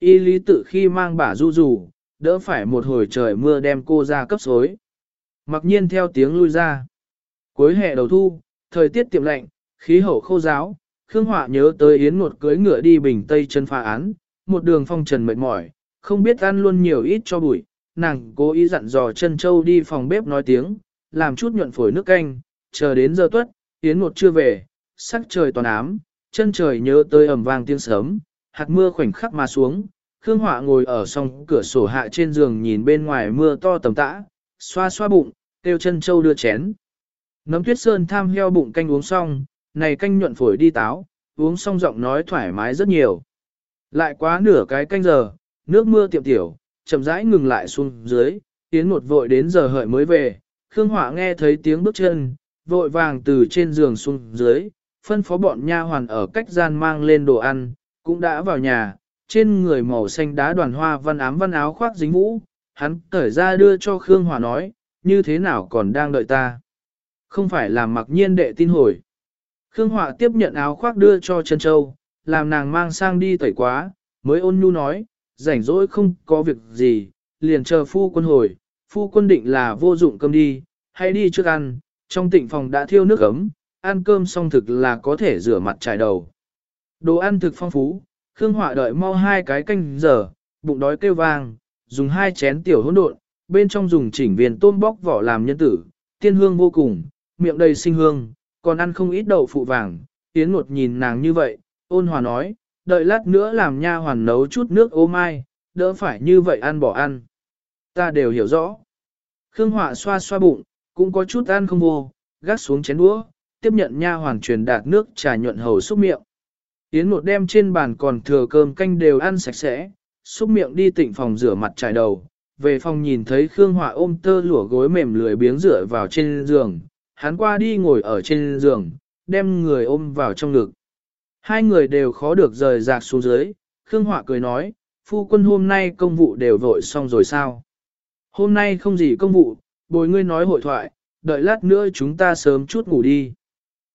Y lý tự khi mang bà du rủ, đỡ phải một hồi trời mưa đem cô ra cấp xối. Mặc nhiên theo tiếng lui ra. Cuối hè đầu thu, thời tiết tiệm lạnh, khí hậu khô giáo, Khương Họa nhớ tới Yến Ngột cưới ngựa đi bình Tây chân phá án, một đường phong trần mệt mỏi, không biết ăn luôn nhiều ít cho bụi, nàng cố ý dặn dò chân châu đi phòng bếp nói tiếng, làm chút nhuận phổi nước canh, chờ đến giờ tuất, Yến Ngột chưa về, sắc trời toàn ám, chân trời nhớ tới ẩm vang tiếng sớm, hạt mưa khoảnh khắc mà xuống, Khương Họa ngồi ở song cửa sổ hạ trên giường nhìn bên ngoài mưa to tầm tã, xoa xoa bụng, kêu chân châu đưa chén. Nấm tuyết sơn tham heo bụng canh uống xong, này canh nhuận phổi đi táo, uống xong giọng nói thoải mái rất nhiều. Lại quá nửa cái canh giờ, nước mưa tiệm tiểu, chậm rãi ngừng lại xuống dưới, tiến một vội đến giờ hợi mới về, Khương Họa nghe thấy tiếng bước chân, vội vàng từ trên giường xuống dưới, phân phó bọn nha hoàn ở cách gian mang lên đồ ăn, cũng đã vào nhà, trên người màu xanh đá đoàn hoa văn ám văn áo khoác dính vũ, hắn cởi ra đưa cho Khương hòa nói, như thế nào còn đang đợi ta. Không phải là mặc nhiên đệ tin hồi. Khương hòa tiếp nhận áo khoác đưa cho Trân Châu, làm nàng mang sang đi tẩy quá, mới ôn nhu nói, rảnh rỗi không có việc gì, liền chờ phu quân hồi, phu quân định là vô dụng cơm đi, hãy đi trước ăn, trong tịnh phòng đã thiêu nước ấm, ăn cơm xong thực là có thể rửa mặt trải đầu. Đồ ăn thực phong phú, Khương Họa đợi mau hai cái canh giờ, bụng đói kêu vang, dùng hai chén tiểu hỗn độn, bên trong dùng chỉnh viên tôm bóc vỏ làm nhân tử, tiên hương vô cùng, miệng đầy sinh hương, còn ăn không ít đậu phụ vàng, Yến Ngột nhìn nàng như vậy, ôn hòa nói, đợi lát nữa làm nha hoàn nấu chút nước ô mai, đỡ phải như vậy ăn bỏ ăn. Ta đều hiểu rõ. Khương Họa xoa xoa bụng, cũng có chút ăn không vô, gác xuống chén đũa, tiếp nhận nha hoàn truyền đạt nước trà nhuận hầu xúc miệng. Yến một đem trên bàn còn thừa cơm canh đều ăn sạch sẽ, xúc miệng đi tịnh phòng rửa mặt trải đầu. Về phòng nhìn thấy Khương Họa ôm tơ lụa gối mềm lười biếng rửa vào trên giường, hắn qua đi ngồi ở trên giường, đem người ôm vào trong ngực. Hai người đều khó được rời rạc xuống dưới, Khương Họa cười nói, phu quân hôm nay công vụ đều vội xong rồi sao? Hôm nay không gì công vụ, bồi ngươi nói hội thoại, đợi lát nữa chúng ta sớm chút ngủ đi.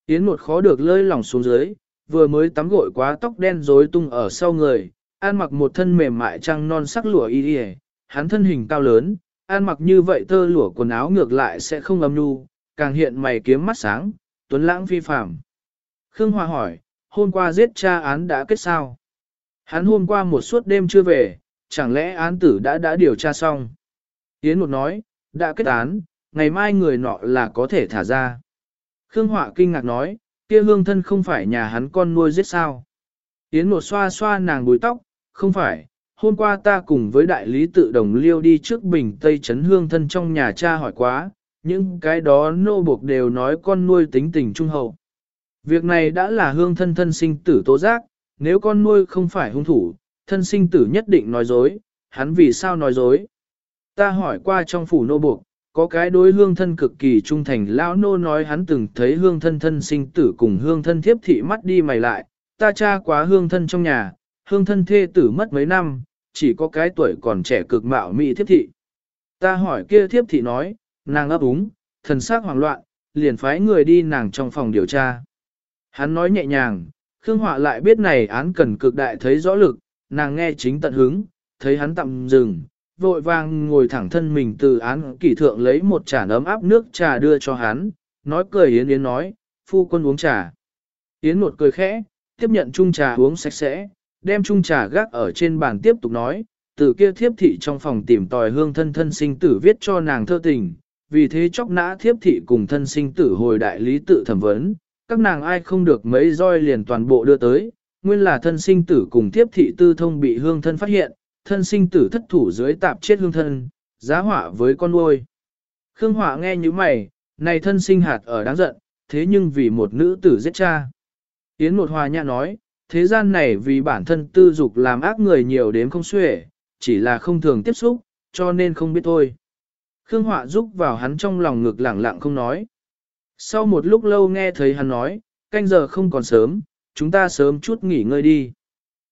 Yến một khó được lơi lỏng xuống dưới, vừa mới tắm gội quá tóc đen rối tung ở sau người, an mặc một thân mềm mại trăng non sắc lụa y y, hắn thân hình cao lớn, an mặc như vậy tơ lụa quần áo ngược lại sẽ không âm nu, càng hiện mày kiếm mắt sáng, tuấn lãng phi phàm. Khương Hoa hỏi, hôm qua giết cha án đã kết sao? Hắn hôm qua một suốt đêm chưa về, chẳng lẽ án tử đã đã điều tra xong? Yến một nói, đã kết án, ngày mai người nọ là có thể thả ra. Khương Họa kinh ngạc nói, kia hương thân không phải nhà hắn con nuôi giết sao. Yến một xoa xoa nàng bùi tóc, không phải, hôm qua ta cùng với đại lý tự đồng liêu đi trước bình Tây Trấn hương thân trong nhà cha hỏi quá, những cái đó nô buộc đều nói con nuôi tính tình trung hậu. Việc này đã là hương thân thân sinh tử tố giác, nếu con nuôi không phải hung thủ, thân sinh tử nhất định nói dối, hắn vì sao nói dối. Ta hỏi qua trong phủ nô buộc, có cái đối hương thân cực kỳ trung thành lão nô nói hắn từng thấy hương thân thân sinh tử cùng hương thân thiếp thị mắt đi mày lại, ta cha quá hương thân trong nhà, hương thân thê tử mất mấy năm, chỉ có cái tuổi còn trẻ cực mạo mỹ thiếp thị. Ta hỏi kia thiếp thị nói, nàng ấp úng, thần sắc hoảng loạn, liền phái người đi nàng trong phòng điều tra. Hắn nói nhẹ nhàng, Khương Họa lại biết này án cần cực đại thấy rõ lực, nàng nghe chính tận hứng, thấy hắn tạm dừng, vội vàng ngồi thẳng thân mình từ án kỷ thượng lấy một chản ấm áp nước trà đưa cho hắn, nói cười Yến Yến nói, phu quân uống trà. Yến một cười khẽ, tiếp nhận chung trà uống sạch sẽ, đem chung trà gác ở trên bàn tiếp tục nói, từ kia thiếp thị trong phòng tìm tòi hương thân thân sinh tử viết cho nàng thơ tình, vì thế chóc nã thiếp thị cùng thân sinh tử hồi đại lý tự thẩm vấn, các nàng ai không được mấy roi liền toàn bộ đưa tới, nguyên là thân sinh tử cùng thiếp thị tư thông bị hương thân phát hiện, thân sinh tử thất thủ dưới tạp chết hương thân, giá họa với con nuôi. Khương Họa nghe như mày, này thân sinh hạt ở đáng giận, thế nhưng vì một nữ tử giết cha. Yến một hòa nhã nói, thế gian này vì bản thân tư dục làm ác người nhiều đến không xuể, chỉ là không thường tiếp xúc, cho nên không biết thôi. Khương Họa giúp vào hắn trong lòng ngực lẳng lặng không nói. Sau một lúc lâu nghe thấy hắn nói, canh giờ không còn sớm, chúng ta sớm chút nghỉ ngơi đi.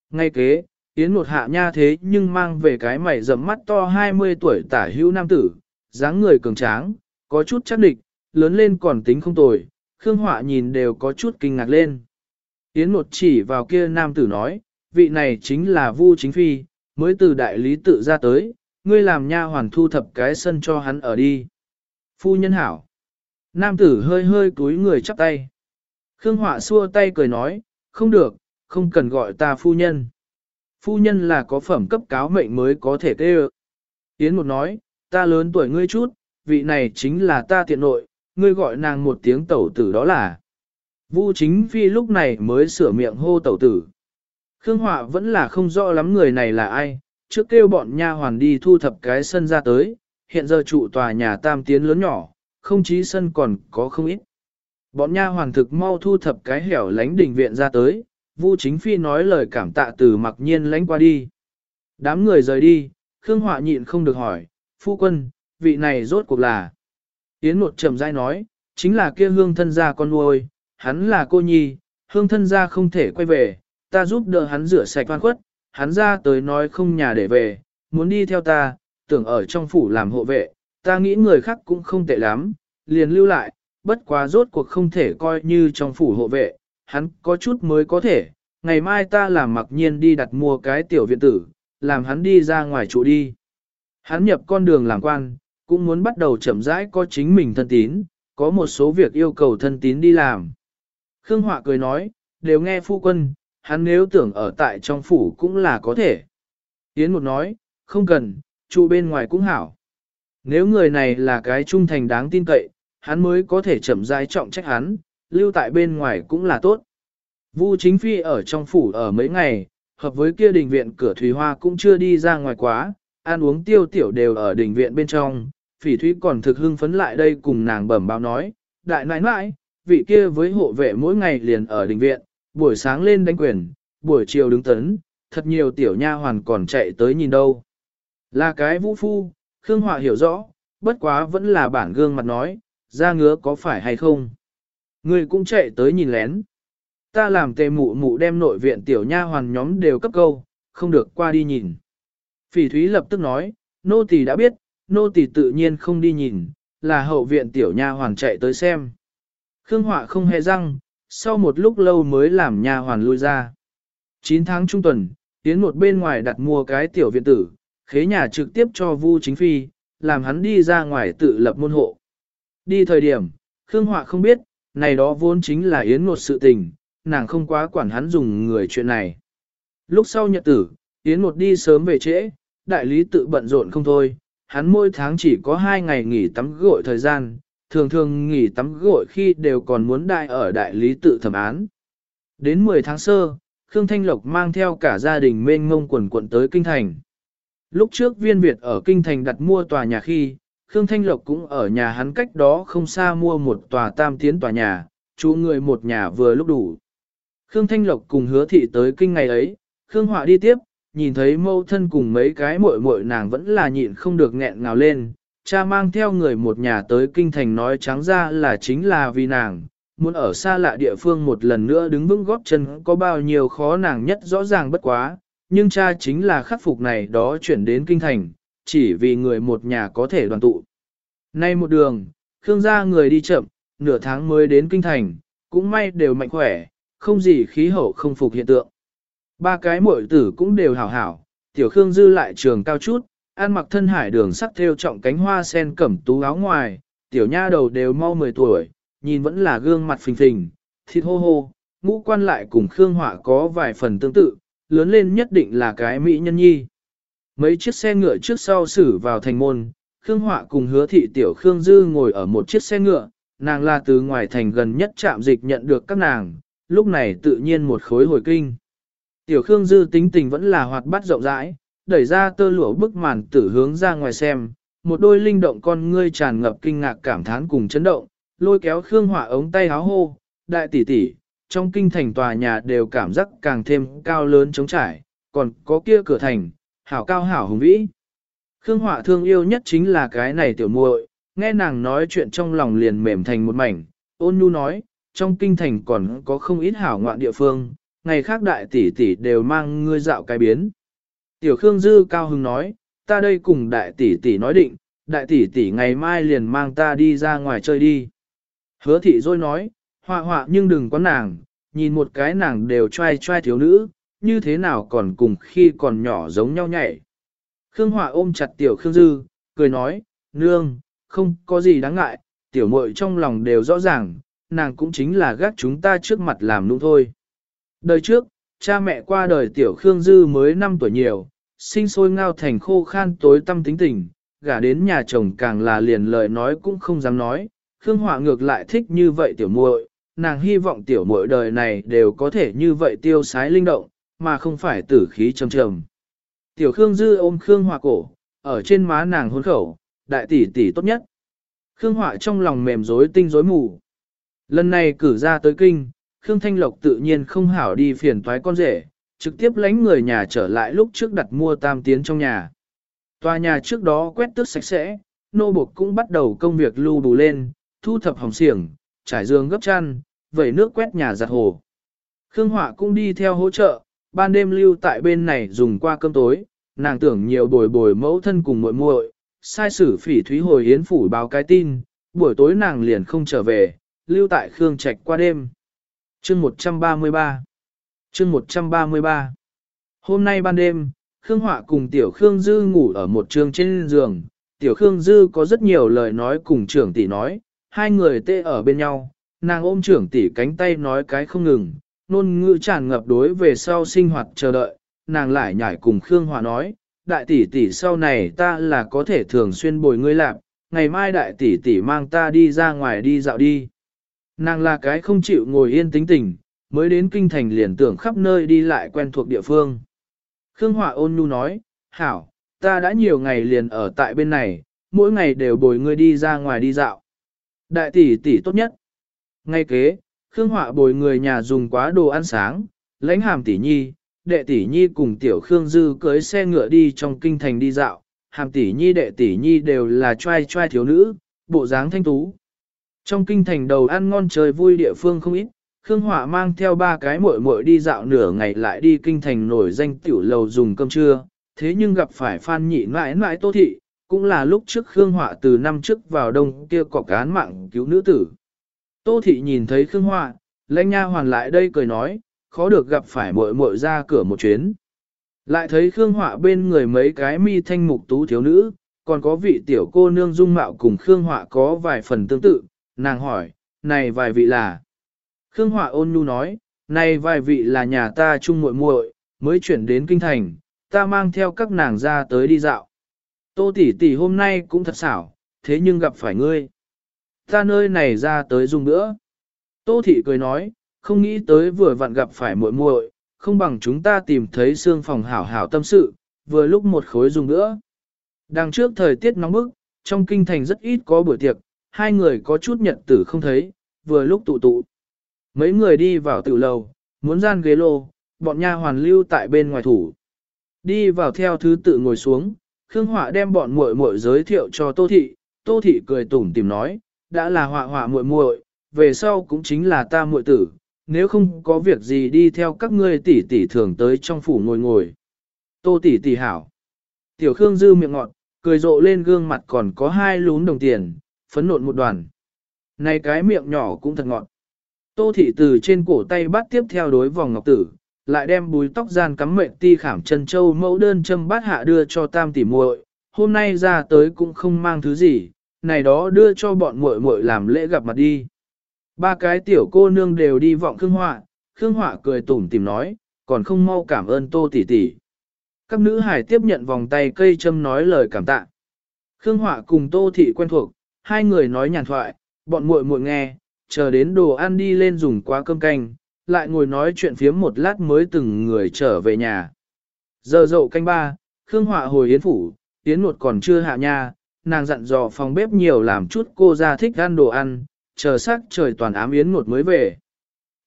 Ngay kế, Yến một hạ nha thế nhưng mang về cái mày rậm mắt to 20 tuổi tả hữu nam tử, dáng người cường tráng, có chút chắc địch, lớn lên còn tính không tồi, Khương Họa nhìn đều có chút kinh ngạc lên. Yến một chỉ vào kia nam tử nói, vị này chính là Vu Chính Phi, mới từ đại lý tự ra tới, ngươi làm nha hoàn thu thập cái sân cho hắn ở đi. Phu nhân hảo. Nam tử hơi hơi cúi người chắp tay. Khương Họa xua tay cười nói, không được, không cần gọi ta phu nhân. Phu nhân là có phẩm cấp cáo mệnh mới có thể tê ơ. Yến một nói, ta lớn tuổi ngươi chút, vị này chính là ta tiện nội, ngươi gọi nàng một tiếng tẩu tử đó là. Vu chính phi lúc này mới sửa miệng hô tẩu tử. Khương Họa vẫn là không rõ lắm người này là ai, trước kêu bọn nha hoàn đi thu thập cái sân ra tới, hiện giờ trụ tòa nhà tam tiến lớn nhỏ, không chí sân còn có không ít. Bọn nha hoàn thực mau thu thập cái hẻo lánh đỉnh viện ra tới, Vu Chính Phi nói lời cảm tạ từ mặc nhiên lánh qua đi. Đám người rời đi, Khương Họa nhịn không được hỏi, phu quân, vị này rốt cuộc là. Yến một trầm dai nói, chính là kia hương thân gia con nuôi, hắn là cô nhi, hương thân gia không thể quay về, ta giúp đỡ hắn rửa sạch oan khuất, hắn ra tới nói không nhà để về, muốn đi theo ta, tưởng ở trong phủ làm hộ vệ, ta nghĩ người khác cũng không tệ lắm, liền lưu lại, bất quá rốt cuộc không thể coi như trong phủ hộ vệ, hắn có chút mới có thể, ngày mai ta làm mặc nhiên đi đặt mua cái tiểu viện tử, làm hắn đi ra ngoài chỗ đi. Hắn nhập con đường làm quan, cũng muốn bắt đầu chậm rãi có chính mình thân tín, có một số việc yêu cầu thân tín đi làm. Khương Họa cười nói, đều nghe phu quân, hắn nếu tưởng ở tại trong phủ cũng là có thể. Yến một nói, không cần, trụ bên ngoài cũng hảo. Nếu người này là cái trung thành đáng tin cậy, hắn mới có thể chậm rãi trọng trách hắn, lưu tại bên ngoài cũng là tốt. Vu chính phi ở trong phủ ở mấy ngày, hợp với kia đình viện cửa thủy hoa cũng chưa đi ra ngoài quá, ăn uống tiêu tiểu đều ở đình viện bên trong, phỉ thúy còn thực hưng phấn lại đây cùng nàng bẩm báo nói, đại nãi nãi, vị kia với hộ vệ mỗi ngày liền ở đình viện, buổi sáng lên đánh quyền, buổi chiều đứng tấn, thật nhiều tiểu nha hoàn còn chạy tới nhìn đâu. Là cái vũ phu, Khương Họa hiểu rõ, bất quá vẫn là bản gương mặt nói, ra ngứa có phải hay không. Người cũng chạy tới nhìn lén. Ta làm tề mụ mụ đem nội viện tiểu nha hoàn nhóm đều cấp câu, không được qua đi nhìn. Phỉ thúy lập tức nói, nô tỳ đã biết, nô tỳ tự nhiên không đi nhìn, là hậu viện tiểu nha hoàn chạy tới xem. Khương Họa không hề răng, sau một lúc lâu mới làm nha hoàn lui ra. 9 tháng trung tuần, tiến một bên ngoài đặt mua cái tiểu viện tử, khế nhà trực tiếp cho Vu Chính Phi, làm hắn đi ra ngoài tự lập môn hộ. Đi thời điểm, Khương Họa không biết, này đó vốn chính là Yến ngột sự tình, nàng không quá quản hắn dùng người chuyện này. Lúc sau nhật tử, Yến ngột đi sớm về trễ, đại lý tự bận rộn không thôi, hắn mỗi tháng chỉ có 2 ngày nghỉ tắm gội thời gian, thường thường nghỉ tắm gội khi đều còn muốn đại ở đại lý tự thẩm án. Đến 10 tháng sơ, Khương Thanh Lộc mang theo cả gia đình mênh ngông quần quận tới Kinh Thành. Lúc trước viên Việt ở Kinh Thành đặt mua tòa nhà khi, Khương Thanh Lộc cũng ở nhà hắn cách đó không xa mua một tòa tam tiến tòa nhà, chú người một nhà vừa lúc đủ. Khương Thanh Lộc cùng hứa thị tới kinh ngày ấy, Khương Họa đi tiếp, nhìn thấy mâu thân cùng mấy cái muội muội nàng vẫn là nhịn không được nghẹn ngào lên, cha mang theo người một nhà tới kinh thành nói trắng ra là chính là vì nàng, muốn ở xa lạ địa phương một lần nữa đứng vững góp chân có bao nhiêu khó nàng nhất rõ ràng bất quá, nhưng cha chính là khắc phục này đó chuyển đến kinh thành, chỉ vì người một nhà có thể đoàn tụ. Nay một đường, Khương gia người đi chậm, nửa tháng mới đến kinh thành, cũng may đều mạnh khỏe, không gì khí hậu không phục hiện tượng. Ba cái muội tử cũng đều hảo hảo, tiểu Khương dư lại trường cao chút, ăn mặc thân hải đường sắc theo trọng cánh hoa sen cẩm tú áo ngoài, tiểu nha đầu đều mau 10 tuổi, nhìn vẫn là gương mặt phình phình, thịt hô hô, ngũ quan lại cùng Khương Họa có vài phần tương tự, lớn lên nhất định là cái mỹ nhân nhi. Mấy chiếc xe ngựa trước sau xử vào thành môn, Khương Họa cùng hứa thị tiểu Khương Dư ngồi ở một chiếc xe ngựa, nàng là từ ngoài thành gần nhất trạm dịch nhận được các nàng, lúc này tự nhiên một khối hồi kinh. Tiểu Khương Dư tính tình vẫn là hoạt bát rộng rãi, đẩy ra tơ lụa bức màn tử hướng ra ngoài xem, một đôi linh động con ngươi tràn ngập kinh ngạc cảm thán cùng chấn động, lôi kéo Khương Hỏa ống tay háo hô, đại tỷ tỷ, trong kinh thành tòa nhà đều cảm giác càng thêm cao lớn trống trải, còn có kia cửa thành, hảo cao hảo hùng vĩ. Khương họa thương yêu nhất chính là cái này tiểu muội, nghe nàng nói chuyện trong lòng liền mềm thành một mảnh, ôn nhu nói, trong kinh thành còn có không ít hảo ngoạn địa phương, ngày khác đại tỷ tỷ đều mang ngươi dạo cái biến. Tiểu Khương Dư cao hứng nói, ta đây cùng đại tỷ tỷ nói định, đại tỷ tỷ ngày mai liền mang ta đi ra ngoài chơi đi. Hứa thị rồi nói, họa họa nhưng đừng có nàng, nhìn một cái nàng đều trai trai thiếu nữ, như thế nào còn cùng khi còn nhỏ giống nhau nhảy. Khương Họa ôm chặt tiểu Khương Dư, cười nói, nương, không có gì đáng ngại, tiểu muội trong lòng đều rõ ràng, nàng cũng chính là gác chúng ta trước mặt làm nụ thôi. Đời trước, cha mẹ qua đời tiểu Khương Dư mới 5 tuổi nhiều, sinh sôi ngao thành khô khan tối tâm tính tình, gả đến nhà chồng càng là liền lời nói cũng không dám nói, Khương Họa ngược lại thích như vậy tiểu muội, nàng hy vọng tiểu muội đời này đều có thể như vậy tiêu sái linh động, mà không phải tử khí trầm trầm. Tiểu Khương Dư ôm Khương Hòa cổ, ở trên má nàng hôn khẩu, đại tỷ tỷ tốt nhất. Khương Họa trong lòng mềm rối tinh rối mù. Lần này cử ra tới kinh, Khương Thanh Lộc tự nhiên không hảo đi phiền toái con rể, trực tiếp lánh người nhà trở lại lúc trước đặt mua tam tiến trong nhà. Tòa nhà trước đó quét tước sạch sẽ, nô buộc cũng bắt đầu công việc lưu bù lên, thu thập hỏng xiềng, trải giường gấp chăn, vẩy nước quét nhà giặt hồ. Khương Họa cũng đi theo hỗ trợ, ban đêm lưu tại bên này dùng qua cơm tối, nàng tưởng nhiều bồi bồi mẫu thân cùng muội muội, sai sử phỉ thúy hồi hiến phủ báo cái tin, buổi tối nàng liền không trở về, lưu tại Khương Trạch qua đêm. Chương 133 Chương 133 Hôm nay ban đêm, Khương Họa cùng Tiểu Khương Dư ngủ ở một trường trên giường, Tiểu Khương Dư có rất nhiều lời nói cùng trưởng tỷ nói, hai người tê ở bên nhau, nàng ôm trưởng tỷ cánh tay nói cái không ngừng, nôn ngữ tràn ngập đối về sau sinh hoạt chờ đợi, nàng lại nhảy cùng Khương Hòa nói, đại tỷ tỷ sau này ta là có thể thường xuyên bồi ngươi làm, ngày mai đại tỷ tỷ mang ta đi ra ngoài đi dạo đi. Nàng là cái không chịu ngồi yên tính tình, mới đến kinh thành liền tưởng khắp nơi đi lại quen thuộc địa phương. Khương Hòa ôn nhu nói, hảo, ta đã nhiều ngày liền ở tại bên này, mỗi ngày đều bồi ngươi đi ra ngoài đi dạo. Đại tỷ tỷ tốt nhất. Ngay kế, Khương Họa bồi người nhà dùng quá đồ ăn sáng, lãnh hàm tỷ nhi, đệ tỷ nhi cùng tiểu Khương Dư cưới xe ngựa đi trong kinh thành đi dạo, hàm tỷ nhi đệ tỷ nhi đều là trai trai thiếu nữ, bộ dáng thanh tú. Trong kinh thành đầu ăn ngon trời vui địa phương không ít, Khương Họa mang theo ba cái muội muội đi dạo nửa ngày lại đi kinh thành nổi danh tiểu lầu dùng cơm trưa, thế nhưng gặp phải Phan Nhị mãi mãi Tô Thị, cũng là lúc trước Khương Họa từ năm trước vào đông kia cọc cán mạng cứu nữ tử. Tô Thị nhìn thấy Khương Họa, lãnh nha hoàn lại đây cười nói, khó được gặp phải muội muội ra cửa một chuyến. Lại thấy Khương Họa bên người mấy cái mi thanh mục tú thiếu nữ, còn có vị tiểu cô nương dung mạo cùng Khương Họa có vài phần tương tự, nàng hỏi, này vài vị là. Khương Họa ôn nhu nói, này vài vị là nhà ta chung muội muội, mới chuyển đến kinh thành, ta mang theo các nàng ra tới đi dạo. Tô tỷ tỷ hôm nay cũng thật xảo, thế nhưng gặp phải ngươi. Ta nơi này ra tới dùng nữa. Tô thị cười nói, không nghĩ tới vừa vặn gặp phải muội muội, không bằng chúng ta tìm thấy xương phòng hảo hảo tâm sự, vừa lúc một khối dùng nữa. Đằng trước thời tiết nóng bức, trong kinh thành rất ít có buổi tiệc, hai người có chút nhận tử không thấy, vừa lúc tụ tụ. Mấy người đi vào tiểu lầu, muốn gian ghế lô, bọn nha hoàn lưu tại bên ngoài thủ. Đi vào theo thứ tự ngồi xuống, Khương Họa đem bọn muội muội giới thiệu cho Tô Thị, Tô Thị cười tủm tìm nói, đã là họa họa muội muội, về sau cũng chính là ta muội tử, nếu không có việc gì đi theo các ngươi tỷ tỷ thường tới trong phủ ngồi ngồi. Tô tỷ tỷ hảo. Tiểu Khương dư miệng ngọt, cười rộ lên gương mặt còn có hai lún đồng tiền, phấn nộn một đoàn. Này cái miệng nhỏ cũng thật ngọt. Tô thị từ trên cổ tay bắt tiếp theo đối vòng ngọc tử, lại đem búi tóc gian cắm mệnh ti khảm chân châu mẫu đơn châm bát hạ đưa cho tam tỷ muội. hôm nay ra tới cũng không mang thứ gì, này đó đưa cho bọn muội muội làm lễ gặp mặt đi. Ba cái tiểu cô nương đều đi vọng Khương Họa, Khương Họa cười tủm tìm nói, còn không mau cảm ơn Tô tỷ tỷ. Các nữ hải tiếp nhận vòng tay cây châm nói lời cảm tạ. Khương Họa cùng Tô thị quen thuộc, hai người nói nhàn thoại, bọn muội muội nghe, chờ đến đồ ăn đi lên dùng quá cơm canh, lại ngồi nói chuyện phiếm một lát mới từng người trở về nhà. Giờ dậu canh ba, Khương Họa hồi yến phủ, yến một còn chưa hạ nha, nàng dặn dò phòng bếp nhiều làm chút cô ra thích ăn đồ ăn, chờ sắc trời toàn ám yến một mới về.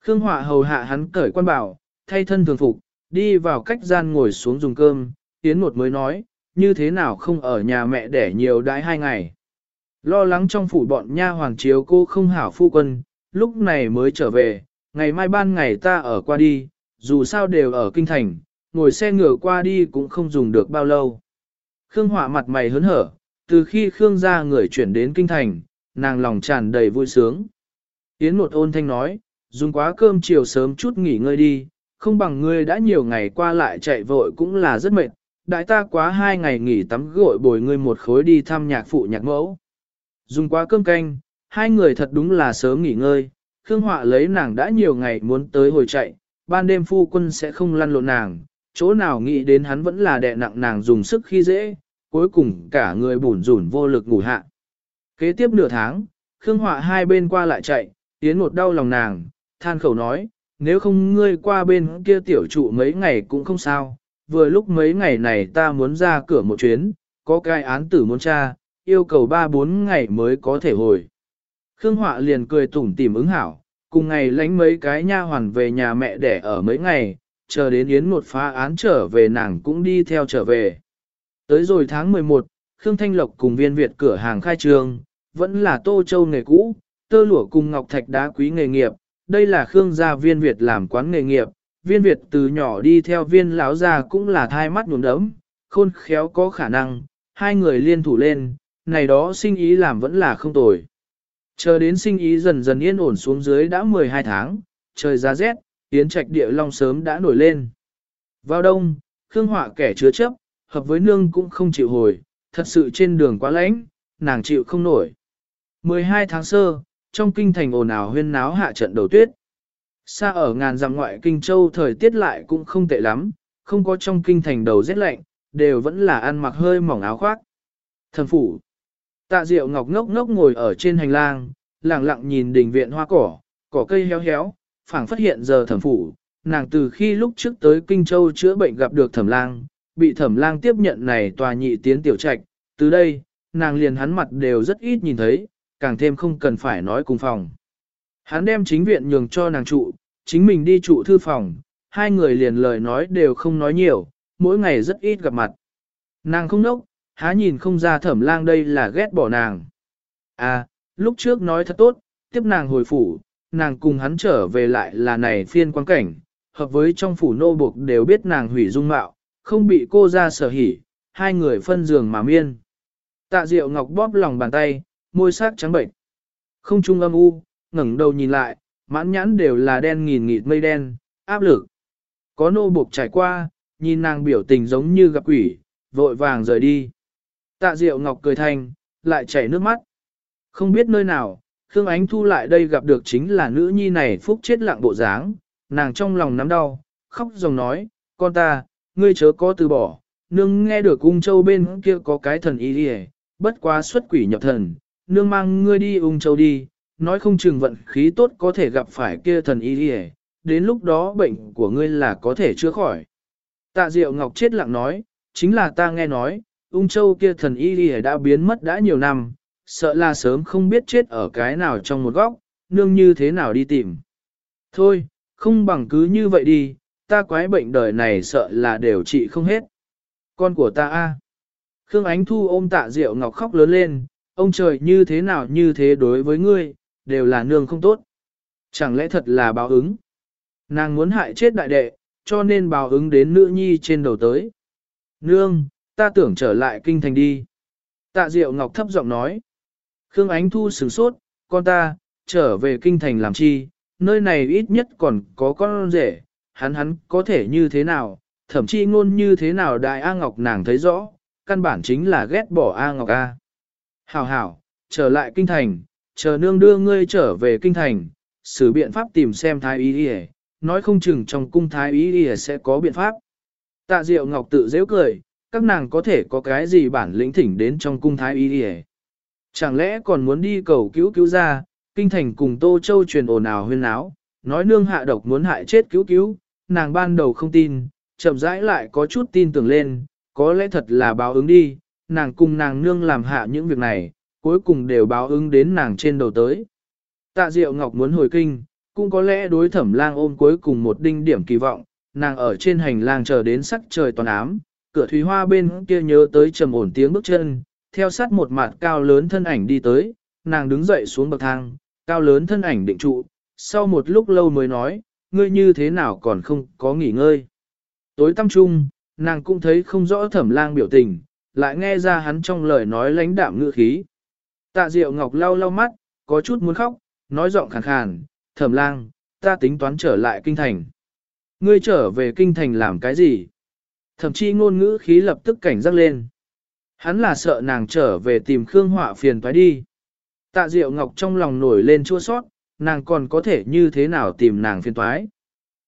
Khương Họa hầu hạ hắn cởi quan bảo, thay thân thường phục, đi vào cách gian ngồi xuống dùng cơm, yến một mới nói, như thế nào không ở nhà mẹ để nhiều đãi hai ngày. Lo lắng trong phủ bọn nha hoàng chiếu cô không hảo phu quân, lúc này mới trở về, ngày mai ban ngày ta ở qua đi, dù sao đều ở kinh thành, ngồi xe ngựa qua đi cũng không dùng được bao lâu. Khương Họa mặt mày hớn hở, từ khi Khương gia người chuyển đến kinh thành, nàng lòng tràn đầy vui sướng. Yến một ôn thanh nói, dùng quá cơm chiều sớm chút nghỉ ngơi đi, không bằng ngươi đã nhiều ngày qua lại chạy vội cũng là rất mệt, đại ta quá hai ngày nghỉ tắm gội bồi ngươi một khối đi thăm nhạc phụ nhạc mẫu. Dùng quá cơm canh, hai người thật đúng là sớm nghỉ ngơi, Khương Họa lấy nàng đã nhiều ngày muốn tới hồi chạy, ban đêm phu quân sẽ không lăn lộn nàng, chỗ nào nghĩ đến hắn vẫn là đè nặng nàng dùng sức khi dễ, cuối cùng cả người bủn rủn vô lực ngủ hạ. Kế tiếp nửa tháng, Khương Họa hai bên qua lại chạy, yến một đau lòng nàng, than khẩu nói, nếu không ngươi qua bên kia tiểu trụ mấy ngày cũng không sao, vừa lúc mấy ngày này ta muốn ra cửa một chuyến, có cái án tử muốn tra, yêu cầu ba bốn ngày mới có thể hồi. Khương Họa liền cười tủm tỉm ứng hảo, cùng ngày lánh mấy cái nha hoàn về nhà mẹ để ở mấy ngày, chờ đến Yến một phá án trở về nàng cũng đi theo trở về. Tới rồi tháng 11, Khương Thanh Lộc cùng viên Việt cửa hàng khai trường, vẫn là Tô Châu nghề cũ, tơ lụa cùng ngọc thạch đá quý nghề nghiệp, đây là Khương gia viên Việt làm quán nghề nghiệp, viên Việt từ nhỏ đi theo viên lão gia cũng là thai mắt nhuộm đấm, khôn khéo có khả năng, hai người liên thủ lên, này đó sinh ý làm vẫn là không tồi. Chờ đến sinh ý dần dần yên ổn xuống dưới đã 12 tháng, trời giá rét, tiến trạch địa long sớm đã nổi lên. Vào đông, Khương Họa kẻ chứa chấp, hợp với nương cũng không chịu hồi, thật sự trên đường quá lạnh, nàng chịu không nổi. 12 tháng sơ, trong kinh thành ồn ào huyên náo hạ trận đầu tuyết. Xa ở ngàn dặm ngoại kinh châu thời tiết lại cũng không tệ lắm, không có trong kinh thành đầu rét lạnh, đều vẫn là ăn mặc hơi mỏng áo khoác. Thần phủ. Tạ Diệu Ngọc ngốc ngốc ngồi ở trên hành lang, lặng lặng nhìn đình viện hoa cỏ, cỏ cây héo héo, phảng phát hiện giờ thẩm phủ. Nàng từ khi lúc trước tới Kinh Châu chữa bệnh gặp được thẩm lang, bị thẩm lang tiếp nhận này tòa nhị tiến tiểu trạch, từ đây, nàng liền hắn mặt đều rất ít nhìn thấy, càng thêm không cần phải nói cùng phòng. Hắn đem chính viện nhường cho nàng trụ, chính mình đi trụ thư phòng, hai người liền lời nói đều không nói nhiều, mỗi ngày rất ít gặp mặt. Nàng không nốc, há nhìn không ra thẩm lang đây là ghét bỏ nàng. À, lúc trước nói thật tốt, tiếp nàng hồi phủ, nàng cùng hắn trở về lại là này phiên quan cảnh, hợp với trong phủ nô buộc đều biết nàng hủy dung mạo, không bị cô ra sở hỉ, hai người phân giường mà miên. Tạ Diệu Ngọc bóp lòng bàn tay, môi sắc trắng bệnh. Không trung âm u, ngẩng đầu nhìn lại, mãn nhãn đều là đen nghìn nghịt mây đen, áp lực. Có nô buộc trải qua, nhìn nàng biểu tình giống như gặp quỷ, vội vàng rời đi. Tạ Diệu Ngọc cười thanh, lại chảy nước mắt. Không biết nơi nào, Khương Ánh Thu lại đây gặp được chính là nữ nhi này phúc chết lặng bộ dáng, nàng trong lòng nắm đau, khóc ròng nói, con ta, ngươi chớ có từ bỏ, nương nghe được ung châu bên kia có cái thần y đi bất quá xuất quỷ nhập thần, nương mang ngươi đi ung châu đi, nói không chừng vận khí tốt có thể gặp phải kia thần y đi đến lúc đó bệnh của ngươi là có thể chữa khỏi. Tạ Diệu Ngọc chết lặng nói, chính là ta nghe nói, ung châu kia thần y đi đã biến mất đã nhiều năm, sợ là sớm không biết chết ở cái nào trong một góc, nương như thế nào đi tìm. Thôi, không bằng cứ như vậy đi, ta quái bệnh đời này sợ là đều trị không hết. Con của ta a. Khương Ánh Thu ôm tạ Diệu Ngọc khóc lớn lên, ông trời như thế nào như thế đối với ngươi, đều là nương không tốt. Chẳng lẽ thật là báo ứng? Nàng muốn hại chết đại đệ, cho nên báo ứng đến nữ nhi trên đầu tới. Nương, ta tưởng trở lại kinh thành đi. Tạ Diệu Ngọc thấp giọng nói. Khương Ánh Thu sửng sốt, con ta, trở về kinh thành làm chi, nơi này ít nhất còn có con rể, hắn hắn có thể như thế nào, thậm chí ngôn như thế nào đại A Ngọc nàng thấy rõ, căn bản chính là ghét bỏ A Ngọc A. Hảo hảo, trở lại kinh thành, chờ nương đưa ngươi trở về kinh thành, xử biện pháp tìm xem thái ý đi nói không chừng trong cung thái ý đi sẽ có biện pháp. Tạ Diệu Ngọc tự dễ cười, các nàng có thể có cái gì bản lĩnh thỉnh đến trong cung thái ý đi Chẳng lẽ còn muốn đi cầu cứu cứu ra, kinh thành cùng Tô Châu truyền ồn ào huyên áo, nói nương hạ độc muốn hại chết cứu cứu, nàng ban đầu không tin, chậm rãi lại có chút tin tưởng lên, có lẽ thật là báo ứng đi, nàng cùng nàng nương làm hạ những việc này, cuối cùng đều báo ứng đến nàng trên đầu tới. Tạ Diệu Ngọc muốn hồi kinh, cũng có lẽ đối thẩm lang ôm cuối cùng một đinh điểm kỳ vọng, nàng ở trên hành lang chờ đến sắc trời toàn ám, cửa thủy hoa bên kia nhớ tới trầm ổn tiếng bước chân, theo sát một mặt cao lớn thân ảnh đi tới, nàng đứng dậy xuống bậc thang, cao lớn thân ảnh định trụ, sau một lúc lâu mới nói, ngươi như thế nào còn không có nghỉ ngơi. Tối tăm trung, nàng cũng thấy không rõ thẩm lang biểu tình, lại nghe ra hắn trong lời nói lãnh đạm ngữ khí. Tạ Diệu Ngọc lau lau mắt, có chút muốn khóc, nói giọng khàn khàn, thẩm lang, ta tính toán trở lại kinh thành. ngươi trở về kinh thành làm cái gì? Thậm chí ngôn ngữ khí lập tức cảnh giác lên. Hắn là sợ nàng trở về tìm Khương Họa phiền toái đi. Tạ Diệu Ngọc trong lòng nổi lên chua sót, nàng còn có thể như thế nào tìm nàng phiền toái.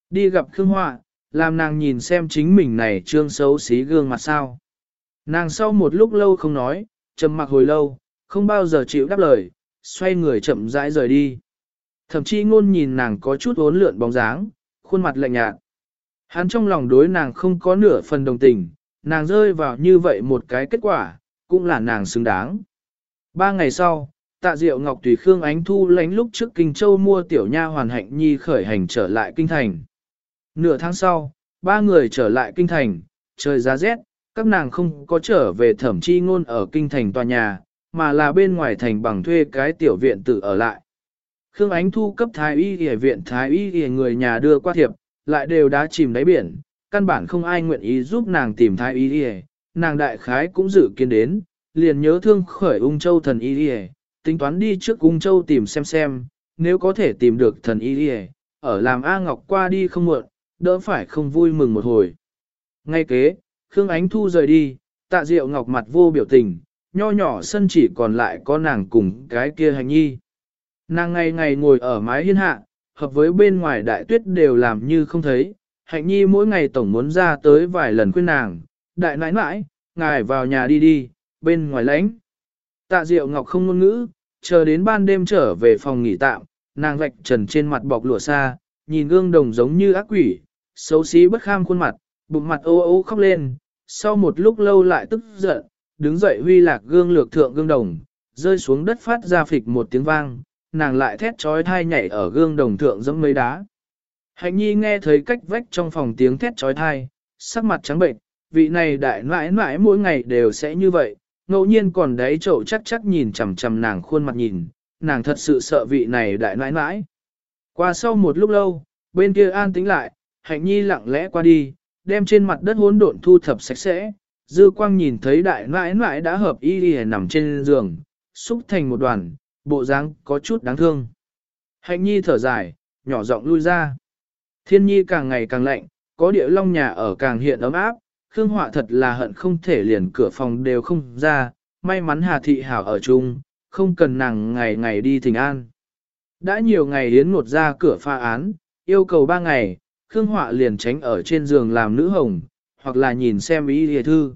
Đi gặp Khương Họa, làm nàng nhìn xem chính mình này trương xấu xí gương mặt sao. Nàng sau một lúc lâu không nói, trầm mặc hồi lâu, không bao giờ chịu đáp lời, xoay người chậm rãi rời đi. Thậm chí ngôn nhìn nàng có chút uốn lượn bóng dáng, khuôn mặt lạnh nhạt. Hắn trong lòng đối nàng không có nửa phần đồng tình, nàng rơi vào như vậy một cái kết quả, cũng là nàng xứng đáng. Ba ngày sau, tạ diệu Ngọc Tùy Khương Ánh Thu lánh lúc trước Kinh Châu mua tiểu nha hoàn hạnh nhi khởi hành trở lại Kinh Thành. Nửa tháng sau, ba người trở lại Kinh Thành, trời giá rét, các nàng không có trở về thẩm chi ngôn ở Kinh Thành tòa nhà, mà là bên ngoài thành bằng thuê cái tiểu viện tự ở lại. Khương Ánh Thu cấp thái y y viện thái y y người nhà đưa qua thiệp, lại đều đã chìm đáy biển, căn bản không ai nguyện ý giúp nàng tìm thái y y, nàng đại khái cũng dự kiến đến, liền nhớ thương khởi ung châu thần y y, tính toán đi trước cung châu tìm xem xem, nếu có thể tìm được thần y đi ở làm A Ngọc qua đi không muộn, đỡ phải không vui mừng một hồi. Ngay kế, Khương Ánh Thu rời đi, tạ diệu Ngọc mặt vô biểu tình, nho nhỏ sân chỉ còn lại có nàng cùng cái kia hành nhi. Nàng ngày ngày ngồi ở mái hiên hạ, hợp với bên ngoài đại tuyết đều làm như không thấy, hạnh nhi mỗi ngày tổng muốn ra tới vài lần khuyên nàng, đại nãi nãi, ngài vào nhà đi đi, bên ngoài lánh. Tạ Diệu Ngọc không ngôn ngữ, chờ đến ban đêm trở về phòng nghỉ tạm, nàng vạch trần trên mặt bọc lụa xa, nhìn gương đồng giống như ác quỷ, xấu xí bất kham khuôn mặt, bụng mặt ô ô khóc lên, sau một lúc lâu lại tức giận, đứng dậy huy lạc gương lược thượng gương đồng, rơi xuống đất phát ra phịch một tiếng vang, nàng lại thét trói thai nhảy ở gương đồng thượng giống mấy đá. Hạnh nhi nghe thấy cách vách trong phòng tiếng thét trói thai, sắc mặt trắng bệnh, vị này đại mãi mãi mỗi ngày đều sẽ như vậy, ngẫu nhiên còn đáy chậu chắc chắc nhìn chằm chằm nàng khuôn mặt nhìn, nàng thật sự sợ vị này đại nãi nãi. Qua sau một lúc lâu, bên kia an tĩnh lại, hạnh nhi lặng lẽ qua đi, đem trên mặt đất hỗn độn thu thập sạch sẽ, dư quang nhìn thấy đại nãi nãi đã hợp y đi nằm trên giường, xúc thành một đoàn, bộ dáng có chút đáng thương. Hạnh nhi thở dài, nhỏ giọng lui ra. Thiên nhi càng ngày càng lạnh, có địa long nhà ở càng hiện ấm áp, Khương Họa thật là hận không thể liền cửa phòng đều không ra, may mắn Hà Thị Hảo ở chung, không cần nàng ngày ngày đi thỉnh an. Đã nhiều ngày Yến ngột ra cửa pha án, yêu cầu ba ngày, Khương Họa liền tránh ở trên giường làm nữ hồng, hoặc là nhìn xem ý hề thư.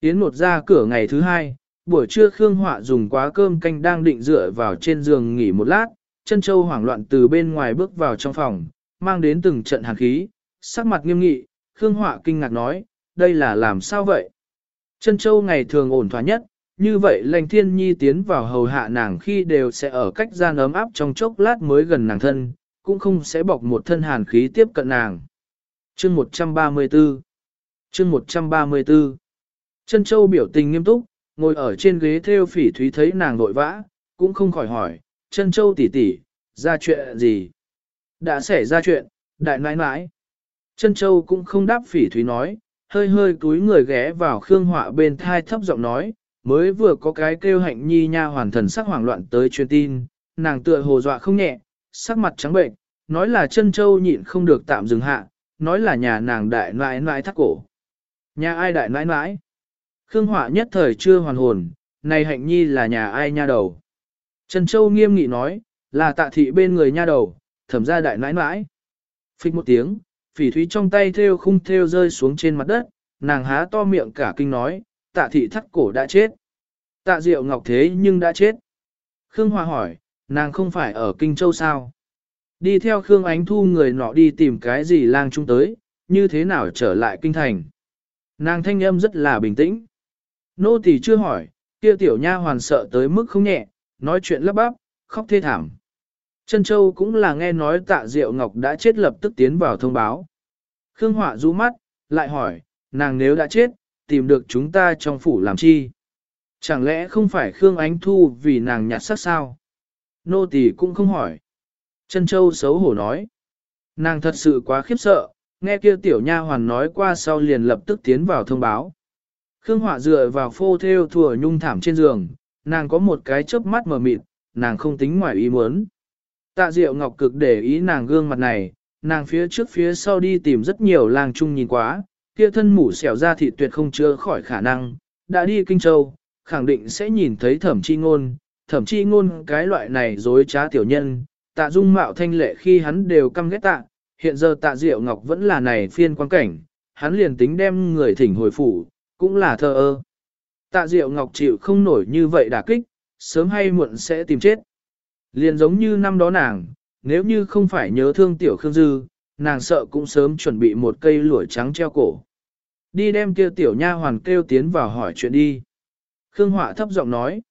Yến ngột ra cửa ngày thứ hai, buổi trưa Khương Họa dùng quá cơm canh đang định dựa vào trên giường nghỉ một lát, chân châu hoảng loạn từ bên ngoài bước vào trong phòng, mang đến từng trận hàn khí, sắc mặt nghiêm nghị, Khương Họa kinh ngạc nói, đây là làm sao vậy? Chân châu ngày thường ổn thỏa nhất, như vậy lành thiên nhi tiến vào hầu hạ nàng khi đều sẽ ở cách gian ấm áp trong chốc lát mới gần nàng thân, cũng không sẽ bọc một thân hàn khí tiếp cận nàng. Chương 134 Chương 134 Chân châu biểu tình nghiêm túc, ngồi ở trên ghế theo phỉ thúy thấy nàng nội vã, cũng không khỏi hỏi, chân châu tỷ tỷ, ra chuyện gì? Đã xảy ra chuyện, đại nãi nãi. Chân châu cũng không đáp phỉ thúy nói, hơi hơi túi người ghé vào khương họa bên thai thấp giọng nói, mới vừa có cái kêu hạnh nhi nha hoàn thần sắc hoảng loạn tới truyền tin, nàng tựa hồ dọa không nhẹ, sắc mặt trắng bệnh, nói là chân châu nhịn không được tạm dừng hạ, nói là nhà nàng đại nãi nãi thắt cổ. Nhà ai đại nãi nãi? Khương Họa nhất thời chưa hoàn hồn, này hạnh nhi là nhà ai nha đầu. Trần Châu nghiêm nghị nói, là tạ thị bên người nha đầu, thẩm ra đại nãi nãi. Phích một tiếng, phỉ thúy trong tay theo khung theo rơi xuống trên mặt đất, nàng há to miệng cả kinh nói, tạ thị thắt cổ đã chết. Tạ diệu ngọc thế nhưng đã chết. Khương Hoa hỏi, nàng không phải ở Kinh Châu sao? Đi theo Khương Ánh Thu người nọ đi tìm cái gì lang trung tới, như thế nào trở lại Kinh Thành? Nàng thanh âm rất là bình tĩnh. Nô tỳ chưa hỏi, kia tiểu nha hoàn sợ tới mức không nhẹ, nói chuyện lắp bắp, khóc thê thảm. Trân Châu cũng là nghe nói tạ Diệu Ngọc đã chết lập tức tiến vào thông báo. Khương Họa rũ mắt, lại hỏi, nàng nếu đã chết, tìm được chúng ta trong phủ làm chi? Chẳng lẽ không phải Khương Ánh Thu vì nàng nhặt sắc sao? Nô tỳ cũng không hỏi. Trân Châu xấu hổ nói. Nàng thật sự quá khiếp sợ, nghe kia tiểu nha hoàn nói qua sau liền lập tức tiến vào thông báo. Khương Họa dựa vào phô theo thùa nhung thảm trên giường, nàng có một cái chớp mắt mờ mịt, nàng không tính ngoài ý muốn. Tạ Diệu Ngọc cực để ý nàng gương mặt này, nàng phía trước phía sau đi tìm rất nhiều làng chung nhìn quá, kia thân mủ xẻo ra thì tuyệt không chữa khỏi khả năng, đã đi Kinh Châu, khẳng định sẽ nhìn thấy thẩm chi ngôn, thẩm chi ngôn cái loại này dối trá tiểu nhân, tạ dung mạo thanh lệ khi hắn đều căm ghét tạ, hiện giờ tạ diệu ngọc vẫn là này phiên quan cảnh, hắn liền tính đem người thỉnh hồi phủ, cũng là thơ ơ. Tạ diệu ngọc chịu không nổi như vậy đả kích, sớm hay muộn sẽ tìm chết. Liền giống như năm đó nàng, nếu như không phải nhớ thương tiểu Khương Dư, nàng sợ cũng sớm chuẩn bị một cây lũa trắng treo cổ. Đi đem kia tiểu nha hoàn kêu tiến vào hỏi chuyện đi. Khương Họa thấp giọng nói.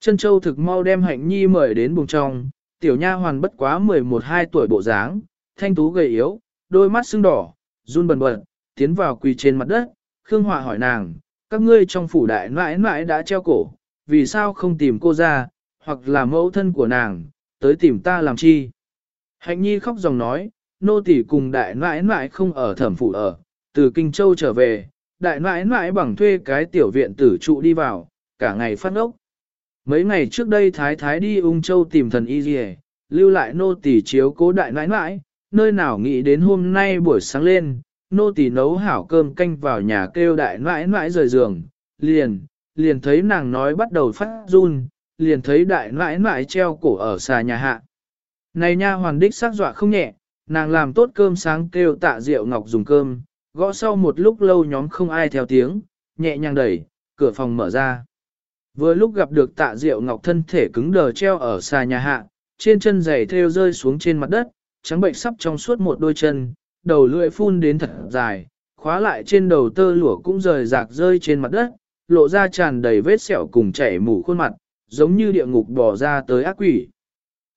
Chân châu thực mau đem hạnh nhi mời đến buồng trong, tiểu nha hoàn bất quá 11-12 tuổi bộ dáng, thanh tú gầy yếu, đôi mắt sưng đỏ, run bần bật, tiến vào quỳ trên mặt đất. Khương Họa hỏi nàng, các ngươi trong phủ đại mãi mãi đã treo cổ, vì sao không tìm cô ra, hoặc là mẫu thân của nàng, tới tìm ta làm chi? Hạnh nhi khóc dòng nói, nô tỷ cùng đại nãi nãi không ở thẩm phủ ở, từ Kinh Châu trở về, đại nãi nãi bằng thuê cái tiểu viện tử trụ đi vào, cả ngày phát ốc. Mấy ngày trước đây Thái Thái đi ung châu tìm thần y dì lưu lại nô tỷ chiếu cố đại nãi nãi, nơi nào nghĩ đến hôm nay buổi sáng lên, nô tỷ nấu hảo cơm canh vào nhà kêu đại nãi nãi rời giường, liền, liền thấy nàng nói bắt đầu phát run, liền thấy đại nãi nãi treo cổ ở xà nhà hạ. Này nha hoàn đích xác dọa không nhẹ, nàng làm tốt cơm sáng kêu tạ rượu ngọc dùng cơm, gõ sau một lúc lâu nhóm không ai theo tiếng, nhẹ nhàng đẩy, cửa phòng mở ra. Vừa lúc gặp được tạ diệu ngọc thân thể cứng đờ treo ở xà nhà hạ, trên chân giày theo rơi xuống trên mặt đất, trắng bệnh sắp trong suốt một đôi chân, đầu lưỡi phun đến thật dài, khóa lại trên đầu tơ lụa cũng rời rạc rơi trên mặt đất, lộ ra tràn đầy vết sẹo cùng chảy mủ khuôn mặt, giống như địa ngục bỏ ra tới ác quỷ.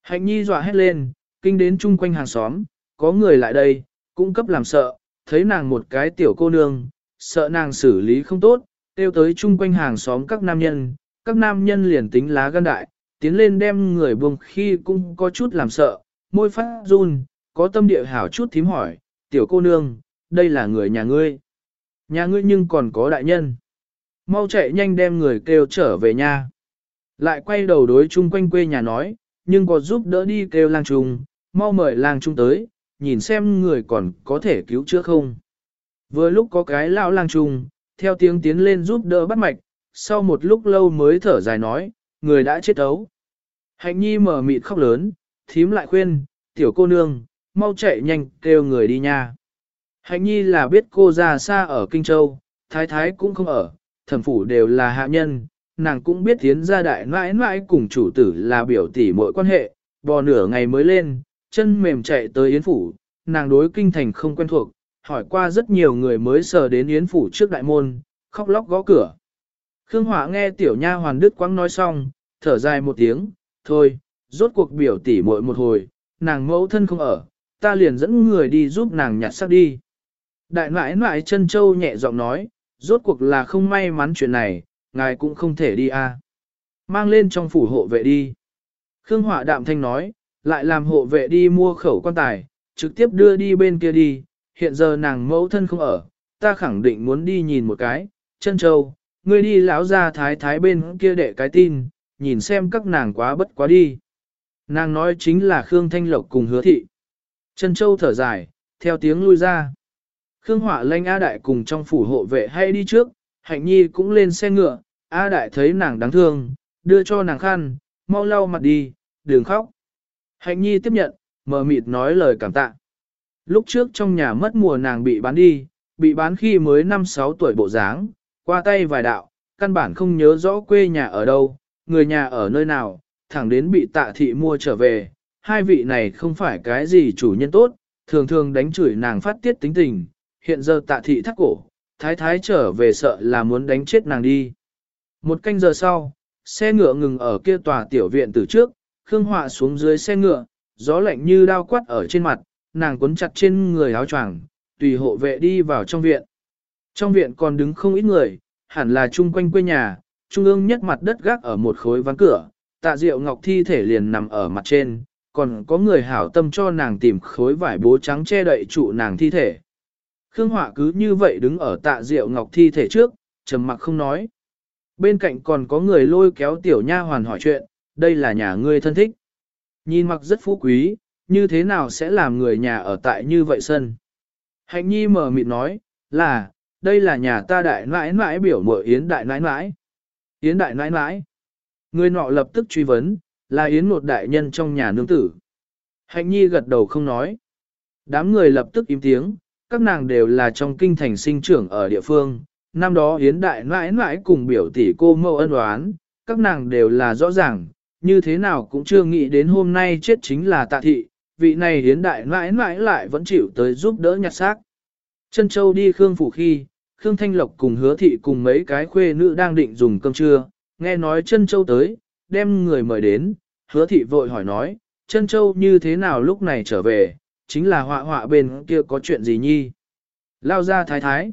Hạnh nhi dọa hét lên, kinh đến chung quanh hàng xóm, có người lại đây, cung cấp làm sợ, thấy nàng một cái tiểu cô nương, sợ nàng xử lý không tốt, tiêu tới chung quanh hàng xóm các nam nhân, các nam nhân liền tính lá gan đại, tiến lên đem người buông khi cũng có chút làm sợ, môi phát run, có tâm địa hảo chút thím hỏi, tiểu cô nương, đây là người nhà ngươi. Nhà ngươi nhưng còn có đại nhân. Mau chạy nhanh đem người kêu trở về nhà. Lại quay đầu đối chung quanh quê nhà nói, nhưng có giúp đỡ đi kêu lang trung, mau mời lang trung tới, nhìn xem người còn có thể cứu chữa không. Vừa lúc có cái lão lang trung, theo tiếng tiến lên giúp đỡ bắt mạch, sau một lúc lâu mới thở dài nói, người đã chết ấu. Hạnh nhi mở mịt khóc lớn, thím lại khuyên, tiểu cô nương, mau chạy nhanh kêu người đi nha. Hạnh nhi là biết cô già xa ở Kinh Châu, thái thái cũng không ở, thẩm phủ đều là hạ nhân, nàng cũng biết tiến gia đại mãi mãi cùng chủ tử là biểu tỷ mọi quan hệ, bò nửa ngày mới lên, chân mềm chạy tới Yến Phủ, nàng đối kinh thành không quen thuộc, hỏi qua rất nhiều người mới sờ đến Yến Phủ trước đại môn, khóc lóc gõ cửa. Khương Hỏa nghe tiểu nha hoàn đức quang nói xong, thở dài một tiếng, thôi, rốt cuộc biểu tỷ muội một hồi, nàng mẫu thân không ở, ta liền dẫn người đi giúp nàng nhặt xác đi. Đại nãi nãi chân châu nhẹ giọng nói, rốt cuộc là không may mắn chuyện này, ngài cũng không thể đi a. À. Mang lên trong phủ hộ vệ đi. Khương Hỏa đạm thanh nói, lại làm hộ vệ đi mua khẩu quan tài, trực tiếp đưa đi bên kia đi, hiện giờ nàng mẫu thân không ở, ta khẳng định muốn đi nhìn một cái, chân châu, ngươi đi lão ra thái thái bên kia đệ cái tin, nhìn xem các nàng quá bất quá đi. Nàng nói chính là Khương Thanh Lộc cùng hứa thị. Chân châu thở dài, theo tiếng lui ra. Khương Hỏa lanh A Đại cùng trong phủ hộ vệ hay đi trước, Hạnh Nhi cũng lên xe ngựa, A Đại thấy nàng đáng thương, đưa cho nàng khăn, mau lau mặt đi, đừng khóc. Hạnh Nhi tiếp nhận, mờ mịt nói lời cảm tạ. Lúc trước trong nhà mất mùa nàng bị bán đi, bị bán khi mới 5-6 tuổi bộ dáng, qua tay vài đạo, căn bản không nhớ rõ quê nhà ở đâu, người nhà ở nơi nào, thẳng đến bị tạ thị mua trở về. Hai vị này không phải cái gì chủ nhân tốt, thường thường đánh chửi nàng phát tiết tính tình, hiện giờ tạ thị thắt cổ, thái thái trở về sợ là muốn đánh chết nàng đi. Một canh giờ sau, xe ngựa ngừng ở kia tòa tiểu viện từ trước, Khương Họa xuống dưới xe ngựa, gió lạnh như đao quát ở trên mặt, nàng cuốn chặt trên người áo choàng, tùy hộ vệ đi vào trong viện. Trong viện còn đứng không ít người, hẳn là chung quanh quê nhà, trung ương nhất mặt đất gác ở một khối ván cửa, tạ diệu ngọc thi thể liền nằm ở mặt trên, còn có người hảo tâm cho nàng tìm khối vải bố trắng che đậy trụ nàng thi thể. Khương Họa cứ như vậy đứng ở tạ diệu ngọc thi thể trước, trầm mặc không nói. Bên cạnh còn có người lôi kéo tiểu nha hoàn hỏi chuyện, đây là nhà ngươi thân thích. Nhìn mặc rất phú quý, như thế nào sẽ làm người nhà ở tại như vậy sân. Hạnh nhi mở mịt nói, là, đây là nhà ta đại nãi nãi biểu mội Yến đại nãi nãi. Yến đại nãi nãi. Người nọ lập tức truy vấn, là Yến một đại nhân trong nhà nương tử. Hạnh nhi gật đầu không nói. Đám người lập tức im tiếng, các nàng đều là trong kinh thành sinh trưởng ở địa phương. Năm đó Yến đại nãi nãi cùng biểu tỷ cô mâu ân oán, các nàng đều là rõ ràng, như thế nào cũng chưa nghĩ đến hôm nay chết chính là tạ thị, vị này Yến đại nãi nãi lại vẫn chịu tới giúp đỡ nhặt xác. Chân Châu đi Khương Phủ khi, Khương Thanh Lộc cùng hứa thị cùng mấy cái khuê nữ đang định dùng cơm trưa, nghe nói Chân Châu tới, đem người mời đến, hứa thị vội hỏi nói, Chân Châu như thế nào lúc này trở về, chính là họa họa bên kia có chuyện gì nhi. Lao ra thái thái.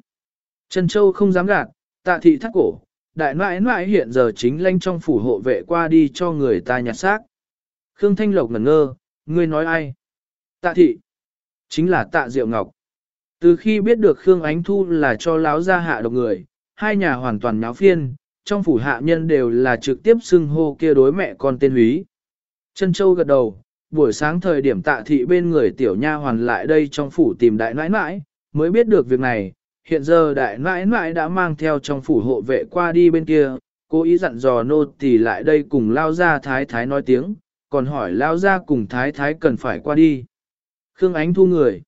Trần Châu không dám gạt, tạ thị thắt cổ, đại nãi nãi hiện giờ chính lanh trong phủ hộ vệ qua đi cho người ta nhặt xác. Khương Thanh Lộc ngẩn ngơ, ngươi nói ai? Tạ thị. Chính là tạ Diệu Ngọc. Từ khi biết được Khương Ánh Thu là cho láo ra hạ độc người, hai nhà hoàn toàn nháo phiên, trong phủ hạ nhân đều là trực tiếp xưng hô kia đối mẹ con tên húy. Trân Châu gật đầu, buổi sáng thời điểm tạ thị bên người tiểu nha hoàn lại đây trong phủ tìm đại nãi nãi, mới biết được việc này, hiện giờ đại nãi nãi đã mang theo trong phủ hộ vệ qua đi bên kia, cố ý dặn dò nô tỳ lại đây cùng lao ra thái thái nói tiếng, còn hỏi lao ra cùng thái thái cần phải qua đi. Khương Ánh thu người.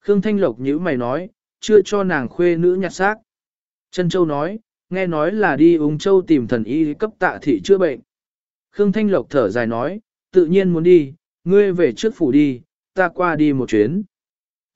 Khương Thanh Lộc nhữ mày nói, chưa cho nàng khuê nữ nhặt xác. Trân Châu nói, nghe nói là đi ung châu tìm thần y cấp tạ thị chữa bệnh. Khương Thanh Lộc thở dài nói, tự nhiên muốn đi, ngươi về trước phủ đi, ta qua đi một chuyến.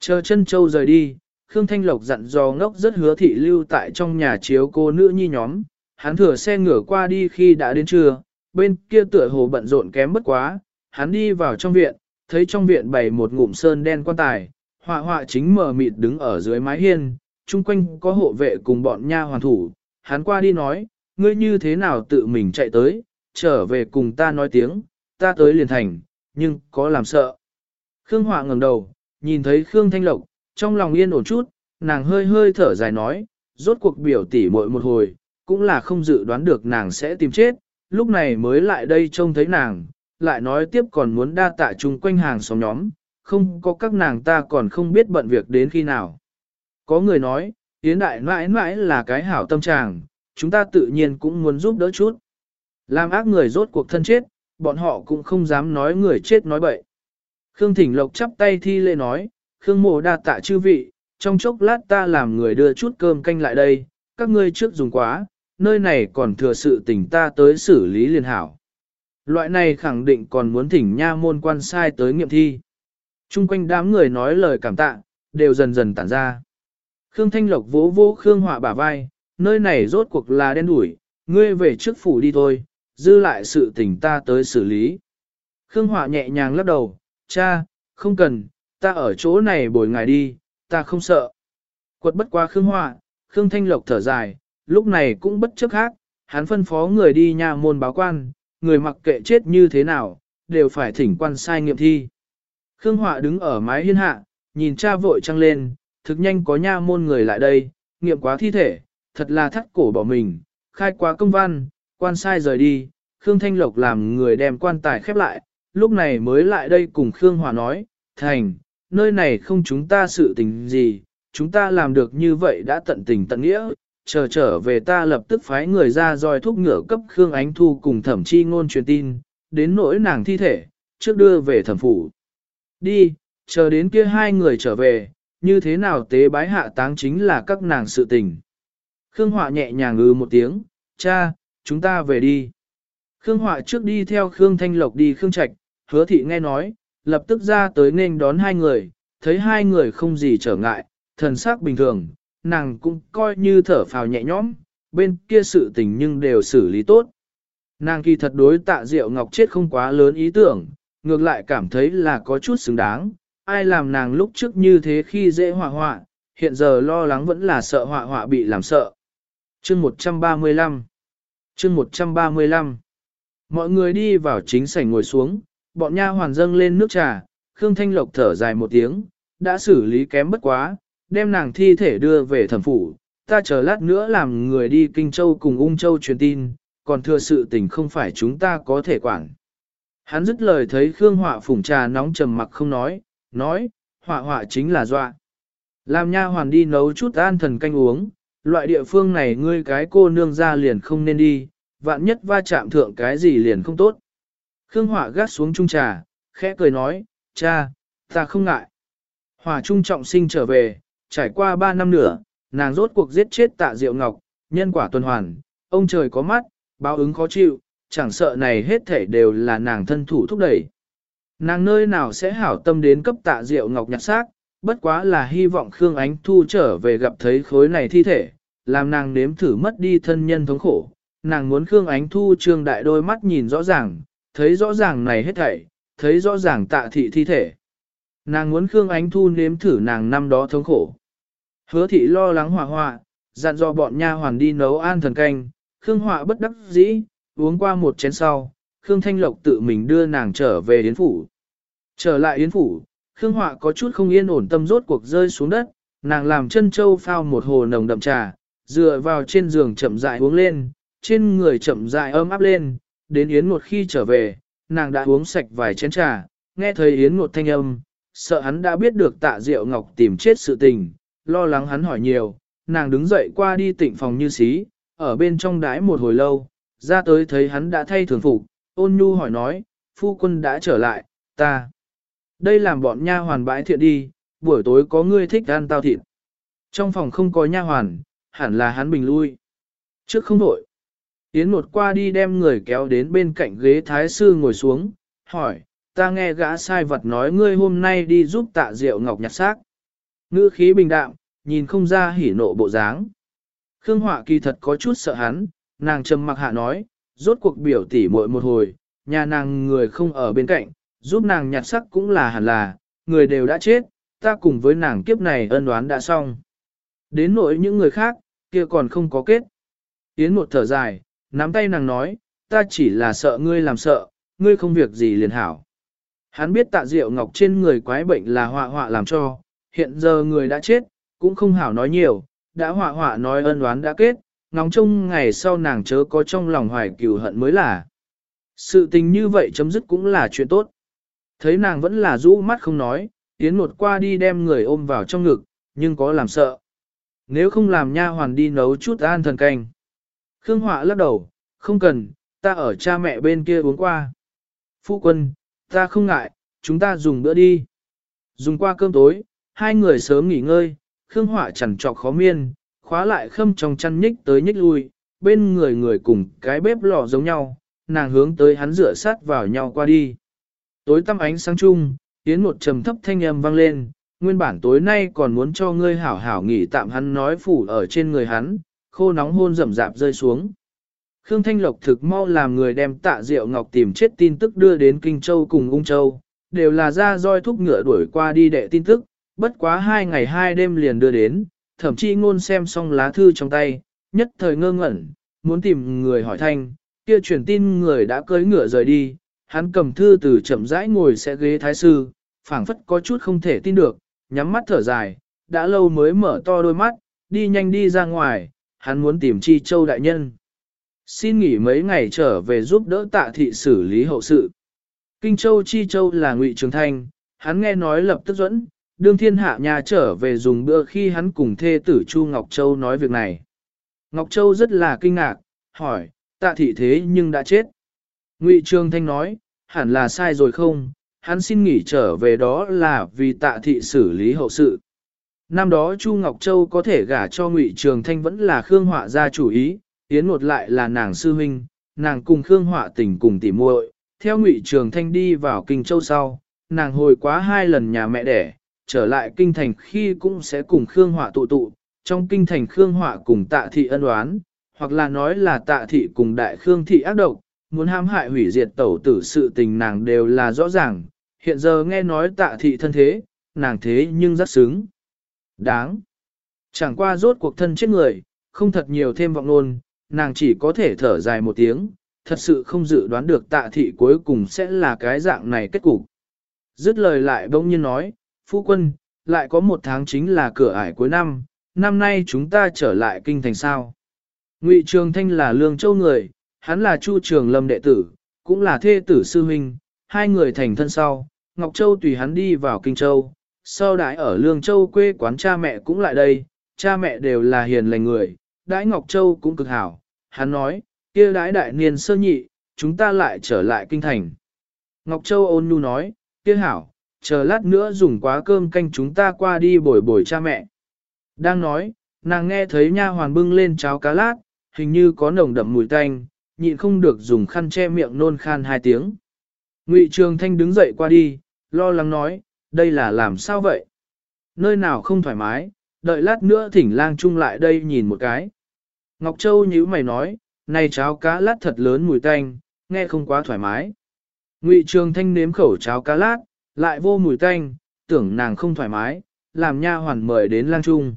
Chờ Trân Châu rời đi, Khương Thanh Lộc dặn dò ngốc rất hứa thị lưu tại trong nhà chiếu cô nữ nhi nhóm, hắn thừa xe ngửa qua đi khi đã đến trưa, bên kia tựa hồ bận rộn kém bất quá, hắn đi vào trong viện, thấy trong viện bày một ngụm sơn đen quan tài, họa họa chính mờ mịt đứng ở dưới mái hiên, chung quanh có hộ vệ cùng bọn nha hoàn thủ, hắn qua đi nói, ngươi như thế nào tự mình chạy tới, trở về cùng ta nói tiếng, ta tới liền thành, nhưng có làm sợ. Khương Họa ngẩng đầu, nhìn thấy Khương Thanh Lộc, trong lòng yên ổn chút, nàng hơi hơi thở dài nói, rốt cuộc biểu tỉ muội một hồi, cũng là không dự đoán được nàng sẽ tìm chết, lúc này mới lại đây trông thấy nàng, lại nói tiếp còn muốn đa tạ chung quanh hàng xóm nhóm, không có các nàng ta còn không biết bận việc đến khi nào. Có người nói, Yến Đại mãi mãi là cái hảo tâm trạng, chúng ta tự nhiên cũng muốn giúp đỡ chút. Làm ác người rốt cuộc thân chết, bọn họ cũng không dám nói người chết nói bậy. Khương Thỉnh Lộc chắp tay thi lễ nói, Khương Mộ đa tạ chư vị, trong chốc lát ta làm người đưa chút cơm canh lại đây, các ngươi trước dùng quá, nơi này còn thừa sự tình ta tới xử lý liền hảo. Loại này khẳng định còn muốn thỉnh nha môn quan sai tới nghiệm thi. Trung quanh đám người nói lời cảm tạ, đều dần dần tản ra. Khương Thanh Lộc vỗ vỗ Khương Họa bả vai, nơi này rốt cuộc là đen đủi, ngươi về trước phủ đi thôi, dư lại sự tình ta tới xử lý. Khương Họa nhẹ nhàng lắc đầu, cha, không cần, ta ở chỗ này bồi ngài đi, ta không sợ. Quật bất qua Khương Họa, Khương Thanh Lộc thở dài, lúc này cũng bất chấp khác, hắn phân phó người đi nhà môn báo quan, người mặc kệ chết như thế nào, đều phải thỉnh quan sai nghiệm thi. Khương Họa đứng ở mái hiên hạ, nhìn cha vội trăng lên, thực nhanh có nha môn người lại đây, nghiệm quá thi thể, thật là thắt cổ bỏ mình, khai quá công văn, quan sai rời đi, Khương Thanh Lộc làm người đem quan tài khép lại, lúc này mới lại đây cùng Khương hòa nói, thành, nơi này không chúng ta sự tình gì, chúng ta làm được như vậy đã tận tình tận nghĩa, chờ trở về ta lập tức phái người ra dòi thúc ngựa cấp Khương Ánh Thu cùng thẩm chi ngôn truyền tin, đến nỗi nàng thi thể, trước đưa về thẩm phủ. Đi, chờ đến kia hai người trở về, như thế nào tế bái hạ táng chính là các nàng sự tình. Khương Họa nhẹ nhàng ngừ một tiếng, cha, chúng ta về đi. Khương Họa trước đi theo Khương Thanh Lộc đi Khương Trạch, hứa thị nghe nói, lập tức ra tới nên đón hai người, thấy hai người không gì trở ngại, thần sắc bình thường, nàng cũng coi như thở phào nhẹ nhõm, bên kia sự tình nhưng đều xử lý tốt. Nàng kỳ thật đối tạ diệu ngọc chết không quá lớn ý tưởng, ngược lại cảm thấy là có chút xứng đáng, ai làm nàng lúc trước như thế khi dễ họa họa, hiện giờ lo lắng vẫn là sợ họa họa bị làm sợ. Chương 135 Chương 135 Mọi người đi vào chính sảnh ngồi xuống, bọn nha hoàn dâng lên nước trà, Khương Thanh Lộc thở dài một tiếng, đã xử lý kém bất quá, đem nàng thi thể đưa về thẩm phủ, ta chờ lát nữa làm người đi Kinh Châu cùng Ung Châu truyền tin, còn thừa sự tình không phải chúng ta có thể quản. Hắn dứt lời thấy Khương Họa phủng trà nóng trầm mặc không nói, nói, họa họa chính là dọa. Làm nha hoàn đi nấu chút an thần canh uống, loại địa phương này ngươi cái cô nương ra liền không nên đi, vạn nhất va chạm thượng cái gì liền không tốt. Khương Hỏa gác xuống chung trà, khẽ cười nói, cha, ta không ngại. Hỏa trung trọng sinh trở về, trải qua 3 năm nữa, nàng rốt cuộc giết chết tạ diệu ngọc, nhân quả tuần hoàn, ông trời có mắt, báo ứng khó chịu, chẳng sợ này hết thể đều là nàng thân thủ thúc đẩy. Nàng nơi nào sẽ hảo tâm đến cấp tạ diệu ngọc nhặt xác, bất quá là hy vọng Khương Ánh Thu trở về gặp thấy khối này thi thể, làm nàng nếm thử mất đi thân nhân thống khổ. Nàng muốn Khương Ánh Thu trương đại đôi mắt nhìn rõ ràng, thấy rõ ràng này hết thảy, thấy rõ ràng tạ thị thi thể. Nàng muốn Khương Ánh Thu nếm thử nàng năm đó thống khổ. Hứa thị lo lắng hỏa hoạ, dặn dò bọn nha hoàn đi nấu an thần canh, Khương Họa bất đắc dĩ, uống qua một chén sau, Khương Thanh Lộc tự mình đưa nàng trở về Yến Phủ. Trở lại Yến Phủ, Khương Họa có chút không yên ổn tâm rốt cuộc rơi xuống đất, nàng làm chân châu phao một hồ nồng đậm trà, dựa vào trên giường chậm rãi uống lên, trên người chậm rãi ấm áp lên, đến Yến một khi trở về, nàng đã uống sạch vài chén trà, nghe thấy Yến một thanh âm, sợ hắn đã biết được tạ diệu ngọc tìm chết sự tình, lo lắng hắn hỏi nhiều, nàng đứng dậy qua đi tịnh phòng như xí, ở bên trong đái một hồi lâu, ra tới thấy hắn đã thay thường phục, ôn nhu hỏi nói, phu quân đã trở lại, ta. Đây làm bọn nha hoàn bãi thiện đi, buổi tối có ngươi thích ăn tao thịt. Trong phòng không có nha hoàn, hẳn là hắn bình lui. Trước không đổi. Yến một qua đi đem người kéo đến bên cạnh ghế thái sư ngồi xuống, hỏi, ta nghe gã sai vật nói ngươi hôm nay đi giúp tạ diệu ngọc nhặt xác. Ngữ khí bình đạm, nhìn không ra hỉ nộ bộ dáng. Khương Họa kỳ thật có chút sợ hắn, nàng trầm mặc hạ nói, rốt cuộc biểu tỉ muội một hồi, nhà nàng người không ở bên cạnh, giúp nàng nhặt sắc cũng là hẳn là, người đều đã chết, ta cùng với nàng kiếp này ân oán đã xong. Đến nỗi những người khác, kia còn không có kết. Yến một thở dài, nắm tay nàng nói, ta chỉ là sợ ngươi làm sợ, ngươi không việc gì liền hảo. Hắn biết tạ diệu ngọc trên người quái bệnh là họa họa làm cho, hiện giờ người đã chết, cũng không hảo nói nhiều, đã họa họa nói ân oán đã kết, ngóng trông ngày sau nàng chớ có trong lòng hoài cừu hận mới là. Sự tình như vậy chấm dứt cũng là chuyện tốt. Thấy nàng vẫn là rũ mắt không nói, tiến một qua đi đem người ôm vào trong ngực, nhưng có làm sợ. Nếu không làm nha hoàn đi nấu chút an thần canh. Khương Họa lắc đầu, không cần, ta ở cha mẹ bên kia uống qua. Phu quân, ta không ngại, chúng ta dùng bữa đi. Dùng qua cơm tối, hai người sớm nghỉ ngơi, Khương Họa chẳng trọc khó miên, khóa lại khâm trong chăn nhích tới nhích lui, bên người người cùng cái bếp lò giống nhau, nàng hướng tới hắn rửa sát vào nhau qua đi. Tối tăm ánh sáng chung, tiến một trầm thấp thanh âm vang lên, nguyên bản tối nay còn muốn cho ngươi hảo hảo nghỉ tạm hắn nói phủ ở trên người hắn, khô nóng hôn rậm rạp rơi xuống. Khương Thanh Lộc thực mau làm người đem tạ Diệu Ngọc tìm chết tin tức đưa đến Kinh Châu cùng Ung Châu, đều là ra roi thúc ngựa đuổi qua đi đệ tin tức, bất quá hai ngày hai đêm liền đưa đến, thậm chí ngôn xem xong lá thư trong tay, nhất thời ngơ ngẩn, muốn tìm người hỏi thanh, kia truyền tin người đã cưới ngựa rời đi, hắn cầm thư từ chậm rãi ngồi sẽ ghế thái sư, phảng phất có chút không thể tin được, nhắm mắt thở dài, đã lâu mới mở to đôi mắt, đi nhanh đi ra ngoài, hắn muốn tìm Chi Châu đại nhân. Xin nghỉ mấy ngày trở về giúp đỡ tạ thị xử lý hậu sự. Kinh Châu Chi Châu là ngụy Trường Thanh, hắn nghe nói lập tức dẫn, đương thiên hạ nhà trở về dùng bữa khi hắn cùng thê tử Chu Ngọc Châu nói việc này. Ngọc Châu rất là kinh ngạc, hỏi, tạ thị thế nhưng đã chết. Ngụy Trường Thanh nói, hẳn là sai rồi không, hắn xin nghỉ trở về đó là vì tạ thị xử lý hậu sự. Năm đó Chu Ngọc Châu có thể gả cho Ngụy Trường Thanh vẫn là Khương Họa gia chủ ý, yến một lại là nàng sư huynh, nàng cùng Khương Họa tình cùng tỉ muội. Theo Ngụy Trường Thanh đi vào Kinh Châu sau, nàng hồi quá hai lần nhà mẹ đẻ, trở lại kinh thành khi cũng sẽ cùng Khương Họa tụ tụ, trong kinh thành Khương Họa cùng tạ thị ân oán, hoặc là nói là tạ thị cùng đại Khương thị ác độc, muốn hãm hại hủy diệt tẩu tử sự tình nàng đều là rõ ràng, hiện giờ nghe nói tạ thị thân thế, nàng thế nhưng rất sướng. Đáng. Chẳng qua rốt cuộc thân chết người, không thật nhiều thêm vọng luôn, nàng chỉ có thể thở dài một tiếng, thật sự không dự đoán được tạ thị cuối cùng sẽ là cái dạng này kết cục. Dứt lời lại bỗng nhiên nói, phu quân, lại có một tháng chính là cửa ải cuối năm, năm nay chúng ta trở lại kinh thành sao. Ngụy Trường Thanh là lương châu người, hắn là chu trường lâm đệ tử, cũng là thê tử sư huynh, hai người thành thân sau, Ngọc Châu tùy hắn đi vào Kinh Châu, sau đãi ở Lương Châu quê quán cha mẹ cũng lại đây, cha mẹ đều là hiền lành người, đãi Ngọc Châu cũng cực hảo, hắn nói, kia đãi đại niên sơ nhị, chúng ta lại trở lại kinh thành. Ngọc Châu ôn nhu nói, kia hảo, chờ lát nữa dùng quá cơm canh chúng ta qua đi bồi bồi cha mẹ. Đang nói, nàng nghe thấy nha hoàn bưng lên cháo cá lát, hình như có nồng đậm mùi tanh, nhịn không được dùng khăn che miệng nôn khan hai tiếng. Ngụy Trường Thanh đứng dậy qua đi, lo lắng nói, đây là làm sao vậy? Nơi nào không thoải mái, đợi lát nữa thỉnh lang chung lại đây nhìn một cái. Ngọc Châu nhíu mày nói, này cháo cá lát thật lớn mùi tanh, nghe không quá thoải mái. Ngụy Trường Thanh nếm khẩu cháo cá lát, lại vô mùi tanh, tưởng nàng không thoải mái, làm nha hoàn mời đến lang trung.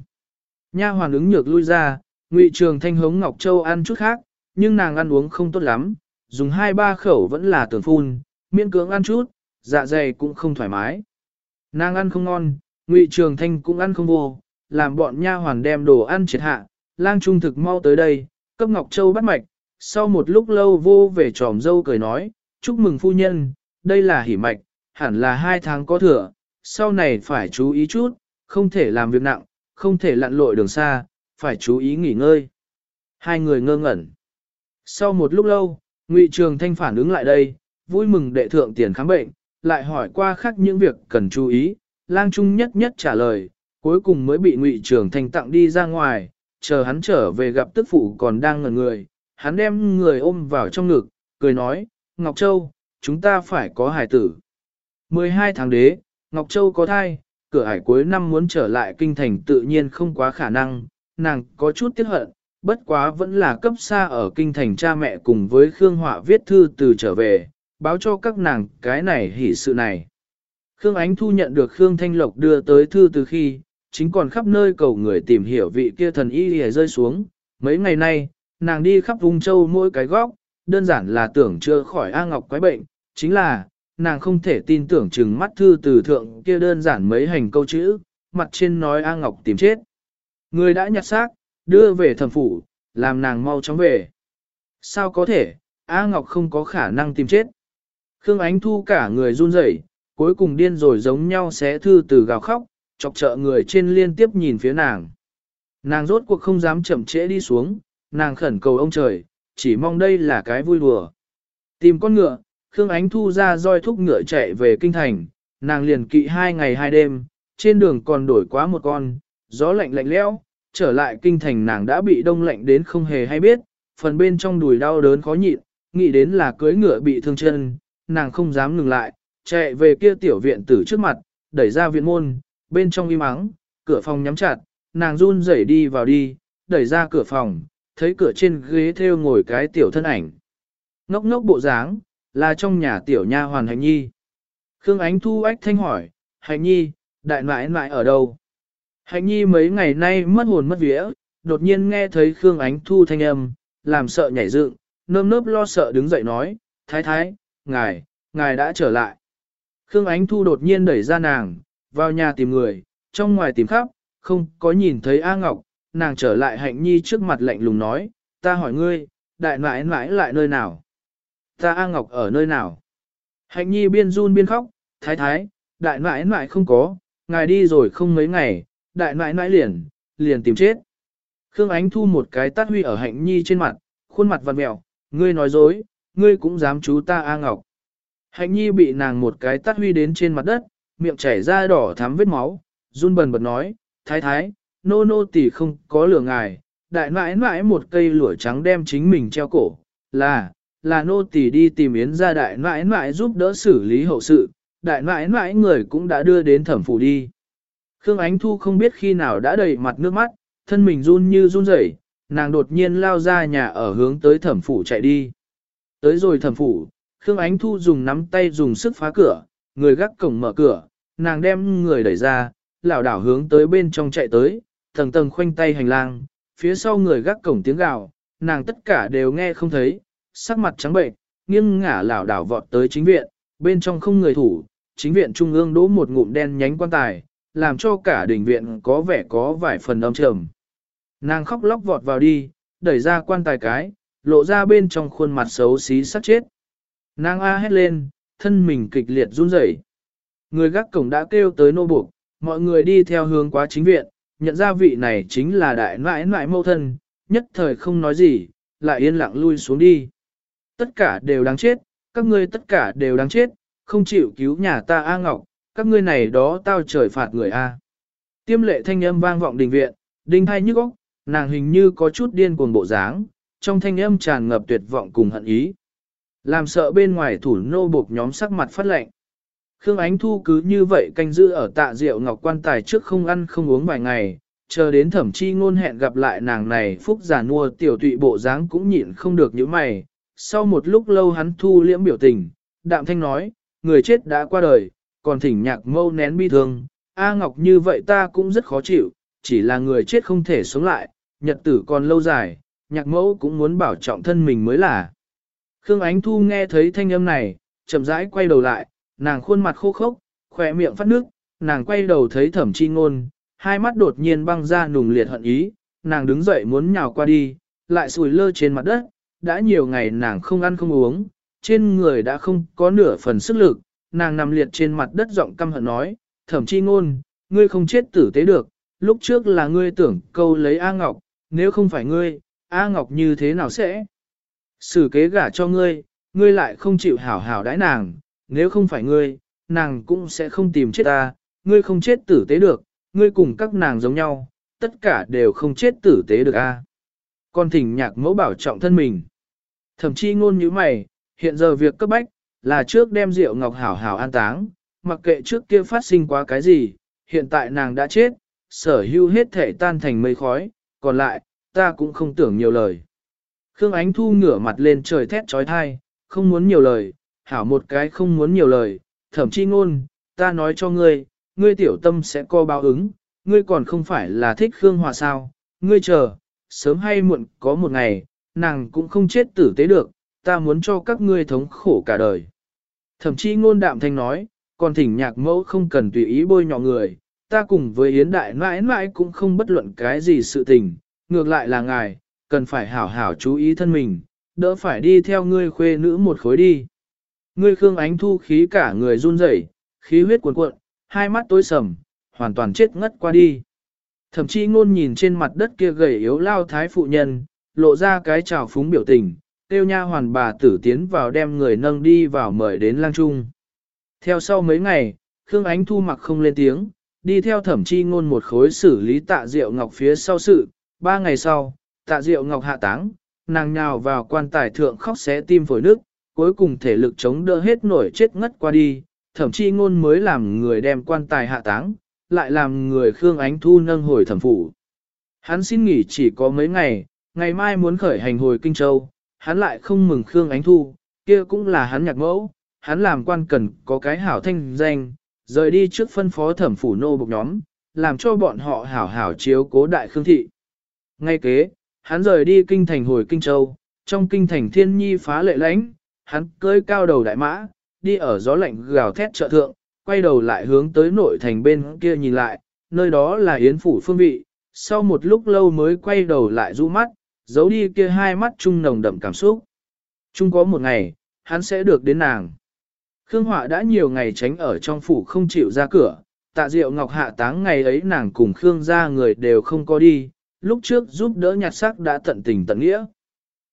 Nha hoàn ứng nhược lui ra, Ngụy Trường Thanh hống Ngọc Châu ăn chút khác, nhưng nàng ăn uống không tốt lắm, dùng hai ba khẩu vẫn là tưởng phun, miễn cưỡng ăn chút, dạ dày cũng không thoải mái. Nàng ăn không ngon, Ngụy Trường Thanh cũng ăn không vô, làm bọn nha hoàn đem đồ ăn triệt hạ, lang trung thực mau tới đây, cấp Ngọc Châu bắt mạch, sau một lúc lâu vô về tròm dâu cười nói, chúc mừng phu nhân, đây là hỉ mạch, hẳn là hai tháng có thừa, sau này phải chú ý chút, không thể làm việc nặng, không thể lặn lội đường xa, phải chú ý nghỉ ngơi. Hai người ngơ ngẩn. Sau một lúc lâu, Ngụy Trường Thanh phản ứng lại đây, vui mừng đệ thượng tiền khám bệnh, lại hỏi qua khác những việc cần chú ý, lang trung nhất nhất trả lời, cuối cùng mới bị Ngụy Trường Thanh tặng đi ra ngoài, chờ hắn trở về gặp tức phụ còn đang ngẩn người, hắn đem người ôm vào trong ngực, cười nói, Ngọc Châu, chúng ta phải có hài tử. 12 tháng đế, Ngọc Châu có thai, cửa hải cuối năm muốn trở lại kinh thành tự nhiên không quá khả năng, nàng có chút tiếc hận, bất quá vẫn là cấp xa ở kinh thành cha mẹ cùng với Khương Họa viết thư từ trở về, báo cho các nàng cái này hỉ sự này. Khương Ánh Thu nhận được Khương Thanh Lộc đưa tới thư từ khi, chính còn khắp nơi cầu người tìm hiểu vị kia thần y hề rơi xuống. Mấy ngày nay, nàng đi khắp vùng châu mỗi cái góc, đơn giản là tưởng chưa khỏi A Ngọc quái bệnh, chính là, nàng không thể tin tưởng chừng mắt thư từ thượng kia đơn giản mấy hành câu chữ, mặt trên nói A Ngọc tìm chết. Người đã nhặt xác, đưa về thẩm phủ, làm nàng mau chóng về. Sao có thể, A Ngọc không có khả năng tìm chết. Khương Ánh Thu cả người run rẩy, cuối cùng điên rồi giống nhau xé thư từ gào khóc, chọc trợ người trên liên tiếp nhìn phía nàng. Nàng rốt cuộc không dám chậm trễ đi xuống, nàng khẩn cầu ông trời, chỉ mong đây là cái vui đùa. Tìm con ngựa, Khương Ánh Thu ra roi thúc ngựa chạy về kinh thành, nàng liền kỵ hai ngày hai đêm, trên đường còn đổi quá một con, gió lạnh lạnh lẽo, trở lại kinh thành nàng đã bị đông lạnh đến không hề hay biết, phần bên trong đùi đau đớn khó nhịn, nghĩ đến là cưới ngựa bị thương chân, nàng không dám ngừng lại, chạy về kia tiểu viện tử trước mặt, đẩy ra viện môn, bên trong im ắng, cửa phòng nhắm chặt, nàng run rẩy đi vào đi, đẩy ra cửa phòng, thấy cửa trên ghế theo ngồi cái tiểu thân ảnh. Ngốc ngốc bộ dáng, là trong nhà tiểu nha hoàn hạnh nhi. Khương Ánh Thu ách thanh hỏi, hạnh nhi, đại mãi mãi ở đâu? Hạnh nhi mấy ngày nay mất hồn mất vía, đột nhiên nghe thấy Khương Ánh Thu thanh âm, làm sợ nhảy dựng, nơm nớp lo sợ đứng dậy nói, thái thái, ngài, ngài đã trở lại. Khương Ánh Thu đột nhiên đẩy ra nàng, vào nhà tìm người, trong ngoài tìm khắp, không có nhìn thấy A Ngọc, nàng trở lại hạnh nhi trước mặt lạnh lùng nói, ta hỏi ngươi, đại nãi nãi lại nơi nào? Ta A Ngọc ở nơi nào? Hạnh nhi biên run biên khóc, thái thái, đại nãi nãi không có, ngài đi rồi không mấy ngày, đại nãi nãi liền, liền tìm chết. Khương Ánh thu một cái tát huy ở hạnh nhi trên mặt, khuôn mặt vặn mẹo, ngươi nói dối, ngươi cũng dám chú ta A Ngọc. Hạnh nhi bị nàng một cái tát huy đến trên mặt đất, miệng chảy ra đỏ thắm vết máu, run bần bật nói, thái thái, nô nô tỷ không có lửa ngài, đại mãi mãi một cây lửa trắng đem chính mình treo cổ, là, là nô tỷ đi tìm yến ra đại mãi mãi giúp đỡ xử lý hậu sự, đại mãi mãi người cũng đã đưa đến thẩm phủ đi. Khương Ánh Thu không biết khi nào đã đầy mặt nước mắt, thân mình run như run rẩy, nàng đột nhiên lao ra nhà ở hướng tới thẩm phủ chạy đi. Tới rồi thẩm phủ, Khương Ánh Thu dùng nắm tay dùng sức phá cửa, người gác cổng mở cửa, nàng đem người đẩy ra, lảo đảo hướng tới bên trong chạy tới, tầng tầng khoanh tay hành lang, phía sau người gác cổng tiếng gào, nàng tất cả đều nghe không thấy, sắc mặt trắng bệnh, nghiêng ngả lảo đảo vọt tới chính viện, bên trong không người thủ, chính viện trung ương đỗ một ngụm đen nhánh quan tài, làm cho cả đỉnh viện có vẻ có vài phần âm trầm. Nàng khóc lóc vọt vào đi, đẩy ra quan tài cái, lộ ra bên trong khuôn mặt xấu xí sắp chết. Nàng A hét lên, thân mình kịch liệt run rẩy. Người gác cổng đã kêu tới nô buộc, mọi người đi theo hướng quá chính viện, nhận ra vị này chính là đại nãi nãi mâu thân, nhất thời không nói gì, lại yên lặng lui xuống đi. Tất cả đều đáng chết, các ngươi tất cả đều đáng chết, không chịu cứu nhà ta A Ngọc, các ngươi này đó tao trời phạt người A. Tiêm lệ thanh âm vang vọng đình viện, đinh hay nhức óc, nàng hình như có chút điên cuồng bộ dáng, trong thanh âm tràn ngập tuyệt vọng cùng hận ý. Làm sợ bên ngoài thủ nô buộc nhóm sắc mặt phát lệnh. Khương Ánh Thu cứ như vậy canh giữ ở tạ rượu ngọc quan tài trước không ăn không uống vài ngày, chờ đến thẩm chi ngôn hẹn gặp lại nàng này phúc giả nua tiểu tụy bộ dáng cũng nhịn không được những mày. Sau một lúc lâu hắn thu liễm biểu tình, đạm thanh nói, người chết đã qua đời, còn thỉnh nhạc mâu nén bi thương, A Ngọc như vậy ta cũng rất khó chịu, chỉ là người chết không thể sống lại, nhật tử còn lâu dài, nhạc mẫu cũng muốn bảo trọng thân mình mới là. Khương Ánh Thu nghe thấy thanh âm này, chậm rãi quay đầu lại, nàng khuôn mặt khô khốc, khỏe miệng phát nước, nàng quay đầu thấy thẩm chi ngôn, hai mắt đột nhiên băng ra nùng liệt hận ý, nàng đứng dậy muốn nhào qua đi, lại sùi lơ trên mặt đất, đã nhiều ngày nàng không ăn không uống, trên người đã không có nửa phần sức lực, nàng nằm liệt trên mặt đất giọng căm hận nói, thẩm chi ngôn, ngươi không chết tử tế được, lúc trước là ngươi tưởng câu lấy A Ngọc, nếu không phải ngươi, A Ngọc như thế nào sẽ? Sử kế gả cho ngươi, ngươi lại không chịu hảo hảo đãi nàng, nếu không phải ngươi, nàng cũng sẽ không tìm chết ta, ngươi không chết tử tế được, ngươi cùng các nàng giống nhau, tất cả đều không chết tử tế được a. Con thỉnh nhạc mẫu bảo trọng thân mình. Thậm chí ngôn như mày, hiện giờ việc cấp bách, là trước đem rượu ngọc hảo hảo an táng, mặc kệ trước kia phát sinh quá cái gì, hiện tại nàng đã chết, sở hữu hết thể tan thành mây khói, còn lại, ta cũng không tưởng nhiều lời. Khương Ánh Thu ngửa mặt lên trời thét trói thai, không muốn nhiều lời, hảo một cái không muốn nhiều lời, thậm chí ngôn, ta nói cho ngươi, ngươi tiểu tâm sẽ co báo ứng, ngươi còn không phải là thích Khương Hòa sao, ngươi chờ, sớm hay muộn có một ngày, nàng cũng không chết tử tế được, ta muốn cho các ngươi thống khổ cả đời. Thậm chí ngôn đạm thanh nói, còn thỉnh nhạc mẫu không cần tùy ý bôi nhọ người, ta cùng với Yến Đại mãi mãi cũng không bất luận cái gì sự tình, ngược lại là ngài, cần phải hảo hảo chú ý thân mình, đỡ phải đi theo ngươi khuê nữ một khối đi. Ngươi Khương Ánh Thu khí cả người run rẩy, khí huyết cuồn cuộn, hai mắt tối sầm, hoàn toàn chết ngất qua đi. Thậm chí ngôn nhìn trên mặt đất kia gầy yếu lao thái phụ nhân, lộ ra cái trào phúng biểu tình, tiêu nha hoàn bà tử tiến vào đem người nâng đi vào mời đến lang trung. Theo sau mấy ngày, Khương Ánh Thu mặc không lên tiếng, đi theo thẩm chi ngôn một khối xử lý tạ diệu ngọc phía sau sự, ba ngày sau, tạ diệu ngọc hạ táng, nàng nhào vào quan tài thượng khóc xé tim phổi nước, cuối cùng thể lực chống đỡ hết nổi chết ngất qua đi, thẩm chi ngôn mới làm người đem quan tài hạ táng, lại làm người Khương Ánh Thu nâng hồi thẩm phủ. Hắn xin nghỉ chỉ có mấy ngày, ngày mai muốn khởi hành hồi Kinh Châu, hắn lại không mừng Khương Ánh Thu, kia cũng là hắn nhạc mẫu, hắn làm quan cần có cái hảo thanh danh, rời đi trước phân phó thẩm phủ nô bộc nhóm, làm cho bọn họ hảo hảo chiếu cố đại Khương Thị. Ngay kế, hắn rời đi kinh thành hồi Kinh Châu, trong kinh thành thiên nhi phá lệ lãnh, hắn cơi cao đầu đại mã, đi ở gió lạnh gào thét trợ thượng, quay đầu lại hướng tới nội thành bên kia nhìn lại, nơi đó là yến phủ phương vị, sau một lúc lâu mới quay đầu lại rũ mắt, giấu đi kia hai mắt trung nồng đậm cảm xúc. Chung có một ngày, hắn sẽ được đến nàng. Khương Họa đã nhiều ngày tránh ở trong phủ không chịu ra cửa, tạ diệu ngọc hạ táng ngày ấy nàng cùng Khương gia người đều không có đi, lúc trước giúp đỡ nhặt sắc đã tận tình tận nghĩa.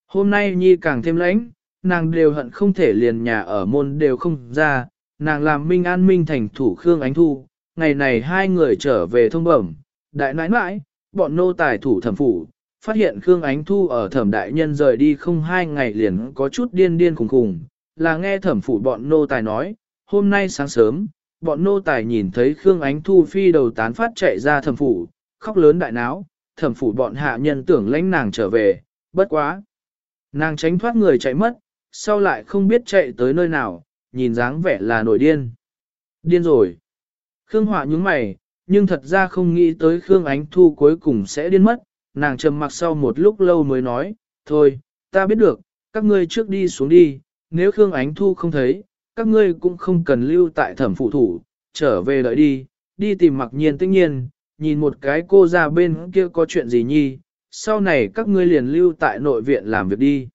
Hôm nay Nhi càng thêm lãnh, nàng đều hận không thể liền nhà ở môn đều không ra, nàng làm minh an minh thành thủ Khương Ánh Thu, ngày này hai người trở về thông bẩm, đại nãi nãi, bọn nô tài thủ thẩm phủ, phát hiện Khương Ánh Thu ở thẩm đại nhân rời đi không hai ngày liền có chút điên điên khùng khùng, là nghe thẩm phủ bọn nô tài nói, hôm nay sáng sớm, bọn nô tài nhìn thấy Khương Ánh Thu phi đầu tán phát chạy ra thẩm phủ, khóc lớn đại náo, thẩm phủ bọn hạ nhân tưởng lãnh nàng trở về, bất quá. Nàng tránh thoát người chạy mất, sau lại không biết chạy tới nơi nào, nhìn dáng vẻ là nổi điên. Điên rồi. Khương Họa nhúng mày, nhưng thật ra không nghĩ tới Khương Ánh Thu cuối cùng sẽ điên mất, nàng trầm mặc sau một lúc lâu mới nói, thôi, ta biết được, các ngươi trước đi xuống đi, nếu Khương Ánh Thu không thấy, các ngươi cũng không cần lưu tại thẩm phụ thủ, trở về đợi đi, đi tìm mặc nhiên tất nhiên, nhìn một cái cô ra bên kia có chuyện gì nhi, sau này các ngươi liền lưu tại nội viện làm việc đi.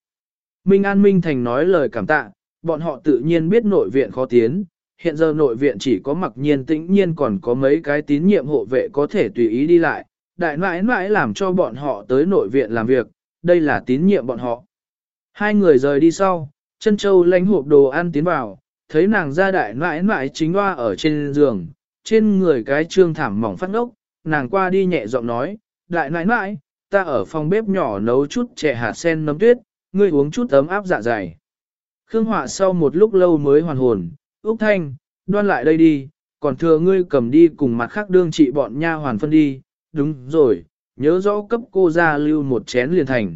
Minh An Minh Thành nói lời cảm tạ, bọn họ tự nhiên biết nội viện khó tiến, hiện giờ nội viện chỉ có mặc nhiên tĩnh nhiên còn có mấy cái tín nhiệm hộ vệ có thể tùy ý đi lại, đại mãi mãi làm cho bọn họ tới nội viện làm việc, đây là tín nhiệm bọn họ. Hai người rời đi sau, chân châu lánh hộp đồ ăn tiến vào, thấy nàng ra đại mãi mãi chính hoa ở trên giường, trên người cái trương thảm mỏng phát ngốc, nàng qua đi nhẹ giọng nói, đại nãi nãi, ta ở phòng bếp nhỏ nấu chút chè hạt sen nấm tuyết, ngươi uống chút ấm áp dạ dày. Khương Họa sau một lúc lâu mới hoàn hồn, Úc Thanh, đoan lại đây đi, còn thừa ngươi cầm đi cùng mặt khác đương trị bọn nha hoàn phân đi, đúng rồi, nhớ rõ cấp cô ra lưu một chén liền thành.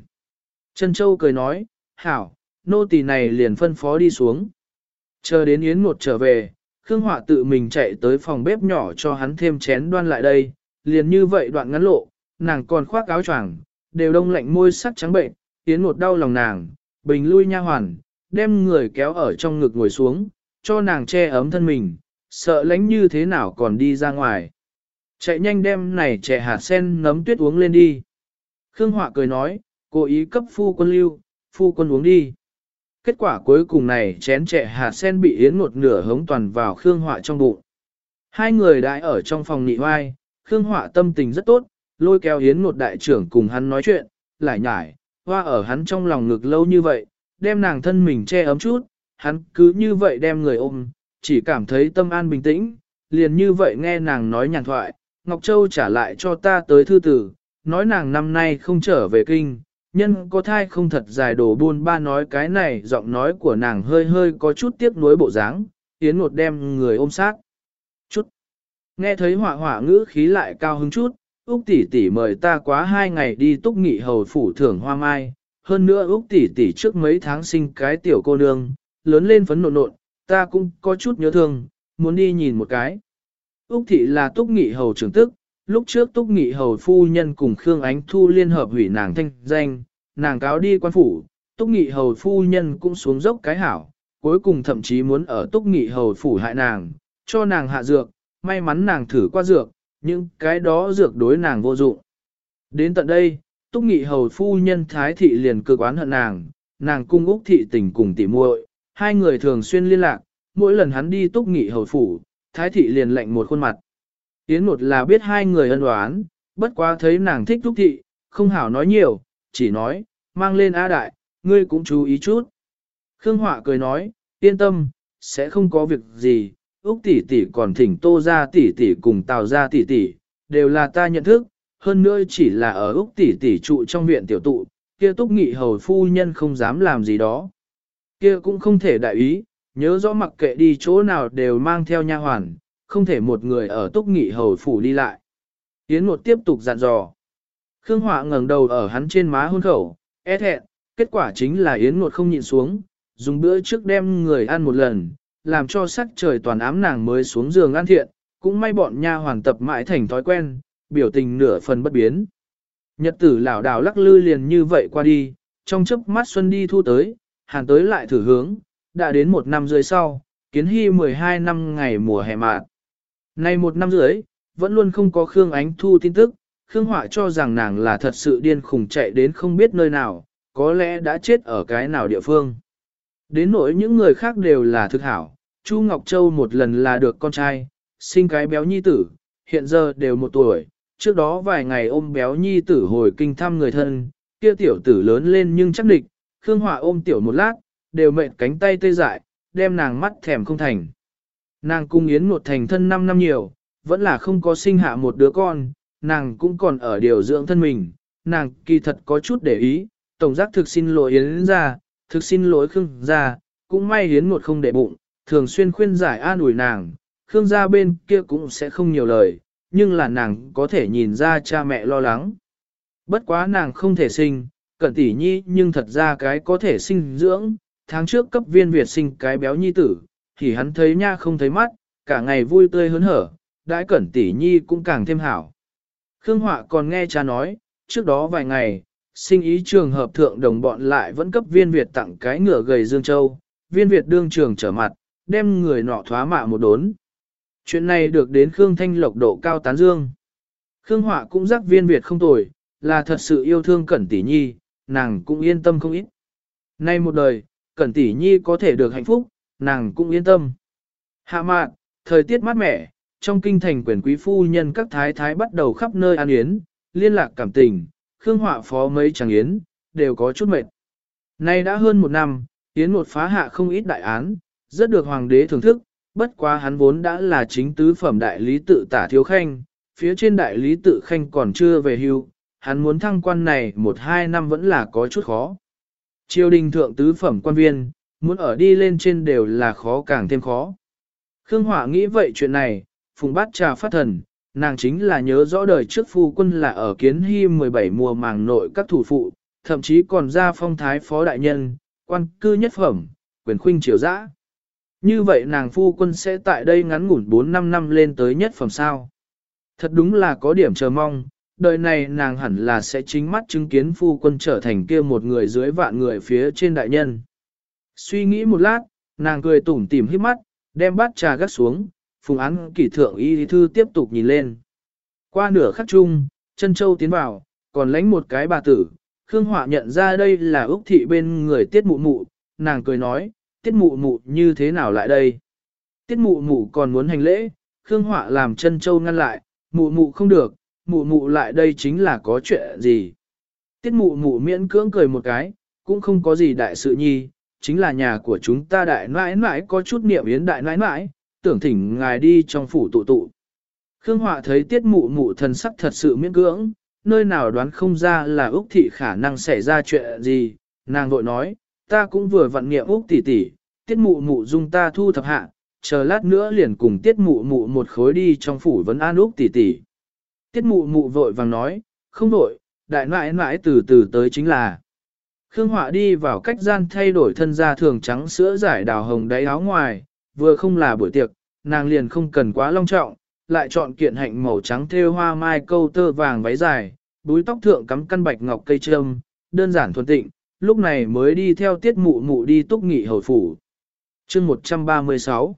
Trân Châu cười nói, hảo, nô tỳ này liền phân phó đi xuống. Chờ đến Yến một trở về, Khương Họa tự mình chạy tới phòng bếp nhỏ cho hắn thêm chén đoan lại đây, liền như vậy đoạn ngắn lộ, nàng còn khoác áo choàng, đều đông lạnh môi sắc trắng bệnh, Yến một đau lòng nàng, bình lui nha hoàn, đem người kéo ở trong ngực ngồi xuống, cho nàng che ấm thân mình, sợ lánh như thế nào còn đi ra ngoài. Chạy nhanh đem này trẻ hạt sen nấm tuyết uống lên đi. Khương Họa cười nói, cố ý cấp phu quân lưu, phu quân uống đi. Kết quả cuối cùng này chén trẻ hạt sen bị yến một nửa hống toàn vào Khương Họa trong bụng. Hai người đã ở trong phòng nị hoai, Khương Họa tâm tình rất tốt, lôi kéo yến một đại trưởng cùng hắn nói chuyện, lại nhải, hoa ở hắn trong lòng ngực lâu như vậy, đem nàng thân mình che ấm chút, hắn cứ như vậy đem người ôm, chỉ cảm thấy tâm an bình tĩnh, liền như vậy nghe nàng nói nhàn thoại, Ngọc Châu trả lại cho ta tới thư tử, nói nàng năm nay không trở về kinh, nhân có thai không thật dài đổ buôn ba nói cái này, giọng nói của nàng hơi hơi có chút tiếc nuối bộ dáng, Yến một đem người ôm sát. Nghe thấy hỏa hỏa ngữ khí lại cao hứng chút, Úc tỷ tỷ mời ta quá hai ngày đi túc nghị hầu phủ thưởng hoa mai, hơn nữa Úc tỷ tỷ trước mấy tháng sinh cái tiểu cô nương, lớn lên phấn nộn nộn, ta cũng có chút nhớ thương, muốn đi nhìn một cái. Úc thị là túc nghị hầu trưởng tức, lúc trước túc nghị hầu phu nhân cùng Khương Ánh Thu liên hợp hủy nàng thanh danh, nàng cáo đi quan phủ, túc nghị hầu phu nhân cũng xuống dốc cái hảo, cuối cùng thậm chí muốn ở túc nghị hầu phủ hại nàng, cho nàng hạ dược, may mắn nàng thử qua dược, nhưng cái đó dược đối nàng vô dụng. Đến tận đây, túc nghị hầu phu nhân thái thị liền cực oán hận nàng, nàng cung Úc thị tình cùng tỉ muội, hai người thường xuyên liên lạc, mỗi lần hắn đi túc nghị hầu phủ, thái thị liền lệnh một khuôn mặt. Yến một là biết hai người ân oán, bất quá thấy nàng thích túc thị, không hảo nói nhiều, chỉ nói, mang lên A đại, ngươi cũng chú ý chút. Khương Họa cười nói, yên tâm, sẽ không có việc gì, Úc tỷ tỷ còn thỉnh Tô gia tỷ tỷ cùng Tào gia tỷ tỷ, đều là ta nhận thức, hơn nữa chỉ là ở Úc tỷ tỷ trụ trong viện tiểu tụ, kia Túc Nghị hầu phu nhân không dám làm gì đó. Kia cũng không thể đại ý, nhớ rõ mặc kệ đi chỗ nào đều mang theo nha hoàn, không thể một người ở Túc Nghị hầu phủ đi lại. Yến một tiếp tục dặn dò. Khương Họa ngẩng đầu ở hắn trên má hôn khẩu, e thẹn, kết quả chính là Yến một không nhịn xuống, dùng bữa trước đem người ăn một lần, làm cho sắc trời toàn ám nàng mới xuống giường ăn thiện, cũng may bọn nha hoàn tập mãi thành thói quen, biểu tình nửa phần bất biến. Nhật tử lão đảo lắc lư liền như vậy qua đi, trong chớp mắt xuân đi thu tới, hàn tới lại thử hướng, đã đến một năm rưỡi sau, kiến hy 12 năm ngày mùa hè mạn. Nay một năm rưỡi, vẫn luôn không có Khương Ánh Thu tin tức, Khương Họa cho rằng nàng là thật sự điên khùng chạy đến không biết nơi nào, có lẽ đã chết ở cái nào địa phương. Đến nỗi những người khác đều là thực hảo, Chu Ngọc Châu một lần là được con trai, sinh cái béo nhi tử, hiện giờ đều một tuổi, trước đó vài ngày ôm béo nhi tử hồi kinh thăm người thân, kia tiểu tử lớn lên nhưng chắc địch, Khương Họa ôm tiểu một lát, đều mệt cánh tay tê dại, đem nàng mắt thèm không thành. Nàng cung yến một thành thân 5 năm nhiều, vẫn là không có sinh hạ một đứa con, nàng cũng còn ở điều dưỡng thân mình, nàng kỳ thật có chút để ý, tổng giác thực xin lỗi Yến ra, thực xin lỗi Khương ra, cũng may Yến một không để bụng, thường xuyên khuyên giải an ủi nàng, Khương gia bên kia cũng sẽ không nhiều lời, nhưng là nàng có thể nhìn ra cha mẹ lo lắng. Bất quá nàng không thể sinh, cẩn tỷ nhi nhưng thật ra cái có thể sinh dưỡng, tháng trước cấp viên Việt sinh cái béo nhi tử, thì hắn thấy nha không thấy mắt, cả ngày vui tươi hớn hở, đãi cẩn tỷ nhi cũng càng thêm hảo. Khương Họa còn nghe cha nói, trước đó vài ngày, sinh ý trường hợp thượng đồng bọn lại vẫn cấp viên Việt tặng cái ngựa gầy Dương Châu, viên Việt đương trường trở mặt, đem người nọ thoá mạ một đốn. Chuyện này được đến Khương Thanh Lộc độ cao tán dương. Khương Họa cũng giác viên Việt không tồi, là thật sự yêu thương Cẩn Tỷ Nhi, nàng cũng yên tâm không ít. Nay một đời, Cẩn tỷ nhi có thể được hạnh phúc, nàng cũng yên tâm. Hạ mạn, thời tiết mát mẻ, trong kinh thành quyền quý phu nhân các thái thái bắt đầu khắp nơi an yến, liên lạc cảm tình, khương họa phó mấy chàng yến, đều có chút mệt. Nay đã hơn một năm, yến một phá hạ không ít đại án, rất được hoàng đế thưởng thức, bất quá hắn vốn đã là chính tứ phẩm đại lý tự tả thiếu khanh, phía trên đại lý tự khanh còn chưa về hưu, hắn muốn thăng quan này một hai năm vẫn là có chút khó. Triều đình thượng tứ phẩm quan viên, muốn ở đi lên trên đều là khó càng thêm khó. Khương Hỏa nghĩ vậy chuyện này, phùng bát trà phát thần, nàng chính là nhớ rõ đời trước phu quân là ở kiến hy 17 mùa màng nội các thủ phụ, thậm chí còn ra phong thái phó đại nhân, quan cư nhất phẩm, quyền khuynh triều giã. Như vậy nàng phu quân sẽ tại đây ngắn ngủn 4-5 năm lên tới nhất phẩm sao. Thật đúng là có điểm chờ mong, đời này nàng hẳn là sẽ chính mắt chứng kiến phu quân trở thành kia một người dưới vạn người phía trên đại nhân. Suy nghĩ một lát, nàng cười tủm tỉm hít mắt, đem bát trà gắt xuống, phùng án kỷ thượng y thư tiếp tục nhìn lên. Qua nửa khắc chung, chân châu tiến vào, còn lánh một cái bà tử, Khương Họa nhận ra đây là Úc Thị bên người tiết mụ mụ, nàng cười nói, tiết mụ mụ như thế nào lại đây? Tiết mụ mụ còn muốn hành lễ, Khương Họa làm chân châu ngăn lại, mụ mụ không được, mụ mụ lại đây chính là có chuyện gì? Tiết mụ mụ miễn cưỡng cười một cái, cũng không có gì đại sự nhi, chính là nhà của chúng ta đại nãi nãi có chút niệm yến đại nãi nãi, tưởng thỉnh ngài đi trong phủ tụ tụ. Khương Họa thấy tiết mụ mụ thần sắc thật sự miễn cưỡng, nơi nào đoán không ra là Úc Thị khả năng xảy ra chuyện gì, nàng vội nói, ta cũng vừa vặn nghiệm Úc tỷ tỷ, tiết mụ mụ dung ta thu thập hạ, chờ lát nữa liền cùng tiết mụ mụ một khối đi trong phủ vấn an Úc tỷ tỷ. Tiết mụ mụ vội vàng nói, không vội, đại nãi nãi từ từ tới chính là. Khương Họa đi vào cách gian thay đổi thân da thường trắng sữa giải đào hồng đáy áo ngoài, vừa không là buổi tiệc, nàng liền không cần quá long trọng, lại chọn kiện hạnh màu trắng thêu hoa mai câu tơ vàng váy dài, búi tóc thượng cắm căn bạch ngọc cây trâm, đơn giản thuần tịnh, lúc này mới đi theo tiết mụ mụ đi túc nghị hầu phủ. chương 136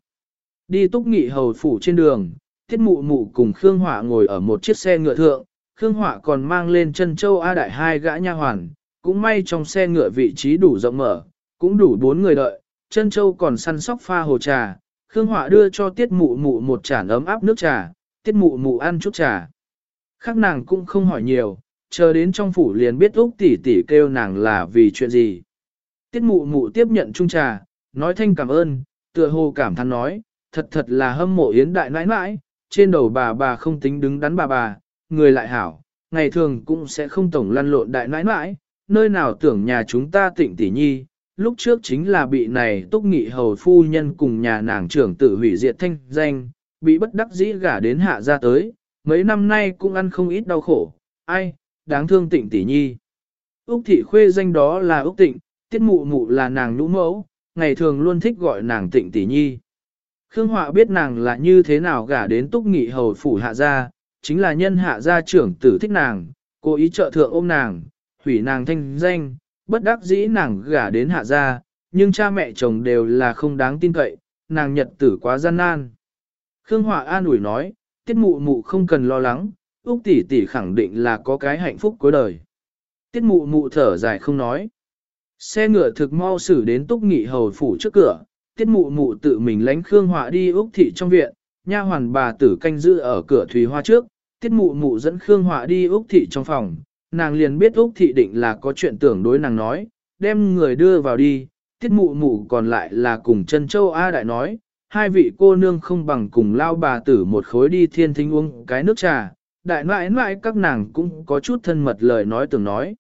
Đi túc nghị hầu phủ trên đường, tiết mụ mụ cùng Khương Họa ngồi ở một chiếc xe ngựa thượng, Khương Họa còn mang lên chân châu A đại hai gã nha hoàn, cũng may trong xe ngựa vị trí đủ rộng mở, cũng đủ bốn người đợi, chân châu còn săn sóc pha hồ trà, Khương Họa đưa cho tiết mụ mụ một chản ấm áp nước trà, tiết mụ mụ ăn chút trà. Khác nàng cũng không hỏi nhiều, chờ đến trong phủ liền biết Úc tỷ tỷ kêu nàng là vì chuyện gì. Tiết mụ mụ tiếp nhận chung trà, nói thanh cảm ơn, tựa hồ cảm thán nói, thật thật là hâm mộ yến đại nãi nãi, trên đầu bà bà không tính đứng đắn bà bà, người lại hảo, ngày thường cũng sẽ không tổng lăn lộn đại nãi nãi, nơi nào tưởng nhà chúng ta tịnh tỷ nhi, lúc trước chính là bị này túc nghị hầu phu nhân cùng nhà nàng trưởng tử hủy diệt thanh danh, bị bất đắc dĩ gả đến hạ ra tới, mấy năm nay cũng ăn không ít đau khổ, ai, đáng thương tịnh tỷ nhi. Úc thị khuê danh đó là Úc tịnh, tiết mụ mụ là nàng nhũ mẫu, ngày thường luôn thích gọi nàng tịnh tỷ nhi. Khương Họa biết nàng là như thế nào gả đến túc nghị hầu phủ hạ gia, chính là nhân hạ gia trưởng tử thích nàng, cố ý trợ thượng ôm nàng, hủy nàng thanh danh, bất đắc dĩ nàng gả đến hạ gia, nhưng cha mẹ chồng đều là không đáng tin cậy, nàng nhật tử quá gian nan. Khương Họa an ủi nói, tiết mụ mụ không cần lo lắng, Úc tỷ tỷ khẳng định là có cái hạnh phúc cuối đời. Tiết mụ mụ thở dài không nói. Xe ngựa thực mau xử đến túc nghị hầu phủ trước cửa, tiết mụ mụ tự mình lánh Khương Họa đi Úc thị trong viện, nha hoàn bà tử canh giữ ở cửa thủy hoa trước, tiết mụ mụ dẫn Khương Họa đi Úc thị trong phòng, nàng liền biết Úc Thị định là có chuyện tưởng đối nàng nói, đem người đưa vào đi, tiết mụ mụ còn lại là cùng chân châu A Đại nói, hai vị cô nương không bằng cùng lao bà tử một khối đi thiên thính uống cái nước trà, đại nãi nãi các nàng cũng có chút thân mật lời nói tưởng nói.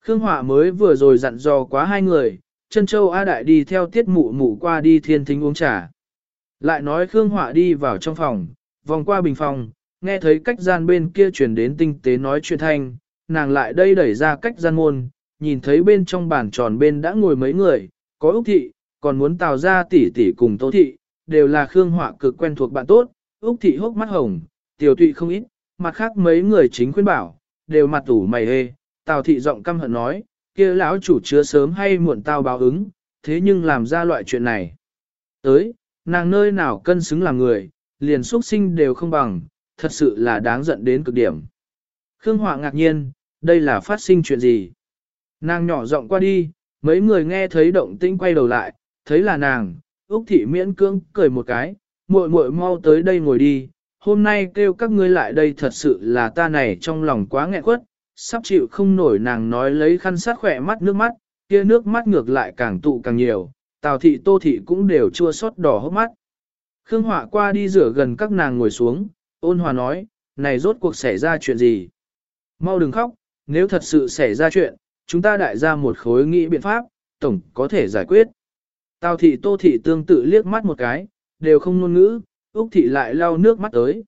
Khương Họa mới vừa rồi dặn dò quá hai người, chân châu A Đại đi theo tiết mụ mụ qua đi thiên thính uống trà. Lại nói Khương Họa đi vào trong phòng, vòng qua bình phòng, nghe thấy cách gian bên kia truyền đến tinh tế nói chuyện thanh, nàng lại đây đẩy ra cách gian môn, nhìn thấy bên trong bàn tròn bên đã ngồi mấy người, có Úc Thị, còn muốn tào ra tỷ tỷ cùng Tô Thị, đều là Khương Họa cực quen thuộc bạn tốt, Úc Thị hốc mắt hồng, tiểu tụy không ít, mặt khác mấy người chính khuyên bảo, đều mặt ủ mày hê, Tào Thị giọng căm hận nói, kia lão chủ chứa sớm hay muộn tao báo ứng, thế nhưng làm ra loại chuyện này. Tới, nàng nơi nào cân xứng làm người, liền xuất sinh đều không bằng, thật sự là đáng giận đến cực điểm. Khương Họa ngạc nhiên, đây là phát sinh chuyện gì? Nàng nhỏ giọng qua đi, mấy người nghe thấy động tĩnh quay đầu lại, thấy là nàng, Úc thị miễn cưỡng cười một cái, muội muội mau tới đây ngồi đi, hôm nay kêu các ngươi lại đây thật sự là ta này trong lòng quá nghẹn quất, sắp chịu không nổi nàng nói lấy khăn sát khỏe mắt nước mắt, kia nước mắt ngược lại càng tụ càng nhiều, tào thị tô thị cũng đều chua xót đỏ hốc mắt. Khương Họa qua đi rửa gần các nàng ngồi xuống, ôn hòa nói, này rốt cuộc xảy ra chuyện gì? Mau đừng khóc, nếu thật sự xảy ra chuyện, chúng ta đại ra một khối nghĩ biện pháp, tổng có thể giải quyết. Tào thị tô thị tương tự liếc mắt một cái, đều không ngôn ngữ, Úc thị lại lau nước mắt tới.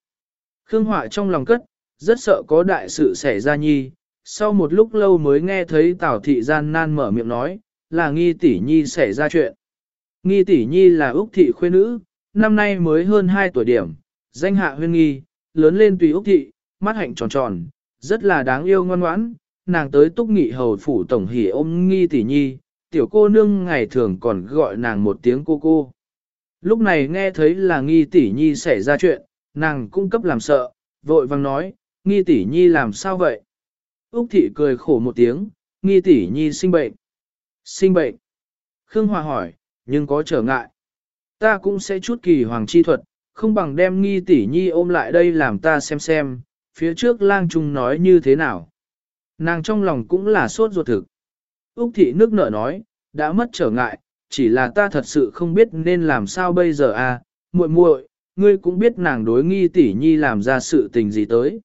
Khương Họa trong lòng cất, rất sợ có đại sự xảy ra nhi, sau một lúc lâu mới nghe thấy Tào thị gian nan mở miệng nói, là nghi tỷ nhi xảy ra chuyện. Nghi tỷ nhi là Úc thị khuê nữ, năm nay mới hơn 2 tuổi điểm, danh hạ huyên nghi, lớn lên tùy Úc thị, mắt hạnh tròn tròn, rất là đáng yêu ngoan ngoãn, nàng tới túc nghị hầu phủ tổng hỉ ôm nghi tỷ nhi, tiểu cô nương ngày thường còn gọi nàng một tiếng cô cô. Lúc này nghe thấy là nghi tỷ nhi xảy ra chuyện, nàng cung cấp làm sợ, vội vàng nói, nghi tỷ nhi làm sao vậy? Úc thị cười khổ một tiếng, nghi tỷ nhi sinh bệnh. Sinh bệnh. Khương Hòa hỏi, nhưng có trở ngại. Ta cũng sẽ chút kỳ hoàng chi thuật, không bằng đem nghi tỷ nhi ôm lại đây làm ta xem xem, phía trước lang trung nói như thế nào. Nàng trong lòng cũng là sốt ruột thực. Úc thị nước nở nói, đã mất trở ngại, chỉ là ta thật sự không biết nên làm sao bây giờ à, muội muội, ngươi cũng biết nàng đối nghi tỷ nhi làm ra sự tình gì tới.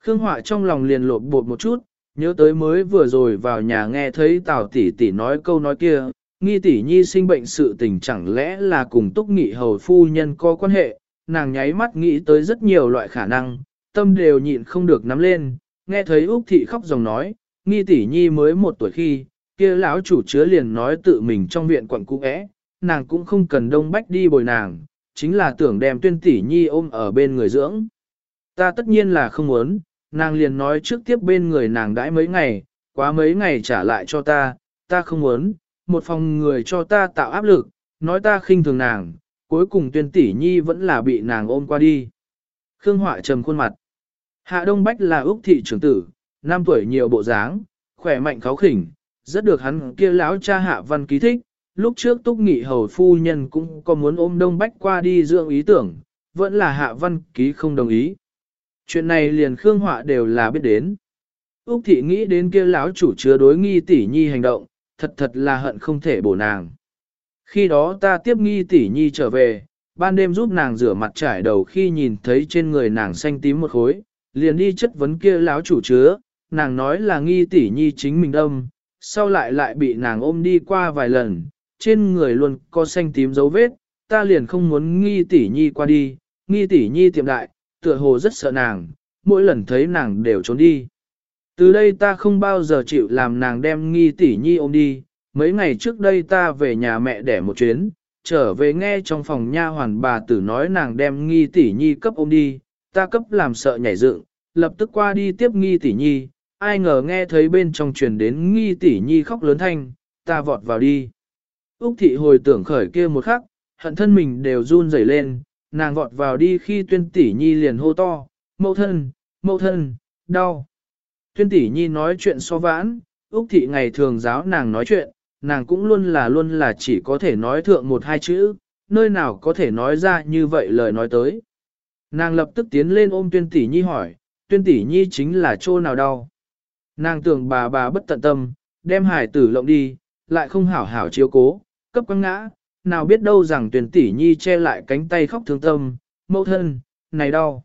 Khương Họa trong lòng liền lột bột một chút, nhớ tới mới vừa rồi vào nhà nghe thấy Tào tỷ tỷ nói câu nói kia, nghi tỷ nhi sinh bệnh sự tình chẳng lẽ là cùng túc nghị hầu phu nhân có quan hệ, nàng nháy mắt nghĩ tới rất nhiều loại khả năng, tâm đều nhịn không được nắm lên, nghe thấy Úc thị khóc dòng nói, nghi tỷ nhi mới một tuổi khi, kia lão chủ chứa liền nói tự mình trong viện quận cũ é, nàng cũng không cần đông bách đi bồi nàng, chính là tưởng đem tuyên tỷ nhi ôm ở bên người dưỡng. Ta tất nhiên là không muốn, nàng liền nói trước tiếp bên người nàng đãi mấy ngày, quá mấy ngày trả lại cho ta, ta không muốn, một phòng người cho ta tạo áp lực, nói ta khinh thường nàng, cuối cùng tuyên tỷ nhi vẫn là bị nàng ôm qua đi. Khương Họa trầm khuôn mặt. Hạ Đông Bách là Úc thị trưởng tử, năm tuổi nhiều bộ dáng, khỏe mạnh kháo khỉnh, rất được hắn kia lão cha Hạ Văn ký thích. Lúc trước Túc Nghị hầu phu nhân cũng có muốn ôm Đông Bách qua đi dưỡng ý tưởng, vẫn là Hạ Văn ký không đồng ý. Chuyện này liền Khương Họa đều là biết đến. Úc thị nghĩ đến kia lão chủ chứa đối nghi tỷ nhi hành động, thật thật là hận không thể bổ nàng. Khi đó ta tiếp nghi tỷ nhi trở về, ban đêm giúp nàng rửa mặt trải đầu khi nhìn thấy trên người nàng xanh tím một khối, liền đi chất vấn kia lão chủ chứa, nàng nói là nghi tỷ nhi chính mình đâm, sau lại lại bị nàng ôm đi qua vài lần, trên người luôn có xanh tím dấu vết, ta liền không muốn nghi tỷ nhi qua đi, nghi tỷ nhi tiệm đại, tựa hồ rất sợ nàng, mỗi lần thấy nàng đều trốn đi. Từ đây ta không bao giờ chịu làm nàng đem nghi tỷ nhi ôm đi, mấy ngày trước đây ta về nhà mẹ đẻ một chuyến, trở về nghe trong phòng nha hoàn bà tử nói nàng đem nghi tỷ nhi cấp ôm đi, ta cấp làm sợ nhảy dựng, lập tức qua đi tiếp nghi tỷ nhi, ai ngờ nghe thấy bên trong truyền đến nghi tỷ nhi khóc lớn thanh, ta vọt vào đi. Úc thị hồi tưởng khởi kia một khắc, hận thân mình đều run rẩy lên, nàng vọt vào đi khi tuyên tỷ nhi liền hô to, mẫu thân, mẫu thân, đau. Tuyên tỷ nhi nói chuyện so vãn, Úc thị ngày thường giáo nàng nói chuyện, nàng cũng luôn là luôn là chỉ có thể nói thượng một hai chữ, nơi nào có thể nói ra như vậy lời nói tới. Nàng lập tức tiến lên ôm tuyên tỷ nhi hỏi, tuyên tỷ nhi chính là chỗ nào đau. Nàng tưởng bà bà bất tận tâm, đem hải tử lộng đi, lại không hảo hảo chiếu cố, cấp quăng ngã, nào biết đâu rằng tuyên tỷ nhi che lại cánh tay khóc thương tâm, mẫu thân, này đau.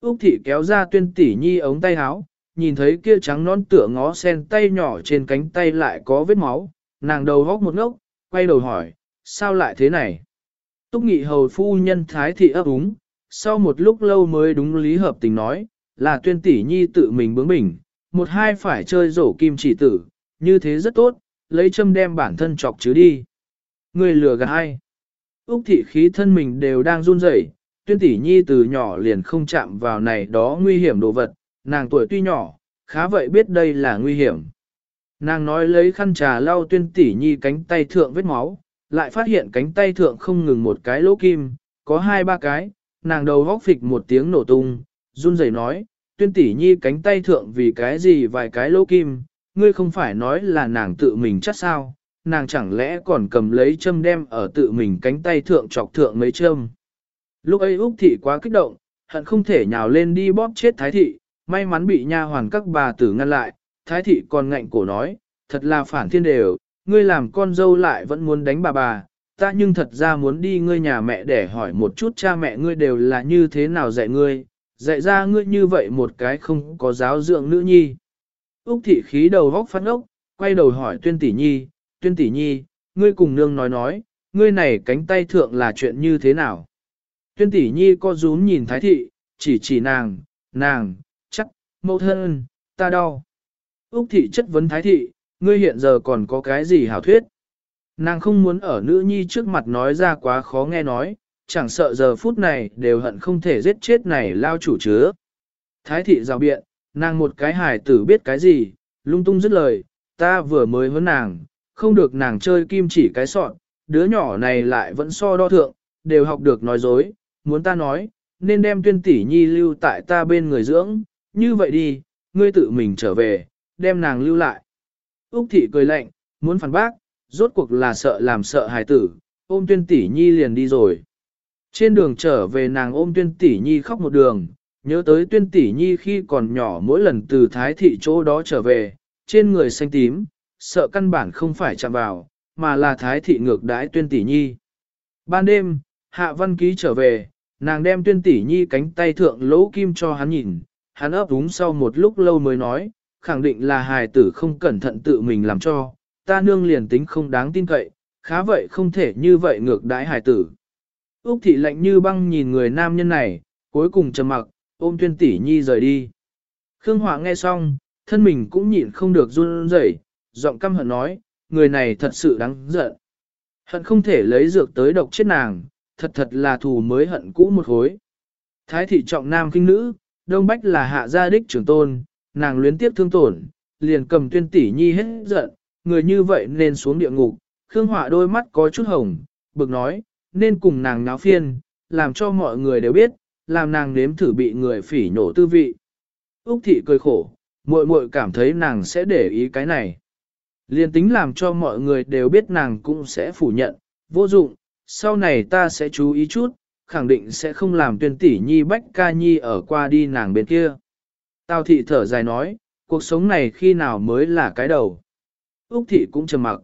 Úc thị kéo ra tuyên tỷ nhi ống tay áo, nhìn thấy kia trắng non tựa ngó sen tay nhỏ trên cánh tay lại có vết máu, nàng đầu góc một ngốc, quay đầu hỏi, sao lại thế này? Túc nghị hầu phu nhân thái thị ấp úng, sau một lúc lâu mới đúng lý hợp tình nói, là tuyên tỷ nhi tự mình bướng bỉnh, một hai phải chơi rổ kim chỉ tử, như thế rất tốt, lấy châm đem bản thân chọc chứ đi. Người lừa gạt ai? Úc thị khí thân mình đều đang run rẩy, tuyên tỷ nhi từ nhỏ liền không chạm vào này đó nguy hiểm đồ vật, nàng tuổi tuy nhỏ, khá vậy biết đây là nguy hiểm. Nàng nói lấy khăn trà lau tuyên tỷ nhi cánh tay thượng vết máu, lại phát hiện cánh tay thượng không ngừng một cái lỗ kim, có hai ba cái, nàng đầu góc phịch một tiếng nổ tung, run rẩy nói, tuyên tỷ nhi cánh tay thượng vì cái gì vài cái lỗ kim, ngươi không phải nói là nàng tự mình chắc sao, nàng chẳng lẽ còn cầm lấy châm đem ở tự mình cánh tay thượng chọc thượng mấy châm. Lúc ấy Úc Thị quá kích động, hận không thể nhào lên đi bóp chết Thái Thị, may mắn bị nha hoàn các bà tử ngăn lại, Thái Thị còn ngạnh cổ nói, thật là phản thiên đều, ngươi làm con dâu lại vẫn muốn đánh bà bà, ta nhưng thật ra muốn đi ngươi nhà mẹ để hỏi một chút cha mẹ ngươi đều là như thế nào dạy ngươi, dạy ra ngươi như vậy một cái không có giáo dưỡng nữ nhi. Úc thị khí đầu vóc phát ốc, quay đầu hỏi tuyên tỷ nhi, tuyên tỷ nhi, ngươi cùng nương nói nói, ngươi này cánh tay thượng là chuyện như thế nào. Tuyên tỷ nhi co rúm nhìn thái thị, chỉ chỉ nàng, nàng, chắc, mẫu thân, ta đau. Úc thị chất vấn thái thị, ngươi hiện giờ còn có cái gì hảo thuyết. Nàng không muốn ở nữ nhi trước mặt nói ra quá khó nghe nói, chẳng sợ giờ phút này đều hận không thể giết chết này lao chủ chứa. Thái thị rào biện, nàng một cái hài tử biết cái gì, lung tung dứt lời, ta vừa mới hơn nàng, không được nàng chơi kim chỉ cái sọn, đứa nhỏ này lại vẫn so đo thượng, đều học được nói dối, muốn ta nói, nên đem tuyên tỷ nhi lưu tại ta bên người dưỡng, như vậy đi, ngươi tự mình trở về, đem nàng lưu lại. Úc thị cười lạnh, muốn phản bác, rốt cuộc là sợ làm sợ hài tử, ôm tuyên tỷ nhi liền đi rồi. Trên đường trở về nàng ôm tuyên tỷ nhi khóc một đường, nhớ tới tuyên tỷ nhi khi còn nhỏ mỗi lần từ thái thị chỗ đó trở về, trên người xanh tím, sợ căn bản không phải chạm vào, mà là thái thị ngược đãi tuyên tỷ nhi. Ban đêm, hạ văn ký trở về, nàng đem tuyên tỷ nhi cánh tay thượng lỗ kim cho hắn nhìn, hắn ấp úng sau một lúc lâu mới nói, khẳng định là hài tử không cẩn thận tự mình làm cho, ta nương liền tính không đáng tin cậy, khá vậy không thể như vậy ngược đãi hài tử. Úc thị lạnh như băng nhìn người nam nhân này, cuối cùng trầm mặc, ôm tuyên tỷ nhi rời đi. Khương Hỏa nghe xong, thân mình cũng nhịn không được run rẩy, giọng căm hận nói, người này thật sự đáng giận. Hận không thể lấy dược tới độc chết nàng, thật thật là thù mới hận cũ một hối. Thái thị trọng nam kinh nữ, Đông Bách là hạ gia đích trưởng tôn, nàng luyến tiếp thương tổn, liền cầm tuyên tỷ nhi hết giận, người như vậy nên xuống địa ngục. Khương Hỏa đôi mắt có chút hồng, bực nói, nên cùng nàng náo phiên, làm cho mọi người đều biết, làm nàng nếm thử bị người phỉ nổ tư vị. Úc thị cười khổ, muội muội cảm thấy nàng sẽ để ý cái này. Liên tính làm cho mọi người đều biết nàng cũng sẽ phủ nhận, vô dụng, sau này ta sẽ chú ý chút, khẳng định sẽ không làm tuyên tỷ nhi bách ca nhi ở qua đi nàng bên kia. Tào thị thở dài nói, cuộc sống này khi nào mới là cái đầu. Úc thị cũng trầm mặc.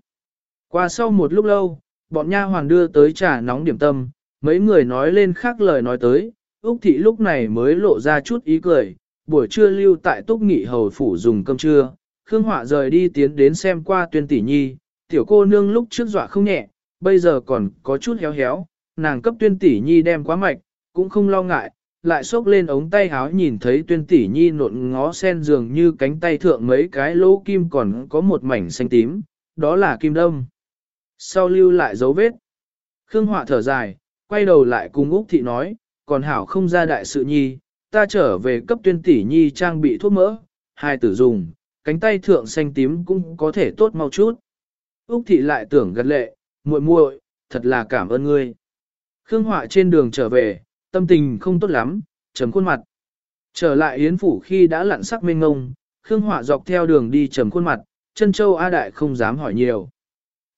Qua sau một lúc lâu, bọn nha hoàn đưa tới trà nóng điểm tâm, mấy người nói lên khác lời nói tới, Úc thị lúc này mới lộ ra chút ý cười, buổi trưa lưu tại túc nghị hầu phủ dùng cơm trưa, Khương Họa rời đi tiến đến xem qua tuyên tỷ nhi, tiểu cô nương lúc trước dọa không nhẹ, bây giờ còn có chút héo héo, nàng cấp tuyên tỷ nhi đem quá mạch, cũng không lo ngại, lại xốc lên ống tay háo nhìn thấy tuyên tỷ nhi nộn ngó sen dường như cánh tay thượng mấy cái lỗ kim còn có một mảnh xanh tím, đó là kim đông. Sau lưu lại dấu vết. Khương Họa thở dài, quay đầu lại cùng Úc Thị nói, còn hảo không ra đại sự nhi, ta trở về cấp tuyên tỷ nhi trang bị thuốc mỡ, hai tử dùng, cánh tay thượng xanh tím cũng có thể tốt mau chút. Úc Thị lại tưởng gật lệ, muội muội, thật là cảm ơn ngươi. Khương Họa trên đường trở về, tâm tình không tốt lắm, trầm khuôn mặt. Trở lại Yến Phủ khi đã lặn sắc mênh ngông, Khương Họa dọc theo đường đi trầm khuôn mặt, chân châu A Đại không dám hỏi nhiều.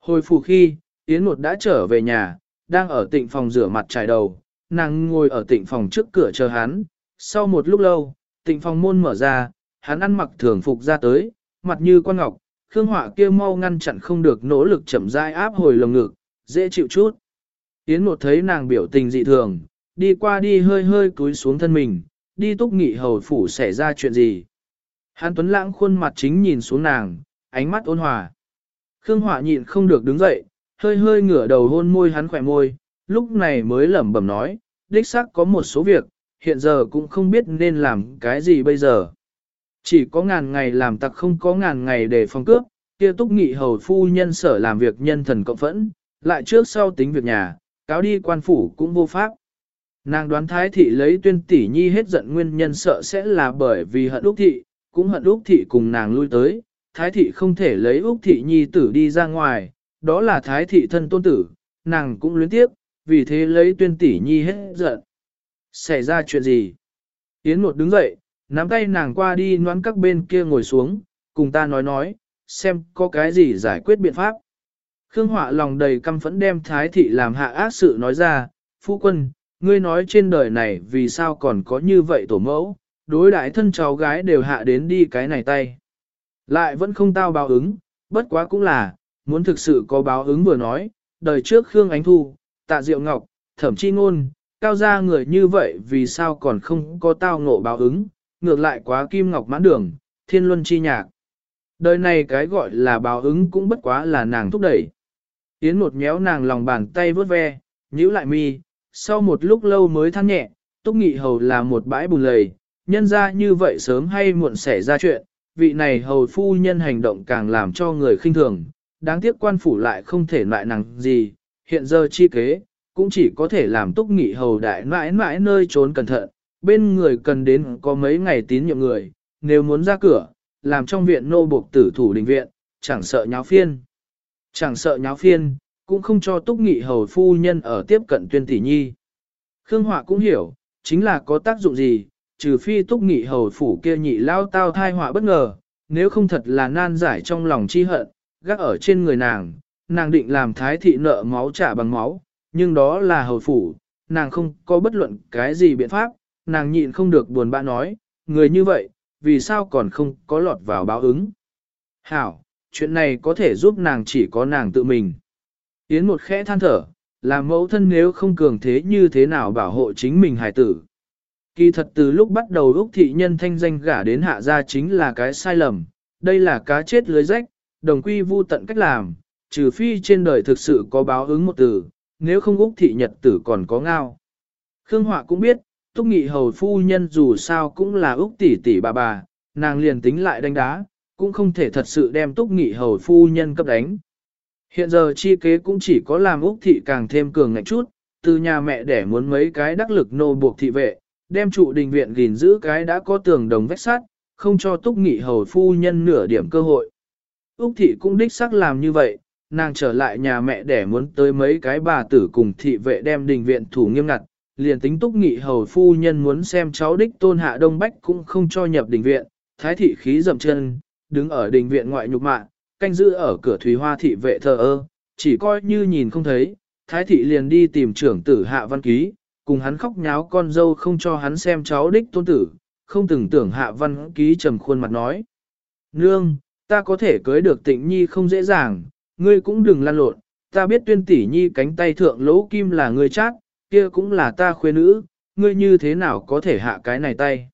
Hồi phủ khi, Yến một đã trở về nhà, đang ở tịnh phòng rửa mặt trải đầu, nàng ngồi ở tịnh phòng trước cửa chờ hắn. Sau một lúc lâu, tịnh phòng môn mở ra, hắn ăn mặc thường phục ra tới, mặt như quan ngọc, Khương Họa kia mau ngăn chặn không được nỗ lực chậm rãi áp hồi lồng ngực, dễ chịu chút. Yến một thấy nàng biểu tình dị thường, đi qua đi hơi hơi cúi xuống thân mình, đi túc nghị hầu phủ xảy ra chuyện gì. Hán Tuấn Lãng khuôn mặt chính nhìn xuống nàng, ánh mắt ôn hòa. Khương Họa nhịn không được đứng dậy, hơi hơi ngửa đầu hôn môi hắn khỏe môi, lúc này mới lẩm bẩm nói, đích xác có một số việc, hiện giờ cũng không biết nên làm cái gì bây giờ. Chỉ có ngàn ngày làm tặc không có ngàn ngày để phòng cướp, kia túc nghị hầu phu nhân sở làm việc nhân thần cộng phẫn, lại trước sau tính việc nhà, cáo đi quan phủ cũng vô pháp. Nàng đoán thái thị lấy tuyên tỷ nhi hết giận nguyên nhân sợ sẽ là bởi vì hận Úc thị, cũng hận Úc thị cùng nàng lui tới, thái thị không thể lấy Úc thị nhi tử đi ra ngoài, đó là thái thị thân tôn tử, nàng cũng luyến tiếp, vì thế lấy tuyên tỷ nhi hết giận. Xảy ra chuyện gì? Yến một đứng dậy, nắm tay nàng qua đi noán các bên kia ngồi xuống, cùng ta nói nói, xem có cái gì giải quyết biện pháp. Khương Họa lòng đầy căm phẫn đem thái thị làm hạ ác sự nói ra, phu quân, ngươi nói trên đời này vì sao còn có như vậy tổ mẫu, đối đại thân cháu gái đều hạ đến đi cái này tay. Lại vẫn không tao báo ứng, bất quá cũng là, muốn thực sự có báo ứng vừa nói, đời trước Khương Ánh Thu, Tạ Diệu Ngọc, Thẩm Chi Ngôn, cao gia người như vậy vì sao còn không có tao ngộ báo ứng, ngược lại quá kim ngọc mãn đường, thiên luân chi nhạc. Đời này cái gọi là báo ứng cũng bất quá là nàng thúc đẩy. Yến một méo nàng lòng bàn tay vớt ve, nhíu lại mi, sau một lúc lâu mới than nhẹ, túc nghị hầu là một bãi bùn lầy, nhân ra như vậy sớm hay muộn xảy ra chuyện, vị này hầu phu nhân hành động càng làm cho người khinh thường, đáng tiếc quan phủ lại không thể loại nàng gì, hiện giờ chi kế, cũng chỉ có thể làm túc nghị hầu đại mãi mãi nơi trốn cẩn thận, bên người cần đến có mấy ngày tín nhiệm người, nếu muốn ra cửa, làm trong viện nô buộc tử thủ đình viện, chẳng sợ nháo phiên. Chẳng sợ nháo phiên, cũng không cho túc nghị hầu phu nhân ở tiếp cận tuyên tỷ nhi. Khương Họa cũng hiểu, chính là có tác dụng gì, trừ phi túc nghị hầu phủ kia nhị lao tao thai họa bất ngờ, nếu không thật là nan giải trong lòng chi hận, gác ở trên người nàng, nàng định làm thái thị nợ máu trả bằng máu, nhưng đó là hầu phủ, nàng không có bất luận cái gì biện pháp, nàng nhịn không được buồn bã nói, người như vậy, vì sao còn không có lọt vào báo ứng. Hảo, chuyện này có thể giúp nàng chỉ có nàng tự mình. Yến một khẽ than thở, làm mẫu thân nếu không cường thế như thế nào bảo hộ chính mình hài tử. Kỳ thật từ lúc bắt đầu Úc thị nhân thanh danh gả đến hạ gia chính là cái sai lầm, đây là cá chết lưới rách, đồng quy vu tận cách làm, trừ phi trên đời thực sự có báo ứng một từ, nếu không Úc thị nhật tử còn có ngao. Khương Họa cũng biết, Túc Nghị hầu phu nhân dù sao cũng là Úc tỷ tỷ bà bà, nàng liền tính lại đánh đá, cũng không thể thật sự đem Túc Nghị hầu phu nhân cấp đánh. Hiện giờ chi kế cũng chỉ có làm Úc thị càng thêm cường ngạnh chút, từ nhà mẹ để muốn mấy cái đắc lực nô buộc thị vệ, đem trụ đình viện gìn giữ cái đã có tường đồng vách sắt, không cho Túc Nghị hầu phu nhân nửa điểm cơ hội. Úc thị cũng đích xác làm như vậy, nàng trở lại nhà mẹ để muốn tới mấy cái bà tử cùng thị vệ đem đình viện thủ nghiêm ngặt, liền tính túc nghị hầu phu nhân muốn xem cháu đích tôn hạ đông bách cũng không cho nhập đình viện, thái thị khí dậm chân, đứng ở đình viện ngoại nhục mạ, canh giữ ở cửa thủy hoa thị vệ thờ ơ, chỉ coi như nhìn không thấy, thái thị liền đi tìm trưởng tử hạ văn ký, cùng hắn khóc nháo con dâu không cho hắn xem cháu đích tôn tử, không từng tưởng hạ văn ký trầm khuôn mặt nói. Nương, ta có thể cưới được tịnh nhi không dễ dàng, ngươi cũng đừng lan lộn, ta biết tuyên tỷ nhi cánh tay thượng lỗ kim là ngươi chát, kia cũng là ta khuê nữ, ngươi như thế nào có thể hạ cái này tay.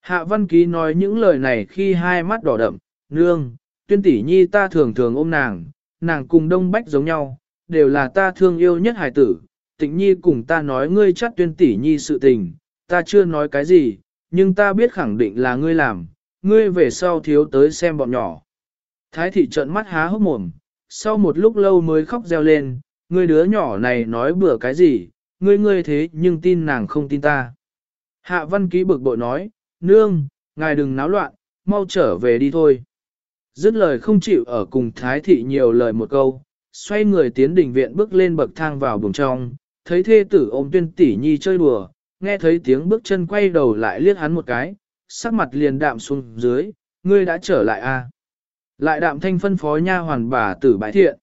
Hạ văn ký nói những lời này khi hai mắt đỏ đậm, nương, tuyên tỷ nhi ta thường thường ôm nàng, nàng cùng đông bách giống nhau, đều là ta thương yêu nhất hài tử, tịnh nhi cùng ta nói ngươi chắc tuyên tỷ nhi sự tình, ta chưa nói cái gì, nhưng ta biết khẳng định là ngươi làm, ngươi về sau thiếu tới xem bọn nhỏ. Thái thị trợn mắt há hốc mồm, sau một lúc lâu mới khóc reo lên, ngươi đứa nhỏ này nói bừa cái gì, ngươi ngươi thế nhưng tin nàng không tin ta. Hạ văn ký bực bội nói, nương, ngài đừng náo loạn, mau trở về đi thôi. Dứt lời không chịu ở cùng thái thị nhiều lời một câu, xoay người tiến đình viện bước lên bậc thang vào buồng trong, thấy thê tử ôm tuyên tỷ nhi chơi đùa, nghe thấy tiếng bước chân quay đầu lại liếc hắn một cái, sắc mặt liền đạm xuống dưới, ngươi đã trở lại à. Lại đạm thanh phân phó nha hoàn bà tử bãi thiện.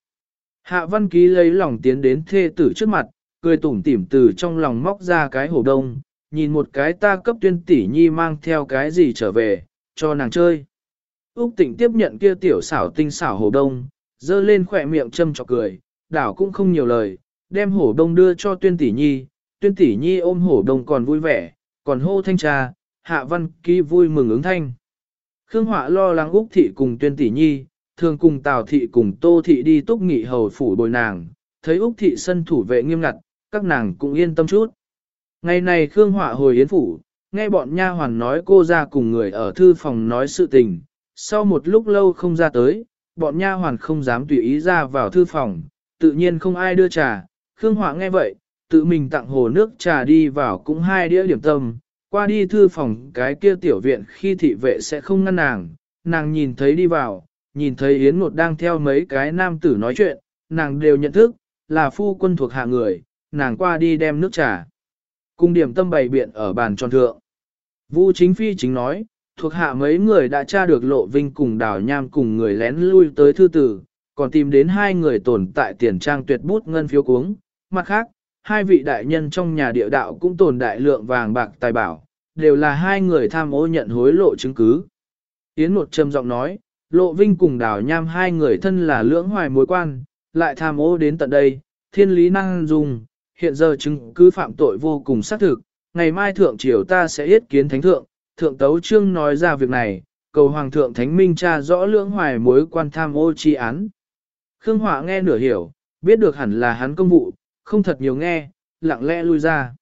Hạ văn ký lấy lòng tiến đến thê tử trước mặt, cười tủm tỉm từ trong lòng móc ra cái hổ đông, nhìn một cái ta cấp tuyên tỷ nhi mang theo cái gì trở về, cho nàng chơi. Úc tịnh tiếp nhận kia tiểu xảo tinh xảo hổ đông, dơ lên khỏe miệng châm chọc cười, đảo cũng không nhiều lời, đem hổ đông đưa cho tuyên tỷ nhi, tuyên tỷ nhi ôm hổ đông còn vui vẻ, còn hô thanh trà, hạ văn ký vui mừng ứng thanh. Khương Họa lo lắng Úc Thị cùng tuyên tỷ nhi, thường cùng Tào Thị cùng Tô Thị đi túc nghị hầu phủ bồi nàng, thấy Úc Thị sân thủ vệ nghiêm ngặt, các nàng cũng yên tâm chút. Ngày này Khương Họa hồi yến phủ, nghe bọn nha hoàn nói cô ra cùng người ở thư phòng nói sự tình, sau một lúc lâu không ra tới, bọn nha hoàn không dám tùy ý ra vào thư phòng, tự nhiên không ai đưa trà, Khương Họa nghe vậy, tự mình tặng hồ nước trà đi vào cũng hai đĩa điểm tâm, qua đi thư phòng cái kia tiểu viện khi thị vệ sẽ không ngăn nàng, nàng nhìn thấy đi vào, nhìn thấy Yến Ngột đang theo mấy cái nam tử nói chuyện, nàng đều nhận thức, là phu quân thuộc hạ người, nàng qua đi đem nước trà. Cung điểm tâm bày biện ở bàn tròn thượng. Vu chính phi chính nói, thuộc hạ mấy người đã tra được lộ vinh cùng đào nham cùng người lén lui tới thư tử, còn tìm đến hai người tồn tại tiền trang tuyệt bút ngân phiếu cuống. Mặt khác, hai vị đại nhân trong nhà địa đạo cũng tồn đại lượng vàng bạc tài bảo, đều là hai người tham ô nhận hối lộ chứng cứ. Yến một trầm giọng nói, Lộ Vinh cùng Đào Nham hai người thân là lưỡng hoài mối quan, lại tham ô đến tận đây, thiên lý năng dùng, hiện giờ chứng cứ phạm tội vô cùng xác thực, ngày mai thượng triều ta sẽ yết kiến thánh thượng, thượng tấu trương nói ra việc này, cầu hoàng thượng thánh minh tra rõ lưỡng hoài mối quan tham ô chi án. Khương Hỏa nghe nửa hiểu, biết được hẳn là hắn công vụ, không thật nhiều nghe, lặng lẽ lui ra.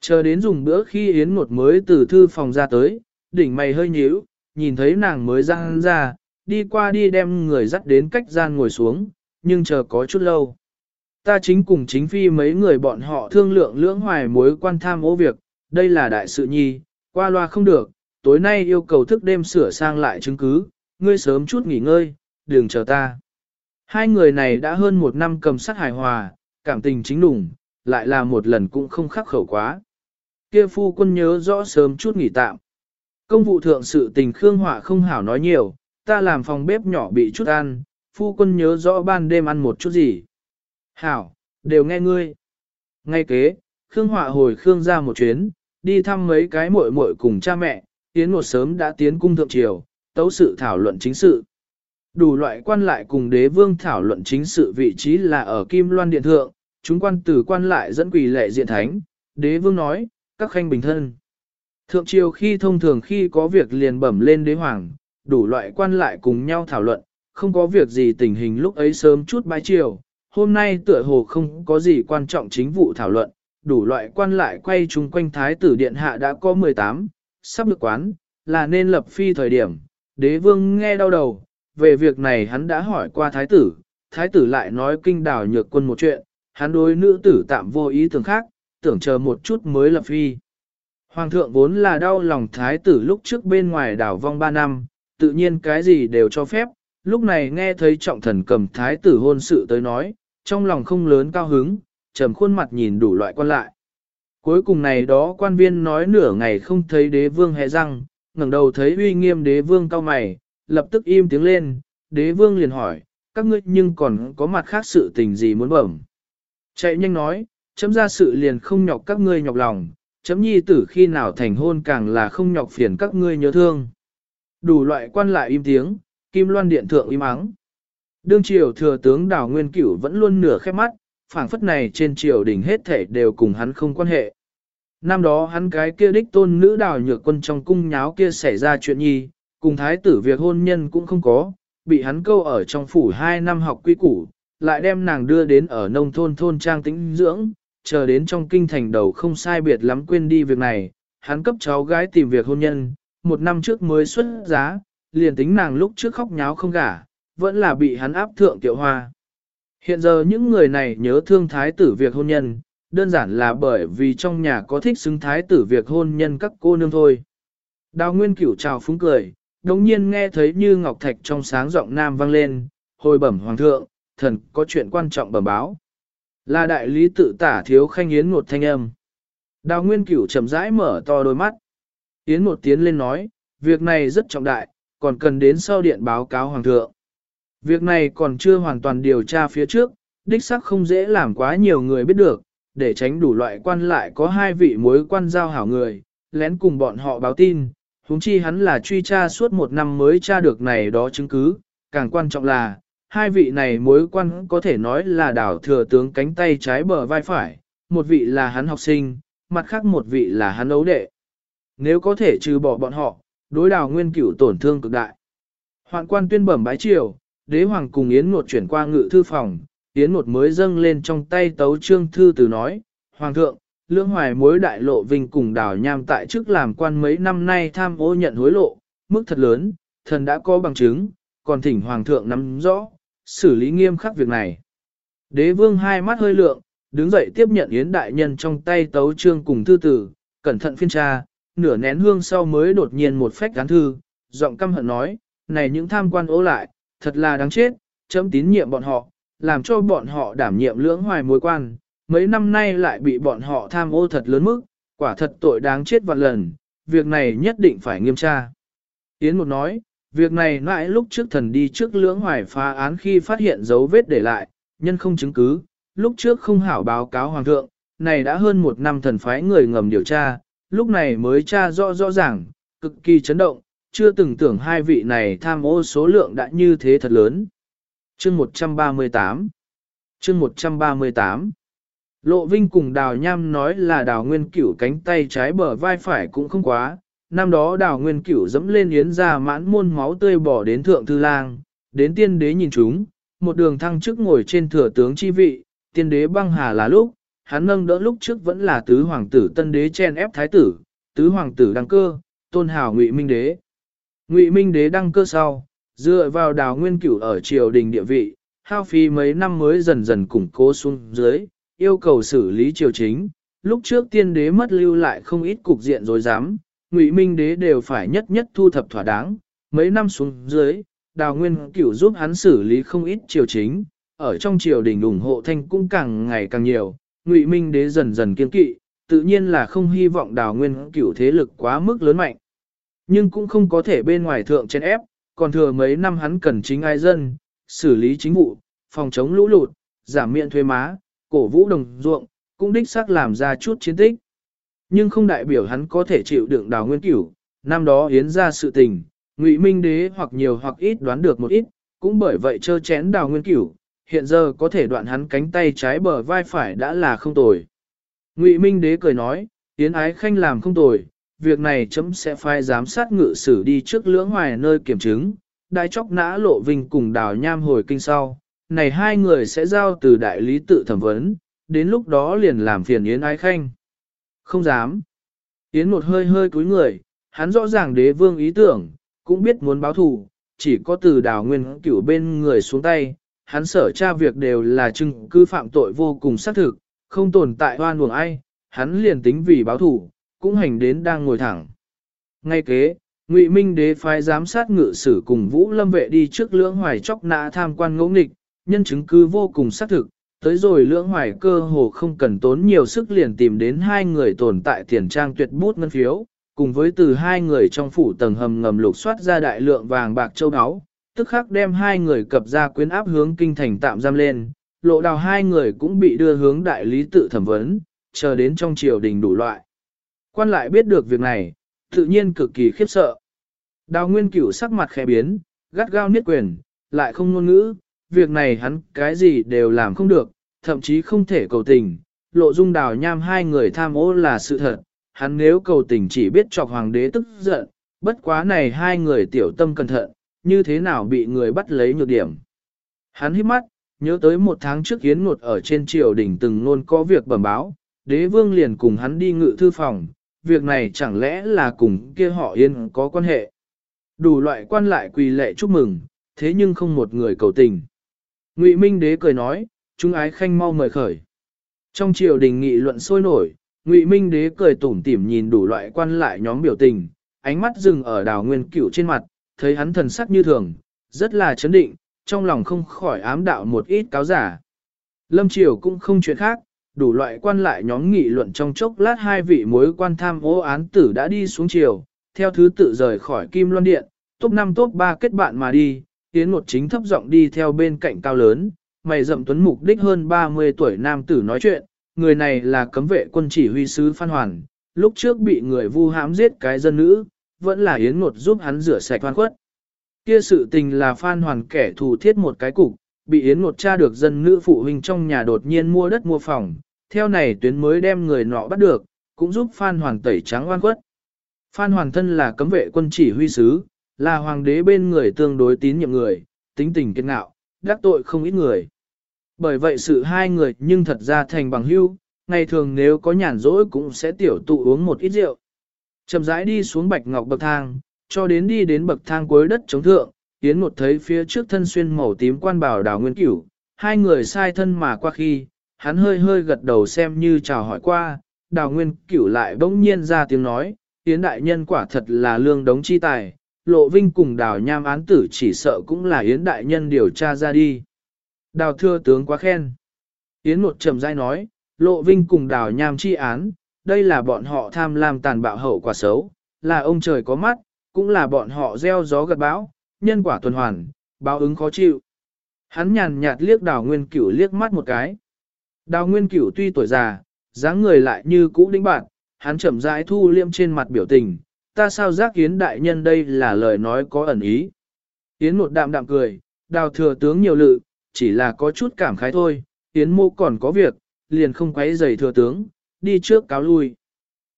Chờ đến dùng bữa khi Yến Ngột mới từ thư phòng ra tới, đỉnh mày hơi nhíu, nhìn thấy nàng mới ra ra, đi qua đi đem người dắt đến cách gian ngồi xuống, nhưng chờ có chút lâu. Ta chính cùng chính phi mấy người bọn họ thương lượng lưỡng hoài mối quan tham ô việc, đây là đại sự nhi, qua loa không được, tối nay yêu cầu thức đêm sửa sang lại chứng cứ, ngươi sớm chút nghỉ ngơi, đừng chờ ta. Hai người này đã hơn một năm cầm sát hài hòa, cảm tình chính đủng, lại là một lần cũng không khắc khẩu quá. Kia phu quân nhớ rõ sớm chút nghỉ tạm. Công vụ thượng sự tình Khương Họa không hảo nói nhiều, ta làm phòng bếp nhỏ bị chút ăn, phu quân nhớ rõ ban đêm ăn một chút gì. Hảo, đều nghe ngươi. Ngay kế, Khương Họa hồi Khương ra một chuyến, đi thăm mấy cái muội muội cùng cha mẹ, tiến một sớm đã tiến cung thượng triều, tấu sự thảo luận chính sự. Đủ loại quan lại cùng đế vương thảo luận chính sự vị trí là ở Kim Loan Điện Thượng, chúng quan tử quan lại dẫn quỳ lệ diện thánh, đế vương nói, các khanh bình thân. Thượng triều khi thông thường khi có việc liền bẩm lên đế hoàng, đủ loại quan lại cùng nhau thảo luận, không có việc gì tình hình lúc ấy sớm chút bái triều, hôm nay tựa hồ không có gì quan trọng chính vụ thảo luận, đủ loại quan lại quay chung quanh thái tử điện hạ đã có 18, sắp được quán, là nên lập phi thời điểm. Đế vương nghe đau đầu, về việc này hắn đã hỏi qua thái tử, thái tử lại nói kinh đảo nhược quân một chuyện, hắn đối nữ tử tạm vô ý tưởng khác, tưởng chờ một chút mới lập phi. Hoàng thượng vốn là đau lòng thái tử lúc trước bên ngoài đảo vong ba năm, tự nhiên cái gì đều cho phép, lúc này nghe thấy trọng thần cầm thái tử hôn sự tới nói, trong lòng không lớn cao hứng, trầm khuôn mặt nhìn đủ loại quan lại. Cuối cùng này đó quan viên nói nửa ngày không thấy đế vương hẹ răng, ngẩng đầu thấy uy nghiêm đế vương cao mày, lập tức im tiếng lên, đế vương liền hỏi, các ngươi nhưng còn có mặt khác sự tình gì muốn bẩm. Chạy nhanh nói, chấm ra sự liền không nhọc các ngươi nhọc lòng, chấm nhi tử khi nào thành hôn càng là không nhọc phiền các ngươi nhớ thương. Đủ loại quan lại im tiếng, kim loan điện thượng im ắng. Đương triều thừa tướng đảo nguyên cửu vẫn luôn nửa khép mắt, phảng phất này trên triều đình hết thể đều cùng hắn không quan hệ. Năm đó hắn cái kia đích tôn nữ đào nhược quân trong cung nháo kia xảy ra chuyện nhi, cùng thái tử việc hôn nhân cũng không có, bị hắn câu ở trong phủ 2 năm học quy củ, lại đem nàng đưa đến ở nông thôn thôn trang tĩnh dưỡng, chờ đến trong kinh thành đầu không sai biệt lắm quên đi việc này, hắn cấp cháu gái tìm việc hôn nhân, một năm trước mới xuất giá, liền tính nàng lúc trước khóc nháo không gả, vẫn là bị hắn áp thượng tiểu hoa. Hiện giờ những người này nhớ thương thái tử việc hôn nhân, đơn giản là bởi vì trong nhà có thích xứng thái tử việc hôn nhân các cô nương thôi. Đào Nguyên Cửu chào phúng cười, đồng nhiên nghe thấy như ngọc thạch trong sáng giọng nam vang lên, hồi bẩm hoàng thượng, thần có chuyện quan trọng bẩm báo. Là đại lý tự tả thiếu khanh yến một thanh âm. Đào Nguyên Cửu chậm rãi mở to đôi mắt. Yến một tiến lên nói, việc này rất trọng đại, còn cần đến sau điện báo cáo hoàng thượng. Việc này còn chưa hoàn toàn điều tra phía trước, đích xác không dễ làm quá nhiều người biết được, để tránh đủ loại quan lại có hai vị mối quan giao hảo người, lén cùng bọn họ báo tin, huống chi hắn là truy tra suốt một năm mới tra được này đó chứng cứ, càng quan trọng là, hai vị này mối quan có thể nói là đảo thừa tướng cánh tay trái bờ vai phải, một vị là hắn học sinh, mặt khác một vị là hắn ấu đệ. Nếu có thể trừ bỏ bọn họ, đối đảo nguyên cửu tổn thương cực đại. Hoạn quan tuyên bẩm bái triều, đế hoàng cùng Yến Ngột chuyển qua ngự thư phòng, Yến Ngột mới dâng lên trong tay tấu trương thư từ nói, Hoàng thượng, lưỡng hoài mối đại lộ vinh cùng đào nham tại chức làm quan mấy năm nay tham ô nhận hối lộ, mức thật lớn, thần đã có bằng chứng, còn thỉnh Hoàng thượng nắm rõ, xử lý nghiêm khắc việc này. Đế vương hai mắt hơi lượng, đứng dậy tiếp nhận Yến đại nhân trong tay tấu trương cùng thư tử, cẩn thận phiên tra, nửa nén hương sau mới đột nhiên một phách gán thư, giọng căm hận nói, này những tham quan ố lại, thật là đáng chết, chấm tín nhiệm bọn họ, làm cho bọn họ đảm nhiệm lưỡng hoài mối quan, mấy năm nay lại bị bọn họ tham ô thật lớn mức, quả thật tội đáng chết vạn lần, việc này nhất định phải nghiêm tra. Yến một nói, việc này mãi lúc trước thần đi trước lưỡng hoài phá án khi phát hiện dấu vết để lại, nhân không chứng cứ, lúc trước không hảo báo cáo hoàng thượng, này đã hơn một năm thần phái người ngầm điều tra, lúc này mới tra rõ rõ ràng, cực kỳ chấn động, chưa từng tưởng hai vị này tham ô số lượng đã như thế thật lớn. Chương 138 Chương 138 Lộ Vinh cùng Đào Nham nói là Đào Nguyên Cửu cánh tay trái bờ vai phải cũng không quá, năm đó Đào Nguyên Cửu dẫm lên yến ra mãn muôn máu tươi bỏ đến thượng thư lang, đến tiên đế nhìn chúng, một đường thăng chức ngồi trên thừa tướng chi vị, tiên đế băng hà là lúc, hắn nâng đỡ lúc trước vẫn là tứ hoàng tử tân đế chen ép thái tử, tứ hoàng tử đăng cơ, tôn hào ngụy minh đế. Ngụy minh đế đăng cơ sau, dựa vào đào nguyên cửu ở triều đình địa vị, hao phí mấy năm mới dần dần củng cố xuống dưới, yêu cầu xử lý triều chính. Lúc trước tiên đế mất lưu lại không ít cục diện rồi dám, ngụy minh đế đều phải nhất nhất thu thập thỏa đáng. Mấy năm xuống dưới, đào nguyên cửu giúp hắn xử lý không ít triều chính, ở trong triều đình ủng hộ thanh cũng càng ngày càng nhiều, ngụy minh đế dần dần kiên kỵ, tự nhiên là không hy vọng đào nguyên cửu thế lực quá mức lớn mạnh. Nhưng cũng không có thể bên ngoài thượng trên ép, còn thừa mấy năm hắn cần chính ai dân, xử lý chính vụ, phòng chống lũ lụt, giảm miễn thuế má, cổ vũ đồng ruộng, cũng đích xác làm ra chút chiến tích. Nhưng không đại biểu hắn có thể chịu đựng đào nguyên cửu, năm đó hiến ra sự tình, ngụy minh đế hoặc nhiều hoặc ít đoán được một ít, cũng bởi vậy chơ chén đào nguyên cửu, hiện giờ có thể đoạn hắn cánh tay trái bờ vai phải đã là không tồi. Ngụy Minh Đế cười nói, Yến Ái Khanh làm không tồi, việc này chấm sẽ phai giám sát ngự sử đi trước lưỡng hoài nơi kiểm chứng, đại chóc nã lộ vinh cùng đào nham hồi kinh sau. Này hai người sẽ giao từ đại lý tự thẩm vấn, đến lúc đó liền làm phiền Yến Ái Khanh. Không dám. Yến một hơi hơi cúi người, hắn rõ ràng đế vương ý tưởng, cũng biết muốn báo thù, chỉ có từ đào nguyên cửu bên người xuống tay, hắn sở tra việc đều là chứng cứ phạm tội vô cùng xác thực, không tồn tại hoan uổng ai, hắn liền tính vì báo thù cũng hành đến đang ngồi thẳng. Ngay kế, Ngụy Minh đế phái giám sát ngự sử cùng Vũ Lâm vệ đi trước lưỡng hoài chóc nã tham quan ngẫu nghịch, nhân chứng cứ vô cùng xác thực, tới rồi lưỡng hoài cơ hồ không cần tốn nhiều sức liền tìm đến hai người tồn tại tiền trang tuyệt bút ngân phiếu, cùng với từ hai người trong phủ tầng hầm ngầm lục soát ra đại lượng vàng bạc châu áo, tức khắc đem hai người cập ra quyến áp hướng kinh thành tạm giam lên, lộ đào hai người cũng bị đưa hướng đại lý tự thẩm vấn, chờ đến trong triều đình đủ loại. Quan lại biết được việc này, tự nhiên cực kỳ khiếp sợ. Đào nguyên cửu sắc mặt khẽ biến, gắt gao niết quyền, lại không ngôn ngữ, việc này hắn cái gì đều làm không được, thậm chí không thể cầu tình. Lộ dung đào nham hai người tham ô là sự thật, hắn nếu cầu tình chỉ biết chọc hoàng đế tức giận, bất quá này hai người tiểu tâm cẩn thận, như thế nào bị người bắt lấy nhược điểm. Hắn hít mắt, nhớ tới một tháng trước hiến ngột ở trên triều đình từng luôn có việc bẩm báo, đế vương liền cùng hắn đi ngự thư phòng, việc này chẳng lẽ là cùng kia họ yên có quan hệ. Đủ loại quan lại quỳ lệ chúc mừng, thế nhưng không một người cầu tình. Ngụy Minh đế cười nói, chúng ái khanh mau mời khởi. Trong triều đình nghị luận sôi nổi, Ngụy Minh đế cười tủm tỉm nhìn đủ loại quan lại nhóm biểu tình, ánh mắt dừng ở đào nguyên cửu trên mặt, thấy hắn thần sắc như thường, rất là chấn định, trong lòng không khỏi ám đạo một ít cáo giả. Lâm Triều cũng không chuyện khác, đủ loại quan lại nhóm nghị luận trong chốc lát hai vị mối quan tham ô án tử đã đi xuống triều, theo thứ tự rời khỏi Kim Loan Điện, top 5 top 3 kết bạn mà đi, Yến một chính thấp giọng đi theo bên cạnh cao lớn, mày rậm tuấn mục đích hơn 30 tuổi nam tử nói chuyện, người này là cấm vệ quân chỉ huy sứ Phan Hoàn, lúc trước bị người vu hãm giết cái dân nữ, vẫn là Yến một giúp hắn rửa sạch hoan khuất. Kia sự tình là Phan Hoàn kẻ thù thiết một cái cục, bị Yến một cha được dân nữ phụ huynh trong nhà đột nhiên mua đất mua phòng, theo này tuyến mới đem người nọ bắt được, cũng giúp Phan Hoàn tẩy trắng oan khuất. Phan Hoàn thân là cấm vệ quân chỉ huy sứ, là hoàng đế bên người tương đối tín nhiệm người, tính tình kiên ngạo, đắc tội không ít người. Bởi vậy sự hai người nhưng thật ra thành bằng hữu, ngày thường nếu có nhàn rỗi cũng sẽ tiểu tụ uống một ít rượu, Chậm rãi đi xuống bạch ngọc bậc thang, cho đến đi đến bậc thang cuối đất chống thượng, Yến một thấy phía trước thân xuyên màu tím quan bảo đào nguyên cửu, hai người sai thân mà qua khi, hắn hơi hơi gật đầu xem như chào hỏi qua, đào nguyên cửu lại bỗng nhiên ra tiếng nói, Yến đại nhân quả thật là lương đống chi tài, lộ vinh cùng đào nham án tử chỉ sợ cũng là Yến đại nhân điều tra ra đi. Đào thưa tướng quá khen. Yến một trầm dai nói, lộ vinh cùng đào nham chi án, đây là bọn họ tham lam tàn bạo hậu quả xấu, là ông trời có mắt, cũng là bọn họ gieo gió gặt bão, nhân quả tuần hoàn, báo ứng khó chịu. Hắn nhàn nhạt liếc đào nguyên cửu liếc mắt một cái. Đào nguyên cửu tuy tuổi già, dáng người lại như cũ đĩnh bạn, hắn chậm rãi thu liêm trên mặt biểu tình, ta sao giác yến đại nhân đây là lời nói có ẩn ý. Yến một đạm đạm cười, đào thừa tướng nhiều lự, chỉ là có chút cảm khái thôi, Yến mô còn có việc, liền không quấy giày thừa tướng, đi trước cáo lui.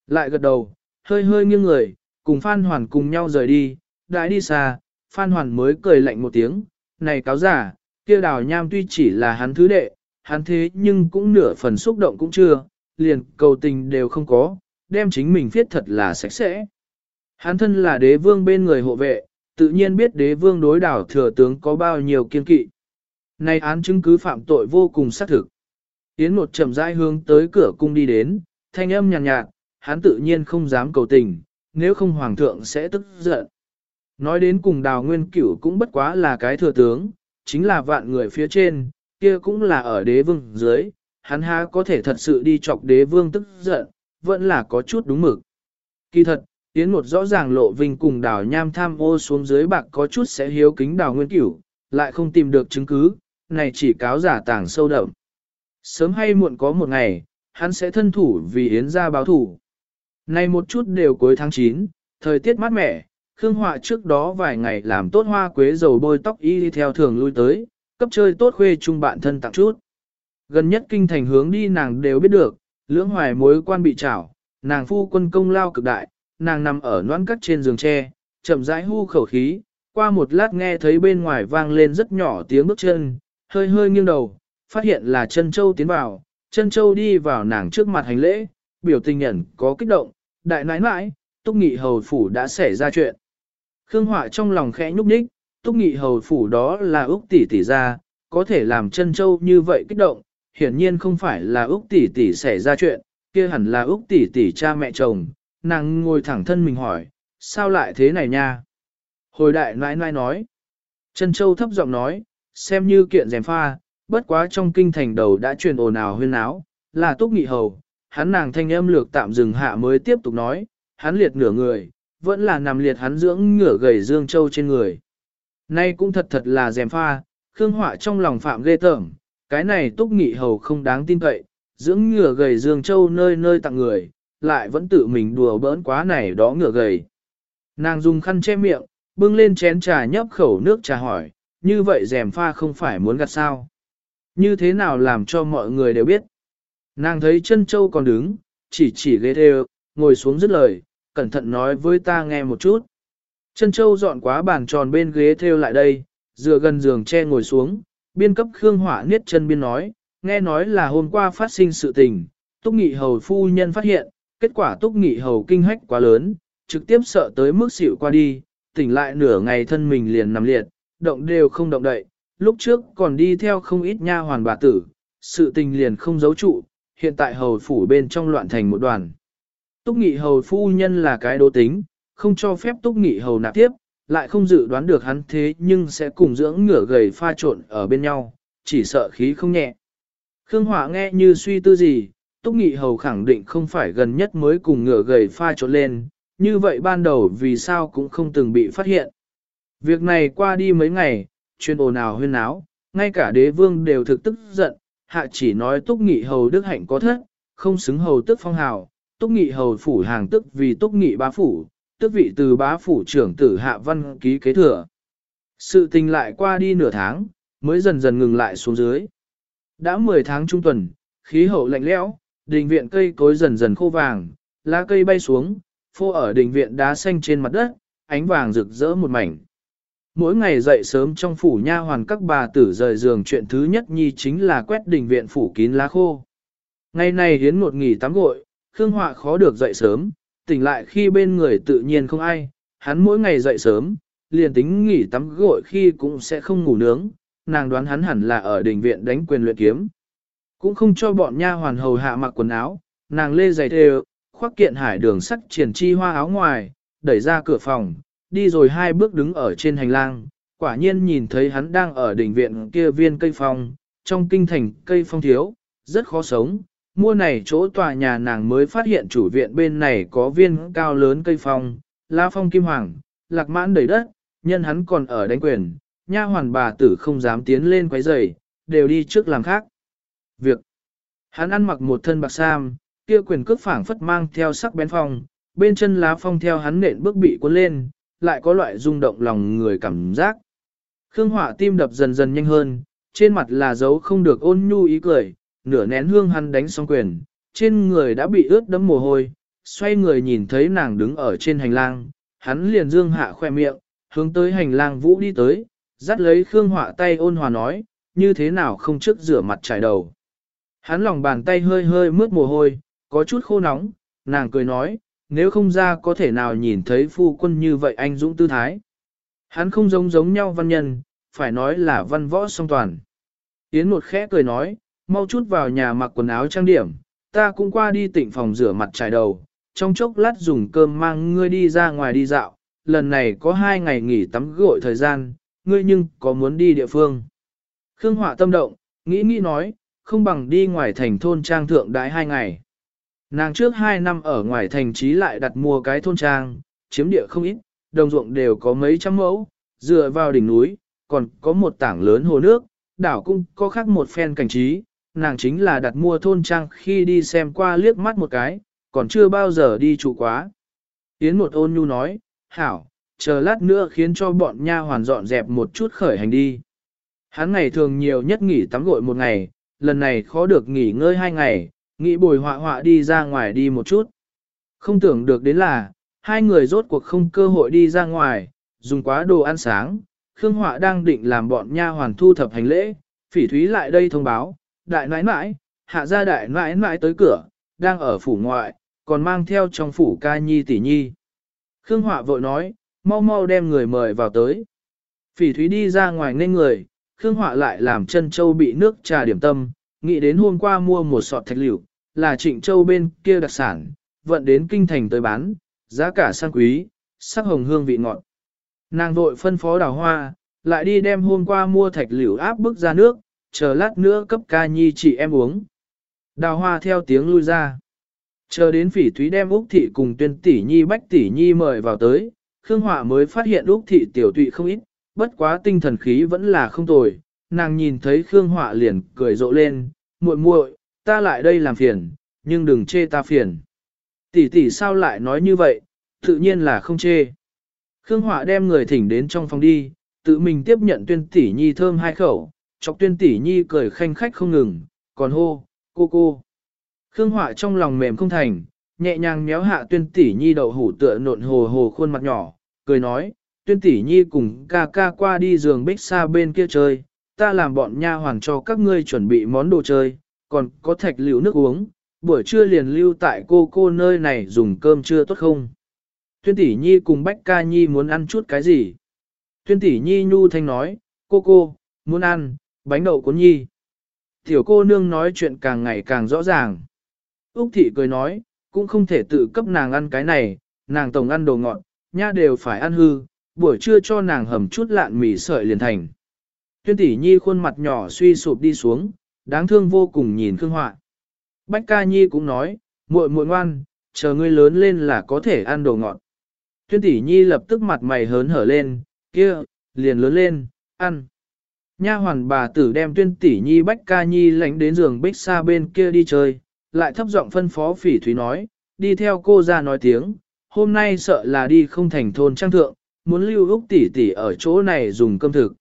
Lại gật đầu, hơi hơi nghiêng người, cùng Phan Hoàn cùng nhau rời đi, đã đi xa, Phan Hoàn mới cười lạnh một tiếng, này cáo giả, kia đào nham tuy chỉ là hắn thứ đệ, hắn thế nhưng cũng nửa phần xúc động cũng chưa, liền cầu tình đều không có, đem chính mình viết thật là sạch sẽ. Hắn thân là đế vương bên người hộ vệ, tự nhiên biết đế vương đối đảo thừa tướng có bao nhiêu kiên kỵ. Này án chứng cứ phạm tội vô cùng xác thực. Yến một chậm rãi hướng tới cửa cung đi đến, thanh âm nhàn nhạt, nhạt, hắn tự nhiên không dám cầu tình, nếu không hoàng thượng sẽ tức giận. Nói đến cùng đào nguyên cửu cũng bất quá là cái thừa tướng, chính là vạn người phía trên, kia cũng là ở đế vương dưới, hắn há có thể thật sự đi chọc đế vương tức giận, vẫn là có chút đúng mực. Kỳ thật, Yến một rõ ràng lộ vinh cùng đào nham tham ô xuống dưới bạc có chút sẽ hiếu kính đào nguyên cửu, lại không tìm được chứng cứ, này chỉ cáo giả tàng sâu đậm. Sớm hay muộn có một ngày, hắn sẽ thân thủ vì Yến ra báo thủ. Này một chút đều cuối tháng 9, thời tiết mát mẻ, Khương Họa trước đó vài ngày làm tốt hoa quế dầu bôi tóc y đi theo thường lui tới, cấp chơi tốt khuê chung bạn thân tặng chút. Gần nhất kinh thành hướng đi nàng đều biết được, lưỡng hoài mối quan bị trảo, nàng phu quân công lao cực đại, nàng nằm ở noãn cắt trên giường tre, chậm rãi hu khẩu khí, qua một lát nghe thấy bên ngoài vang lên rất nhỏ tiếng bước chân, hơi hơi nghiêng đầu, phát hiện là chân châu tiến vào, chân châu đi vào nàng trước mặt hành lễ, biểu tình nhận có kích động, đại nãi nãi, túc nghị hầu phủ đã xảy ra chuyện. Khương Họa trong lòng khẽ nhúc nhích, túc nghị hầu phủ đó là Úc tỷ tỷ ra, có thể làm chân châu như vậy kích động, hiển nhiên không phải là Úc tỷ tỷ xảy ra chuyện, kia hẳn là Úc tỷ tỷ cha mẹ chồng, nàng ngồi thẳng thân mình hỏi, sao lại thế này nha? Hồi đại nãi nãi nói, chân châu thấp giọng nói, xem như kiện rèm pha, bất quá trong kinh thành đầu đã truyền ồn ào huyên áo, là túc nghị hầu, hắn nàng thanh âm lược tạm dừng hạ mới tiếp tục nói, hắn liệt nửa người, vẫn là nằm liệt hắn dưỡng ngửa gầy Dương Châu trên người. Nay cũng thật thật là rèm pha, Khương Họa trong lòng phạm ghê tởm, cái này túc nghị hầu không đáng tin cậy, dưỡng ngửa gầy Dương Châu nơi nơi tặng người, lại vẫn tự mình đùa bỡn quá này đó ngửa gầy. Nàng dùng khăn che miệng, bưng lên chén trà nhấp khẩu nước trà hỏi, như vậy dèm pha không phải muốn gặt sao? Như thế nào làm cho mọi người đều biết? Nàng thấy chân châu còn đứng, chỉ chỉ ghế đều, ngồi xuống dứt lời, cẩn thận nói với ta nghe một chút. Chân châu dọn quá bàn tròn bên ghế theo lại đây, dựa gần giường che ngồi xuống, biên cấp Khương Hỏa niết chân biên nói, nghe nói là hôm qua phát sinh sự tình, Túc Nghị Hầu phu nhân phát hiện, kết quả Túc Nghị Hầu kinh hách quá lớn, trực tiếp sợ tới mức xịu qua đi, tỉnh lại nửa ngày thân mình liền nằm liệt, động đều không động đậy, lúc trước còn đi theo không ít nha hoàn bà tử, sự tình liền không giấu trụ, hiện tại hầu phủ bên trong loạn thành một đoàn. Túc nghị hầu phu nhân là cái đố tính, không cho phép túc nghị hầu nạp tiếp, lại không dự đoán được hắn thế nhưng sẽ cùng dưỡng ngửa gầy pha trộn ở bên nhau, chỉ sợ khí không nhẹ. Khương Hỏa nghe như suy tư gì, túc nghị hầu khẳng định không phải gần nhất mới cùng ngửa gầy pha trộn lên, như vậy ban đầu vì sao cũng không từng bị phát hiện. Việc này qua đi mấy ngày, chuyên ồn ào huyên áo, ngay cả đế vương đều thực tức giận, hạ chỉ nói túc nghị hầu đức hạnh có thất, không xứng hầu tức phong hào, túc nghị hầu phủ hàng tức vì túc nghị bá phủ, tức vị từ bá phủ trưởng tử hạ văn ký kế thừa. Sự tình lại qua đi nửa tháng, mới dần dần ngừng lại xuống dưới. Đã 10 tháng trung tuần, khí hậu lạnh lẽo, đình viện cây cối dần dần khô vàng, lá cây bay xuống, phô ở đình viện đá xanh trên mặt đất, ánh vàng rực rỡ một mảnh. Mỗi ngày dậy sớm trong phủ nha hoàn các bà tử rời giường chuyện thứ nhất nhi chính là quét đình viện phủ kín lá khô. Ngày này hiến một nghỉ tắm gội, Khương Họa khó được dậy sớm, tỉnh lại khi bên người tự nhiên không ai, hắn mỗi ngày dậy sớm, liền tính nghỉ tắm gội khi cũng sẽ không ngủ nướng, nàng đoán hắn hẳn là ở đình viện đánh quyền luyện kiếm. Cũng không cho bọn nha hoàn hầu hạ mặc quần áo, nàng lê giày thề, khoác kiện hải đường sắt triển chi hoa áo ngoài, đẩy ra cửa phòng, đi rồi hai bước đứng ở trên hành lang, quả nhiên nhìn thấy hắn đang ở đỉnh viện kia viên cây phong, trong kinh thành cây phong thiếu, rất khó sống. Mua này chỗ tòa nhà nàng mới phát hiện chủ viện bên này có viên cao lớn cây phong, la phong kim hoàng, lạc mãn đầy đất, nhân hắn còn ở đánh quyền, nha hoàn bà tử không dám tiến lên quấy rầy, đều đi trước làm khác. Việc hắn ăn mặc một thân bạc sam, kia quyền cước phảng phất mang theo sắc bén phong, bên chân lá phong theo hắn nện bước bị cuốn lên, lại có loại rung động lòng người cảm giác. Khương hỏa tim đập dần dần nhanh hơn, trên mặt là dấu không được ôn nhu ý cười, nửa nén hương hắn đánh xong quyền, trên người đã bị ướt đẫm mồ hôi, xoay người nhìn thấy nàng đứng ở trên hành lang, hắn liền dương hạ khoe miệng, hướng tới hành lang vũ đi tới, dắt lấy Khương Họa tay ôn hòa nói, như thế nào không trước rửa mặt trải đầu. Hắn lòng bàn tay hơi hơi mướt mồ hôi, có chút khô nóng, nàng cười nói, nếu không ra có thể nào nhìn thấy phu quân như vậy anh dũng tư thái. Hắn không giống giống nhau văn nhân, phải nói là văn võ song toàn. Yến một khẽ cười nói, mau chút vào nhà mặc quần áo trang điểm, ta cũng qua đi tịnh phòng rửa mặt trải đầu, trong chốc lát dùng cơm mang ngươi đi ra ngoài đi dạo, lần này có hai ngày nghỉ tắm gội thời gian, ngươi nhưng có muốn đi địa phương. Khương Họa tâm động, nghĩ nghĩ nói, không bằng đi ngoài thành thôn trang thượng đái hai ngày. Nàng trước hai năm ở ngoài thành trí lại đặt mua cái thôn trang, chiếm địa không ít, đồng ruộng đều có mấy trăm mẫu, dựa vào đỉnh núi, còn có một tảng lớn hồ nước, đảo cũng có khác một phen cảnh trí, nàng chính là đặt mua thôn trang khi đi xem qua liếc mắt một cái, còn chưa bao giờ đi trụ quá. Yến một ôn nhu nói, hảo, chờ lát nữa khiến cho bọn nha hoàn dọn dẹp một chút khởi hành đi. Hắn ngày thường nhiều nhất nghỉ tắm gội một ngày, lần này khó được nghỉ ngơi hai ngày, nghĩ bồi họa họa đi ra ngoài đi một chút. Không tưởng được đến là, hai người rốt cuộc không cơ hội đi ra ngoài, dùng quá đồ ăn sáng. Khương Họa đang định làm bọn nha hoàn thu thập hành lễ, phỉ thúy lại đây thông báo, đại nãi nãi, hạ gia đại nãi nãi tới cửa, đang ở phủ ngoại, còn mang theo trong phủ ca nhi tỷ nhi. Khương Họa vội nói, mau mau đem người mời vào tới. Phỉ thúy đi ra ngoài nên người, Khương Họa lại làm chân châu bị nước trà điểm tâm, nghĩ đến hôm qua mua một sọt thạch liệu, là trịnh châu bên kia đặc sản, vận đến kinh thành tới bán, giá cả sang quý, sắc hồng hương vị ngọt. Nàng vội phân phó đào hoa, lại đi đem hôm qua mua thạch liệu áp bức ra nước, chờ lát nữa cấp ca nhi chị em uống. Đào hoa theo tiếng lui ra. Chờ đến phỉ thúy đem Úc Thị cùng tuyên tỷ nhi bách tỷ nhi mời vào tới, Khương Họa mới phát hiện Úc Thị tiểu tụy không ít, bất quá tinh thần khí vẫn là không tồi. Nàng nhìn thấy Khương Họa liền cười rộ lên, muội muội, ta lại đây làm phiền, nhưng đừng chê ta phiền. Tỷ tỷ sao lại nói như vậy, tự nhiên là không chê. Khương Họa đem người thỉnh đến trong phòng đi, tự mình tiếp nhận tuyên tỷ nhi thơm hai khẩu, chọc tuyên tỷ nhi cười khanh khách không ngừng, còn hô, cô cô. Khương Họa trong lòng mềm không thành, nhẹ nhàng méo hạ tuyên tỷ nhi đậu hủ tựa nộn hồ hồ khuôn mặt nhỏ, cười nói, tuyên tỷ nhi cùng ca ca qua đi giường bích xa bên kia chơi, ta làm bọn nha hoàn cho các ngươi chuẩn bị món đồ chơi, còn có thạch liệu nước uống, buổi trưa liền lưu tại cô cô nơi này dùng cơm trưa tốt không? Tuyên tỷ nhi cùng Bách ca nhi muốn ăn chút cái gì? Tuyên tỷ nhi nhu thanh nói, cô cô, muốn ăn, bánh đậu cuốn nhi. Tiểu cô nương nói chuyện càng ngày càng rõ ràng. Úc thị cười nói, cũng không thể tự cấp nàng ăn cái này, nàng tổng ăn đồ ngọt, nha đều phải ăn hư, buổi trưa cho nàng hầm chút lạn mì sợi liền thành. Tuyên tỷ nhi khuôn mặt nhỏ suy sụp đi xuống, đáng thương vô cùng nhìn Khương Họa. Bách ca nhi cũng nói, muội muội ngoan, chờ ngươi lớn lên là có thể ăn đồ ngọt. Tuyên tỷ nhi lập tức mặt mày hớn hở lên, kia, liền lớn lên, ăn. Nha hoàn bà tử đem tuyên tỷ nhi bách ca nhi lánh đến giường bích xa bên kia đi chơi, lại thấp giọng phân phó phỉ thúy nói, đi theo cô ra nói tiếng, hôm nay sợ là đi không thành thôn trang thượng, muốn lưu Úc tỷ tỷ ở chỗ này dùng cơm thực.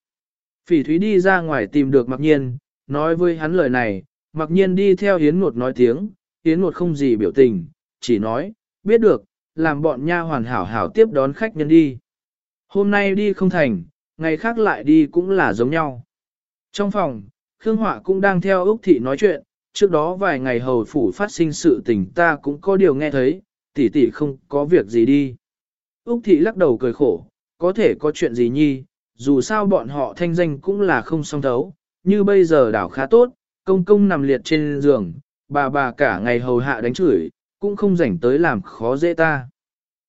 Phỉ thúy đi ra ngoài tìm được mặc nhiên, nói với hắn lời này, mặc nhiên đi theo hiến ngột nói tiếng, hiến ngột không gì biểu tình, chỉ nói, biết được, làm bọn nha hoàn hảo hảo tiếp đón khách nhân đi. Hôm nay đi không thành, ngày khác lại đi cũng là giống nhau. Trong phòng, Khương Họa cũng đang theo Úc Thị nói chuyện, trước đó vài ngày hầu phủ phát sinh sự tình ta cũng có điều nghe thấy, tỷ tỷ không có việc gì đi. Úc Thị lắc đầu cười khổ, có thể có chuyện gì nhi, dù sao bọn họ thanh danh cũng là không song thấu, như bây giờ đảo khá tốt, công công nằm liệt trên giường, bà bà cả ngày hầu hạ đánh chửi, cũng không rảnh tới làm khó dễ ta.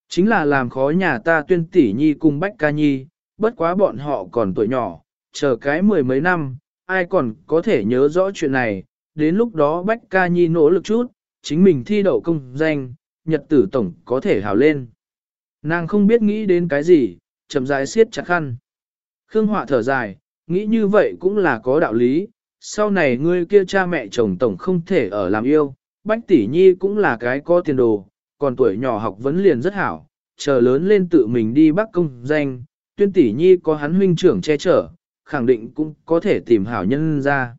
Chính là làm khó nhà ta tuyên tỷ nhi cùng bách ca nhi, bất quá bọn họ còn tuổi nhỏ, chờ cái mười mấy năm, ai còn có thể nhớ rõ chuyện này, đến lúc đó bách ca nhi nỗ lực chút, chính mình thi đậu công danh, nhật tử tổng có thể hào lên. Nàng không biết nghĩ đến cái gì, chậm rãi siết chặt khăn. Khương Họa thở dài, nghĩ như vậy cũng là có đạo lý, sau này ngươi kia cha mẹ chồng tổng không thể ở làm yêu, Bách Tỷ Nhi cũng là cái có tiền đồ, còn tuổi nhỏ học vấn liền rất hảo, chờ lớn lên tự mình đi bắc công danh, tuyên Tỷ Nhi có hắn huynh trưởng che chở, khẳng định cũng có thể tìm hảo nhân ra.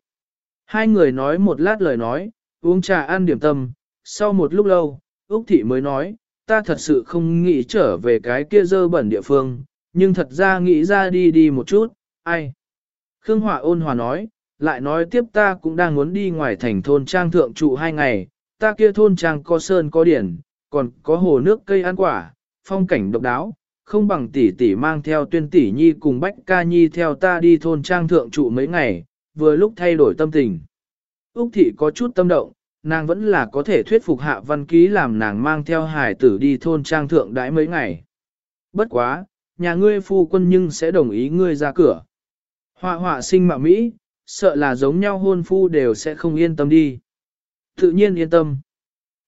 Hai người nói một lát lời nói, uống trà ăn điểm tâm, sau một lúc lâu, Úc Thị mới nói, ta thật sự không nghĩ trở về cái kia dơ bẩn địa phương, nhưng thật ra nghĩ ra đi đi một chút, ai. Khương Hỏa ôn hòa nói, lại nói tiếp ta cũng đang muốn đi ngoài thành thôn trang thượng trụ hai ngày, ta kia thôn trang có sơn có điển, còn có hồ nước cây ăn quả, phong cảnh độc đáo, không bằng tỷ tỷ mang theo tuyên tỷ nhi cùng bách ca nhi theo ta đi thôn trang thượng trụ mấy ngày, vừa lúc thay đổi tâm tình. Úc thị có chút tâm động, nàng vẫn là có thể thuyết phục hạ văn ký làm nàng mang theo hải tử đi thôn trang thượng đãi mấy ngày. Bất quá, nhà ngươi phu quân nhưng sẽ đồng ý ngươi ra cửa. Họa họa sinh mạo Mỹ, sợ là giống nhau hôn phu đều sẽ không yên tâm đi. Tự nhiên yên tâm.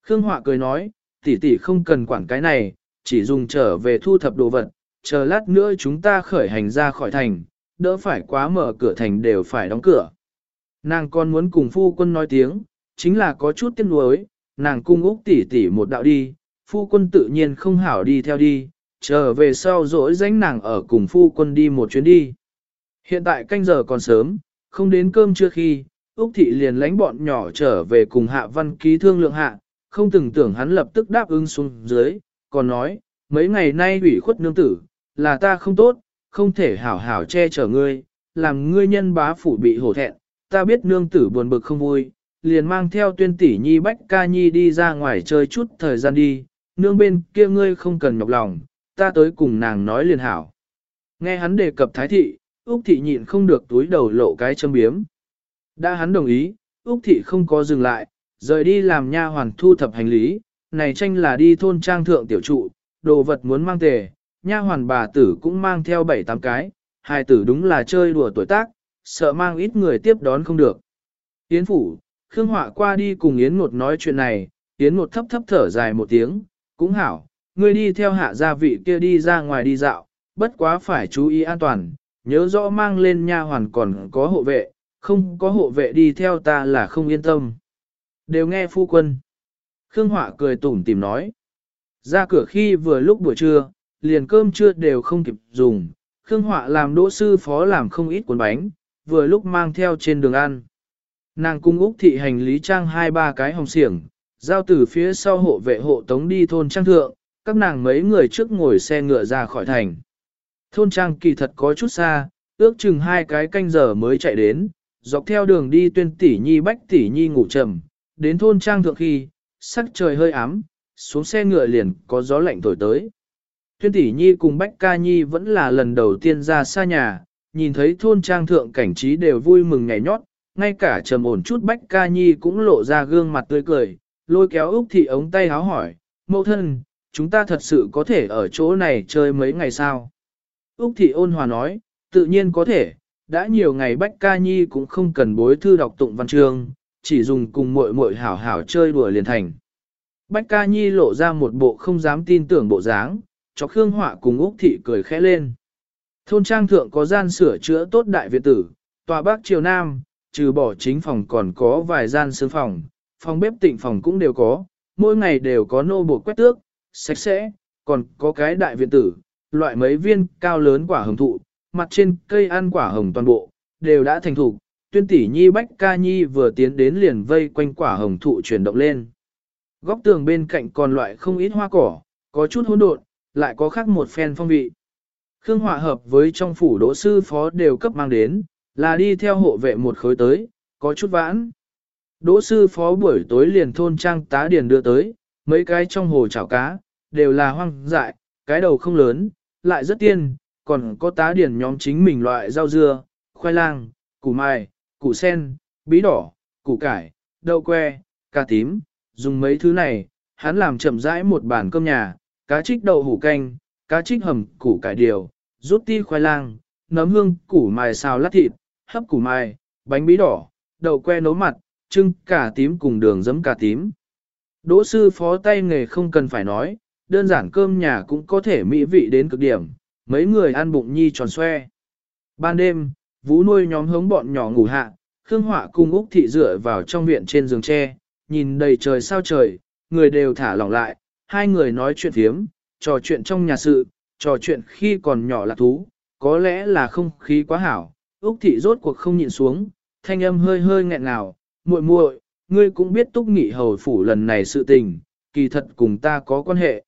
Khương Họa cười nói, tỷ tỷ không cần quản cái này, chỉ dùng trở về thu thập đồ vật, chờ lát nữa chúng ta khởi hành ra khỏi thành, đỡ phải quá mở cửa thành đều phải đóng cửa. Nàng còn muốn cùng phu quân nói tiếng, chính là có chút tiếc nuối, nàng cung Úc tỷ tỷ một đạo đi, phu quân tự nhiên không hảo đi theo đi, trở về sau rỗi danh nàng ở cùng phu quân đi một chuyến đi. Hiện tại canh giờ còn sớm, không đến cơm chưa khi, Úc thị liền lánh bọn nhỏ trở về cùng hạ văn ký thương lượng hạ, không từng tưởng hắn lập tức đáp ứng xuống dưới, còn nói, mấy ngày nay ủy khuất nương tử, là ta không tốt, không thể hảo hảo che chở ngươi, làm ngươi nhân bá phủ bị hổ thẹn, ta biết nương tử buồn bực không vui, liền mang theo tuyên tỷ nhi bách ca nhi đi ra ngoài chơi chút thời gian đi, nương bên kia ngươi không cần nhọc lòng, ta tới cùng nàng nói liền hảo. Nghe hắn đề cập thái thị, Úc thị nhịn không được túi đầu lộ cái châm biếm. Đã hắn đồng ý, Úc thị không có dừng lại, rời đi làm nha hoàn thu thập hành lý, này tranh là đi thôn trang thượng tiểu trụ, đồ vật muốn mang tề, nha hoàn bà tử cũng mang theo bảy tám cái, hai tử đúng là chơi đùa tuổi tác, sợ mang ít người tiếp đón không được. Yến phủ, Khương Họa qua đi cùng Yến Ngột nói chuyện này, Yến Ngột thấp thấp thở dài một tiếng, cũng hảo, ngươi đi theo hạ gia vị kia đi ra ngoài đi dạo, bất quá phải chú ý an toàn, nhớ rõ mang lên nha hoàn còn có hộ vệ, không có hộ vệ đi theo ta là không yên tâm. Đều nghe phu quân. Khương Họa cười tủm tìm nói. Ra cửa khi vừa lúc buổi trưa, liền cơm trưa đều không kịp dùng, Khương Họa làm đỗ sư phó làm không ít cuốn bánh, vừa lúc mang theo trên đường ăn. Nàng cung Úc thị hành lý trang hai ba cái hồng xiềng, giao từ phía sau hộ vệ hộ tống đi thôn trang thượng, các nàng mấy người trước ngồi xe ngựa ra khỏi thành. Thôn trang kỳ thật có chút xa, ước chừng hai cái canh giờ mới chạy đến, dọc theo đường đi tuyên tỷ nhi bách tỷ nhi ngủ trầm, đến thôn trang thượng khi, sắc trời hơi ám, xuống xe ngựa liền có gió lạnh thổi tới. Tuyên tỷ nhi cùng bách ca nhi vẫn là lần đầu tiên ra xa nhà, nhìn thấy thôn trang thượng cảnh trí đều vui mừng nhảy nhót, ngay cả trầm ổn chút bách ca nhi cũng lộ ra gương mặt tươi cười, lôi kéo Úc thị ống tay háo hỏi, mẫu thân, chúng ta thật sự có thể ở chỗ này chơi mấy ngày sao? Úc thị ôn hòa nói, tự nhiên có thể, đã nhiều ngày bách ca nhi cũng không cần bối thư đọc tụng văn chương, chỉ dùng cùng muội muội hảo hảo chơi đùa liền thành. Bách ca nhi lộ ra một bộ không dám tin tưởng bộ dáng, cho Khương Họa cùng Úc thị cười khẽ lên. Thôn trang thượng có gian sửa chữa tốt đại viện tử, tòa bắc triều nam, trừ bỏ chính phòng còn có vài gian sương phòng, phòng bếp tịnh phòng cũng đều có, mỗi ngày đều có nô buộc quét tước, sạch sẽ, còn có cái đại viện tử, loại mấy viên cao lớn quả hồng thụ, mặt trên cây ăn quả hồng toàn bộ, đều đã thành thục. Tuyên tỷ nhi bách ca nhi vừa tiến đến liền vây quanh quả hồng thụ chuyển động lên. Góc tường bên cạnh còn loại không ít hoa cỏ, có chút hỗn độn, lại có khác một phen phong vị. Khương hòa hợp với trong phủ đỗ sư phó đều cấp mang đến, là đi theo hộ vệ một khối tới, có chút vãn. Đỗ sư phó buổi tối liền thôn trang tá điền đưa tới, mấy cái trong hồ chảo cá, đều là hoang dại, cái đầu không lớn, lại rất tiên, còn có tá điển nhóm chính mình loại rau dưa, khoai lang, củ mai, củ sen, bí đỏ, củ cải, đậu que, cà tím, dùng mấy thứ này, hắn làm chậm rãi một bàn cơm nhà, cá trích đậu hủ canh, cá trích hầm củ cải điều, rút ti khoai lang, nấm hương củ mài xào lát thịt, hấp củ mài, bánh bí đỏ, đậu que nấu mặt, trưng cà tím cùng đường giấm cà tím. Đỗ sư phó tay nghề không cần phải nói, đơn giản cơm nhà cũng có thể mỹ vị đến cực điểm, mấy người ăn bụng nhi tròn xoe. Ban đêm, vũ nuôi nhóm hống bọn nhỏ ngủ hạ, Khương Họa cùng Úc Thị dựa vào trong viện trên giường tre, nhìn đầy trời sao trời, người đều thả lỏng lại, hai người nói chuyện thiếm, trò chuyện trong nhà sự, trò chuyện khi còn nhỏ là thú, có lẽ là không khí quá hảo. Úc Thị rốt cuộc không nhịn xuống, thanh âm hơi hơi nghẹn ngào, muội muội, ngươi cũng biết túc nghị hầu phủ lần này sự tình, kỳ thật cùng ta có quan hệ.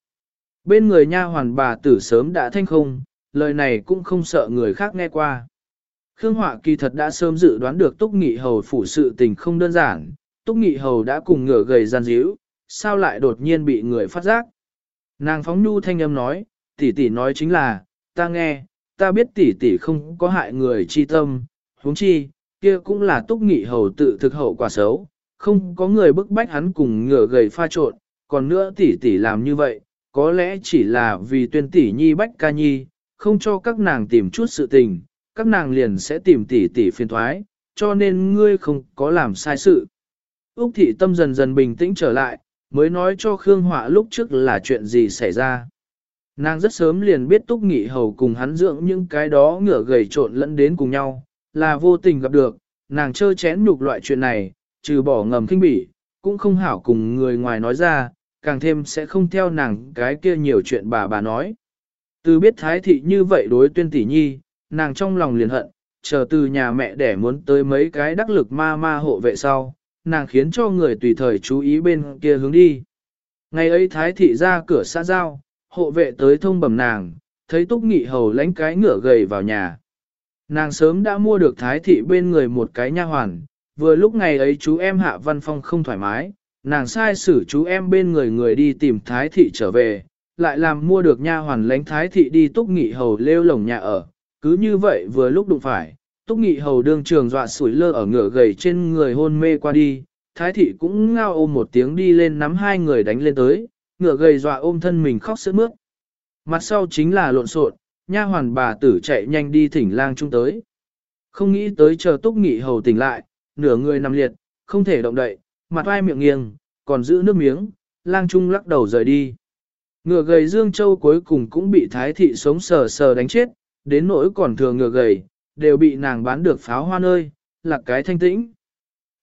Bên người nha hoàn bà tử sớm đã thanh không, lời này cũng không sợ người khác nghe qua. Khương Họa kỳ thật đã sớm dự đoán được Túc Nghị Hầu phủ sự tình không đơn giản, Túc Nghị Hầu đã cùng ngửa gầy gian díu, sao lại đột nhiên bị người phát giác. Nàng phóng nhu thanh âm nói, tỷ tỷ nói chính là, ta nghe, ta biết tỷ tỷ không có hại người chi tâm, huống chi, kia cũng là Túc Nghị Hầu tự thực hậu quả xấu, không có người bức bách hắn cùng ngửa gầy pha trộn, còn nữa tỷ tỷ làm như vậy, có lẽ chỉ là vì tuyên tỷ nhi bách ca nhi, không cho các nàng tìm chút sự tình, các nàng liền sẽ tìm tỷ tỷ phiền thoái, cho nên ngươi không có làm sai sự. Úc thị tâm dần dần bình tĩnh trở lại, mới nói cho Khương Họa lúc trước là chuyện gì xảy ra. Nàng rất sớm liền biết Túc Nghị Hầu cùng hắn dưỡng những cái đó ngửa gầy trộn lẫn đến cùng nhau, là vô tình gặp được, nàng chơ chén nhục loại chuyện này, trừ bỏ ngầm kinh bỉ, cũng không hảo cùng người ngoài nói ra, càng thêm sẽ không theo nàng cái kia nhiều chuyện bà bà nói. Từ biết thái thị như vậy đối tuyên tỷ nhi, nàng trong lòng liền hận, chờ từ nhà mẹ để muốn tới mấy cái đắc lực ma ma hộ vệ sau, nàng khiến cho người tùy thời chú ý bên kia hướng đi. Ngày ấy thái thị ra cửa xã giao, hộ vệ tới thông bẩm nàng, thấy túc nghị hầu lánh cái ngựa gầy vào nhà. Nàng sớm đã mua được thái thị bên người một cái nha hoàn, vừa lúc ngày ấy chú em hạ văn phong không thoải mái, nàng sai xử chú em bên người người đi tìm thái thị trở về, lại làm mua được nha hoàn lánh thái thị đi túc nghị hầu lêu lồng nhà ở, cứ như vậy vừa lúc đụng phải, túc nghị hầu đương trường dọa sủi lơ ở ngựa gầy trên người hôn mê qua đi, thái thị cũng ngao ôm một tiếng đi lên nắm hai người đánh lên tới, ngựa gầy dọa ôm thân mình khóc sướt mướt. Mặt sau chính là lộn xộn, nha hoàn bà tử chạy nhanh đi thỉnh lang trung tới. Không nghĩ tới chờ túc nghị hầu tỉnh lại, nửa người nằm liệt, không thể động đậy, mặt vai miệng nghiêng, còn giữ nước miếng, lang trung lắc đầu rời đi. Ngựa gầy Dương Châu cuối cùng cũng bị thái thị sống sờ sờ đánh chết, đến nỗi còn thừa ngựa gầy, đều bị nàng bán được pháo hoa nơi, là cái thanh tĩnh.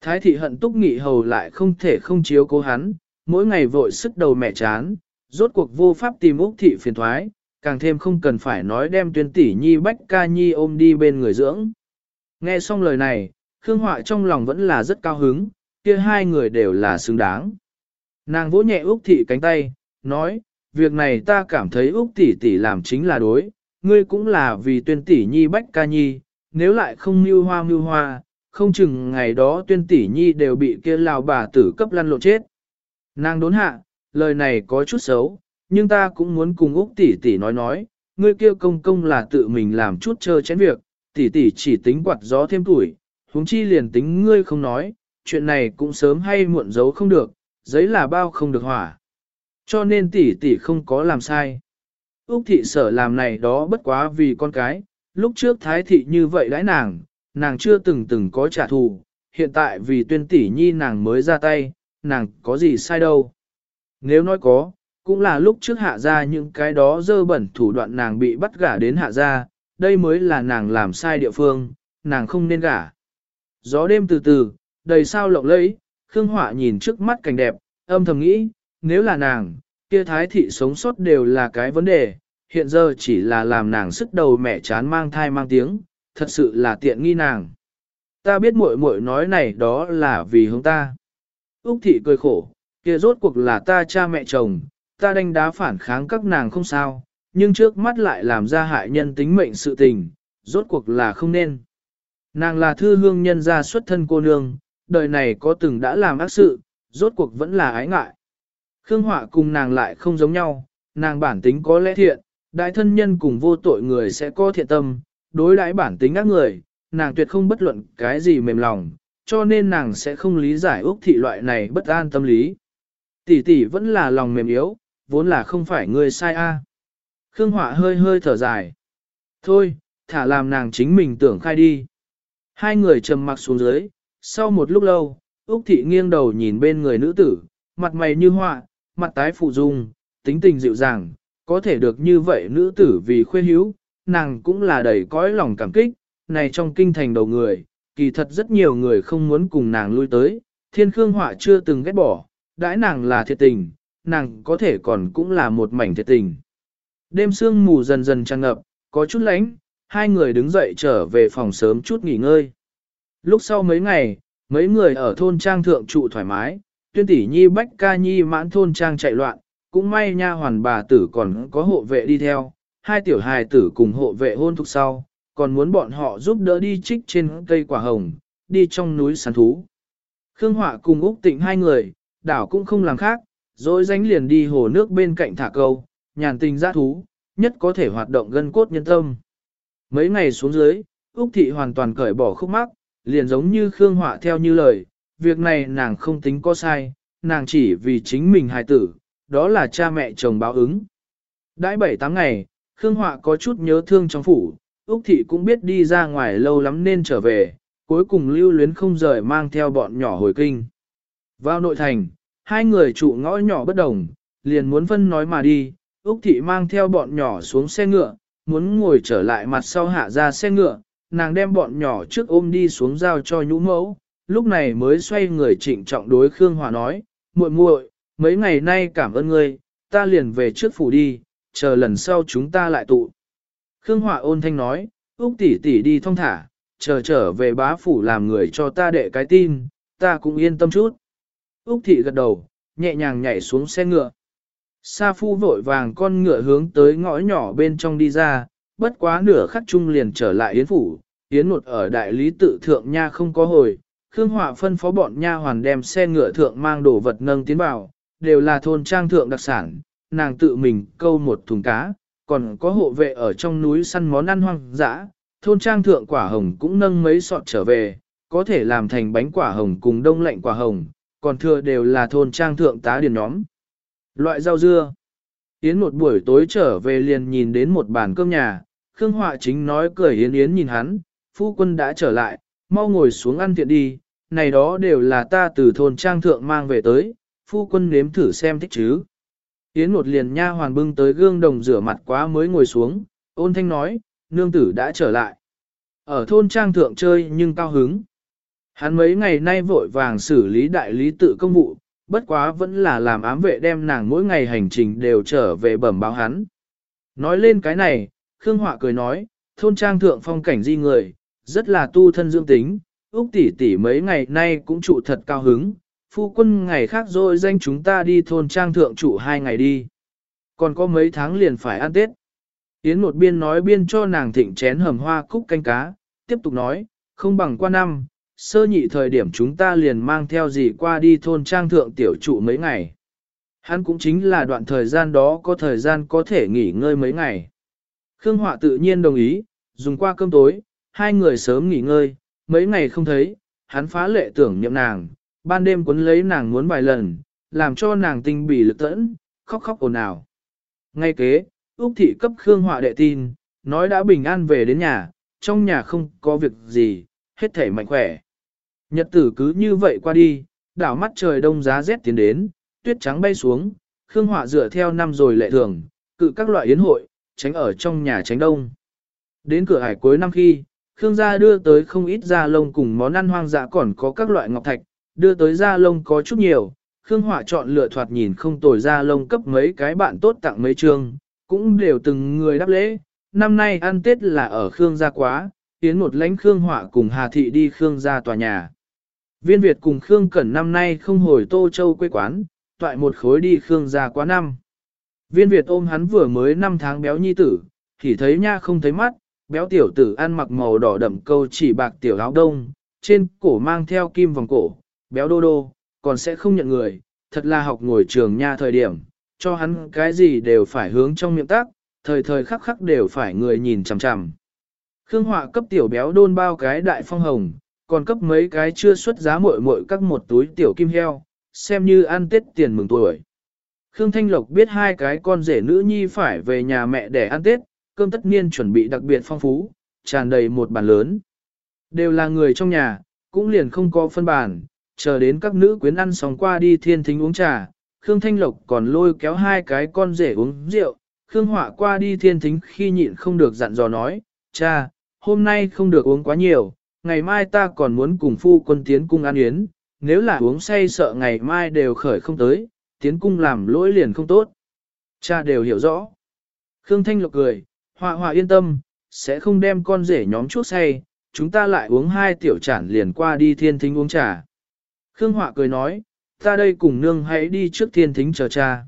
Thái thị hận túc nghị hầu lại không thể không chiếu cố hắn, mỗi ngày vội sức đầu mẹ chán, rốt cuộc vô pháp tìm Úc thị phiền thoái, càng thêm không cần phải nói đem tuyên tỷ nhi bách ca nhi ôm đi bên người dưỡng. Nghe xong lời này, Khương Họa trong lòng vẫn là rất cao hứng, kia hai người đều là xứng đáng. Nàng vỗ nhẹ Úc thị cánh tay, nói, việc này ta cảm thấy Úc tỷ tỷ làm chính là đối, ngươi cũng là vì tuyên tỷ nhi bách ca nhi, nếu lại không mưu hoa mưu hoa, không chừng ngày đó tuyên tỷ nhi đều bị kia lào bà tử cấp lăn lộn chết. Nàng đốn hạ, lời này có chút xấu, nhưng ta cũng muốn cùng Úc tỷ tỷ nói nói, ngươi kia công công là tự mình làm chút chơ chén việc, tỷ tỷ chỉ tính quạt gió thêm tuổi, huống chi liền tính ngươi không nói, chuyện này cũng sớm hay muộn giấu không được, giấy là bao không được hỏa. Cho nên tỷ tỷ không có làm sai. Úc thị sở làm này đó bất quá vì con cái, lúc trước thái thị như vậy đãi nàng, nàng chưa từng từng có trả thù, hiện tại vì tuyên tỷ nhi nàng mới ra tay, nàng có gì sai đâu. Nếu nói có, cũng là lúc trước hạ ra những cái đó dơ bẩn thủ đoạn nàng bị bắt gả đến hạ ra, đây mới là nàng làm sai địa phương, nàng không nên gả. Gió đêm từ từ, đầy sao lộng lẫy, Khương Họa nhìn trước mắt cảnh đẹp, âm thầm nghĩ, nếu là nàng, kia thái thị sống sót đều là cái vấn đề, hiện giờ chỉ là làm nàng sức đầu mẹ chán mang thai mang tiếng, thật sự là tiện nghi nàng. Ta biết muội muội nói này đó là vì hướng ta. Úc thị cười khổ, kia rốt cuộc là ta cha mẹ chồng, ta đánh đá phản kháng các nàng không sao, nhưng trước mắt lại làm ra hại nhân tính mệnh sự tình, rốt cuộc là không nên. Nàng là thư hương nhân gia xuất thân cô nương, đời này có từng đã làm ác sự, rốt cuộc vẫn là ái ngại. Khương Họa cùng nàng lại không giống nhau, nàng bản tính có lẽ thiện, đại thân nhân cùng vô tội người sẽ có thiện tâm, đối đãi bản tính ác người, nàng tuyệt không bất luận cái gì mềm lòng, cho nên nàng sẽ không lý giải Úc thị loại này bất an tâm lý. Tỷ tỷ vẫn là lòng mềm yếu, vốn là không phải người sai a. Khương Họa hơi hơi thở dài. Thôi, thả làm nàng chính mình tưởng khai đi. Hai người trầm mặc xuống dưới, sau một lúc lâu, Úc thị nghiêng đầu nhìn bên người nữ tử, mặt mày như họa, mặt tái phụ dung, tính tình dịu dàng, có thể được như vậy nữ tử vì khuê hữu, nàng cũng là đầy cõi lòng cảm kích, này trong kinh thành đầu người, kỳ thật rất nhiều người không muốn cùng nàng lui tới, thiên khương họa chưa từng ghét bỏ, đãi nàng là thiệt tình, nàng có thể còn cũng là một mảnh thiệt tình. Đêm sương mù dần dần tràn ngập, có chút lánh, hai người đứng dậy trở về phòng sớm chút nghỉ ngơi. Lúc sau mấy ngày, mấy người ở thôn trang thượng trụ thoải mái, tuyên tỷ nhi bách ca nhi mãn thôn trang chạy loạn, cũng may nha hoàn bà tử còn có hộ vệ đi theo, hai tiểu hài tử cùng hộ vệ hôn thúc sau, còn muốn bọn họ giúp đỡ đi trích trên cây quả hồng, đi trong núi săn thú. Khương Họa cùng Úc Tịnh hai người, đảo cũng không làm khác, rồi dánh liền đi hồ nước bên cạnh thả câu, nhàn tình giã thú, nhất có thể hoạt động gân cốt nhân tâm. Mấy ngày xuống dưới, Úc Thị hoàn toàn cởi bỏ khúc mắc, liền giống như Khương Họa theo như lời, việc này nàng không tính có sai, nàng chỉ vì chính mình hài tử, đó là cha mẹ chồng báo ứng. Đãi bảy tám ngày, Khương Họa có chút nhớ thương trong phủ, Úc Thị cũng biết đi ra ngoài lâu lắm nên trở về, cuối cùng lưu luyến không rời mang theo bọn nhỏ hồi kinh. Vào nội thành, hai người trụ ngõ nhỏ bất đồng, liền muốn phân nói mà đi, Úc Thị mang theo bọn nhỏ xuống xe ngựa, muốn ngồi trở lại mặt sau hạ ra xe ngựa, nàng đem bọn nhỏ trước ôm đi xuống giao cho nhũ mẫu, lúc này mới xoay người trịnh trọng đối Khương Hòa nói, muội muội, mấy ngày nay cảm ơn ngươi, ta liền về trước phủ đi, chờ lần sau chúng ta lại tụ. Khương Hòa ôn thanh nói, Úc tỷ tỷ đi thong thả, chờ trở về bá phủ làm người cho ta đệ cái tin, ta cũng yên tâm chút. Úc thị gật đầu, nhẹ nhàng nhảy xuống xe ngựa. Sa phu vội vàng con ngựa hướng tới ngõ nhỏ bên trong đi ra, bất quá nửa khắc chung liền trở lại yến phủ, yến một ở đại lý tự thượng nha không có hồi, Khương Họa phân phó bọn nha hoàn đem xe ngựa thượng mang đồ vật nâng tiến vào, đều là thôn trang thượng đặc sản, nàng tự mình câu một thùng cá, còn có hộ vệ ở trong núi săn món ăn hoang dã, thôn trang thượng quả hồng cũng nâng mấy sọt trở về, có thể làm thành bánh quả hồng cùng đông lạnh quả hồng, còn thừa đều là thôn trang thượng tá điền nhóm. Loại rau dưa. Yến một buổi tối trở về liền nhìn đến một bàn cơm nhà, Khương Họa chính nói cười Yến Yến nhìn hắn, phu quân đã trở lại, mau ngồi xuống ăn thiện đi, này đó đều là ta từ thôn trang thượng mang về tới, phu quân nếm thử xem thích chứ. Yến một liền nha hoàn bưng tới gương đồng rửa mặt quá mới ngồi xuống, ôn thanh nói, nương tử đã trở lại. Ở thôn trang thượng chơi nhưng cao hứng. Hắn mấy ngày nay vội vàng xử lý đại lý tự công vụ, bất quá vẫn là làm ám vệ đem nàng mỗi ngày hành trình đều trở về bẩm báo hắn. Nói lên cái này, Khương Họa cười nói, thôn trang thượng phong cảnh di người, rất là tu thân dưỡng tính, Úc tỷ tỷ mấy ngày nay cũng trụ thật cao hứng, phu quân ngày khác rồi danh chúng ta đi thôn trang thượng trụ hai ngày đi. Còn có mấy tháng liền phải ăn Tết. Yến một biên nói biên cho nàng thịnh chén hầm hoa cúc canh cá, tiếp tục nói, không bằng qua năm, sơ nhị thời điểm chúng ta liền mang theo gì qua đi thôn trang thượng tiểu trụ mấy ngày. Hắn cũng chính là đoạn thời gian đó có thời gian có thể nghỉ ngơi mấy ngày. Khương Họa tự nhiên đồng ý, dùng qua cơm tối, hai người sớm nghỉ ngơi, mấy ngày không thấy, hắn phá lệ tưởng niệm nàng, ban đêm quấn lấy nàng muốn vài lần, làm cho nàng tinh bỉ lực tẫn, khóc khóc ồn ào. Ngay kế, Úc Thị cấp Khương Họa đệ tin, nói đã bình an về đến nhà, trong nhà không có việc gì, hết thể mạnh khỏe. Nhật tử cứ như vậy qua đi, đảo mắt trời đông giá rét tiến đến, tuyết trắng bay xuống, Khương Họa dựa theo năm rồi lệ thường, cự các loại yến hội, tránh ở trong nhà tránh đông. Đến cửa hải cuối năm khi, Khương gia đưa tới không ít da lông cùng món ăn hoang dã còn có các loại ngọc thạch, đưa tới da lông có chút nhiều. Khương Họa chọn lựa thoạt nhìn không tồi da lông cấp mấy cái bạn tốt tặng mấy trường, cũng đều từng người đáp lễ. Năm nay ăn Tết là ở Khương gia quá, tiến một lãnh Khương Họa cùng Hà Thị đi Khương gia tòa nhà. Viên Việt cùng Khương Cẩn năm nay không hồi Tô Châu quê quán, toại một khối đi Khương gia quá năm. Viên Việt ôm hắn vừa mới 5 tháng béo nhi tử, thì thấy nha không thấy mắt, béo tiểu tử ăn mặc màu đỏ đậm câu chỉ bạc tiểu áo đông, trên cổ mang theo kim vòng cổ, béo đô đô, còn sẽ không nhận người, thật là học ngồi trường nha thời điểm, cho hắn cái gì đều phải hướng trong miệng tác, thời thời khắc khắc đều phải người nhìn chằm chằm. Khương Họa cấp tiểu béo đôn bao cái đại phong hồng, còn cấp mấy cái chưa xuất giá muội muội các một túi tiểu kim heo, xem như ăn tết tiền mừng tuổi. Khương Thanh Lộc biết hai cái con rể nữ nhi phải về nhà mẹ để ăn tết, cơm tất niên chuẩn bị đặc biệt phong phú, tràn đầy một bàn lớn. Đều là người trong nhà, cũng liền không có phân bàn, chờ đến các nữ quyến ăn xong qua đi thiên thính uống trà, Khương Thanh Lộc còn lôi kéo hai cái con rể uống rượu, Khương Họa qua đi thiên thính khi nhịn không được dặn dò nói, cha, hôm nay không được uống quá nhiều, ngày mai ta còn muốn cùng phu quân tiến cung ăn yến, nếu là uống say sợ ngày mai đều khởi không tới, tiến cung làm lỗi liền không tốt. Cha đều hiểu rõ. Khương Thanh Lộc cười, Họa Họa yên tâm, sẽ không đem con rể nhóm chuốc say, chúng ta lại uống hai tiểu chản liền qua đi thiên thính uống trà. Khương Họa cười nói, ta đây cùng nương hãy đi trước thiên thính chờ cha.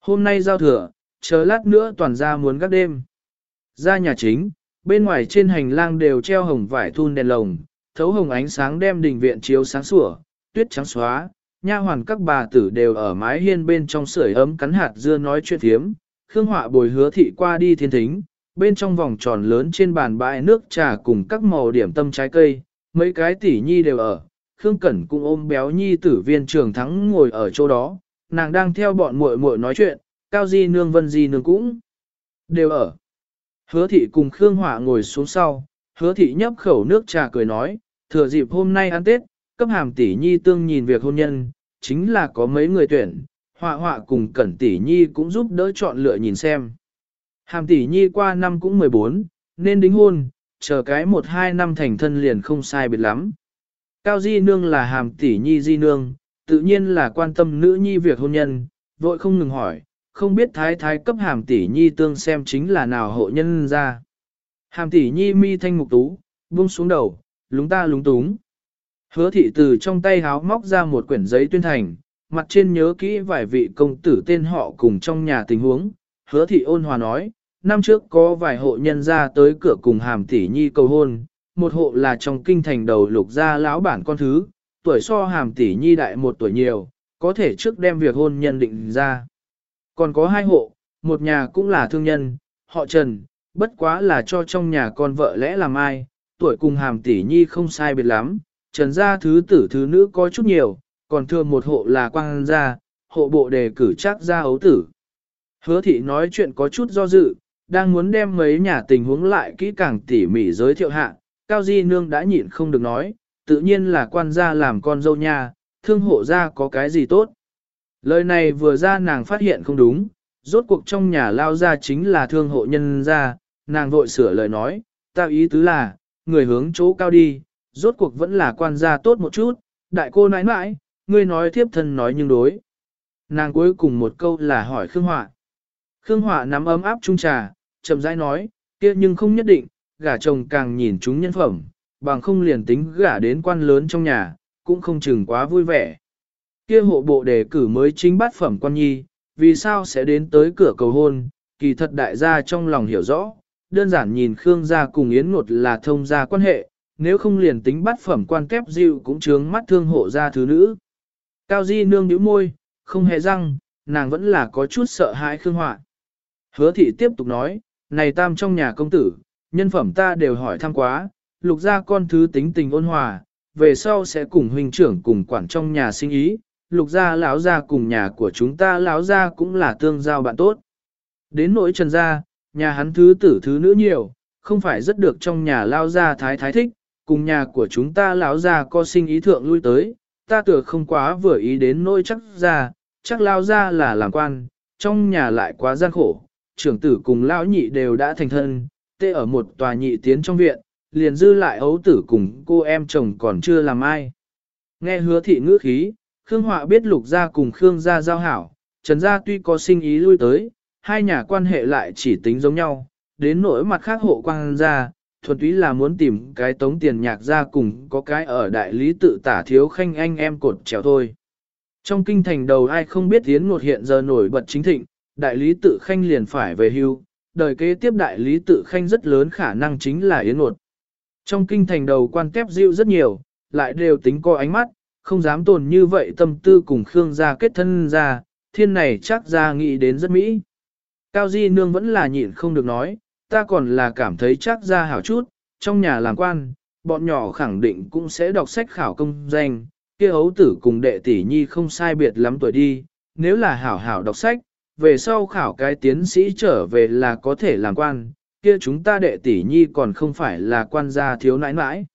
Hôm nay giao thừa, chờ lát nữa toàn ra muốn gác đêm. Ra nhà chính, bên ngoài trên hành lang đều treo hồng vải thun đèn lồng, thấu hồng ánh sáng đem đình viện chiếu sáng sủa, tuyết trắng xóa, nha hoàn các bà tử đều ở mái hiên bên trong sưởi ấm cắn hạt dưa nói chuyện thiếm. Khương Họa bồi hứa thị qua đi thiên thính, bên trong vòng tròn lớn trên bàn bãi nước trà cùng các màu điểm tâm trái cây, mấy cái tỷ nhi đều ở. Khương Cẩn cũng ôm béo nhi tử viên trường thắng ngồi ở chỗ đó, nàng đang theo bọn muội muội nói chuyện, Cao Di Nương Vân Di Nương cũng đều ở. Hứa thị cùng Khương Hỏa ngồi xuống sau, hứa thị nhấp khẩu nước trà cười nói, thừa dịp hôm nay ăn Tết, cấp hàm tỷ nhi tương nhìn việc hôn nhân, chính là có mấy người tuyển, họa họa cùng cẩn tỷ nhi cũng giúp đỡ chọn lựa nhìn xem. Hàm tỷ nhi qua năm cũng 14, nên đính hôn, chờ cái một hai năm thành thân liền không sai biệt lắm. Cao di nương là hàm tỷ nhi di nương, tự nhiên là quan tâm nữ nhi việc hôn nhân, vội không ngừng hỏi, không biết thái thái cấp hàm tỷ nhi tương xem chính là nào hộ nhân ra. Hàm tỷ nhi mi thanh mục tú, buông xuống đầu, lúng ta lúng túng. Hứa thị từ trong tay háo móc ra một quyển giấy tuyên thành, mặt trên nhớ kỹ vài vị công tử tên họ cùng trong nhà tình huống. Hứa thị ôn hòa nói, năm trước có vài hộ nhân ra tới cửa cùng hàm tỷ nhi cầu hôn, một hộ là trong kinh thành đầu lục gia lão bản con thứ, tuổi so hàm tỷ nhi đại một tuổi nhiều, có thể trước đem việc hôn nhân định ra. Còn có hai hộ, một nhà cũng là thương nhân, họ Trần, bất quá là cho trong nhà con vợ lẽ làm ai, tuổi cùng hàm tỷ nhi không sai biệt lắm, Trần gia thứ tử thứ nữ có chút nhiều, còn thừa một hộ là quang gia, hộ bộ đề cử chắc gia ấu tử. Hứa thị nói chuyện có chút do dự, đang muốn đem mấy nhà tình huống lại kỹ càng tỉ mỉ giới thiệu hạ, Cao Di Nương đã nhịn không được nói, tự nhiên là quan gia làm con dâu nha, thương hộ gia có cái gì tốt. Lời này vừa ra nàng phát hiện không đúng, rốt cuộc trong nhà lao ra chính là thương hộ nhân ra, nàng vội sửa lời nói, ta ý tứ là, người hướng chỗ cao đi, rốt cuộc vẫn là quan gia tốt một chút, đại cô nãi nãi, ngươi nói thiếp thân nói nhưng đối. Nàng cuối cùng một câu là hỏi Khương Họa. Khương Họa nắm ấm áp chung trà, chậm rãi nói, kia nhưng không nhất định, gả chồng càng nhìn chúng nhân phẩm, bằng không liền tính gả đến quan lớn trong nhà, cũng không chừng quá vui vẻ. Kia hộ bộ đề cử mới chính bát phẩm quan nhi, vì sao sẽ đến tới cửa cầu hôn, kỳ thật đại gia trong lòng hiểu rõ, đơn giản nhìn Khương gia cùng Yến Ngột là thông gia quan hệ, nếu không liền tính bát phẩm quan kép dịu cũng chướng mắt thương hộ gia thứ nữ. Cao Di nương nhíu môi, không hề răng, nàng vẫn là có chút sợ hãi Khương Họa. Hứa thị tiếp tục nói, này tam trong nhà công tử, nhân phẩm ta đều hỏi thăm quá, lục gia con thứ tính tình ôn hòa, về sau sẽ cùng huynh trưởng cùng quản trong nhà sinh ý, lục gia lão gia cùng nhà của chúng ta lão gia cũng là tương giao bạn tốt. Đến nỗi trần gia, nhà hắn thứ tử thứ nữ nhiều, không phải rất được trong nhà lao gia thái thái thích, cùng nhà của chúng ta lão gia có sinh ý thượng lui tới, ta tưởng không quá vừa ý đến nỗi chắc gia, chắc lao gia là làm quan, trong nhà lại quá gian khổ, trưởng tử cùng lão nhị đều đã thành thân, tê ở một tòa nhị tiến trong viện, liền dư lại ấu tử cùng cô em chồng còn chưa làm ai. Nghe hứa thị ngữ khí, Khương Họa biết lục gia cùng Khương gia giao hảo, Trần gia tuy có sinh ý lui tới, hai nhà quan hệ lại chỉ tính giống nhau, đến nỗi mặt khác hộ quan gia, thuần túy là muốn tìm cái tống tiền nhạc gia cùng có cái ở đại lý tự tả thiếu khanh anh em cột trèo thôi. Trong kinh thành đầu ai không biết tiến ngột hiện giờ nổi bật chính thịnh, đại lý tự khanh liền phải về hưu, đời kế tiếp đại lý tự khanh rất lớn khả năng chính là yến ngột. Trong kinh thành đầu quan tép dịu rất nhiều, lại đều tính coi ánh mắt, không dám tồn như vậy tâm tư cùng Khương gia kết thân ra, thiên này chắc ra nghĩ đến rất mỹ. Cao Di Nương vẫn là nhịn không được nói, ta còn là cảm thấy chắc ra hảo chút, trong nhà làm quan, bọn nhỏ khẳng định cũng sẽ đọc sách khảo công danh, kia ấu tử cùng đệ tỷ nhi không sai biệt lắm tuổi đi, nếu là hảo hảo đọc sách, về sau khảo cái tiến sĩ trở về là có thể làm quan, kia chúng ta đệ tỷ nhi còn không phải là quan gia thiếu nãi nãi.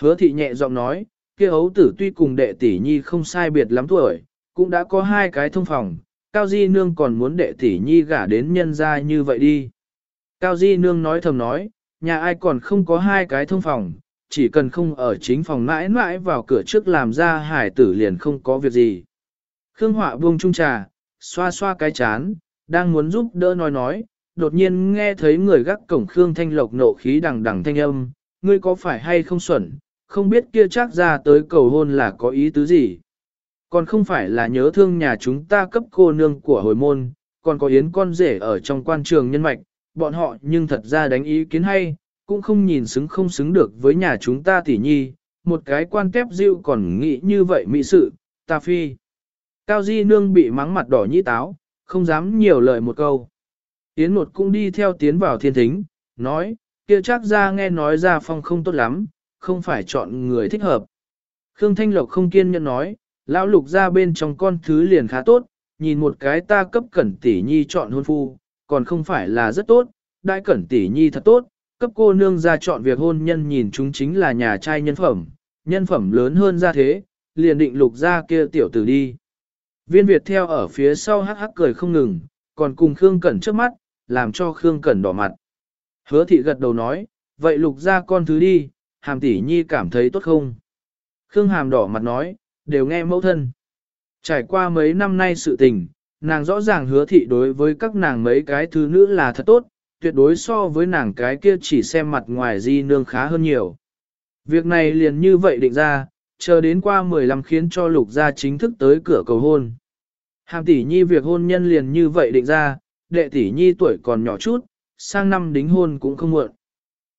Hứa thị nhẹ giọng nói, kia ấu tử tuy cùng đệ tỷ nhi không sai biệt lắm tuổi, cũng đã có hai cái thông phòng, Cao Di Nương còn muốn đệ tỷ nhi gả đến nhân gia như vậy đi. Cao Di Nương nói thầm nói, nhà ai còn không có hai cái thông phòng, chỉ cần không ở chính phòng mãi mãi vào cửa trước làm ra hải tử liền không có việc gì. Khương Họa buông chung trà, xoa xoa cái chán, đang muốn giúp đỡ nói nói, đột nhiên nghe thấy người gác cổng Khương Thanh Lộc nộ khí đằng đằng thanh âm, ngươi có phải hay không xuẩn, không biết kia chắc ra tới cầu hôn là có ý tứ gì. Còn không phải là nhớ thương nhà chúng ta cấp cô nương của hồi môn, còn có yến con rể ở trong quan trường nhân mạch, bọn họ nhưng thật ra đánh ý kiến hay, cũng không nhìn xứng không xứng được với nhà chúng ta tỷ nhi, một cái quan tép dịu còn nghĩ như vậy mỹ sự, ta phi. Cao Di Nương bị mắng mặt đỏ nhĩ táo, không dám nhiều lời một câu. Yến một cũng đi theo tiến vào thiên thính, nói, kia chắc ra nghe nói ra phong không tốt lắm, không phải chọn người thích hợp. Khương Thanh Lộc không kiên nhẫn nói, lão lục ra bên trong con thứ liền khá tốt, nhìn một cái ta cấp cẩn tỷ nhi chọn hôn phu, còn không phải là rất tốt, đại cẩn tỷ nhi thật tốt, cấp cô nương ra chọn việc hôn nhân nhìn chúng chính là nhà trai nhân phẩm, nhân phẩm lớn hơn ra thế, liền định lục ra kia tiểu tử đi. Viên Việt theo ở phía sau hắc hắc cười không ngừng, còn cùng Khương Cẩn trước mắt, làm cho Khương Cẩn đỏ mặt. Hứa thị gật đầu nói, vậy lục ra con thứ đi, hàm tỷ nhi cảm thấy tốt không? Khương hàm đỏ mặt nói, đều nghe mẫu thân. Trải qua mấy năm nay sự tình, nàng rõ ràng hứa thị đối với các nàng mấy cái thứ nữ là thật tốt, tuyệt đối so với nàng cái kia chỉ xem mặt ngoài di nương khá hơn nhiều. Việc này liền như vậy định ra, chờ đến qua 15 khiến cho lục gia chính thức tới cửa cầu hôn. Hàm tỷ nhi việc hôn nhân liền như vậy định ra, đệ tỷ nhi tuổi còn nhỏ chút, sang năm đính hôn cũng không muộn.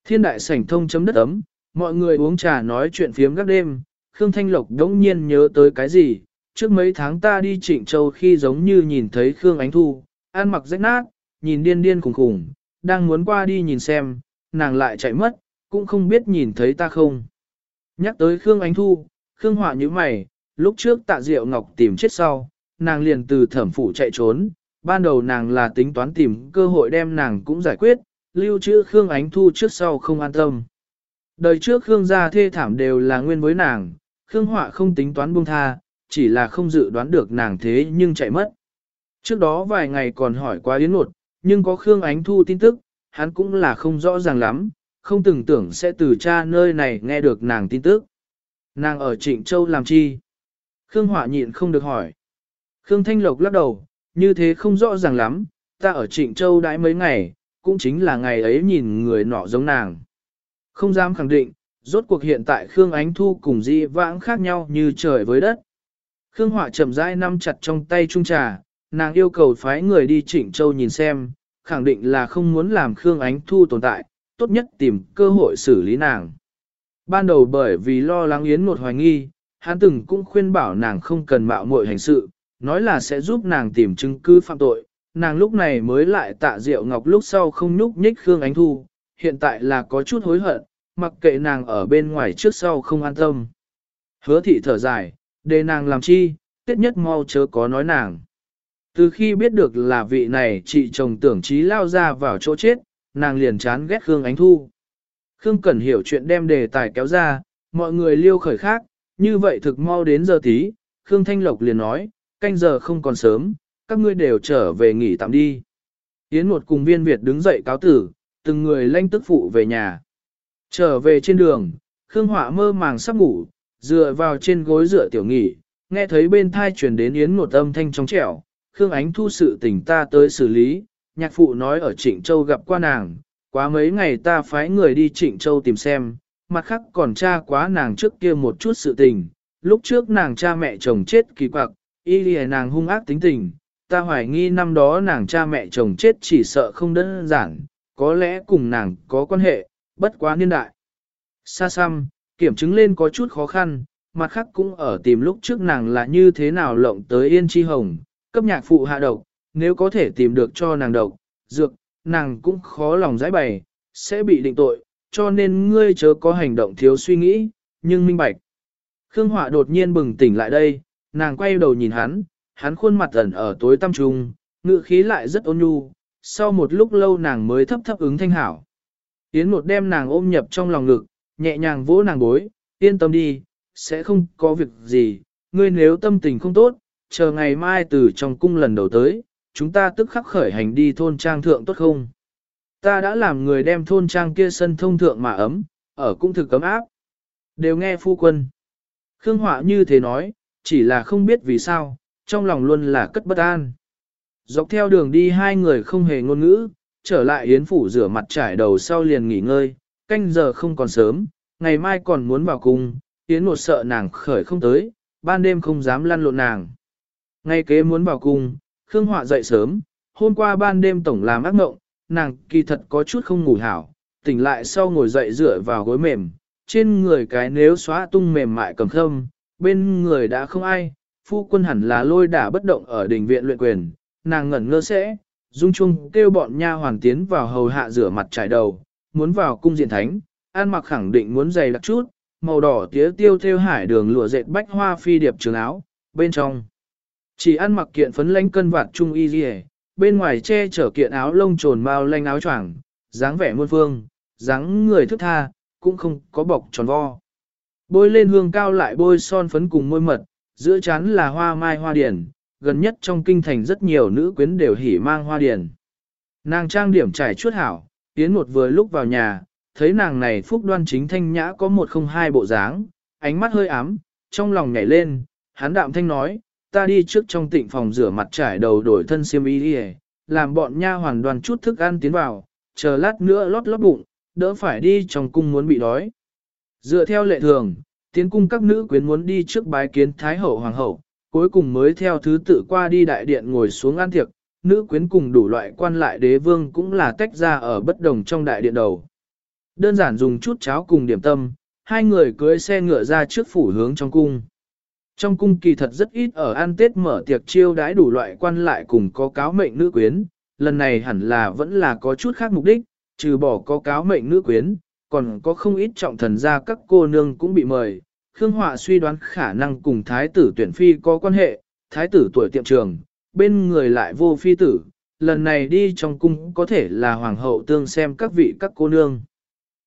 Thiên đại sảnh thông chấm đất ấm, mọi người uống trà nói chuyện phiếm các đêm, Khương Thanh Lộc đống nhiên nhớ tới cái gì, trước mấy tháng ta đi Trịnh Châu khi giống như nhìn thấy Khương Ánh Thu, ăn mặc rách nát, nhìn điên điên khủng khủng, đang muốn qua đi nhìn xem, nàng lại chạy mất, cũng không biết nhìn thấy ta không. Nhắc tới Khương Ánh Thu, Khương Họa như mày, lúc trước tạ Diệu Ngọc tìm chết sau, nàng liền từ thẩm phủ chạy trốn, ban đầu nàng là tính toán tìm cơ hội đem nàng cũng giải quyết, lưu trữ Khương Ánh Thu trước sau không an tâm. Đời trước Khương gia thê thảm đều là nguyên với nàng, Khương Họa không tính toán buông tha, chỉ là không dự đoán được nàng thế nhưng chạy mất. Trước đó vài ngày còn hỏi qua Yến Nột, nhưng có Khương Ánh Thu tin tức, hắn cũng là không rõ ràng lắm, không từng tưởng sẽ từ cha nơi này nghe được nàng tin tức. Nàng ở Trịnh Châu làm chi? Khương Họa nhịn không được hỏi. Khương Thanh Lộc lắc đầu, như thế không rõ ràng lắm, ta ở Trịnh Châu đãi mấy ngày, cũng chính là ngày ấy nhìn người nọ giống nàng. Không dám khẳng định, rốt cuộc hiện tại Khương Ánh Thu cùng Di vãng khác nhau như trời với đất. Khương Họa chậm rãi nắm chặt trong tay trung trà, nàng yêu cầu phái người đi Trịnh Châu nhìn xem, khẳng định là không muốn làm Khương Ánh Thu tồn tại, tốt nhất tìm cơ hội xử lý nàng. Ban đầu bởi vì lo lắng Yến một hoài nghi, hắn từng cũng khuyên bảo nàng không cần mạo muội hành sự, nói là sẽ giúp nàng tìm chứng cứ phạm tội. Nàng lúc này mới lại tạ Diệu Ngọc lúc sau không nhúc nhích Khương Ánh Thu, hiện tại là có chút hối hận, mặc kệ nàng ở bên ngoài trước sau không an tâm. Hứa thị thở dài, để nàng làm chi, tiết nhất mau chớ có nói nàng. Từ khi biết được là vị này chị chồng tưởng trí lao ra vào chỗ chết, nàng liền chán ghét Khương Ánh Thu. Khương Cẩn hiểu chuyện đem đề tài kéo ra, mọi người liêu khởi khác, như vậy thực mau đến giờ tí, Khương Thanh Lộc liền nói, canh giờ không còn sớm, các ngươi đều trở về nghỉ tạm đi. Yến một cùng viên Việt đứng dậy cáo tử, từng người lanh tức phụ về nhà. Trở về trên đường, Khương Họa mơ màng sắp ngủ, dựa vào trên gối dựa tiểu nghỉ, nghe thấy bên thai truyền đến Yến một âm thanh trong trẻo, Khương Ánh thu sự tình ta tới xử lý, nhạc phụ nói ở Trịnh Châu gặp qua nàng, quá mấy ngày ta phái người đi Trịnh Châu tìm xem, mặt khác còn tra quá nàng trước kia một chút sự tình, lúc trước nàng cha mẹ chồng chết kỳ quặc, y lìa nàng hung ác tính tình, ta hoài nghi năm đó nàng cha mẹ chồng chết chỉ sợ không đơn giản, có lẽ cùng nàng có quan hệ, bất quá niên đại. Xa xăm, kiểm chứng lên có chút khó khăn, mặt khác cũng ở tìm lúc trước nàng là như thế nào lộng tới yên chi hồng, cấp nhạc phụ hạ độc, nếu có thể tìm được cho nàng độc, dược, nàng cũng khó lòng giải bày, sẽ bị định tội, cho nên ngươi chớ có hành động thiếu suy nghĩ, nhưng minh bạch. Khương Họa đột nhiên bừng tỉnh lại đây, nàng quay đầu nhìn hắn, hắn khuôn mặt ẩn ở tối tăm trung, ngự khí lại rất ôn nhu, sau một lúc lâu nàng mới thấp thấp ứng thanh hảo. Yến một đem nàng ôm nhập trong lòng ngực, nhẹ nhàng vỗ nàng bối, yên tâm đi, sẽ không có việc gì, ngươi nếu tâm tình không tốt, chờ ngày mai từ trong cung lần đầu tới, chúng ta tức khắc khởi hành đi thôn trang thượng tốt không? Ta đã làm người đem thôn trang kia sân thông thượng mà ấm, ở cung thực cấm áp. Đều nghe phu quân. Khương Họa như thế nói, chỉ là không biết vì sao, trong lòng luôn là cất bất an. Dọc theo đường đi hai người không hề ngôn ngữ, trở lại yến phủ rửa mặt trải đầu sau liền nghỉ ngơi, canh giờ không còn sớm, ngày mai còn muốn vào cung, yến một sợ nàng khởi không tới, ban đêm không dám lăn lộn nàng. Ngay kế muốn vào cung, Khương Họa dậy sớm, hôm qua ban đêm tổng làm ác mộng, nàng kỳ thật có chút không ngủ hảo, tỉnh lại sau ngồi dậy dựa vào gối mềm, trên người cái nếu xóa tung mềm mại cầm khâm, bên người đã không ai, phu quân hẳn là lôi đả bất động ở đình viện luyện quyền, nàng ngẩn ngơ sẽ, dung chung kêu bọn nha hoàn tiến vào hầu hạ rửa mặt trải đầu, muốn vào cung diện thánh, an mặc khẳng định muốn dày đặc chút, màu đỏ tía tiêu theo hải đường lụa dệt bách hoa phi điệp trường áo, bên trong. Chỉ ăn mặc kiện phấn lánh cân vạt trung y dì bên ngoài che chở kiện áo lông trồn bao lanh áo choàng, dáng vẻ muôn phương, dáng người thức tha, cũng không có bọc tròn vo. Bôi lên hương cao lại bôi son phấn cùng môi mật, giữa chán là hoa mai hoa điển, gần nhất trong kinh thành rất nhiều nữ quyến đều hỉ mang hoa điền, Nàng trang điểm trải chuốt hảo, tiến một vừa lúc vào nhà, thấy nàng này phúc đoan chính thanh nhã có một không hai bộ dáng, ánh mắt hơi ám, trong lòng nhảy lên, hắn đạm thanh nói, ta đi trước trong tịnh phòng rửa mặt trải đầu đổi thân xiêm y đi làm bọn nha hoàn đoàn chút thức ăn tiến vào, chờ lát nữa lót lót bụng, đỡ phải đi trong cung muốn bị đói. Dựa theo lệ thường, tiến cung các nữ quyến muốn đi trước bái kiến Thái Hậu Hoàng Hậu, cuối cùng mới theo thứ tự qua đi đại điện ngồi xuống ăn tiệc, nữ quyến cùng đủ loại quan lại đế vương cũng là tách ra ở bất đồng trong đại điện đầu. Đơn giản dùng chút cháo cùng điểm tâm, hai người cưới xe ngựa ra trước phủ hướng trong cung. Trong cung kỳ thật rất ít ở ăn tết mở tiệc chiêu đãi đủ loại quan lại cùng có cáo mệnh nữ quyến, lần này hẳn là vẫn là có chút khác mục đích, trừ bỏ có cáo mệnh nữ quyến, còn có không ít trọng thần gia các cô nương cũng bị mời. Khương Họa suy đoán khả năng cùng thái tử tuyển phi có quan hệ, thái tử tuổi tiệm trường, bên người lại vô phi tử, lần này đi trong cung có thể là hoàng hậu tương xem các vị các cô nương.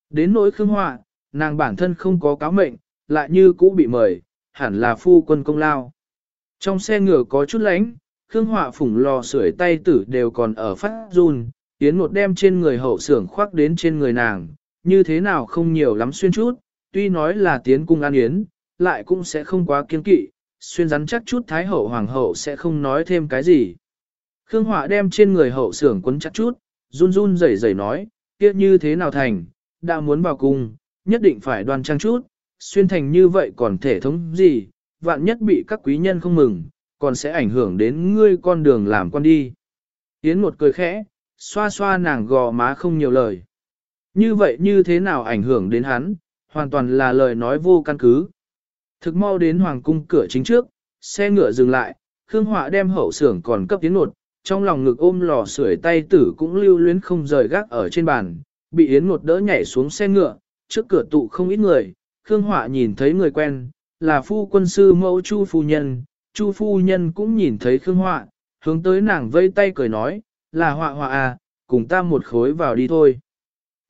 Đến nỗi Khương Họa, nàng bản thân không có cáo mệnh, lại như cũ bị mời, hẳn là phu quân công lao. Trong xe ngựa có chút lánh, Khương Họa phủng lò sưởi tay tử đều còn ở phát run, Yến một đem trên người hậu sưởng khoác đến trên người nàng, như thế nào không nhiều lắm xuyên chút, tuy nói là tiến cung an yến, lại cũng sẽ không quá kiên kỵ, xuyên rắn chắc chút thái hậu hoàng hậu sẽ không nói thêm cái gì. Khương Họa đem trên người hậu sưởng quấn chắc chút, run run rẩy rẩy nói, kia như thế nào thành, đã muốn vào cung, nhất định phải đoan trang chút, xuyên thành như vậy còn thể thống gì, vạn nhất bị các quý nhân không mừng, còn sẽ ảnh hưởng đến ngươi con đường làm quan đi. Yến một cười khẽ, xoa xoa nàng gò má không nhiều lời. Như vậy như thế nào ảnh hưởng đến hắn, hoàn toàn là lời nói vô căn cứ. Thực mau đến hoàng cung cửa chính trước, xe ngựa dừng lại, Khương Họa đem hậu xưởng còn cấp tiến nột, trong lòng ngực ôm lò sưởi tay tử cũng lưu luyến không rời gác ở trên bàn, bị Yến Ngột đỡ nhảy xuống xe ngựa, trước cửa tụ không ít người, Khương Họa nhìn thấy người quen, là phu quân sư mẫu Chu phu nhân, Chu phu nhân cũng nhìn thấy Khương Họa, hướng tới nàng vây tay cười nói, là Họa Họa à, cùng ta một khối vào đi thôi.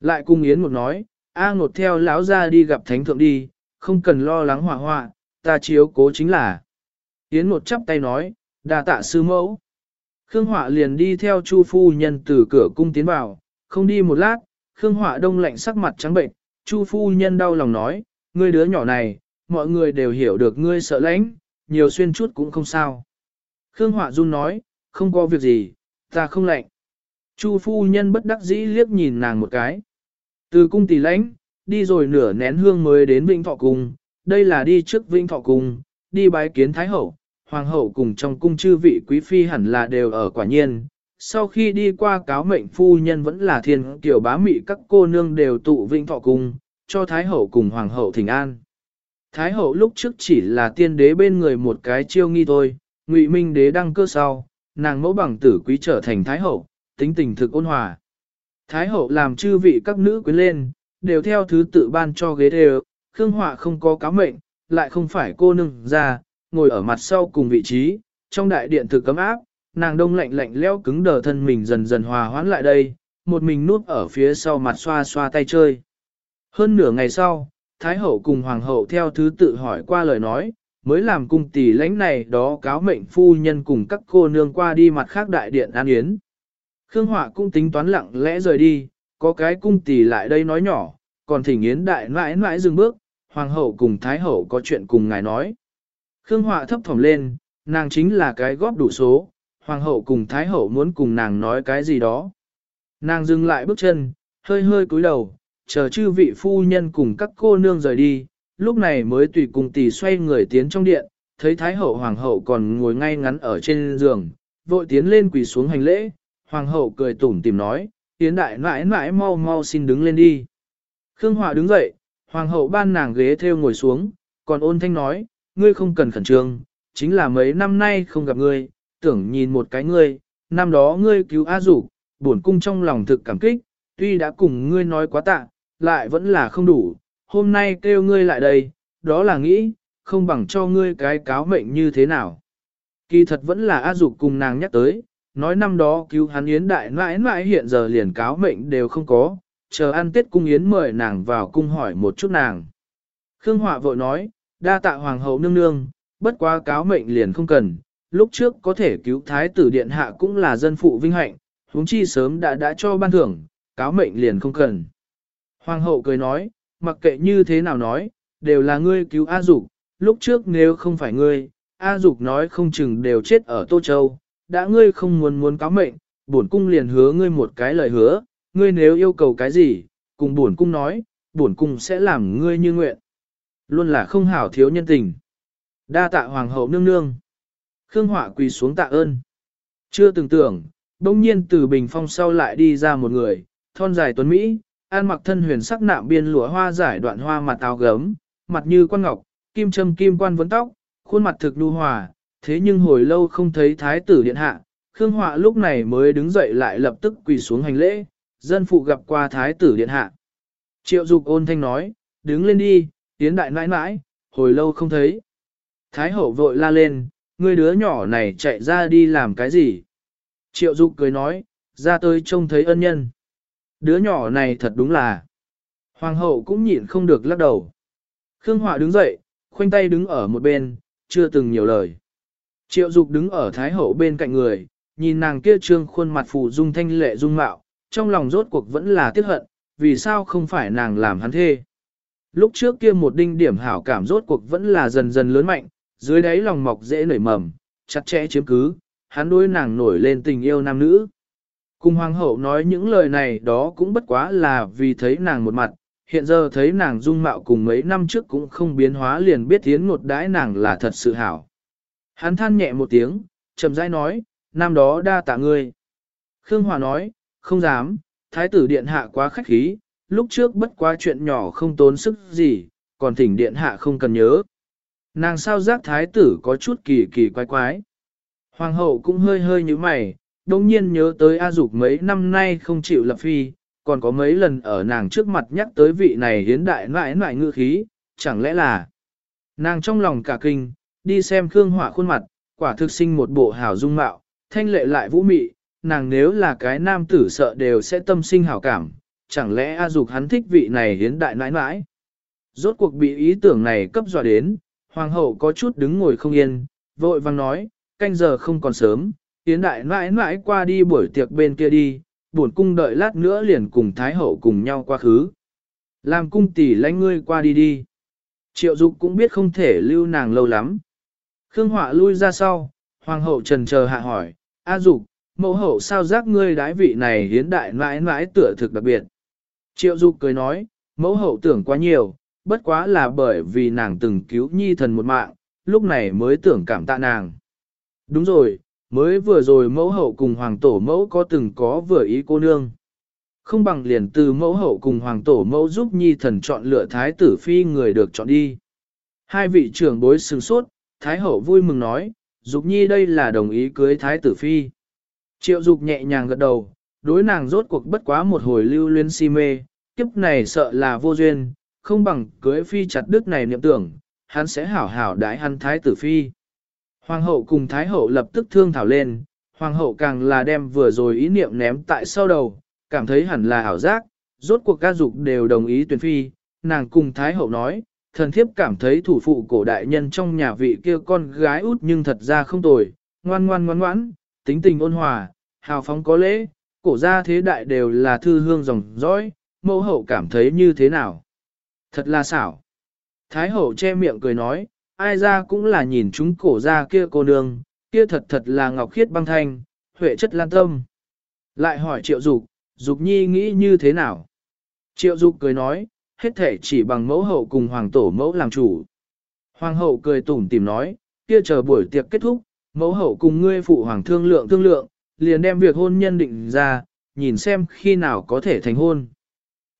Lại cung Yến một nói, A ngột theo lão ra đi gặp thánh thượng đi, không cần lo lắng hỏa Họa, ta chiếu cố chính là. Yến một chắp tay nói, đà tạ sư mẫu. Khương Họa liền đi theo Chu phu nhân từ cửa cung tiến vào, không đi một lát, Khương Họa đông lạnh sắc mặt trắng bệnh, Chu phu nhân đau lòng nói, ngươi đứa nhỏ này, mọi người đều hiểu được ngươi sợ lãnh, nhiều xuyên chút cũng không sao. Khương Họa run nói, không có việc gì, ta không lạnh. Chu phu nhân bất đắc dĩ liếc nhìn nàng một cái. Từ cung tỷ lãnh, đi rồi nửa nén hương mới đến Vĩnh Thọ Cung, đây là đi trước Vĩnh Thọ Cung, đi bái kiến Thái Hậu, Hoàng Hậu cùng trong cung chư vị quý phi hẳn là đều ở quả nhiên. Sau khi đi qua cáo mệnh phu nhân vẫn là thiên tiểu bá mị các cô nương đều tụ Vĩnh Thọ Cung, cho Thái Hậu cùng Hoàng Hậu thỉnh an. Thái Hậu lúc trước chỉ là tiên đế bên người một cái chiêu nghi thôi, ngụy minh đế đăng cơ sau, nàng mẫu bằng tử quý trở thành Thái Hậu, tính tình thực ôn hòa. Thái Hậu làm chư vị các nữ quyến lên, đều theo thứ tự ban cho ghế đều, Khương Họa không có cáo mệnh, lại không phải cô nương ra, ngồi ở mặt sau cùng vị trí, trong đại điện thực cấm áp, nàng đông lạnh lạnh leo cứng đờ thân mình dần dần hòa hoãn lại đây, một mình nuốt ở phía sau mặt xoa xoa tay chơi. Hơn nửa ngày sau, Thái hậu cùng Hoàng hậu theo thứ tự hỏi qua lời nói, mới làm cung tỷ lãnh này đó cáo mệnh phu nhân cùng các cô nương qua đi mặt khác đại điện an yến. Khương Họa cũng tính toán lặng lẽ rời đi, có cái cung tỷ lại đây nói nhỏ, còn thỉnh yến đại mãi mãi dừng bước, hoàng hậu cùng thái hậu có chuyện cùng ngài nói. Khương Họa thấp thỏm lên, nàng chính là cái góp đủ số, hoàng hậu cùng thái hậu muốn cùng nàng nói cái gì đó. Nàng dừng lại bước chân, hơi hơi cúi đầu, chờ chư vị phu nhân cùng các cô nương rời đi, lúc này mới tùy cùng tỷ xoay người tiến trong điện, thấy thái hậu hoàng hậu còn ngồi ngay ngắn ở trên giường, vội tiến lên quỳ xuống hành lễ, hoàng hậu cười tủm tìm nói, tiến đại nãi nãi mau mau xin đứng lên đi. Khương Hòa đứng dậy, hoàng hậu ban nàng ghế theo ngồi xuống, còn ôn thanh nói, ngươi không cần khẩn trương, chính là mấy năm nay không gặp ngươi, tưởng nhìn một cái ngươi, năm đó ngươi cứu A Dục, bổn cung trong lòng thực cảm kích, tuy đã cùng ngươi nói quá tạ, lại vẫn là không đủ, hôm nay kêu ngươi lại đây, đó là nghĩ, không bằng cho ngươi cái cáo mệnh như thế nào. Kỳ thật vẫn là A Dục cùng nàng nhắc tới, nói năm đó cứu hắn yến đại mãi mãi hiện giờ liền cáo mệnh đều không có, chờ ăn tết cung yến mời nàng vào cung hỏi một chút nàng. Khương Họa vội nói, đa tạ hoàng hậu nương nương, bất quá cáo mệnh liền không cần, lúc trước có thể cứu thái tử điện hạ cũng là dân phụ vinh hạnh, huống chi sớm đã đã cho ban thưởng, cáo mệnh liền không cần. Hoàng hậu cười nói, mặc kệ như thế nào nói, đều là ngươi cứu A Dục, lúc trước nếu không phải ngươi, A Dục nói không chừng đều chết ở Tô Châu, đã ngươi không muốn muốn cáo mệnh, bổn cung liền hứa ngươi một cái lời hứa, ngươi nếu yêu cầu cái gì, cùng bổn cung nói, bổn cung sẽ làm ngươi như nguyện. Luôn là không hảo thiếu nhân tình. Đa tạ hoàng hậu nương nương. Khương Họa quỳ xuống tạ ơn. Chưa từng tưởng, bỗng nhiên từ bình phong sau lại đi ra một người, thon dài tuấn Mỹ, an mặc thân huyền sắc nạm biên lụa hoa giải đoạn hoa mặt áo gấm, mặt như quan ngọc, kim châm kim quan vấn tóc, khuôn mặt thực nhu hòa, thế nhưng hồi lâu không thấy thái tử điện hạ, Khương Họa lúc này mới đứng dậy lại lập tức quỳ xuống hành lễ, dân phụ gặp qua thái tử điện hạ. Triệu dục ôn thanh nói, đứng lên đi, tiến đại nãi nãi, hồi lâu không thấy. Thái hậu vội la lên, ngươi đứa nhỏ này chạy ra đi làm cái gì? Triệu dục cười nói, ra tới trông thấy ân nhân. Đứa nhỏ này thật đúng là. Hoàng hậu cũng nhịn không được lắc đầu. Khương Họa đứng dậy, khoanh tay đứng ở một bên, chưa từng nhiều lời. Triệu dục đứng ở thái hậu bên cạnh người, nhìn nàng kia trương khuôn mặt phù dung thanh lệ dung mạo, trong lòng rốt cuộc vẫn là tiếc hận, vì sao không phải nàng làm hắn thê. Lúc trước kia một đinh điểm hảo cảm rốt cuộc vẫn là dần dần lớn mạnh, dưới đáy lòng mọc dễ nảy mầm, chặt chẽ chiếm cứ, hắn đối nàng nổi lên tình yêu nam nữ. Cùng hoàng hậu nói những lời này đó cũng bất quá là vì thấy nàng một mặt, hiện giờ thấy nàng dung mạo cùng mấy năm trước cũng không biến hóa liền biết tiến ngột đãi nàng là thật sự hảo. Hắn than nhẹ một tiếng, chậm rãi nói, năm đó đa tạ ngươi. Khương Hòa nói, không dám, thái tử điện hạ quá khách khí, lúc trước bất quá chuyện nhỏ không tốn sức gì, còn thỉnh điện hạ không cần nhớ. Nàng sao giác thái tử có chút kỳ kỳ quái quái. Hoàng hậu cũng hơi hơi như mày, đồng nhiên nhớ tới A Dục mấy năm nay không chịu lập phi, còn có mấy lần ở nàng trước mặt nhắc tới vị này hiến đại nại nại ngư khí, chẳng lẽ là nàng trong lòng cả kinh, đi xem Khương Họa khuôn mặt, quả thực sinh một bộ hảo dung mạo, thanh lệ lại vũ mị, nàng nếu là cái nam tử sợ đều sẽ tâm sinh hảo cảm, chẳng lẽ A Dục hắn thích vị này hiến đại nãi nãi. Rốt cuộc bị ý tưởng này cấp dọa đến, hoàng hậu có chút đứng ngồi không yên, vội vang nói, canh giờ không còn sớm, hiến đại nãi nãi qua đi buổi tiệc bên kia đi, buồn cung đợi lát nữa liền cùng thái hậu cùng nhau qua khứ. Làm cung tỷ lãnh ngươi qua đi đi. Triệu dục cũng biết không thể lưu nàng lâu lắm. Khương họa lui ra sau, hoàng hậu trần chờ hạ hỏi, A dục, mẫu hậu sao giác ngươi đái vị này hiến đại mãi mãi tựa thực đặc biệt. Triệu dục cười nói, mẫu hậu tưởng quá nhiều, bất quá là bởi vì nàng từng cứu nhi thần một mạng, lúc này mới tưởng cảm tạ nàng. Đúng rồi, mới vừa rồi mẫu hậu cùng hoàng tổ mẫu có từng có vừa ý cô nương. Không bằng liền từ mẫu hậu cùng hoàng tổ mẫu giúp nhi thần chọn lựa thái tử phi người được chọn đi. Hai vị trưởng bối sừng sốt, thái hậu vui mừng nói, dục nhi đây là đồng ý cưới thái tử phi. Triệu dục nhẹ nhàng gật đầu, đối nàng rốt cuộc bất quá một hồi lưu luyến si mê, kiếp này sợ là vô duyên, không bằng cưới phi chặt đứt này niệm tưởng, hắn sẽ hảo hảo đái hắn thái tử phi. Hoàng hậu cùng thái hậu lập tức thương thảo lên, hoàng hậu càng là đem vừa rồi ý niệm ném tại sau đầu, cảm thấy hẳn là hảo giác, rốt cuộc ca dục đều đồng ý tuyển phi, nàng cùng thái hậu nói, thần thiếp cảm thấy thủ phụ cổ đại nhân trong nhà vị kia con gái út nhưng thật ra không tồi, ngoan ngoan ngoan ngoãn, tính tình ôn hòa, hào phóng có lễ, cổ gia thế đại đều là thư hương dòng dõi, mẫu hậu cảm thấy như thế nào. Thật là xảo. Thái hậu che miệng cười nói, ai ra cũng là nhìn chúng cổ gia kia cô nương, kia thật thật là ngọc khiết băng thanh, huệ chất lan tâm. Lại hỏi triệu dục, dục nhi nghĩ như thế nào? Triệu dục cười nói, hết thể chỉ bằng mẫu hậu cùng hoàng tổ mẫu làm chủ. Hoàng hậu cười tủm tìm nói, kia chờ buổi tiệc kết thúc, mẫu hậu cùng ngươi phụ hoàng thương lượng thương lượng, liền đem việc hôn nhân định ra, nhìn xem khi nào có thể thành hôn.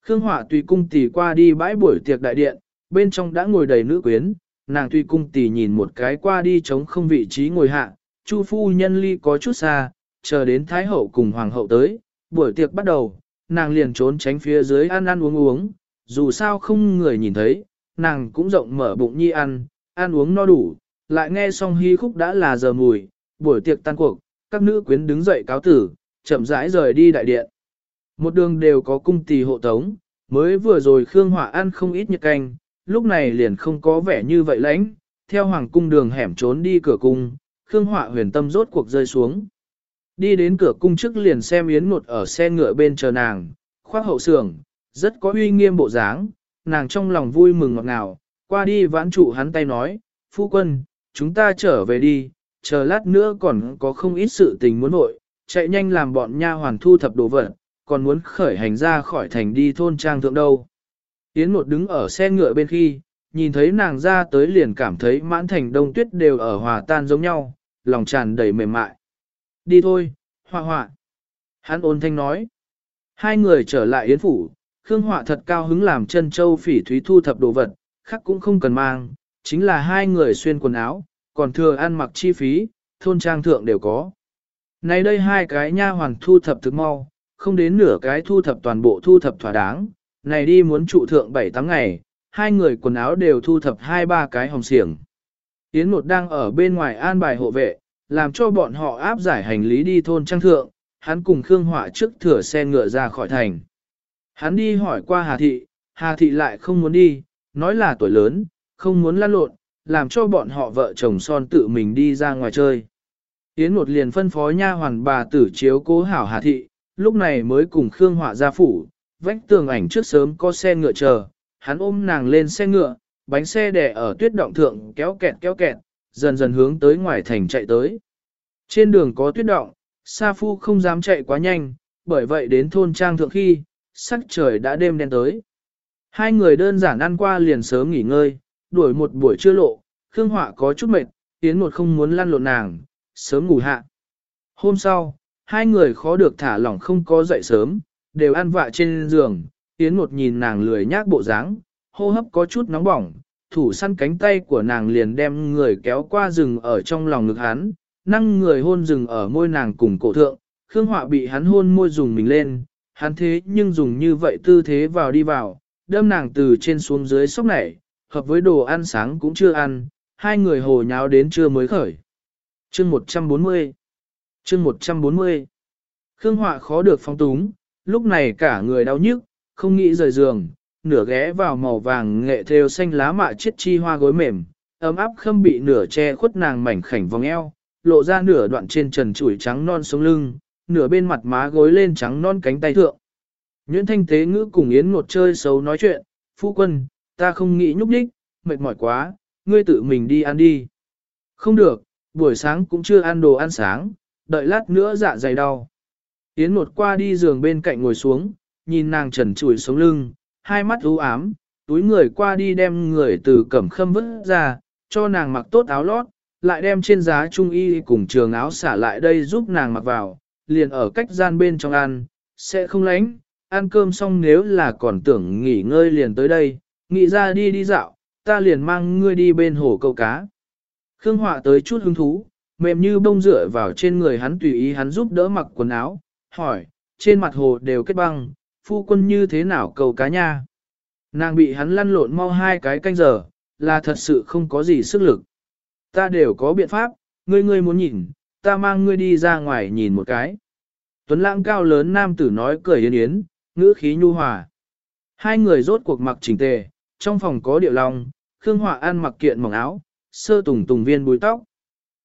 Khương Họa tùy cung tỷ qua đi bãi buổi tiệc đại điện, bên trong đã ngồi đầy nữ quyến, nàng tùy cung tỷ nhìn một cái qua đi chống không vị trí ngồi hạ, Chu phu nhân ly có chút xa, chờ đến Thái hậu cùng Hoàng hậu tới, buổi tiệc bắt đầu, nàng liền trốn tránh phía dưới ăn ăn uống uống, dù sao không người nhìn thấy, nàng cũng rộng mở bụng nhi ăn, ăn uống no đủ, lại nghe xong hy khúc đã là giờ mùi, buổi tiệc tan cuộc, các nữ quyến đứng dậy cáo tử, chậm rãi rời đi đại điện. Một đường đều có cung tỳ hộ tống, mới vừa rồi Khương Hỏa ăn không ít nhật canh, lúc này liền không có vẻ như vậy lãnh, theo hoàng cung đường hẻm trốn đi cửa cung, Khương Hỏa huyền tâm rốt cuộc rơi xuống. Đi đến cửa cung trước liền xem Yến Ngột ở xe ngựa bên chờ nàng, khoác hậu sưởng, rất có uy nghiêm bộ dáng, nàng trong lòng vui mừng ngọt ngào, qua đi vãn trụ hắn tay nói, phu quân, chúng ta trở về đi, chờ lát nữa còn có không ít sự tình muốn nội, chạy nhanh làm bọn nha hoàn thu thập đồ vật, còn muốn khởi hành ra khỏi thành đi thôn trang thượng đâu. Yến một đứng ở xe ngựa bên khi, nhìn thấy nàng ra tới liền cảm thấy mãn thành đông tuyết đều ở hòa tan giống nhau, lòng tràn đầy mềm mại. Đi thôi, hoa hoa. Hắn ôn thanh nói. Hai người trở lại Yến phủ, Khương Họa thật cao hứng làm chân châu phỉ thúy thu thập đồ vật, khác cũng không cần mang, chính là hai người xuyên quần áo, còn thừa ăn mặc chi phí, thôn trang thượng đều có. Này đây hai cái nha hoàn thu thập thức mau, không đến nửa cái thu thập toàn bộ thu thập thỏa đáng, này đi muốn trụ thượng 7-8 ngày, hai người quần áo đều thu thập hai ba cái hồng xiềng. Yến một đang ở bên ngoài an bài hộ vệ, làm cho bọn họ áp giải hành lý đi thôn trang thượng, hắn cùng Khương Họa trước thửa xe ngựa ra khỏi thành. Hắn đi hỏi qua Hà Thị, Hà Thị lại không muốn đi, nói là tuổi lớn, không muốn lăn lộn, làm cho bọn họ vợ chồng son tự mình đi ra ngoài chơi. Yến một liền phân phó nha hoàn bà tử chiếu cố hảo Hà Thị, lúc này mới cùng Khương Họa ra phủ, vách tường ảnh trước sớm có xe ngựa chờ, hắn ôm nàng lên xe ngựa, bánh xe đè ở tuyết động thượng kéo kẹt kéo kẹt, dần dần hướng tới ngoài thành chạy tới. Trên đường có tuyết động, Sa Phu không dám chạy quá nhanh, bởi vậy đến thôn trang thượng khi, sắc trời đã đêm đen tới. Hai người đơn giản ăn qua liền sớm nghỉ ngơi, đuổi một buổi trưa lộ, Khương Họa có chút mệt, Yến một không muốn lăn lộn nàng, sớm ngủ hạ. Hôm sau, hai người khó được thả lỏng không có dậy sớm, đều ăn vạ trên giường, Yến một nhìn nàng lười nhác bộ dáng, hô hấp có chút nóng bỏng, thủ săn cánh tay của nàng liền đem người kéo qua rừng ở trong lòng ngực hắn, năng người hôn rừng ở môi nàng cùng cổ thượng, Khương Họa bị hắn hôn môi dùng mình lên, hắn thế nhưng dùng như vậy tư thế vào đi vào, đâm nàng từ trên xuống dưới sốc nảy, hợp với đồ ăn sáng cũng chưa ăn, hai người hồ nháo đến trưa mới khởi. Chương 140 Chương 140 Khương Họa khó được phong túng, lúc này cả người đau nhức, không nghĩ rời giường, nửa ghé vào màu vàng nghệ thêu xanh lá mạ chiết chi hoa gối mềm, ấm áp khâm bị nửa che khuất nàng mảnh khảnh vòng eo, lộ ra nửa đoạn trên trần chuỗi trắng non sống lưng, nửa bên mặt má gối lên trắng non cánh tay thượng. Nguyễn Thanh Tế ngữ cùng Yến Ngột chơi xấu nói chuyện, phu quân, ta không nghĩ nhúc nhích, mệt mỏi quá, ngươi tự mình đi ăn đi. Không được, buổi sáng cũng chưa ăn đồ ăn sáng, đợi lát nữa dạ dày đau. Yến Ngột qua đi giường bên cạnh ngồi xuống, nhìn nàng trần trụi sống lưng, hai mắt u ám, túi người qua đi đem người từ cẩm khâm vứt ra, cho nàng mặc tốt áo lót, lại đem trên giá trung y cùng trường áo xả lại đây giúp nàng mặc vào, liền ở cách gian bên trong ăn, sẽ không lánh, ăn cơm xong nếu là còn tưởng nghỉ ngơi liền tới đây, nghĩ ra đi đi dạo, ta liền mang ngươi đi bên hồ câu cá. Khương Họa tới chút hứng thú, mềm như bông rửa vào trên người hắn tùy ý hắn giúp đỡ mặc quần áo, hỏi, trên mặt hồ đều kết băng, phu quân như thế nào câu cá nha. Nàng bị hắn lăn lộn mau hai cái canh giờ, là thật sự không có gì sức lực. Ta đều có biện pháp, ngươi ngươi muốn nhìn, ta mang ngươi đi ra ngoài nhìn một cái. Tuấn lãng cao lớn nam tử nói cười yên yến, ngữ khí nhu hòa. Hai người rốt cuộc mặc chỉnh tề, trong phòng có điệu lòng, Khương Họa An mặc kiện mỏng áo, sơ tùng tùng viên búi tóc.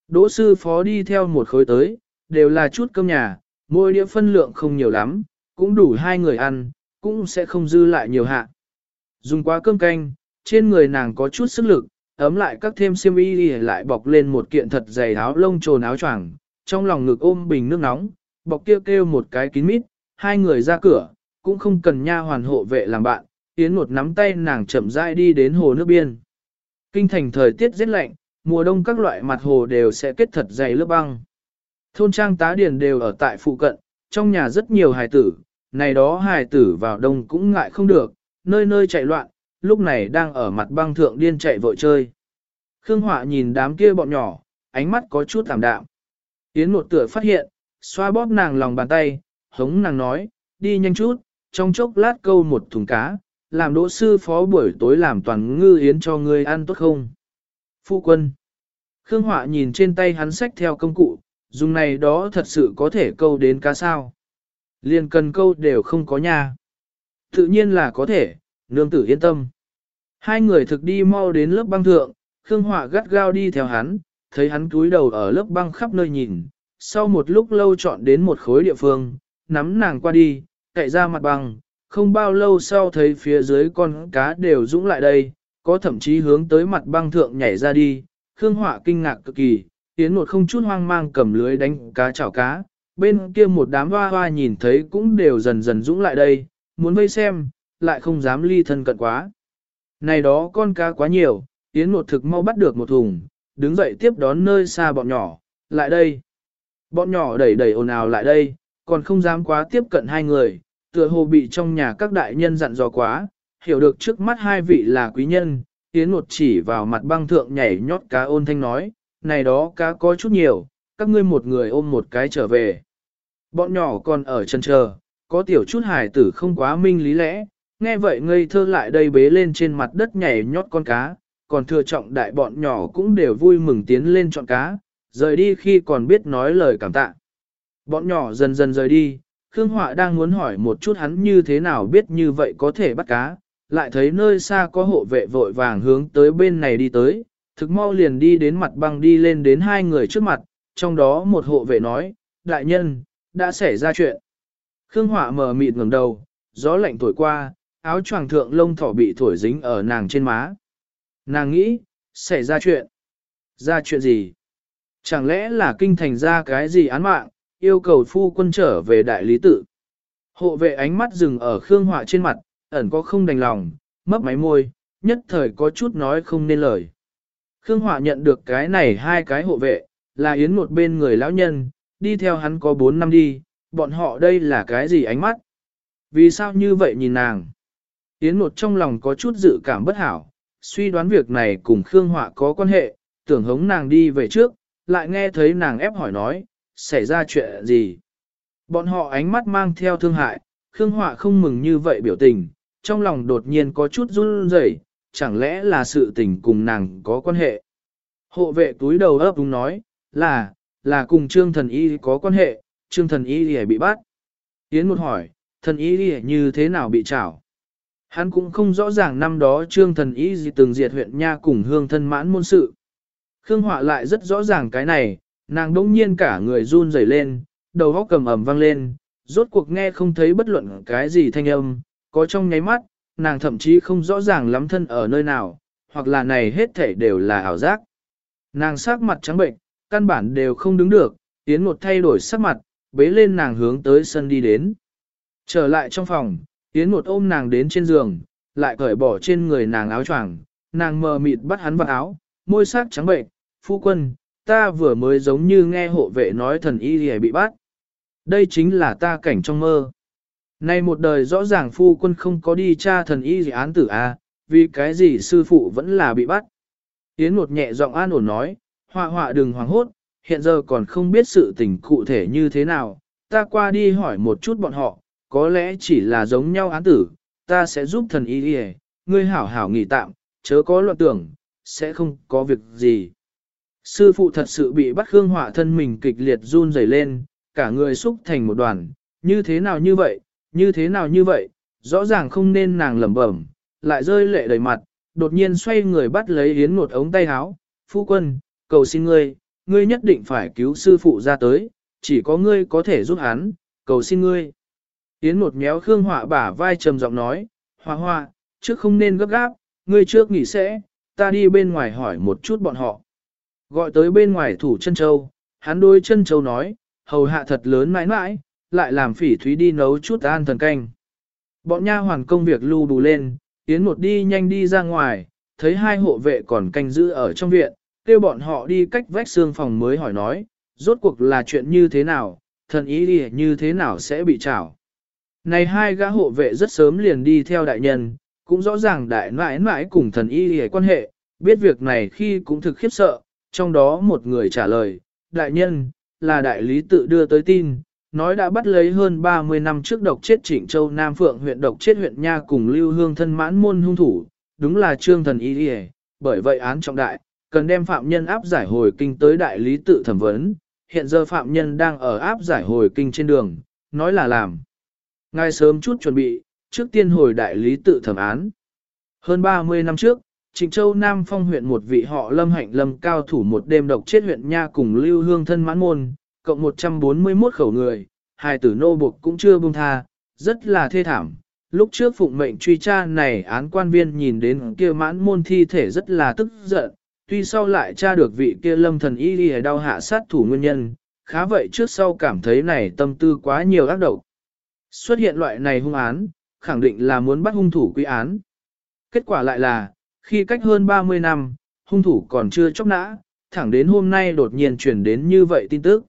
Đỗ sư phó đi theo một khối tới, đều là chút cơm nhà, mỗi đĩa phân lượng không nhiều lắm, cũng đủ hai người ăn, cũng sẽ không dư lại nhiều hạ. Dùng quá cơm canh, trên người nàng có chút sức lực, ấm lại các thêm xiêm y lại bọc lên một kiện thật dày áo lông trồn áo choàng, trong lòng ngực ôm bình nước nóng, bọc kêu kêu một cái kín mít, hai người ra cửa, cũng không cần nha hoàn hộ vệ làm bạn, Yến một nắm tay nàng chậm rãi đi đến hồ nước biên. Kinh thành thời tiết rất lạnh, mùa đông các loại mặt hồ đều sẽ kết thật dày lớp băng. Thôn trang tá điền đều ở tại phụ cận, trong nhà rất nhiều hài tử, này đó hài tử vào đông cũng ngại không được, nơi nơi chạy loạn, lúc này đang ở mặt băng thượng điên chạy vội chơi. Khương Họa nhìn đám kia bọn nhỏ, ánh mắt có chút tạm đạm. Yến một tựa phát hiện, xoa bóp nàng lòng bàn tay, hống nàng nói, đi nhanh chút, trong chốc lát câu một thùng cá, làm đỗ sư phó buổi tối làm toàn ngư yến cho ngươi ăn tốt không? Phu quân. Khương Họa nhìn trên tay hắn sách theo công cụ, dùng này đó thật sự có thể câu đến cá sao. Liền cần câu đều không có nha. Tự nhiên là có thể, nương tử yên tâm. Hai người thực đi mau đến lớp băng thượng, Khương Họa gắt gao đi theo hắn, thấy hắn cúi đầu ở lớp băng khắp nơi nhìn. Sau một lúc lâu chọn đến một khối địa phương, nắm nàng qua đi, cậy ra mặt băng, không bao lâu sau thấy phía dưới con cá đều dũng lại đây, có thậm chí hướng tới mặt băng thượng nhảy ra đi, Khương Họa kinh ngạc cực kỳ, tiến một không chút hoang mang cầm lưới đánh cá chảo cá, bên kia một đám hoa hoa nhìn thấy cũng đều dần dần dũng lại đây, muốn vây xem, lại không dám ly thân cận quá. Này đó con cá quá nhiều, Yến một thực mau bắt được một thùng, đứng dậy tiếp đón nơi xa bọn nhỏ, lại đây. Bọn nhỏ đẩy đẩy ồn ào lại đây, còn không dám quá tiếp cận hai người, tựa hồ bị trong nhà các đại nhân dặn dò quá, hiểu được trước mắt hai vị là quý nhân, Yến một chỉ vào mặt băng thượng nhảy nhót cá ôn thanh nói, này đó cá có chút nhiều, các ngươi một người ôm một cái trở về. Bọn nhỏ còn ở chân chờ, có tiểu chút hài tử không quá minh lý lẽ, nghe vậy ngây thơ lại đây bế lên trên mặt đất nhảy nhót con cá, còn thừa trọng đại bọn nhỏ cũng đều vui mừng tiến lên chọn cá, rời đi khi còn biết nói lời cảm tạ. Bọn nhỏ dần dần rời đi, Khương Họa đang muốn hỏi một chút hắn như thế nào biết như vậy có thể bắt cá, lại thấy nơi xa có hộ vệ vội vàng hướng tới bên này đi tới, thực mau liền đi đến mặt băng đi lên đến hai người trước mặt, trong đó một hộ vệ nói, đại nhân, đã xảy ra chuyện. Khương Họa mở mịt ngẩng đầu, gió lạnh thổi qua, áo choàng thượng lông thỏ bị thổi dính ở nàng trên má. Nàng nghĩ, xảy ra chuyện. Ra chuyện gì? Chẳng lẽ là kinh thành ra cái gì án mạng, yêu cầu phu quân trở về đại lý tự. Hộ vệ ánh mắt dừng ở Khương Họa trên mặt, ẩn có không đành lòng, mấp máy môi, nhất thời có chút nói không nên lời. Khương Họa nhận được cái này hai cái hộ vệ, là Yến một bên người lão nhân, đi theo hắn có bốn năm đi, bọn họ đây là cái gì ánh mắt? Vì sao như vậy nhìn nàng? Yến một trong lòng có chút dự cảm bất hảo, suy đoán việc này cùng Khương Họa có quan hệ, tưởng hống nàng đi về trước, lại nghe thấy nàng ép hỏi nói, xảy ra chuyện gì? Bọn họ ánh mắt mang theo thương hại, Khương Họa không mừng như vậy biểu tình, trong lòng đột nhiên có chút run rẩy, chẳng lẽ là sự tình cùng nàng có quan hệ? Hộ vệ túi đầu ấp đúng nói, là, là cùng Trương Thần Y có quan hệ, Trương Thần Y bị bắt. Yến một hỏi, Thần Y như thế nào bị trảo? Hắn cũng không rõ ràng năm đó Trương Thần ý gì từng diệt huyện Nha cùng hương thân mãn môn sự. Khương Họa lại rất rõ ràng cái này, nàng đỗng nhiên cả người run rẩy lên, đầu óc cầm ẩm vang lên, rốt cuộc nghe không thấy bất luận cái gì thanh âm, có trong nháy mắt, nàng thậm chí không rõ ràng lắm thân ở nơi nào, hoặc là này hết thể đều là ảo giác. Nàng sắc mặt trắng bệnh, căn bản đều không đứng được, tiến một thay đổi sắc mặt, bế lên nàng hướng tới sân đi đến. Trở lại trong phòng, tiến một ôm nàng đến trên giường, lại cởi bỏ trên người nàng áo choàng, nàng mờ mịt bắt hắn vào áo, môi sắc trắng bệnh, phu quân, ta vừa mới giống như nghe hộ vệ nói thần y gì bị bắt. Đây chính là ta cảnh trong mơ. Nay một đời rõ ràng phu quân không có đi tra thần y gì án tử a, à, vì cái gì sư phụ vẫn là bị bắt. Yến một nhẹ giọng an ổn nói, họa họa đừng hoảng hốt, hiện giờ còn không biết sự tình cụ thể như thế nào, ta qua đi hỏi một chút bọn họ, có lẽ chỉ là giống nhau án tử, ta sẽ giúp thần y đi ngươi hảo hảo nghỉ tạm, chớ có loạn tưởng, sẽ không có việc gì. Sư phụ thật sự bị bắt Khương Họa thân mình kịch liệt run rẩy lên, cả người xúc thành một đoàn, như thế nào như vậy, như thế nào như vậy, rõ ràng không nên nàng lẩm bẩm, lại rơi lệ đầy mặt, đột nhiên xoay người bắt lấy Yến một ống tay áo, phu quân, cầu xin ngươi, ngươi nhất định phải cứu sư phụ ra tới, chỉ có ngươi có thể giúp hắn, cầu xin ngươi. Yến một méo Khương Họa bả vai trầm giọng nói, hoa hoa, trước không nên gấp gáp, ngươi trước nghỉ sẽ, ta đi bên ngoài hỏi một chút bọn họ. Gọi tới bên ngoài thủ chân châu, hắn đôi chân châu nói, hầu hạ thật lớn mãi mãi, lại làm phỉ thúy đi nấu chút an thần canh. Bọn nha hoàn công việc lưu đủ lên, Yến một đi nhanh đi ra ngoài, thấy hai hộ vệ còn canh giữ ở trong viện, kêu bọn họ đi cách vách xương phòng mới hỏi nói, rốt cuộc là chuyện như thế nào, thần ý đi như thế nào sẽ bị trảo. Này hai gã hộ vệ rất sớm liền đi theo đại nhân, cũng rõ ràng đại mãi mãi cùng thần y hề quan hệ, biết việc này khi cũng thực khiếp sợ, trong đó một người trả lời, đại nhân, là đại lý tự đưa tới tin, nói đã bắt lấy hơn 30 năm trước độc chết Trịnh Châu Nam Phượng huyện độc chết huyện Nha cùng lưu hương thân mãn môn hung thủ, đúng là trương thần y hề, bởi vậy án trọng đại, cần đem phạm nhân áp giải hồi kinh tới đại lý tự thẩm vấn, hiện giờ phạm nhân đang ở áp giải hồi kinh trên đường, nói là làm. Ngài sớm chút chuẩn bị, trước tiên hồi đại lý tự thẩm án. Hơn 30 năm trước, Trịnh Châu Nam Phong huyện một vị họ lâm hạnh lâm cao thủ một đêm độc chết huyện Nha cùng lưu hương thân mãn môn, cộng 141 khẩu người, hai tử nô buộc cũng chưa buông tha, rất là thê thảm. Lúc trước phụng mệnh truy tra này án quan viên nhìn đến kia mãn môn thi thể rất là tức giận, tuy sau lại tra được vị kia lâm thần y y đau hạ sát thủ nguyên nhân, khá vậy trước sau cảm thấy này tâm tư quá nhiều ác độc. Xuất hiện loại này hung án, khẳng định là muốn bắt hung thủ quy án. Kết quả lại là, khi cách hơn 30 năm, hung thủ còn chưa chóc nã, thẳng đến hôm nay đột nhiên chuyển đến như vậy tin tức.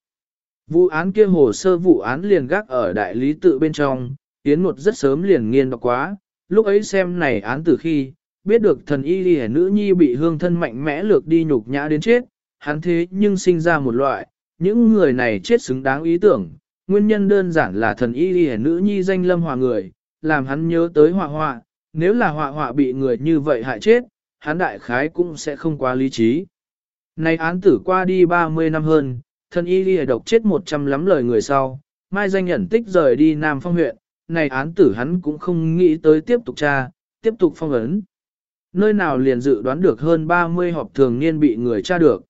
Vụ án kia hồ sơ vụ án liền gác ở đại lý tự bên trong, Yến một rất sớm liền nghiên đọc quá, lúc ấy xem này án từ khi, biết được thần y lì nữ nhi bị hương thân mạnh mẽ lược đi nhục nhã đến chết, hắn thế nhưng sinh ra một loại, những người này chết xứng đáng ý tưởng, nguyên nhân đơn giản là thần y lìa nữ nhi danh lâm hòa người, làm hắn nhớ tới họa họa, nếu là họa họa bị người như vậy hại chết, hắn đại khái cũng sẽ không quá lý trí. Này án tử qua đi 30 năm hơn, thần y lìa độc chết 100 lắm lời người sau, mai danh nhận tích rời đi Nam Phong huyện, này án tử hắn cũng không nghĩ tới tiếp tục tra, tiếp tục phong ấn. Nơi nào liền dự đoán được hơn 30 họp thường niên bị người tra được.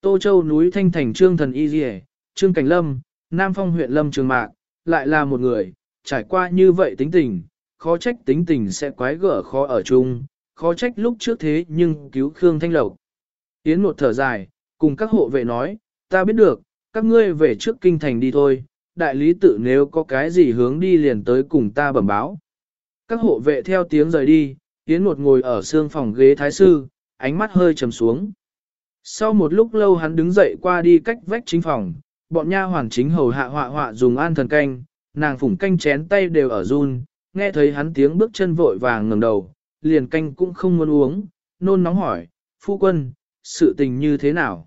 Tô Châu núi Thanh Thành Trương Thần Y Diệ, Trương Cảnh Lâm, Nam Phong huyện Lâm Trường Mạc, lại là một người, trải qua như vậy tính tình, khó trách tính tình sẽ quái gở khó ở chung, khó trách lúc trước thế nhưng cứu Khương Thanh Lộc. Yến một thở dài, cùng các hộ vệ nói, ta biết được, các ngươi về trước kinh thành đi thôi, đại lý tự nếu có cái gì hướng đi liền tới cùng ta bẩm báo. Các hộ vệ theo tiếng rời đi, Yến một ngồi ở xương phòng ghế thái sư, ánh mắt hơi trầm xuống. Sau một lúc lâu hắn đứng dậy qua đi cách vách chính phòng, bọn nha hoàn chính hầu hạ họa họa dùng an thần canh, nàng phủng canh chén tay đều ở run, nghe thấy hắn tiếng bước chân vội vàng ngẩng đầu, liền canh cũng không muốn uống, nôn nóng hỏi, phu quân, sự tình như thế nào?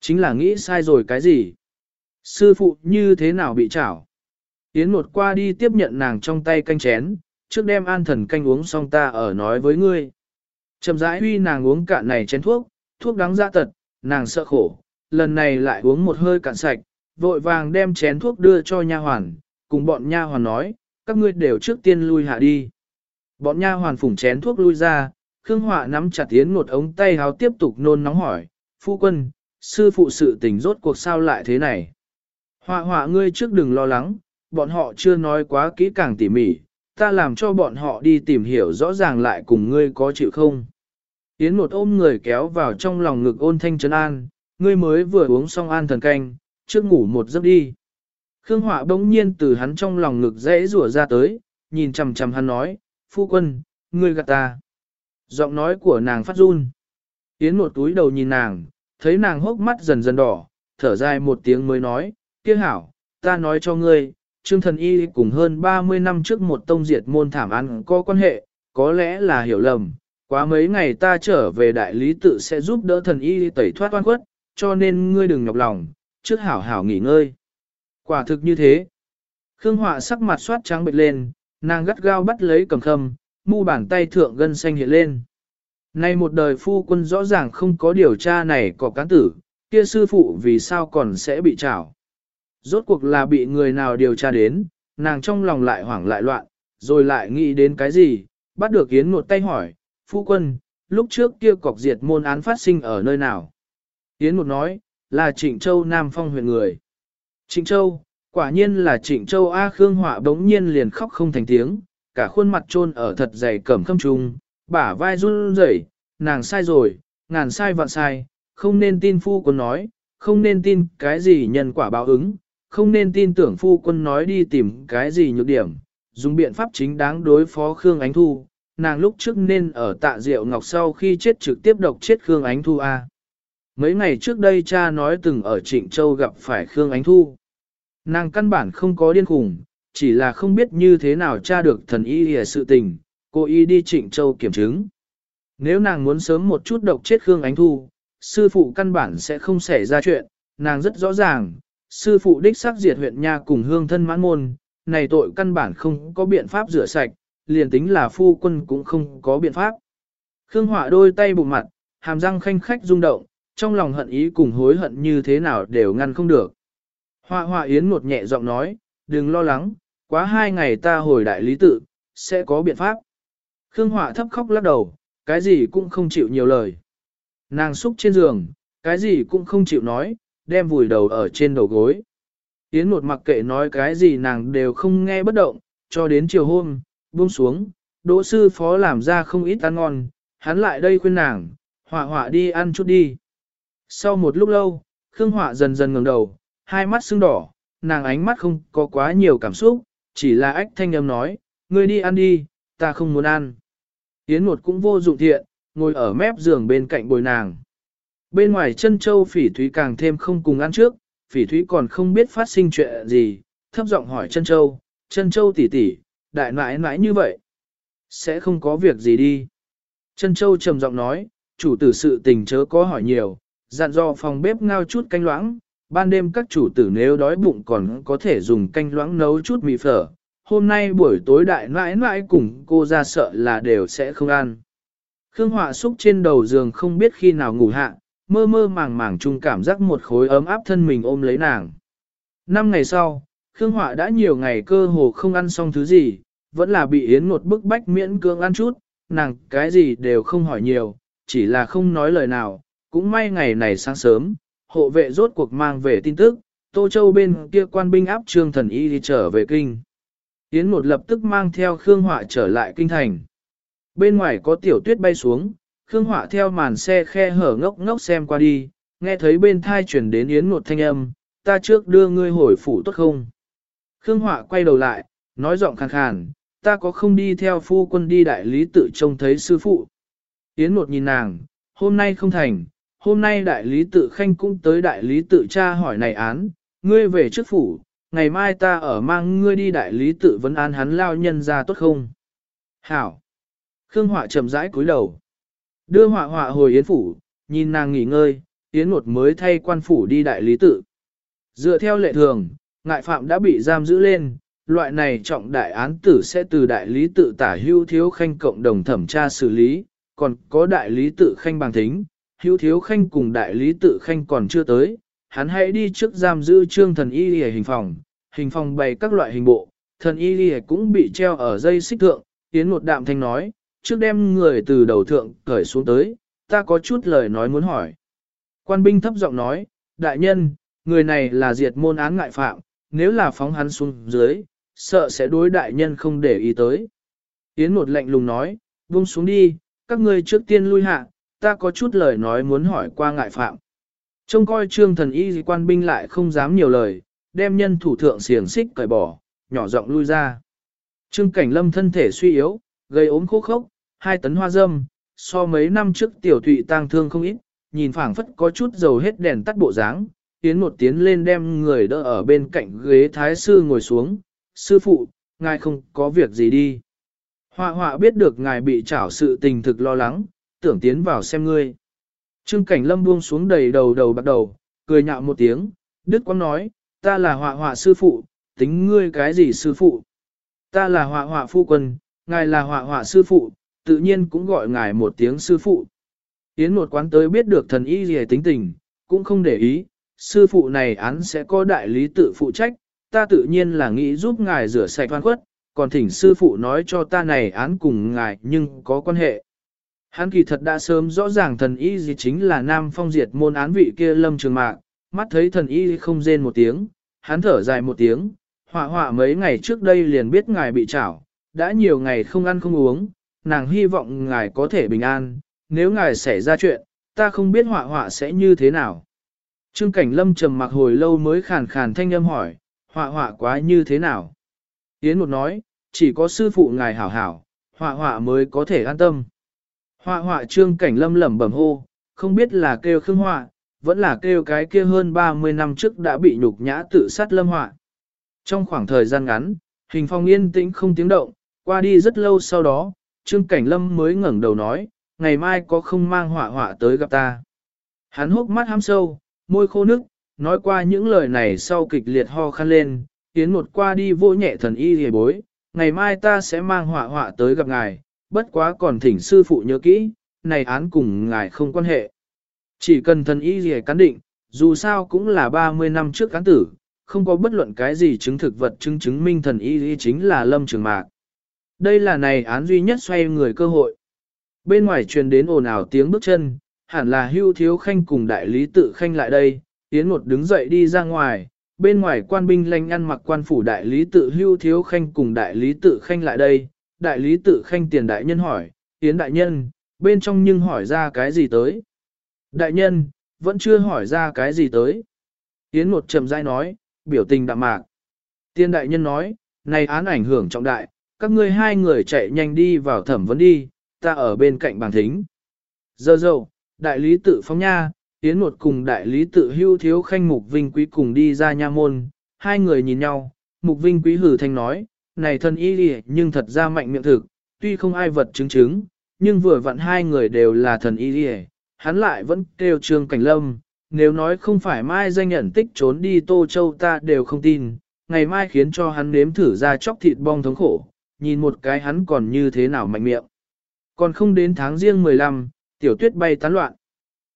Chính là nghĩ sai rồi cái gì? Sư phụ như thế nào bị chảo? Yến một qua đi tiếp nhận nàng trong tay canh chén, trước đem an thần canh uống xong ta ở nói với ngươi. Chậm rãi huy nàng uống cạn này chén thuốc, thuốc đắng ra dạ tật, nàng sợ khổ, lần này lại uống một hơi cạn sạch, vội vàng đem chén thuốc đưa cho nha hoàn, cùng bọn nha hoàn nói, các ngươi đều trước tiên lui hạ đi. Bọn nha hoàn phủng chén thuốc lui ra, Khương Họa nắm chặt tiến một ống tay háo tiếp tục nôn nóng hỏi, phu quân, sư phụ sự tình rốt cuộc sao lại thế này. Họa họa ngươi trước đừng lo lắng, bọn họ chưa nói quá kỹ càng tỉ mỉ, ta làm cho bọn họ đi tìm hiểu rõ ràng lại cùng ngươi có chịu không. Yến một ôm người kéo vào trong lòng ngực ôn thanh trấn an, ngươi mới vừa uống xong an thần canh, trước ngủ một giấc đi. Khương Họa bỗng nhiên từ hắn trong lòng ngực dễ rủa ra tới, nhìn chằm chằm hắn nói, phu quân, ngươi gạt ta. Giọng nói của nàng phát run. Yến một túi đầu nhìn nàng, thấy nàng hốc mắt dần dần đỏ, thở dài một tiếng mới nói, kia hảo, ta nói cho ngươi, Trương Thần Y cùng hơn 30 năm trước một tông diệt môn thảm án có quan hệ, có lẽ là hiểu lầm, quá mấy ngày ta trở về đại lý tự sẽ giúp đỡ thần y tẩy thoát oan khuất, cho nên ngươi đừng nhọc lòng, trước hảo hảo nghỉ ngơi. Quả thực như thế. Khương Họa sắc mặt soát trắng bệch lên, nàng gắt gao bắt lấy cầm khâm, mu bàn tay thượng gân xanh hiện lên. Nay một đời phu quân rõ ràng không có điều tra này có cán tử, kia sư phụ vì sao còn sẽ bị trảo. Rốt cuộc là bị người nào điều tra đến, nàng trong lòng lại hoảng lại loạn, rồi lại nghĩ đến cái gì, bắt được Yến một tay hỏi, phu quân, lúc trước kia cọc diệt môn án phát sinh ở nơi nào. Yến một nói, là Trịnh Châu Nam Phong huyện người. Trịnh Châu, quả nhiên là Trịnh Châu A Khương Họa bỗng nhiên liền khóc không thành tiếng, cả khuôn mặt trôn ở thật dày cẩm khâm trùng, bả vai run rẩy, nàng sai rồi, ngàn sai vạn sai, không nên tin phu quân nói, không nên tin cái gì nhân quả báo ứng, không nên tin tưởng phu quân nói đi tìm cái gì nhược điểm, dùng biện pháp chính đáng đối phó Khương Ánh Thu, nàng lúc trước nên ở tạ diệu ngọc sau khi chết trực tiếp độc chết Khương Ánh Thu A. Mấy ngày trước đây cha nói từng ở Trịnh Châu gặp phải Khương Ánh Thu. Nàng căn bản không có điên khủng, chỉ là không biết như thế nào tra được thần y hề sự tình, cô y đi Trịnh Châu kiểm chứng. Nếu nàng muốn sớm một chút độc chết Khương Ánh Thu, sư phụ căn bản sẽ không xảy ra chuyện, nàng rất rõ ràng, sư phụ đích xác diệt huyện nha cùng hương thân mãn môn, này tội căn bản không có biện pháp rửa sạch, liền tính là phu quân cũng không có biện pháp. Khương Họa đôi tay bụng mặt, hàm răng khanh khách rung động, trong lòng hận ý cùng hối hận như thế nào đều ngăn không được. Hoa Hoa yến một nhẹ giọng nói, đừng lo lắng, quá hai ngày ta hồi đại lý tự, sẽ có biện pháp. Khương Họa thấp khóc lắc đầu, cái gì cũng không chịu nhiều lời. Nàng xúc trên giường, cái gì cũng không chịu nói, đem vùi đầu ở trên đầu gối. Yến một mặc kệ nói cái gì nàng đều không nghe bất động, cho đến chiều hôm, buông xuống, đỗ sư phó làm ra không ít ăn ngon, hắn lại đây khuyên nàng, họa họa đi ăn chút đi. Sau một lúc lâu, Khương Họa dần dần ngẩng đầu, hai mắt sưng đỏ, nàng ánh mắt không có quá nhiều cảm xúc, chỉ là ách thanh âm nói, ngươi đi ăn đi, ta không muốn ăn. Yến một cũng vô dụng thiện, ngồi ở mép giường bên cạnh bồi nàng. Bên ngoài chân châu phỉ thúy càng thêm không cùng ăn trước, phỉ thúy còn không biết phát sinh chuyện gì, thấp giọng hỏi chân châu, chân châu tỷ tỷ, đại nãi nãi như vậy. Sẽ không có việc gì đi. Chân châu trầm giọng nói, chủ tử sự tình chớ có hỏi nhiều, dặn dò phòng bếp ngao chút canh loãng, ban đêm các chủ tử nếu đói bụng còn có thể dùng canh loãng nấu chút mì phở. Hôm nay buổi tối đại nãi nãi cùng cô ra sợ là đều sẽ không ăn. Khương Họa xúc trên đầu giường không biết khi nào ngủ hạ, mơ mơ màng màng chung cảm giác một khối ấm áp thân mình ôm lấy nàng. Năm ngày sau, Khương Họa đã nhiều ngày cơ hồ không ăn xong thứ gì, vẫn là bị Yến một bức bách miễn cưỡng ăn chút, nàng cái gì đều không hỏi nhiều, chỉ là không nói lời nào, cũng may ngày này sáng sớm, hộ vệ rốt cuộc mang về tin tức, Tô Châu bên kia quan binh áp trương thần y đi trở về kinh. Yến một lập tức mang theo Khương Họa trở lại kinh thành. Bên ngoài có tiểu tuyết bay xuống, Khương Họa theo màn xe khe hở ngốc ngốc xem qua đi, nghe thấy bên thai chuyển đến Yến một thanh âm, ta trước đưa ngươi hồi phủ tốt không? Khương Họa quay đầu lại, nói giọng khàn khàn, ta có không đi theo phu quân đi đại lý tự trông thấy sư phụ. Yến một nhìn nàng, hôm nay không thành, hôm nay đại lý tự khanh cũng tới đại lý tự tra hỏi này án, ngươi về trước phủ, ngày mai ta ở mang ngươi đi đại lý tự vấn án hắn lao nhân ra tốt không? Hảo! Khương Họa chậm rãi cúi đầu. Đưa họa họa hồi Yến phủ, nhìn nàng nghỉ ngơi, Yến một mới thay quan phủ đi đại lý tự. Dựa theo lệ thường, ngại phạm đã bị giam giữ lên, loại này trọng đại án tử sẽ từ đại lý tự tả hưu thiếu khanh cộng đồng thẩm tra xử lý, còn có đại lý tự khanh bằng thính, Hữu thiếu khanh cùng đại lý tự khanh còn chưa tới, hắn hãy đi trước giam giữ trương thần y lìa hình phòng, hình phòng bày các loại hình bộ, thần y lìa cũng bị treo ở dây xích thượng, tiến một đạm thanh nói, trước đem người từ đầu thượng cởi xuống tới, ta có chút lời nói muốn hỏi. Quan binh thấp giọng nói, đại nhân, người này là diệt môn án ngại phạm, nếu là phóng hắn xuống dưới, sợ sẽ đối đại nhân không để ý tới. Yến một lạnh lùng nói, buông xuống đi, các ngươi trước tiên lui hạ, ta có chút lời nói muốn hỏi qua ngại phạm. Trông coi trương thần y quan binh lại không dám nhiều lời, đem nhân thủ thượng xiềng xích cởi bỏ, nhỏ giọng lui ra. Trương cảnh lâm thân thể suy yếu, gây ốm khô khốc, hai tấn hoa dâm, so mấy năm trước tiểu thụy tang thương không ít, nhìn phảng phất có chút dầu hết đèn tắt bộ dáng, tiến một tiến lên đem người đỡ ở bên cạnh ghế thái sư ngồi xuống, sư phụ, ngài không có việc gì đi. Họa họa biết được ngài bị trảo sự tình thực lo lắng, tưởng tiến vào xem ngươi. Trương cảnh lâm buông xuống đầy đầu đầu bắt đầu, cười nhạo một tiếng, Đức Quang nói, ta là họa họa sư phụ, tính ngươi cái gì sư phụ? Ta là họa họa phu quân, ngài là họa họa sư phụ, tự nhiên cũng gọi ngài một tiếng sư phụ. Yến một quán tới biết được thần y gì tính tình, cũng không để ý, sư phụ này án sẽ có đại lý tự phụ trách, ta tự nhiên là nghĩ giúp ngài rửa sạch oan khuất, còn thỉnh sư phụ nói cho ta này án cùng ngài nhưng có quan hệ. Hắn kỳ thật đã sớm rõ ràng thần y gì chính là nam phong diệt môn án vị kia lâm trường mạc, mắt thấy thần y không rên một tiếng, hắn thở dài một tiếng, họa họa mấy ngày trước đây liền biết ngài bị trảo, đã nhiều ngày không ăn không uống, nàng hy vọng ngài có thể bình an, nếu ngài xảy ra chuyện, ta không biết họa họa sẽ như thế nào. Trương Cảnh Lâm trầm mặc hồi lâu mới khàn khàn thanh âm hỏi, họa họa quá như thế nào? Yến một nói, chỉ có sư phụ ngài hảo hảo, họa họa mới có thể an tâm. Họa họa Trương Cảnh Lâm lẩm bẩm hô, không biết là kêu khương họa, vẫn là kêu cái kia hơn 30 năm trước đã bị nhục nhã tự sát lâm họa. Trong khoảng thời gian ngắn, hình phong yên tĩnh không tiếng động, qua đi rất lâu sau đó, Trương Cảnh Lâm mới ngẩng đầu nói, ngày mai có không mang họa họa tới gặp ta. Hắn hốc mắt ham sâu, môi khô nước, nói qua những lời này sau kịch liệt ho khăn lên, tiến một qua đi vô nhẹ thần y hề bối, ngày mai ta sẽ mang họa họa tới gặp ngài, bất quá còn thỉnh sư phụ nhớ kỹ, này án cùng ngài không quan hệ. Chỉ cần thần y gì cán định, dù sao cũng là 30 năm trước cán tử, không có bất luận cái gì chứng thực vật chứng chứng minh thần y chính là lâm trường mạc. Đây là này án duy nhất xoay người cơ hội. Bên ngoài truyền đến ồn ào tiếng bước chân, hẳn là hưu thiếu khanh cùng đại lý tự khanh lại đây, tiến một đứng dậy đi ra ngoài, bên ngoài quan binh lanh ăn mặc quan phủ đại lý tự hưu thiếu khanh cùng đại lý tự khanh lại đây, đại lý tự khanh tiền đại nhân hỏi, tiến đại nhân, bên trong nhưng hỏi ra cái gì tới. Đại nhân, vẫn chưa hỏi ra cái gì tới. Tiến một chậm rãi nói, biểu tình đạm mạc. Tiên đại nhân nói, này án ảnh hưởng trọng đại, các ngươi hai người chạy nhanh đi vào thẩm vấn đi, ta ở bên cạnh bàn thính. Giờ dầu, đại lý tự phóng nha, tiến một cùng đại lý tự hưu thiếu khanh mục vinh quý cùng đi ra nha môn, hai người nhìn nhau, mục vinh quý hử thanh nói, này thân y đi nhưng thật ra mạnh miệng thực, tuy không ai vật chứng chứng, nhưng vừa vặn hai người đều là thần y đi hắn lại vẫn kêu trương cảnh lâm, nếu nói không phải mai danh nhận tích trốn đi Tô Châu ta đều không tin, ngày mai khiến cho hắn nếm thử ra chóc thịt bong thống khổ, nhìn một cái hắn còn như thế nào mạnh miệng. Còn không đến tháng riêng 15, tiểu tuyết bay tán loạn.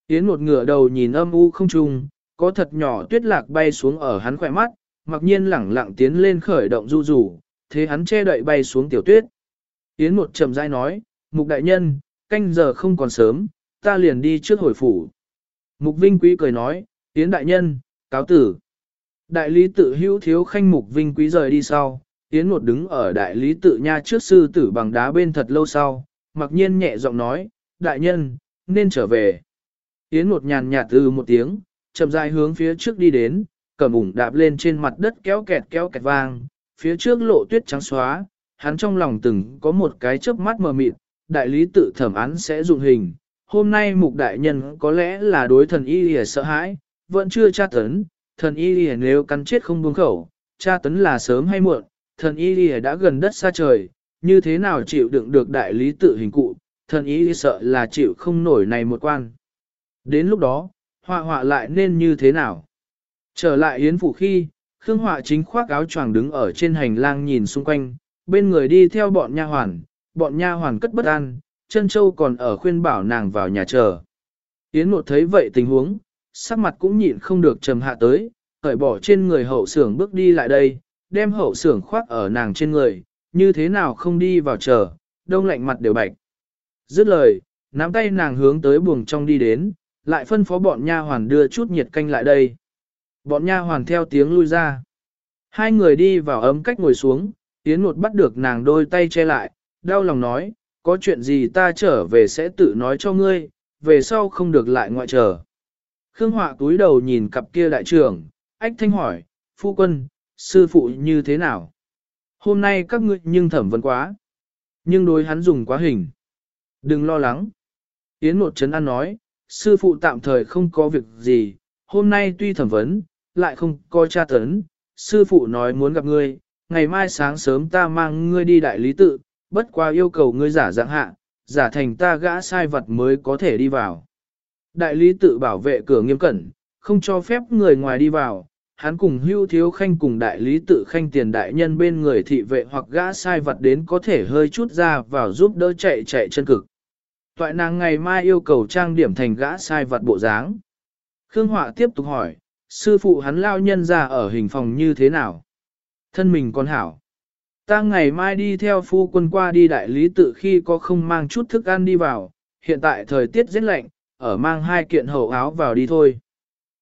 Yến một ngửa đầu nhìn âm u không trung, có thật nhỏ tuyết lạc bay xuống ở hắn khỏe mắt, mặc nhiên lẳng lặng tiến lên khởi động du rủ, thế hắn che đậy bay xuống tiểu tuyết. Yến một trầm dai nói, mục đại nhân, canh giờ không còn sớm, ta liền đi trước hồi phủ. Mục Vinh Quý cười nói, Yến đại nhân, cáo tử. Đại lý tự hữu thiếu khanh Mục Vinh Quý rời đi sau, Yến một đứng ở đại lý tự nha trước sư tử bằng đá bên thật lâu sau, mặc nhiên nhẹ giọng nói, đại nhân, nên trở về. Yến một nhàn nhạt từ một tiếng, chậm rãi hướng phía trước đi đến, cầm ủng đạp lên trên mặt đất kéo kẹt kéo kẹt vang, phía trước lộ tuyết trắng xóa, hắn trong lòng từng có một cái chớp mắt mờ mịt, đại lý tự thẩm án sẽ dụng hình. Hôm nay mục đại nhân có lẽ là đối thần y lìa sợ hãi, vẫn chưa tra tấn, thần y lìa nếu cắn chết không buông khẩu, tra tấn là sớm hay muộn, thần y lìa đã gần đất xa trời, như thế nào chịu đựng được đại lý tự hình cụ, thần y sợ là chịu không nổi này một quan. Đến lúc đó, họa họa lại nên như thế nào? Trở lại yến phủ khi, Khương Họa chính khoác áo choàng đứng ở trên hành lang nhìn xung quanh, bên người đi theo bọn nha hoàn, bọn nha hoàn cất bất an, chân châu còn ở khuyên bảo nàng vào nhà chờ. Yến một thấy vậy tình huống, sắc mặt cũng nhịn không được trầm hạ tới, cởi bỏ trên người hậu sưởng bước đi lại đây, đem hậu sưởng khoác ở nàng trên người, như thế nào không đi vào chờ, đông lạnh mặt đều bạch. Dứt lời, nắm tay nàng hướng tới buồng trong đi đến, lại phân phó bọn nha hoàn đưa chút nhiệt canh lại đây. Bọn nha hoàn theo tiếng lui ra. Hai người đi vào ấm cách ngồi xuống, Yến một bắt được nàng đôi tay che lại, đau lòng nói, có chuyện gì ta trở về sẽ tự nói cho ngươi, về sau không được lại ngoại trở. Khương Họa túi đầu nhìn cặp kia đại trưởng, ách thanh hỏi, phu quân, sư phụ như thế nào? Hôm nay các ngươi nhưng thẩm vấn quá. Nhưng đối hắn dùng quá hình. Đừng lo lắng. Yến một chấn an nói, sư phụ tạm thời không có việc gì, hôm nay tuy thẩm vấn, lại không coi tra tấn, sư phụ nói muốn gặp ngươi, ngày mai sáng sớm ta mang ngươi đi đại lý tự, bất qua yêu cầu ngươi giả dạng hạ, giả thành ta gã sai vật mới có thể đi vào. Đại lý tự bảo vệ cửa nghiêm cẩn, không cho phép người ngoài đi vào, hắn cùng hưu thiếu khanh cùng đại lý tự khanh tiền đại nhân bên người thị vệ hoặc gã sai vật đến có thể hơi chút ra vào giúp đỡ chạy chạy chân cực. Toại nàng ngày mai yêu cầu trang điểm thành gã sai vật bộ dáng. Khương Họa tiếp tục hỏi, sư phụ hắn lao nhân ra ở hình phòng như thế nào? Thân mình còn hảo. Ta ngày mai đi theo phu quân qua đi đại lý tự khi có không mang chút thức ăn đi vào, hiện tại thời tiết rất lạnh, ở mang hai kiện hậu áo vào đi thôi.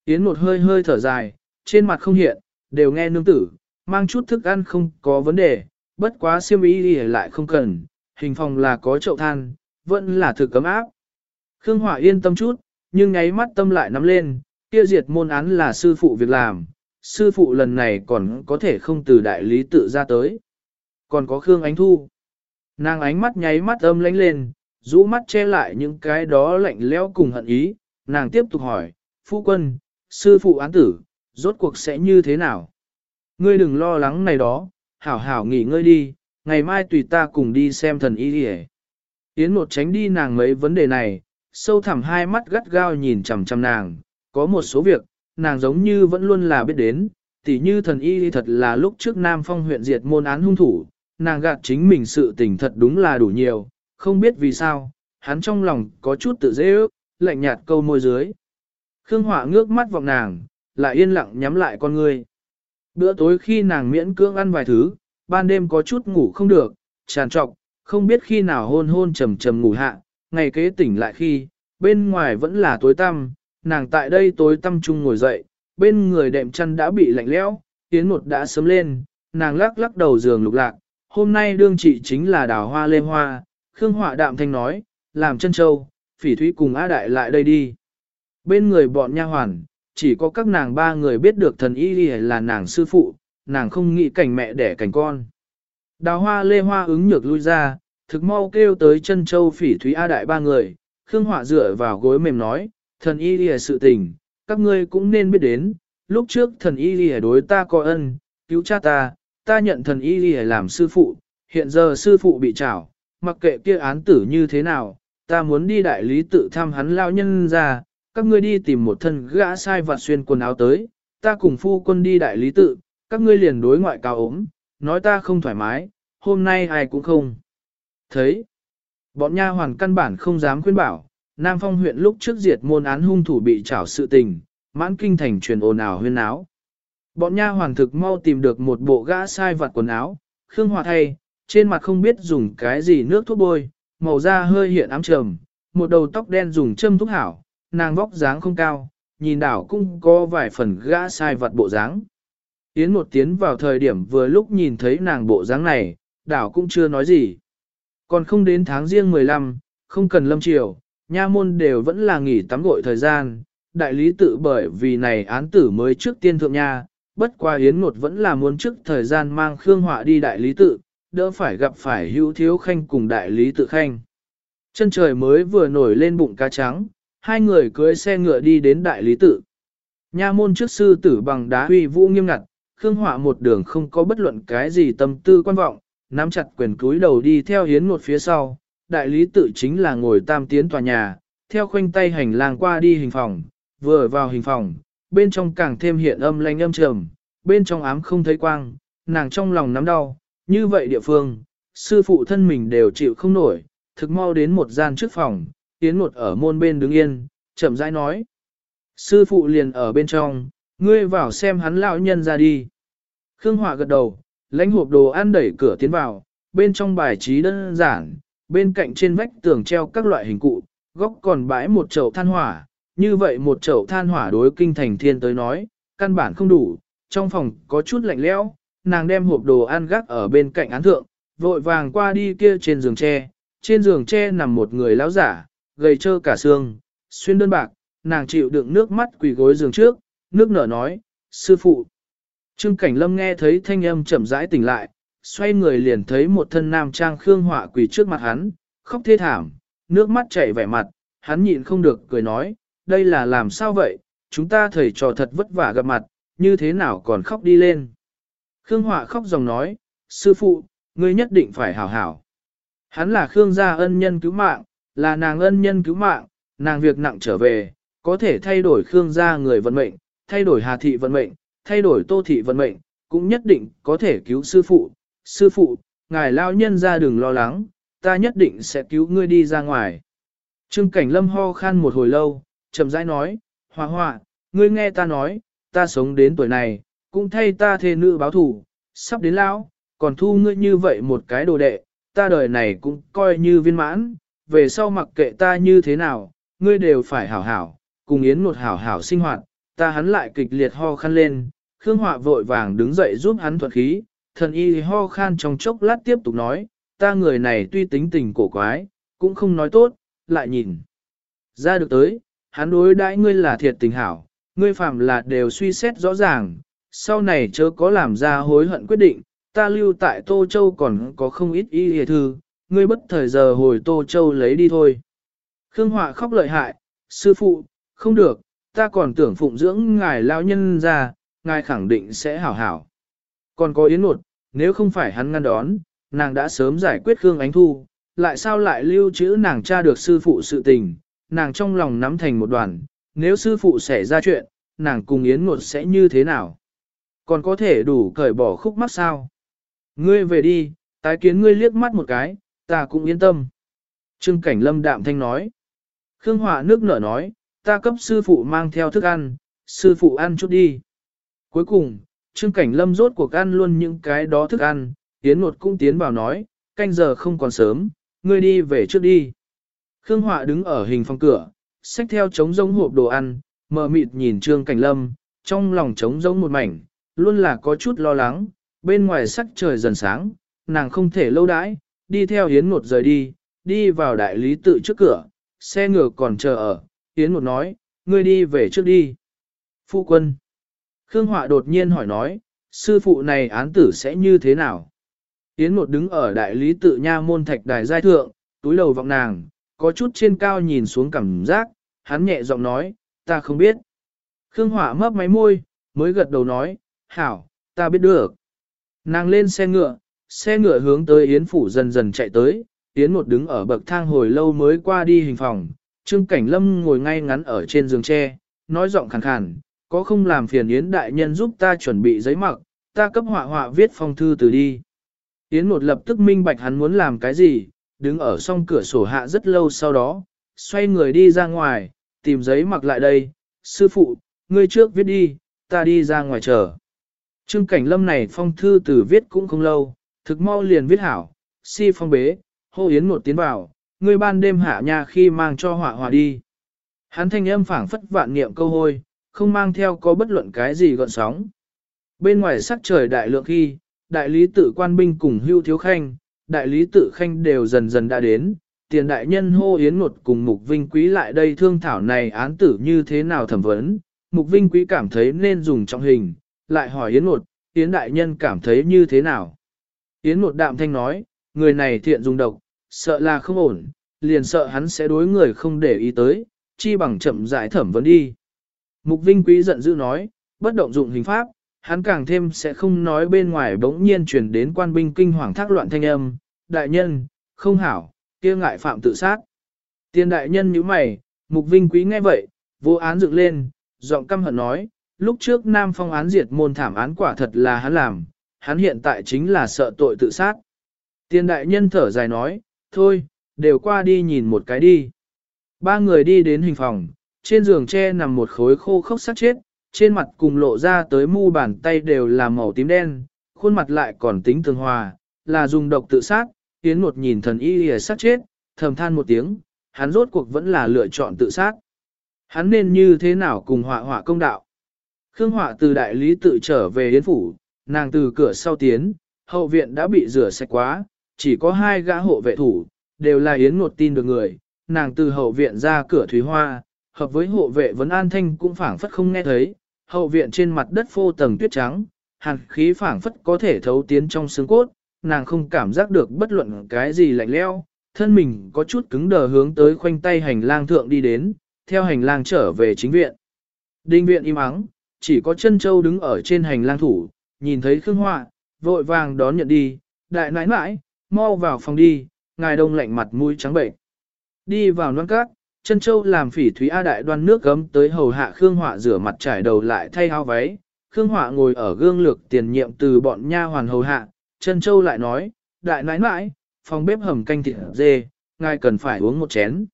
Yến một hơi hơi thở dài, trên mặt không hiện, đều nghe nương tử, mang chút thức ăn không có vấn đề, bất quá siêm ý đi lại không cần, hình phòng là có chậu than, vẫn là thực cấm áp. Khương Hỏa yên tâm chút, nhưng ngáy mắt tâm lại nắm lên, kia diệt môn án là sư phụ việc làm, sư phụ lần này còn có thể không từ đại lý tự ra tới. Còn có Khương Ánh Thu. Nàng ánh mắt nháy mắt âm lánh lên, rũ mắt che lại những cái đó lạnh lẽo cùng hận ý, nàng tiếp tục hỏi, phu quân, sư phụ án tử, rốt cuộc sẽ như thế nào? Ngươi đừng lo lắng này đó, hảo hảo nghỉ ngơi đi, ngày mai tùy ta cùng đi xem thần y đi Yến một tránh đi nàng mấy vấn đề này, sâu thẳm hai mắt gắt gao nhìn chằm chằm nàng, có một số việc, nàng giống như vẫn luôn là biết đến, tỉ như thần y thật là lúc trước Nam Phong huyện diệt môn án hung thủ, nàng gạt chính mình sự tình thật đúng là đủ nhiều, không biết vì sao, hắn trong lòng có chút tự dễ ước, lạnh nhạt câu môi dưới. Khương Họa ngước mắt vọng nàng, lại yên lặng nhắm lại con ngươi. Bữa tối khi nàng miễn cưỡng ăn vài thứ, ban đêm có chút ngủ không được, tràn trọc, không biết khi nào hôn hôn trầm trầm ngủ hạ, ngày kế tỉnh lại khi, bên ngoài vẫn là tối tăm, nàng tại đây tối tâm chung ngồi dậy, bên người đệm chăn đã bị lạnh lẽo, tiến một đã sớm lên, nàng lắc lắc đầu giường lục lạc, hôm nay đương trị chính là đào hoa lê hoa, Khương Họa đạm thanh nói, làm chân châu, phỉ thúy cùng a đại lại đây đi. Bên người bọn nha hoàn, chỉ có các nàng ba người biết được thần y là nàng sư phụ, nàng không nghĩ cảnh mẹ đẻ cảnh con. Đào hoa lê hoa ứng nhược lui ra, thực mau kêu tới chân châu phỉ thúy A đại ba người, Khương Họa dựa vào gối mềm nói, thần y lìa sự tình, các ngươi cũng nên biết đến, lúc trước thần y lìa đối ta có ân, cứu cha ta, ta nhận thần y lìa làm sư phụ, hiện giờ sư phụ bị trảo, mặc kệ kia án tử như thế nào, ta muốn đi đại lý tự thăm hắn lao nhân ra, các ngươi đi tìm một thân gã sai vặt xuyên quần áo tới, ta cùng phu quân đi đại lý tự, các ngươi liền đối ngoại cao ốm, nói ta không thoải mái, hôm nay ai cũng không. Thấy, bọn nha hoàn căn bản không dám khuyên bảo, Nam Phong huyện lúc trước diệt môn án hung thủ bị trảo sự tình, mãn kinh thành truyền ồn ào huyên áo. Bọn nha hoàn thực mau tìm được một bộ gã sai vặt quần áo, Khương Hòa thay, trên mặt không biết dùng cái gì nước thuốc bôi, màu da hơi hiện ám trầm, một đầu tóc đen dùng châm thuốc hảo, nàng vóc dáng không cao, nhìn đảo cũng có vài phần gã sai vặt bộ dáng. Yến một tiến vào thời điểm vừa lúc nhìn thấy nàng bộ dáng này, đảo cũng chưa nói gì. Còn không đến tháng riêng 15, không cần lâm triều, nha môn đều vẫn là nghỉ tắm gội thời gian, đại lý tự bởi vì này án tử mới trước tiên thượng nha, bất qua Yến Ngột vẫn là muốn trước thời gian mang Khương Họa đi đại lý tự, đỡ phải gặp phải hữu thiếu khanh cùng đại lý tự khanh. Chân trời mới vừa nổi lên bụng cá trắng, hai người cưỡi xe ngựa đi đến đại lý tự. Nha môn trước sư tử bằng đá huy vũ nghiêm ngặt, Khương Họa một đường không có bất luận cái gì tâm tư quan vọng, nắm chặt quyền cúi đầu đi theo hiến một phía sau. Đại lý tự chính là ngồi tam tiến tòa nhà, theo khoanh tay hành lang qua đi hình phòng, vừa vào hình phòng, bên trong càng thêm hiện âm lanh âm trầm, bên trong ám không thấy quang, nàng trong lòng nắm đau, như vậy địa phương, sư phụ thân mình đều chịu không nổi, thực mau đến một gian trước phòng, tiến một ở môn bên đứng yên, chậm rãi nói. Sư phụ liền ở bên trong, ngươi vào xem hắn lão nhân ra đi. Khương Họa gật đầu, lãnh hộp đồ ăn đẩy cửa tiến vào, bên trong bài trí đơn giản, bên cạnh trên vách tường treo các loại hình cụ, góc còn bãi một chậu than hỏa, như vậy một chậu than hỏa đối kinh thành thiên tới nói, căn bản không đủ, trong phòng có chút lạnh lẽo, nàng đem hộp đồ ăn gác ở bên cạnh án thượng, vội vàng qua đi kia trên giường tre, trên giường tre nằm một người lão giả, gầy trơ cả xương, xuyên đơn bạc, nàng chịu đựng nước mắt quỳ gối giường trước, nước nở nói, sư phụ. Trương Cảnh Lâm nghe thấy thanh âm chậm rãi tỉnh lại, xoay người liền thấy một thân nam trang khương họa quỳ trước mặt hắn, khóc thê thảm, nước mắt chảy vẻ mặt, hắn nhịn không được cười nói, đây là làm sao vậy, chúng ta thầy trò thật vất vả gặp mặt, như thế nào còn khóc đi lên. Khương họa khóc dòng nói, sư phụ, ngươi nhất định phải hảo hảo. Hắn là Khương gia ân nhân cứu mạng, là nàng ân nhân cứu mạng, nàng việc nặng trở về, có thể thay đổi Khương gia người vận mệnh, thay đổi Hà thị vận mệnh, thay đổi Tô thị vận mệnh, cũng nhất định có thể cứu sư phụ. Sư phụ, ngài lao nhân ra đừng lo lắng, ta nhất định sẽ cứu ngươi đi ra ngoài. Trương Cảnh Lâm ho khan một hồi lâu, chậm rãi nói, hòa hòa, ngươi nghe ta nói, ta sống đến tuổi này, cũng thay ta thê nữ báo thủ, sắp đến lão, còn thu ngươi như vậy một cái đồ đệ, ta đời này cũng coi như viên mãn, về sau mặc kệ ta như thế nào, ngươi đều phải hảo hảo, cùng Yến một hảo hảo sinh hoạt, ta hắn lại kịch liệt ho khăn lên, Khương Họa vội vàng đứng dậy giúp hắn thuật khí, thần y ho khan trong chốc lát tiếp tục nói, ta người này tuy tính tình cổ quái, cũng không nói tốt, lại nhìn. Ra được tới, hắn đối đãi ngươi là thiệt tình hảo, ngươi phạm là đều suy xét rõ ràng, sau này chớ có làm ra hối hận quyết định, ta lưu tại Tô Châu còn có không ít y hề thư, ngươi bất thời giờ hồi Tô Châu lấy đi thôi. Khương Họa khóc lợi hại, sư phụ, không được, ta còn tưởng phụng dưỡng ngài lao nhân ra, ngài khẳng định sẽ hảo hảo. Còn có Yến Nột, nếu không phải hắn ngăn đón, nàng đã sớm giải quyết Khương Ánh Thu, lại sao lại lưu trữ nàng cha được sư phụ sự tình, nàng trong lòng nắm thành một đoàn, nếu sư phụ xảy ra chuyện, nàng cùng Yến Nột sẽ như thế nào? Còn có thể đủ cởi bỏ khúc mắc sao? Ngươi về đi, tái kiến ngươi liếc mắt một cái, ta cũng yên tâm. Trương Cảnh Lâm đạm thanh nói. Khương hỏa nước nở nói, ta cấp sư phụ mang theo thức ăn, sư phụ ăn chút đi. Cuối cùng, Trương Cảnh Lâm rốt cuộc ăn luôn những cái đó thức ăn, Yến một cũng tiến vào nói, canh giờ không còn sớm, ngươi đi về trước đi. Khương Họa đứng ở hình phòng cửa, xách theo trống rỗng hộp đồ ăn, mờ mịt nhìn Trương Cảnh Lâm, trong lòng trống rỗng một mảnh, luôn là có chút lo lắng, bên ngoài sắc trời dần sáng, nàng không thể lâu đãi, đi theo Yến một rời đi, đi vào đại lý tự trước cửa, xe ngựa còn chờ ở, Yến một nói, ngươi đi về trước đi. Phu quân. Khương Họa đột nhiên hỏi nói, sư phụ này án tử sẽ như thế nào? Yến một đứng ở đại lý tự nha môn thạch đài giai thượng, túi đầu vọng nàng, có chút trên cao nhìn xuống cảm giác, hắn nhẹ giọng nói, ta không biết. Khương Họa mấp máy môi, mới gật đầu nói, hảo, ta biết được. Nàng lên xe ngựa, xe ngựa hướng tới Yến Phủ dần dần chạy tới, Yến một đứng ở bậc thang hồi lâu mới qua đi hình phòng, Trương Cảnh Lâm ngồi ngay ngắn ở trên giường tre, nói giọng khàn khàn, có không làm phiền Yến đại nhân giúp ta chuẩn bị giấy mặc, ta cấp họa họa viết phong thư từ đi. Yến một lập tức minh bạch hắn muốn làm cái gì, đứng ở song cửa sổ hạ rất lâu sau đó, xoay người đi ra ngoài, tìm giấy mặc lại đây, sư phụ, ngươi trước viết đi, ta đi ra ngoài chờ. Trương Cảnh Lâm này phong thư từ viết cũng không lâu, thực mau liền viết hảo, si phong bế, hô Yến một tiến vào, ngươi ban đêm hạ nhà khi mang cho họa họa đi. Hắn thanh âm phảng phất vạn niệm câu hôi, không mang theo có bất luận cái gì gọn sóng. Bên ngoài sắc trời đại lượng khi, đại lý tự quan binh cùng hưu thiếu khanh, đại lý tự khanh đều dần dần đã đến, tiền đại nhân hô yến ngột cùng mục vinh quý lại đây thương thảo này án tử như thế nào thẩm vấn, mục vinh quý cảm thấy nên dùng trọng hình, lại hỏi yến ngột, yến đại nhân cảm thấy như thế nào. Yến ngột đạm thanh nói, người này thiện dùng độc, sợ là không ổn, liền sợ hắn sẽ đối người không để ý tới, chi bằng chậm giải thẩm vấn đi. Mục Vinh Quý giận dữ nói, bất động dụng hình pháp, hắn càng thêm sẽ không nói bên ngoài bỗng nhiên truyền đến quan binh kinh hoàng thác loạn thanh âm, đại nhân, không hảo, kia ngại phạm tự sát. Tiên đại nhân như mày, Mục Vinh Quý nghe vậy, vô án dựng lên, giọng căm hận nói, lúc trước Nam Phong án diệt môn thảm án quả thật là hắn làm, hắn hiện tại chính là sợ tội tự sát. Tiên đại nhân thở dài nói, thôi, đều qua đi nhìn một cái đi. Ba người đi đến hình phòng, trên giường tre nằm một khối khô khốc xác chết, trên mặt cùng lộ ra tới mu bàn tay đều là màu tím đen, khuôn mặt lại còn tính thường hòa, là dùng độc tự sát, tiến một nhìn thần y lìa sát chết, thầm than một tiếng, hắn rốt cuộc vẫn là lựa chọn tự sát. Hắn nên như thế nào cùng họa họa công đạo? Khương họa từ đại lý tự trở về yến phủ, nàng từ cửa sau tiến, hậu viện đã bị rửa sạch quá, chỉ có hai gã hộ vệ thủ, đều là yến một tin được người, nàng từ hậu viện ra cửa thúy hoa, hợp với hộ vệ vấn an thanh cũng phảng phất không nghe thấy, hậu viện trên mặt đất phô tầng tuyết trắng, hàn khí phảng phất có thể thấu tiến trong xương cốt, nàng không cảm giác được bất luận cái gì lạnh leo, thân mình có chút cứng đờ hướng tới khoanh tay hành lang thượng đi đến, theo hành lang trở về chính viện. Đinh viện im ắng, chỉ có chân châu đứng ở trên hành lang thủ, nhìn thấy Khương Họa, vội vàng đón nhận đi, đại nãi nãi, mau vào phòng đi, ngài đông lạnh mặt mũi trắng bệnh. Đi vào non cát, chân châu làm phỉ thúy A đại đoan nước gấm tới hầu hạ Khương Họa rửa mặt trải đầu lại thay áo váy. Khương Họa ngồi ở gương lược tiền nhiệm từ bọn nha hoàn hầu hạ, chân châu lại nói, đại nãi nãi, phòng bếp hầm canh thịt dê, ngài cần phải uống một chén.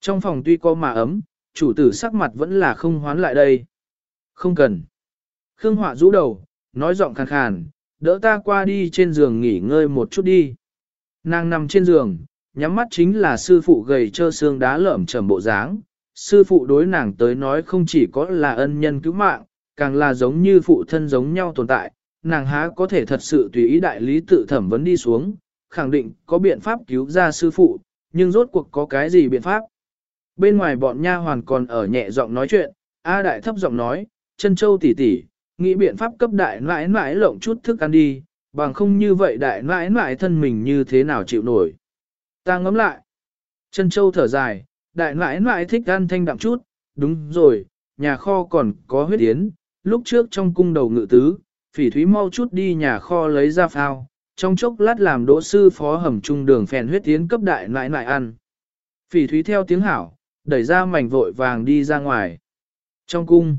Trong phòng tuy có mà ấm, chủ tử sắc mặt vẫn là không hoán lại đây. Không cần. Khương Họa rũ đầu, nói giọng khàn khàn, đỡ ta qua đi trên giường nghỉ ngơi một chút đi. Nàng nằm trên giường, nhắm mắt chính là sư phụ gầy trơ xương đá lởm chởm bộ dáng. Sư phụ đối nàng tới nói không chỉ có là ân nhân cứu mạng, càng là giống như phụ thân giống nhau tồn tại, nàng há có thể thật sự tùy ý đại lý tự thẩm vấn đi xuống, khẳng định có biện pháp cứu ra sư phụ, nhưng rốt cuộc có cái gì biện pháp. Bên ngoài bọn nha hoàn còn ở nhẹ giọng nói chuyện, A đại thấp giọng nói, chân châu tỷ tỷ, nghĩ biện pháp cấp đại nãi nãi lộng chút thức ăn đi, bằng không như vậy đại nãi nãi thân mình như thế nào chịu nổi. Ta ngấm lại. Chân châu thở dài, đại nãi nãi thích ăn thanh đạm chút, đúng rồi, nhà kho còn có huyết yến, lúc trước trong cung đầu ngự tứ, phỉ thúy mau chút đi nhà kho lấy ra phao, trong chốc lát làm đỗ sư phó hầm trung đường phèn huyết yến cấp đại nãi nãi ăn. Phỉ thúy theo tiếng hảo, đẩy ra mảnh vội vàng đi ra ngoài. Trong cung,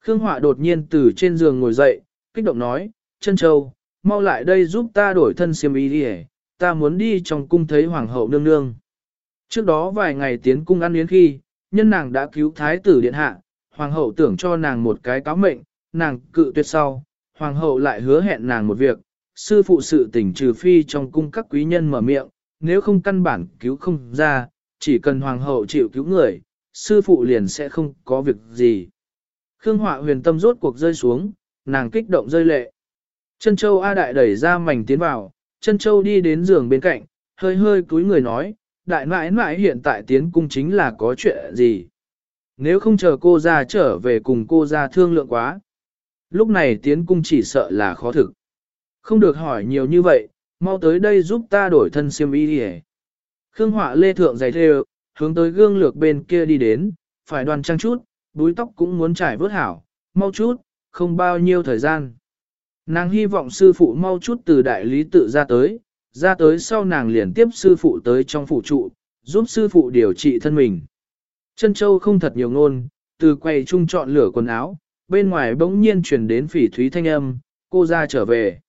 Khương Họa đột nhiên từ trên giường ngồi dậy, kích động nói, chân châu, mau lại đây giúp ta đổi thân xiêm y đi ta muốn đi trong cung thấy hoàng hậu nương nương. Trước đó vài ngày tiến cung ăn yến khi, nhân nàng đã cứu thái tử điện hạ, hoàng hậu tưởng cho nàng một cái cáo mệnh, nàng cự tuyệt sau, hoàng hậu lại hứa hẹn nàng một việc, sư phụ sự tỉnh trừ phi trong cung các quý nhân mở miệng, nếu không căn bản cứu không ra, chỉ cần hoàng hậu chịu cứu người, sư phụ liền sẽ không có việc gì. Khương Họa huyền tâm rốt cuộc rơi xuống, nàng kích động rơi lệ. Chân châu A Đại đẩy ra mảnh tiến vào, chân châu đi đến giường bên cạnh, hơi hơi cúi người nói, đại nãi nãi hiện tại tiến cung chính là có chuyện gì. Nếu không chờ cô ra trở về cùng cô ra thương lượng quá. Lúc này tiến cung chỉ sợ là khó thực. Không được hỏi nhiều như vậy, mau tới đây giúp ta đổi thân siêm y đi Khương họa lê thượng giày thêu, hướng tới gương lược bên kia đi đến, phải đoàn trang chút, búi tóc cũng muốn trải vớt hảo, mau chút, không bao nhiêu thời gian. Nàng hy vọng sư phụ mau chút từ đại lý tự ra tới, ra tới sau nàng liền tiếp sư phụ tới trong phụ trụ, giúp sư phụ điều trị thân mình. Chân châu không thật nhiều ngôn, từ quầy trung chọn lửa quần áo, bên ngoài bỗng nhiên truyền đến phỉ thúy thanh âm, cô ra trở về.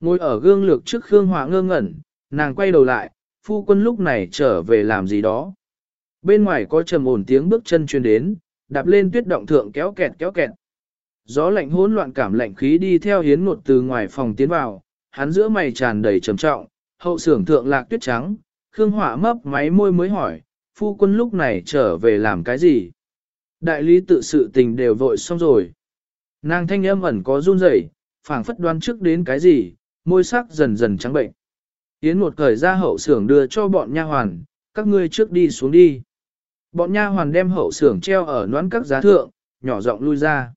Ngồi ở gương lược trước Khương Họa ngơ ngẩn, nàng quay đầu lại, phu quân lúc này trở về làm gì đó. Bên ngoài có trầm ổn tiếng bước chân truyền đến, đạp lên tuyết động thượng kéo kẹt kéo kẹt. Gió lạnh hỗn loạn cảm lạnh khí đi theo hiến ngột từ ngoài phòng tiến vào, hắn giữa mày tràn đầy trầm trọng, hậu sưởng thượng lạc tuyết trắng, Khương Hỏa mấp máy môi mới hỏi, phu quân lúc này trở về làm cái gì? Đại lý tự sự tình đều vội xong rồi. Nàng thanh âm ẩn có run rẩy, phảng phất đoán trước đến cái gì, môi sắc dần dần trắng bệnh. Yến một thời ra hậu sưởng đưa cho bọn nha hoàn, các ngươi trước đi xuống đi. Bọn nha hoàn đem hậu sưởng treo ở noán các giá thượng, nhỏ giọng lui ra.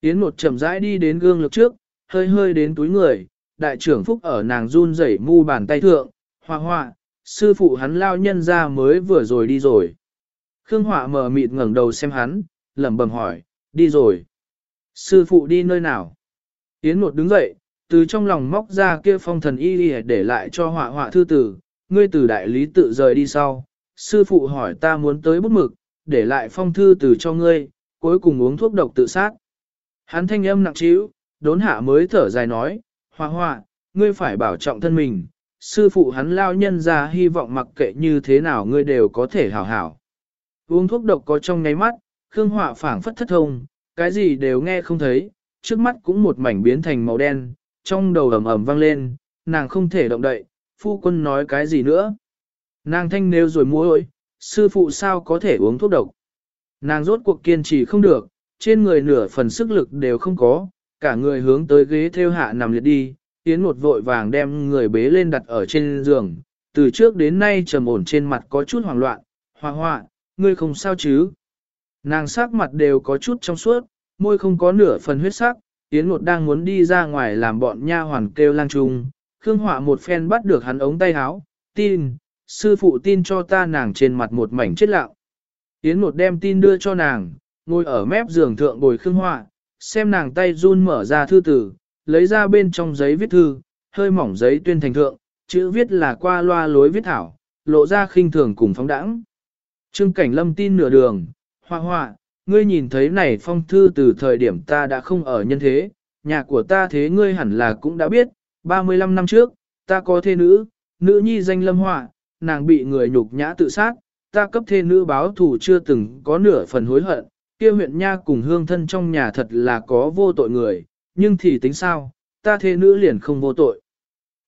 Yến một chậm rãi đi đến gương lực trước, hơi hơi đến túi người, đại trưởng phúc ở nàng run rẩy mu bàn tay thượng, hoa hoa, sư phụ hắn lao nhân ra mới vừa rồi đi rồi. Khương Họa mờ mịt ngẩng đầu xem hắn, lẩm bẩm hỏi, đi rồi. Sư phụ đi nơi nào? Yến một đứng dậy, từ trong lòng móc ra kia phong thần y để lại cho họa họa thư tử, ngươi từ đại lý tự rời đi sau. Sư phụ hỏi ta muốn tới bút mực, để lại phong thư từ cho ngươi, cuối cùng uống thuốc độc tự sát. Hắn thanh âm nặng trĩu, đốn hạ mới thở dài nói, hoa hoa, ngươi phải bảo trọng thân mình, sư phụ hắn lao nhân ra hy vọng mặc kệ như thế nào ngươi đều có thể hảo hảo. Uống thuốc độc có trong ngáy mắt, Khương Họa phảng phất thất thông, cái gì đều nghe không thấy, trước mắt cũng một mảnh biến thành màu đen, trong đầu ầm ầm vang lên, nàng không thể động đậy, phu quân nói cái gì nữa. Nàng thanh nêu rồi muối, sư phụ sao có thể uống thuốc độc. Nàng rốt cuộc kiên trì không được, trên người nửa phần sức lực đều không có, cả người hướng tới ghế theo hạ nằm liệt đi, tiến một vội vàng đem người bế lên đặt ở trên giường, từ trước đến nay trầm ổn trên mặt có chút hoảng loạn, hoa hoa, ngươi không sao chứ. Nàng sắc mặt đều có chút trong suốt, môi không có nửa phần huyết sắc, tiến một đang muốn đi ra ngoài làm bọn nha hoàn kêu lang trung, Khương Họa một phen bắt được hắn ống tay áo, tin, sư phụ tin cho ta nàng trên mặt một mảnh chết lặng. Tiến một đem tin đưa cho nàng, ngồi ở mép giường thượng bồi Khương Họa, xem nàng tay run mở ra thư tử, lấy ra bên trong giấy viết thư, hơi mỏng giấy tuyên thành thượng, chữ viết là qua loa lối viết thảo, lộ ra khinh thường cùng phóng đãng. Trương Cảnh Lâm tin nửa đường, hoa hoa, ngươi nhìn thấy này phong thư từ thời điểm ta đã không ở nhân thế, nhà của ta thế ngươi hẳn là cũng đã biết, 35 năm trước, ta có thê nữ, nữ nhi danh Lâm Họa, nàng bị người nhục nhã tự sát, ta cấp thê nữ báo thù chưa từng có nửa phần hối hận, kia huyện nha cùng hương thân trong nhà thật là có vô tội người, nhưng thì tính sao, ta thế nữ liền không vô tội.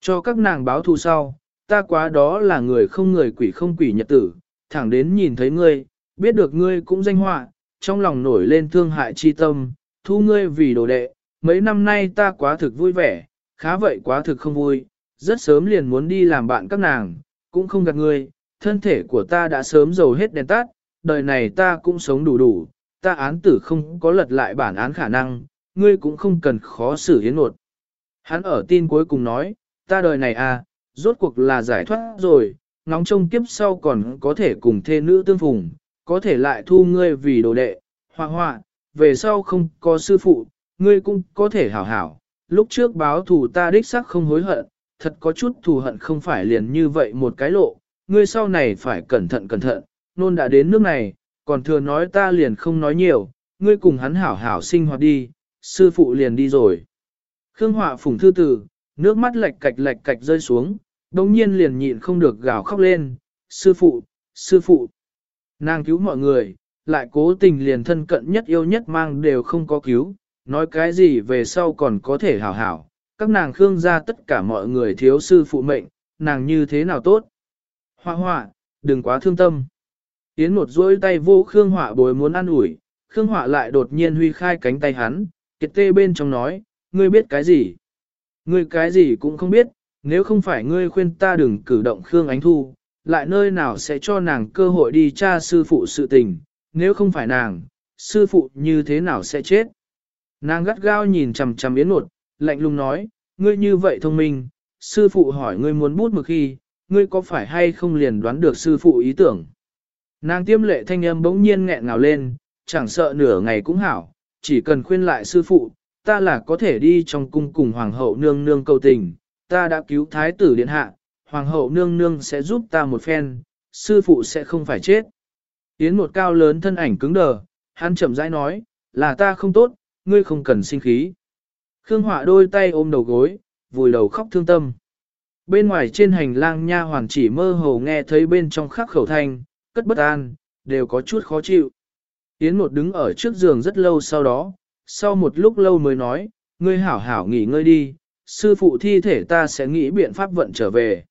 Cho các nàng báo thù sau, ta quá đó là người không người quỷ không quỷ nhật tử, thẳng đến nhìn thấy ngươi, biết được ngươi cũng danh họa, trong lòng nổi lên thương hại chi tâm, thu ngươi vì đồ đệ, mấy năm nay ta quá thực vui vẻ, khá vậy quá thực không vui, rất sớm liền muốn đi làm bạn các nàng, cũng không gặp ngươi, thân thể của ta đã sớm dầu hết đèn tắt, đời này ta cũng sống đủ đủ, ta án tử không có lật lại bản án khả năng, ngươi cũng không cần khó xử hiến nột. Hắn ở tin cuối cùng nói, ta đời này à, rốt cuộc là giải thoát rồi, ngóng trông kiếp sau còn có thể cùng thê nữ tương phùng, có thể lại thu ngươi vì đồ đệ, hoa hoa, về sau không có sư phụ, ngươi cũng có thể hảo hảo, lúc trước báo thù ta đích xác không hối hận, thật có chút thù hận không phải liền như vậy một cái lộ, ngươi sau này phải cẩn thận cẩn thận, nôn đã đến nước này, còn thừa nói ta liền không nói nhiều, ngươi cùng hắn hảo hảo sinh hoạt đi, sư phụ liền đi rồi. Khương Họa phủng thư tử, nước mắt lệch cạch lệch cạch rơi xuống, đồng nhiên liền nhịn không được gào khóc lên, sư phụ, sư phụ. Nàng cứu mọi người, lại cố tình liền thân cận nhất yêu nhất mang đều không có cứu, nói cái gì về sau còn có thể hảo hảo, các nàng khương ra tất cả mọi người thiếu sư phụ mệnh, nàng như thế nào tốt. Hoa hoa, đừng quá thương tâm. Yến một duỗi tay vô Khương Họa bồi muốn ăn ủi, Khương Họa lại đột nhiên huy khai cánh tay hắn, kiệt tê bên trong nói, ngươi biết cái gì? Ngươi cái gì cũng không biết, nếu không phải ngươi khuyên ta đừng cử động Khương Ánh Thu, lại nơi nào sẽ cho nàng cơ hội đi tra sư phụ sự tình, nếu không phải nàng, sư phụ như thế nào sẽ chết? Nàng gắt gao nhìn chằm chằm Yến một, lạnh lùng nói, ngươi như vậy thông minh, sư phụ hỏi ngươi muốn bút mực khi, ngươi có phải hay không liền đoán được sư phụ ý tưởng? Nàng tiêm lệ thanh âm bỗng nhiên nghẹn ngào lên, chẳng sợ nửa ngày cũng hảo, chỉ cần khuyên lại sư phụ, ta là có thể đi trong cung cùng hoàng hậu nương nương cầu tình, ta đã cứu thái tử điện hạ, hoàng hậu nương nương sẽ giúp ta một phen, sư phụ sẽ không phải chết. Yến một cao lớn thân ảnh cứng đờ, hắn chậm rãi nói, là ta không tốt, ngươi không cần sinh khí. Khương Họa đôi tay ôm đầu gối, vùi đầu khóc thương tâm. Bên ngoài trên hành lang nha hoàng chỉ mơ hồ nghe thấy bên trong khắc khẩu thanh, cất bất an, đều có chút khó chịu. Yến một đứng ở trước giường rất lâu sau đó, sau một lúc lâu mới nói, ngươi hảo hảo nghỉ ngơi đi, sư phụ thi thể ta sẽ nghĩ biện pháp vận trở về.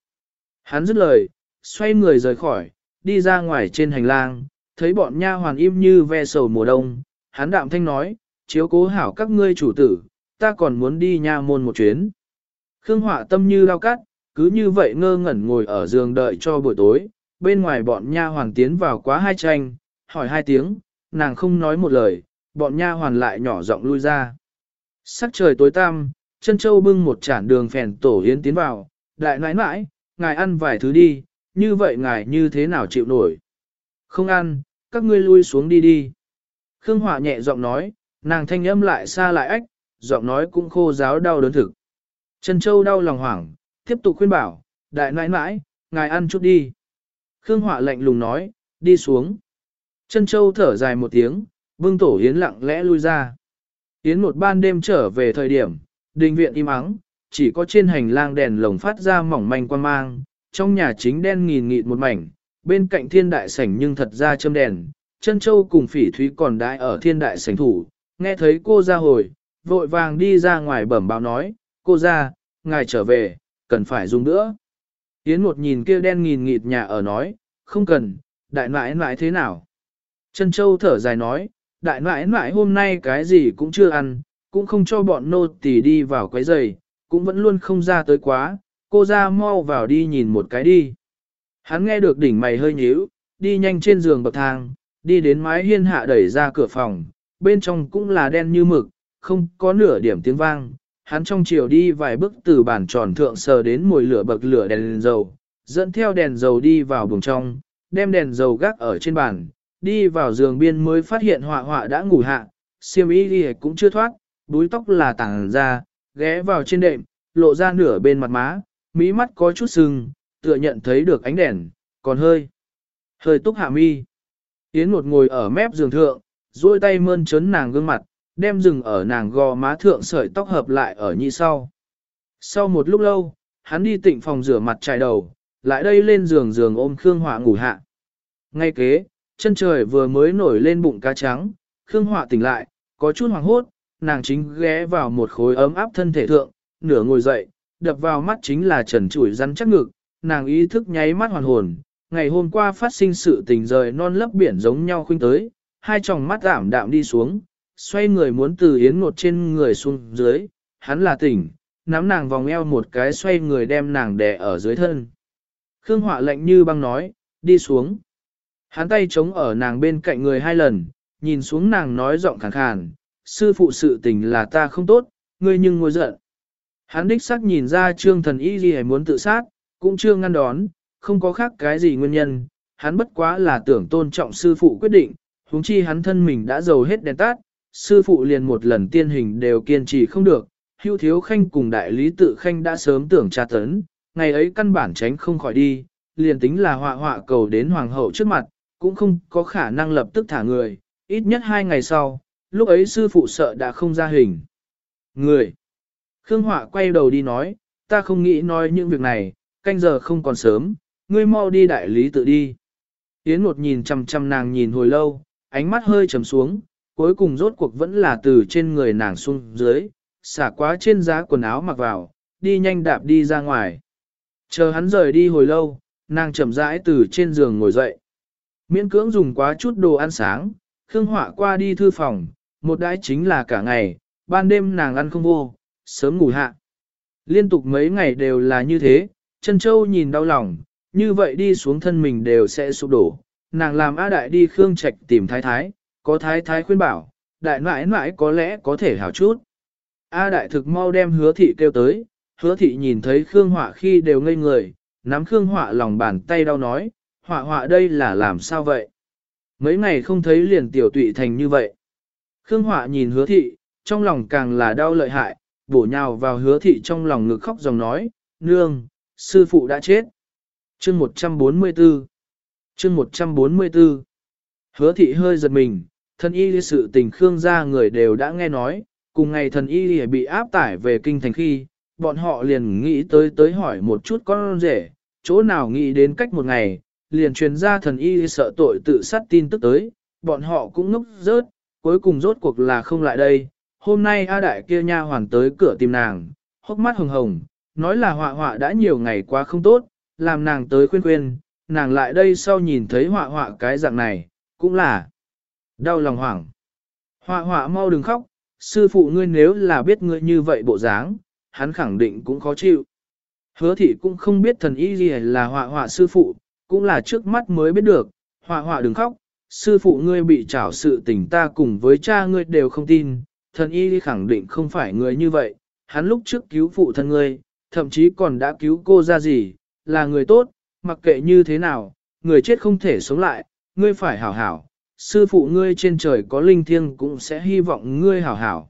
Hắn dứt lời, xoay người rời khỏi, đi ra ngoài trên hành lang, thấy bọn nha hoàn im như ve sầu mùa đông, hắn đạm thanh nói, chiếu cố hảo các ngươi chủ tử, ta còn muốn đi nha môn một chuyến. Khương họa tâm như lao cắt, cứ như vậy ngơ ngẩn ngồi ở giường đợi cho buổi tối, bên ngoài bọn nha hoàn tiến vào quá hai tranh, hỏi hai tiếng, nàng không nói một lời, bọn nha hoàn lại nhỏ giọng lui ra. Sắc trời tối tăm, chân châu bưng một chản đường phèn tổ hiến tiến vào, đại nãi nãi, ngài ăn vài thứ đi, như vậy ngài như thế nào chịu nổi. Không ăn, các ngươi lui xuống đi đi. Khương hỏa nhẹ giọng nói, nàng thanh âm lại xa lại ách, giọng nói cũng khô giáo đau đớn thực. Trần Châu đau lòng hoảng, tiếp tục khuyên bảo, đại nãi nãi, ngài ăn chút đi. Khương Họa lạnh lùng nói, đi xuống. Trân Châu thở dài một tiếng, vương tổ Yến lặng lẽ lui ra. Yến một ban đêm trở về thời điểm, đình viện im ắng, chỉ có trên hành lang đèn lồng phát ra mỏng manh quan mang, trong nhà chính đen nghìn nghịt một mảnh, bên cạnh thiên đại sảnh nhưng thật ra châm đèn, chân châu cùng phỉ thúy còn đại ở thiên đại sảnh thủ, nghe thấy cô ra hồi, vội vàng đi ra ngoài bẩm báo nói, cô ra, ngài trở về, cần phải dùng nữa. Yến một nhìn kia đen nghìn nghịt nhà ở nói, không cần, đại nãi nãi thế nào? Trân Châu thở dài nói, đại nãi nãi hôm nay cái gì cũng chưa ăn, cũng không cho bọn nô tỳ đi vào quấy giày, cũng vẫn luôn không ra tới quá, cô ra mau vào đi nhìn một cái đi. Hắn nghe được đỉnh mày hơi nhíu, đi nhanh trên giường bậc thang, đi đến mái hiên hạ đẩy ra cửa phòng, bên trong cũng là đen như mực, không có nửa điểm tiếng vang. Hắn trong chiều đi vài bước từ bàn tròn thượng sờ đến mùi lửa bậc lửa đèn, đèn dầu, dẫn theo đèn dầu đi vào buồng trong, đem đèn dầu gác ở trên bàn, đi vào giường biên mới phát hiện họa họa đã ngủ hạ, siêm y đi cũng chưa thoát, búi tóc là tảng ra, ghé vào trên đệm, lộ ra nửa bên mặt má, mí mắt có chút sưng, tựa nhận thấy được ánh đèn, còn hơi, hơi túc hạ mi. Yến một ngồi ở mép giường thượng, duỗi tay mơn trớn nàng gương mặt, đem rừng ở nàng gò má thượng sợi tóc hợp lại ở nhị sau. Sau một lúc lâu, hắn đi tịnh phòng rửa mặt trải đầu, lại đây lên giường giường ôm Khương Họa ngủ hạ. Ngay kế, chân trời vừa mới nổi lên bụng cá trắng, Khương Họa tỉnh lại, có chút hoàng hốt, nàng chính ghé vào một khối ấm áp thân thể thượng, nửa ngồi dậy, đập vào mắt chính là trần trụi rắn chắc ngực, nàng ý thức nháy mắt hoàn hồn, ngày hôm qua phát sinh sự tình rời non lấp biển giống nhau khuynh tới, hai tròng mắt ảm đạm đi xuống, xoay người muốn từ yến ngột trên người xuống dưới, hắn là tỉnh, nắm nàng vòng eo một cái xoay người đem nàng đè ở dưới thân. Khương Họa lạnh như băng nói, đi xuống. Hắn tay chống ở nàng bên cạnh người hai lần, nhìn xuống nàng nói giọng khàn khàn, sư phụ sự tình là ta không tốt, ngươi nhưng ngồi giận. Hắn đích sắc nhìn ra trương thần y gì muốn tự sát, cũng chưa ngăn đón, không có khác cái gì nguyên nhân, hắn bất quá là tưởng tôn trọng sư phụ quyết định, huống chi hắn thân mình đã dầu hết đèn tát, sư phụ liền một lần tiên hình đều kiên trì không được, hưu thiếu khanh cùng đại lý tự khanh đã sớm tưởng tra tấn, ngày ấy căn bản tránh không khỏi đi, liền tính là họa họa cầu đến hoàng hậu trước mặt, cũng không có khả năng lập tức thả người, ít nhất hai ngày sau, lúc ấy sư phụ sợ đã không ra hình. Người! Khương Họa quay đầu đi nói, ta không nghĩ nói những việc này, canh giờ không còn sớm, ngươi mau đi đại lý tự đi. Yến một nhìn chăm chăm nàng nhìn hồi lâu, ánh mắt hơi trầm xuống, cuối cùng rốt cuộc vẫn là từ trên người nàng xuống dưới, xả quá trên giá quần áo mặc vào, đi nhanh đạp đi ra ngoài. Chờ hắn rời đi hồi lâu, nàng chậm rãi từ trên giường ngồi dậy. Miễn cưỡng dùng quá chút đồ ăn sáng, Khương Họa qua đi thư phòng, một đãi chính là cả ngày, ban đêm nàng ăn không vô, sớm ngủ hạ. Liên tục mấy ngày đều là như thế, chân châu nhìn đau lòng, như vậy đi xuống thân mình đều sẽ sụp đổ. Nàng làm A Đại đi Khương Trạch tìm thái thái, có thái thái khuyên bảo, đại nãi nãi có lẽ có thể hảo chút. A Đại thực mau đem hứa thị kêu tới, hứa thị nhìn thấy Khương Họa khi đều ngây người, nắm Khương Họa lòng bàn tay đau nói, họa họa đây là làm sao vậy? Mấy ngày không thấy liền tiểu tụy thành như vậy. Khương Họa nhìn hứa thị, trong lòng càng là đau lợi hại, bổ nhào vào hứa thị trong lòng ngực khóc dòng nói, nương, sư phụ đã chết. Chương 144 Chương 144 Hứa thị hơi giật mình, thần y sự tình Khương gia người đều đã nghe nói, cùng ngày thần y bị áp tải về kinh thành khi, bọn họ liền nghĩ tới tới hỏi một chút con rể, chỗ nào nghĩ đến cách một ngày, liền truyền ra thần y sợ tội tự sát tin tức tới, bọn họ cũng ngốc rớt, cuối cùng rốt cuộc là không lại đây. Hôm nay A Đại kia nha hoàn tới cửa tìm nàng, hốc mắt hồng hồng, nói là họa họa đã nhiều ngày quá không tốt, làm nàng tới khuyên khuyên, nàng lại đây sau nhìn thấy họa họa cái dạng này, cũng là đau lòng hoảng. Họa họa mau đừng khóc, sư phụ ngươi nếu là biết ngươi như vậy bộ dáng, hắn khẳng định cũng khó chịu. Hứa thị cũng không biết thần y gì là họa họa sư phụ, cũng là trước mắt mới biết được, họa họa đừng khóc, sư phụ ngươi bị trảo sự tình ta cùng với cha ngươi đều không tin, thần y khẳng định không phải người như vậy, hắn lúc trước cứu phụ thân ngươi, thậm chí còn đã cứu cô ra gì, là người tốt, mặc kệ như thế nào, người chết không thể sống lại, ngươi phải hảo hảo, sư phụ ngươi trên trời có linh thiêng cũng sẽ hy vọng ngươi hảo hảo.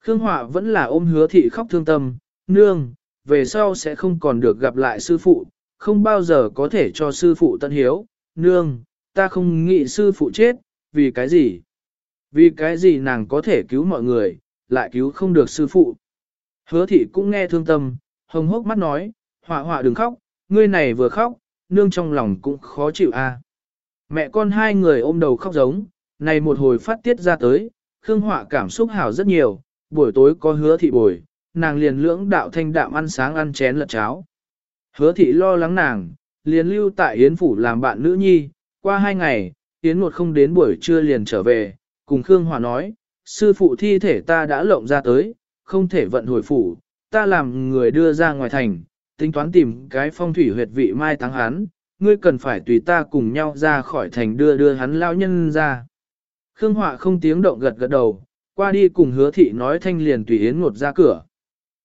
Khương Họa vẫn là ôm hứa thị khóc thương tâm, nương, về sau sẽ không còn được gặp lại sư phụ, không bao giờ có thể cho sư phụ tận hiếu, nương, ta không nghĩ sư phụ chết, vì cái gì? Vì cái gì nàng có thể cứu mọi người, lại cứu không được sư phụ? Hứa thị cũng nghe thương tâm, hồng hốc mắt nói, họa họa đừng khóc, ngươi này vừa khóc, nương trong lòng cũng khó chịu a. À. Mẹ con hai người ôm đầu khóc giống, này một hồi phát tiết ra tới, Khương Họa cảm xúc hảo rất nhiều, buổi tối có hứa thị bồi, nàng liền lưỡng đạo thanh đạm ăn sáng ăn chén lật cháo. Hứa thị lo lắng nàng, liền lưu tại Yến Phủ làm bạn nữ nhi, qua hai ngày, Yến một không đến buổi trưa liền trở về, cùng Khương họa nói, sư phụ thi thể ta đã lộng ra tới, không thể vận hồi phủ, ta làm người đưa ra ngoài thành, tính toán tìm cái phong thủy huyệt vị mai táng hán, ngươi cần phải tùy ta cùng nhau ra khỏi thành đưa đưa hắn lao nhân ra. Khương Họa không tiếng động gật gật đầu, qua đi cùng hứa thị nói thanh liền tùy Yến một ra cửa.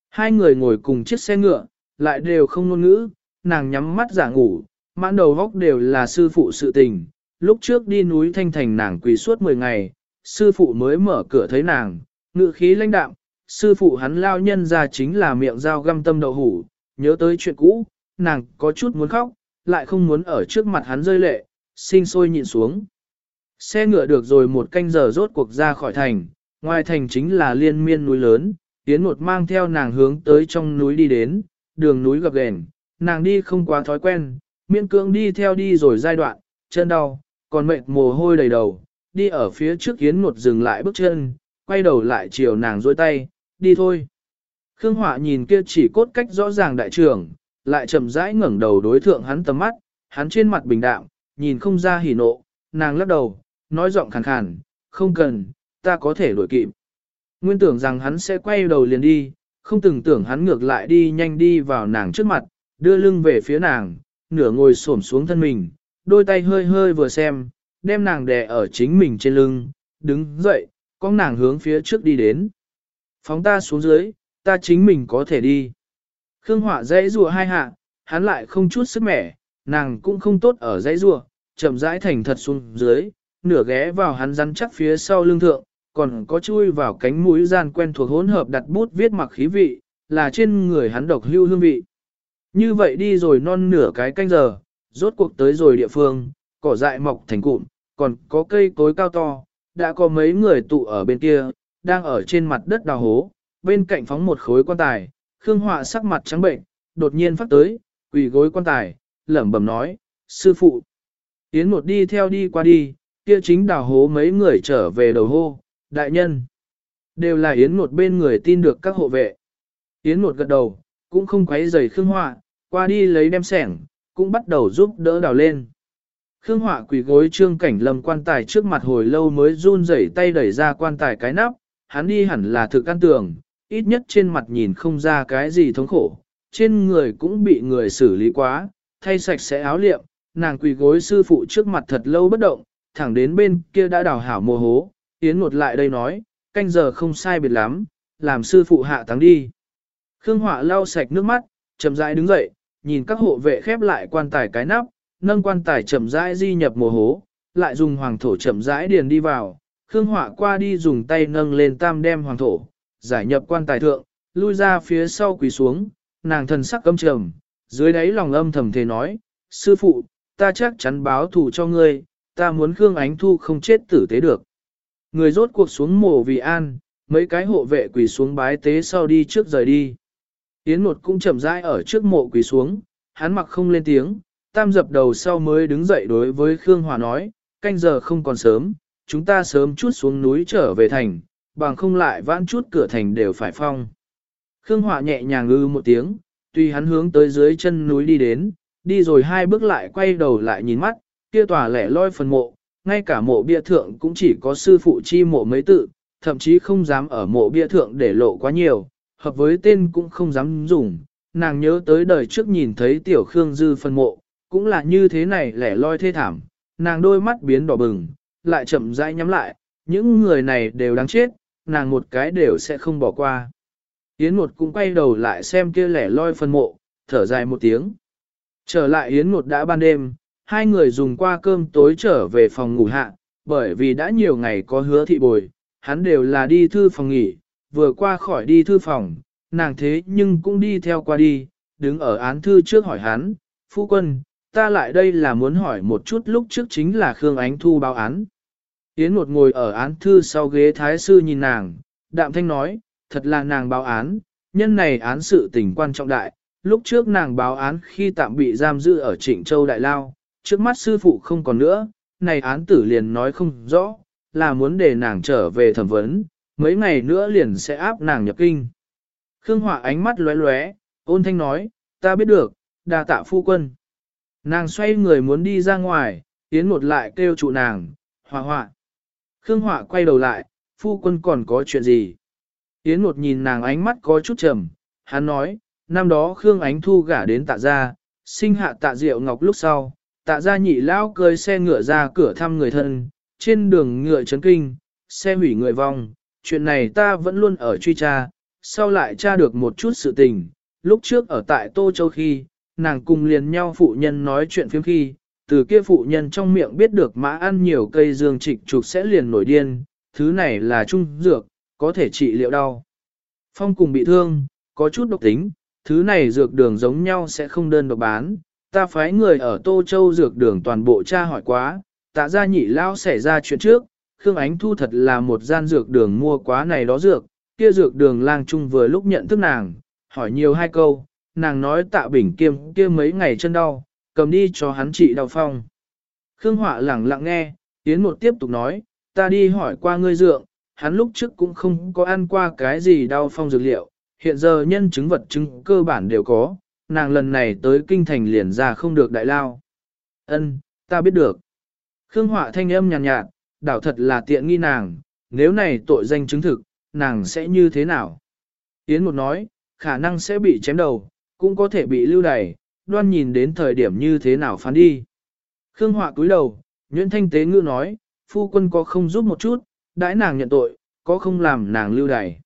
Hai người ngồi cùng chiếc xe ngựa, lại đều không ngôn ngữ, nàng nhắm mắt giả ngủ, mãn đầu góc đều là sư phụ sự tình. Lúc trước đi núi Thanh Thành nàng quỳ suốt 10 ngày, sư phụ mới mở cửa thấy nàng, ngự khí lãnh đạm, sư phụ hắn lao nhân ra chính là miệng dao găm tâm đậu hủ, nhớ tới chuyện cũ, nàng có chút muốn khóc, lại không muốn ở trước mặt hắn rơi lệ, sinh sôi nhịn xuống. Xe ngựa được rồi một canh giờ rốt cuộc ra khỏi thành, ngoài thành chính là liên miên núi lớn, Yến một mang theo nàng hướng tới trong núi đi đến, đường núi gập ghềnh, nàng đi không quá thói quen, miễn cưỡng đi theo đi rồi giai đoạn, chân đau, còn mệt mồ hôi đầy đầu, đi ở phía trước Yến một dừng lại bước chân, quay đầu lại chiều nàng dôi tay, đi thôi. Khương Họa nhìn kia chỉ cốt cách rõ ràng đại trưởng, lại chậm rãi ngẩng đầu đối thượng hắn tầm mắt, hắn trên mặt bình đạm, nhìn không ra hỉ nộ, nàng lắc đầu, nói giọng khàn khàn, không cần, ta có thể đổi kịp. Nguyên tưởng rằng hắn sẽ quay đầu liền đi, không từng tưởng hắn ngược lại đi nhanh đi vào nàng trước mặt, đưa lưng về phía nàng, nửa ngồi xổm xuống thân mình, đôi tay hơi hơi vừa xem, đem nàng đè ở chính mình trên lưng, đứng dậy, con nàng hướng phía trước đi đến. Phóng ta xuống dưới, ta chính mình có thể đi. Khương Họa dãy rùa hai hạ, hắn lại không chút sức mẻ, nàng cũng không tốt ở dãy rùa, chậm rãi thành thật xuống dưới, nửa ghé vào hắn rắn chắc phía sau lưng thượng, còn có chui vào cánh mũi gian quen thuộc hỗn hợp đặt bút viết mặc khí vị, là trên người hắn độc hưu hương vị. Như vậy đi rồi non nửa cái canh giờ, rốt cuộc tới rồi địa phương, cỏ dại mọc thành cụm, còn có cây cối cao to, đã có mấy người tụ ở bên kia, đang ở trên mặt đất đào hố, bên cạnh phóng một khối quan tài, Khương Họa sắc mặt trắng bệnh, đột nhiên phát tới, quỳ gối quan tài, lẩm bẩm nói, sư phụ. Yến một đi theo đi qua đi, kia chính đào hố mấy người trở về đầu hô, đại nhân. Đều là Yến một bên người tin được các hộ vệ. Yến một gật đầu, cũng không quấy rầy Khương Họa, qua đi lấy đem sẻng, cũng bắt đầu giúp đỡ đào lên. Khương Họa quỳ gối trương cảnh lầm quan tài trước mặt hồi lâu mới run rẩy tay đẩy ra quan tài cái nắp, hắn đi hẳn là thực căn tường, ít nhất trên mặt nhìn không ra cái gì thống khổ, trên người cũng bị người xử lý quá, thay sạch sẽ áo liệm, nàng quỳ gối sư phụ trước mặt thật lâu bất động, thẳng đến bên kia đã đào hảo mồ hố, tiến một lại đây nói, canh giờ không sai biệt lắm, làm sư phụ hạ táng đi. Khương Họa lau sạch nước mắt, chậm rãi đứng dậy, nhìn các hộ vệ khép lại quan tài cái nắp, nâng quan tài chậm rãi di nhập mồ hố, lại dùng hoàng thổ chậm rãi điền đi vào. Khương Họa qua đi dùng tay nâng lên tam đem hoàng thổ, giải nhập quan tài thượng, lui ra phía sau quỳ xuống, nàng thần sắc căm trầm, dưới đáy lòng âm thầm thề nói, sư phụ, ta chắc chắn báo thù cho ngươi, ta muốn Khương Ánh Thu không chết tử tế được. Người rốt cuộc xuống mồ vì an, mấy cái hộ vệ quỳ xuống bái tế sau đi trước rời đi. Yến một cũng chậm rãi ở trước mộ quỳ xuống, hắn mặc không lên tiếng, tam dập đầu sau mới đứng dậy đối với Khương Hòa nói, canh giờ không còn sớm, chúng ta sớm chút xuống núi trở về thành, bằng không lại vãn chút cửa thành đều phải phong. Khương họa nhẹ nhàng ư một tiếng, tuy hắn hướng tới dưới chân núi đi đến, đi rồi hai bước lại quay đầu lại nhìn mắt, kia tòa lẻ loi phần mộ, ngay cả mộ bia thượng cũng chỉ có sư phụ chi mộ mấy tự, thậm chí không dám ở mộ bia thượng để lộ quá nhiều, hợp với tên cũng không dám dùng. Nàng nhớ tới đời trước nhìn thấy tiểu Khương Dư phân mộ, cũng là như thế này lẻ loi thê thảm, nàng đôi mắt biến đỏ bừng, lại chậm rãi nhắm lại, những người này đều đáng chết, nàng một cái đều sẽ không bỏ qua. Yến một cũng quay đầu lại xem kia lẻ loi phân mộ, thở dài một tiếng. Trở lại Yến một đã ban đêm, hai người dùng qua cơm tối trở về phòng ngủ hạ, bởi vì đã nhiều ngày có hứa thị bồi, hắn đều là đi thư phòng nghỉ, vừa qua khỏi đi thư phòng, nàng thế nhưng cũng đi theo qua đi, đứng ở án thư trước hỏi hắn, phu quân, ta lại đây là muốn hỏi một chút lúc trước chính là Khương Ánh Thu báo án. Yến một ngồi ở án thư sau ghế thái sư nhìn nàng, đạm thanh nói, thật là nàng báo án, nhân này án sự tình quan trọng đại, lúc trước nàng báo án khi tạm bị giam giữ ở Trịnh Châu Đại Lao, trước mắt sư phụ không còn nữa, này án tử liền nói không rõ, là muốn để nàng trở về thẩm vấn, mấy ngày nữa liền sẽ áp nàng nhập kinh. Khương Hỏa ánh mắt lóe lóe, ôn thanh nói, ta biết được, đa tạ phu quân. Nàng xoay người muốn đi ra ngoài, tiến một lại kêu trụ nàng, hòa hoạn. Khương Họa quay đầu lại, phu quân còn có chuyện gì? Yến một nhìn nàng ánh mắt có chút trầm, hắn nói, năm đó Khương Ánh Thu gả đến tạ gia, sinh hạ tạ diệu ngọc lúc sau, tạ gia nhị lão cơi xe ngựa ra cửa thăm người thân, trên đường ngựa chấn kinh, xe hủy người vong, chuyện này ta vẫn luôn ở truy tra, sau lại tra được một chút sự tình, lúc trước ở tại Tô Châu khi, nàng cùng liền nhau phụ nhân nói chuyện phiếm khi, từ kia phụ nhân trong miệng biết được mã ăn nhiều cây dương trịch trục sẽ liền nổi điên, thứ này là trung dược, có thể trị liệu đau. Phong cùng bị thương, có chút độc tính, thứ này dược đường giống nhau sẽ không đơn độc bán, ta phái người ở Tô Châu dược đường toàn bộ tra hỏi quá, tạ ra nhị lao xảy ra chuyện trước, Khương Ánh Thu thật là một gian dược đường mua quá này đó dược, kia dược đường lang trung vừa lúc nhận thức nàng, hỏi nhiều hai câu, nàng nói tạ bình kiêm kia mấy ngày chân đau, cầm đi cho hắn trị đau phong. Khương Họa lẳng lặng nghe, Yến một tiếp tục nói, ta đi hỏi qua ngươi dượng, hắn lúc trước cũng không có ăn qua cái gì đau phong dược liệu, hiện giờ nhân chứng vật chứng cơ bản đều có, nàng lần này tới kinh thành liền ra không được đại lao. Ân, ta biết được. Khương Họa thanh âm nhàn nhạt, nhạt, đảo thật là tiện nghi nàng, nếu này tội danh chứng thực, nàng sẽ như thế nào? Yến một nói, khả năng sẽ bị chém đầu, cũng có thể bị lưu đày, đoan nhìn đến thời điểm như thế nào phán đi. Khương Họa cúi đầu, Nguyễn Thanh Tế Ngư nói, phu quân có không giúp một chút, đãi nàng nhận tội, có không làm nàng lưu đày.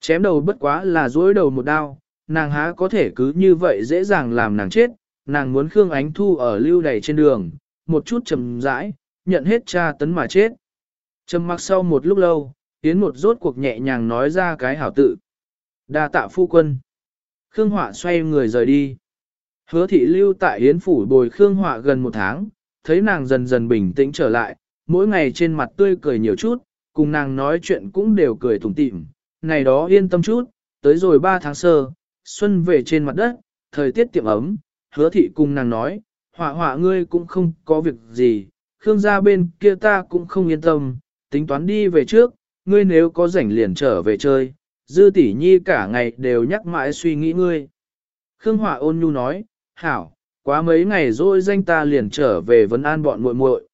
Chém đầu bất quá là dối đầu một đao, nàng há có thể cứ như vậy dễ dàng làm nàng chết, nàng muốn Khương Ánh Thu ở lưu đày trên đường, một chút chầm rãi, nhận hết tra tấn mà chết. Trầm mặc sau một lúc lâu, Yến một rốt cuộc nhẹ nhàng nói ra cái hảo tự. đa tạ phu quân. Khương Họa xoay người rời đi. Hứa thị lưu tại Yến phủ bồi Khương Họa gần một tháng, thấy nàng dần dần bình tĩnh trở lại, mỗi ngày trên mặt tươi cười nhiều chút, cùng nàng nói chuyện cũng đều cười thủng tỉm. Này đó yên tâm chút, tới rồi ba tháng sơ, xuân về trên mặt đất, thời tiết tiệm ấm, hứa thị cùng nàng nói, họa họa ngươi cũng không có việc gì, Khương gia bên kia ta cũng không yên tâm, tính toán đi về trước, ngươi nếu có rảnh liền trở về chơi, dư tỷ nhi cả ngày đều nhắc mãi suy nghĩ ngươi. Khương Họa ôn nhu nói, hảo, quá mấy ngày rồi danh ta liền trở về vấn an bọn muội muội.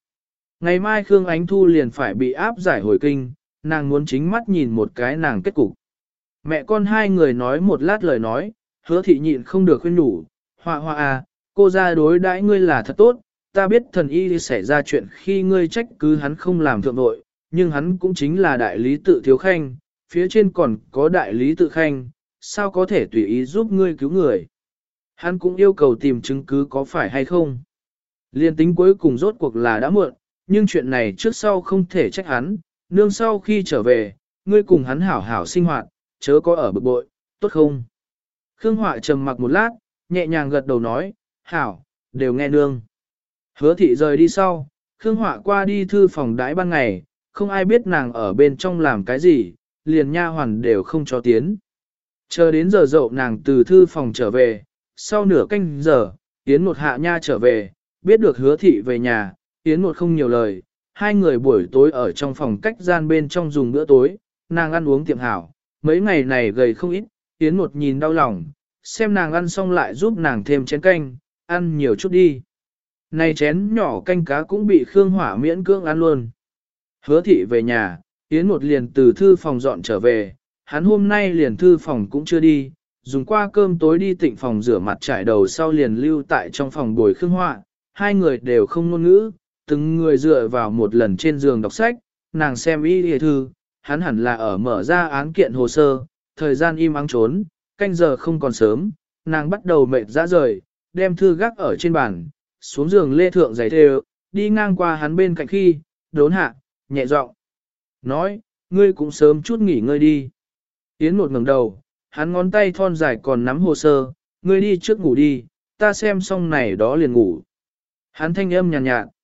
Ngày mai Khương Ánh Thu liền phải bị áp giải hồi kinh, nàng muốn chính mắt nhìn một cái nàng kết cục. Mẹ con hai người nói một lát lời nói, hứa thị nhịn không được khuyên nhủ, Hoa hoa à, cô ra đối đãi ngươi là thật tốt, ta biết thần y xảy ra chuyện khi ngươi trách cứ hắn không làm thượng nội, nhưng hắn cũng chính là đại lý tự thiếu khanh, phía trên còn có đại lý tự khanh, sao có thể tùy ý giúp ngươi cứu người. Hắn cũng yêu cầu tìm chứng cứ có phải hay không. Liên tính cuối cùng rốt cuộc là đã muộn, nhưng chuyện này trước sau không thể trách hắn, nương sau khi trở về, ngươi cùng hắn hảo hảo sinh hoạt, chớ có ở bực bội, tốt không? Khương Họa trầm mặc một lát, nhẹ nhàng gật đầu nói, hảo, đều nghe nương. Hứa thị rời đi sau, Khương Họa qua đi thư phòng đãi ban ngày, không ai biết nàng ở bên trong làm cái gì, liền nha hoàn đều không cho tiến. Chờ đến giờ dậu nàng từ thư phòng trở về, sau nửa canh giờ, Yến một hạ nha trở về, biết được hứa thị về nhà, Yến một không nhiều lời, hai người buổi tối ở trong phòng cách gian bên trong dùng bữa tối, nàng ăn uống tiệm hảo, mấy ngày này gầy không ít, Yến một nhìn đau lòng, xem nàng ăn xong lại giúp nàng thêm chén canh, ăn nhiều chút đi. Này chén nhỏ canh cá cũng bị Khương Hỏa miễn cưỡng ăn luôn. Hứa thị về nhà, Yến một liền từ thư phòng dọn trở về, hắn hôm nay liền thư phòng cũng chưa đi, dùng qua cơm tối đi tịnh phòng rửa mặt trải đầu sau liền lưu tại trong phòng bồi Khương họa, hai người đều không ngôn ngữ, từng người dựa vào một lần trên giường đọc sách, nàng xem y địa thư, hắn hẳn là ở mở ra án kiện hồ sơ, thời gian im ắng trốn, canh giờ không còn sớm, nàng bắt đầu mệt ra rời, đem thư gác ở trên bàn, xuống giường lê thượng giày thề, đi ngang qua hắn bên cạnh khi, đốn hạ, nhẹ giọng nói, ngươi cũng sớm chút nghỉ ngơi đi. Yến một ngẩng đầu, hắn ngón tay thon dài còn nắm hồ sơ, ngươi đi trước ngủ đi, ta xem xong này đó liền ngủ. Hắn thanh âm nhàn nhạt, nhạt.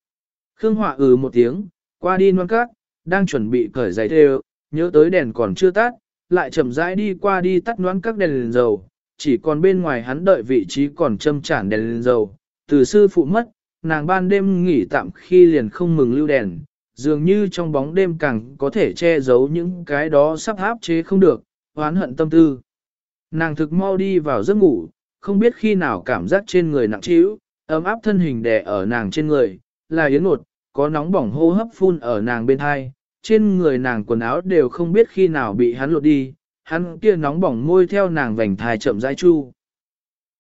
Khương Họa ừ một tiếng, qua đi noan cát, đang chuẩn bị cởi giày thề, nhớ tới đèn còn chưa tắt, lại chậm rãi đi qua đi tắt noan các đèn, liền dầu, chỉ còn bên ngoài hắn đợi vị trí còn châm chản đèn, liền dầu, từ sư phụ mất, nàng ban đêm nghỉ tạm khi liền không mừng lưu đèn, dường như trong bóng đêm càng có thể che giấu những cái đó sắp áp chế không được, hoán hận tâm tư. Nàng thực mau đi vào giấc ngủ, không biết khi nào cảm giác trên người nặng trĩu, ấm áp thân hình đè ở nàng trên người, là yến một, có nóng bỏng hô hấp phun ở nàng bên hai, trên người nàng quần áo đều không biết khi nào bị hắn lột đi, hắn kia nóng bỏng môi theo nàng vành thai chậm rãi chu.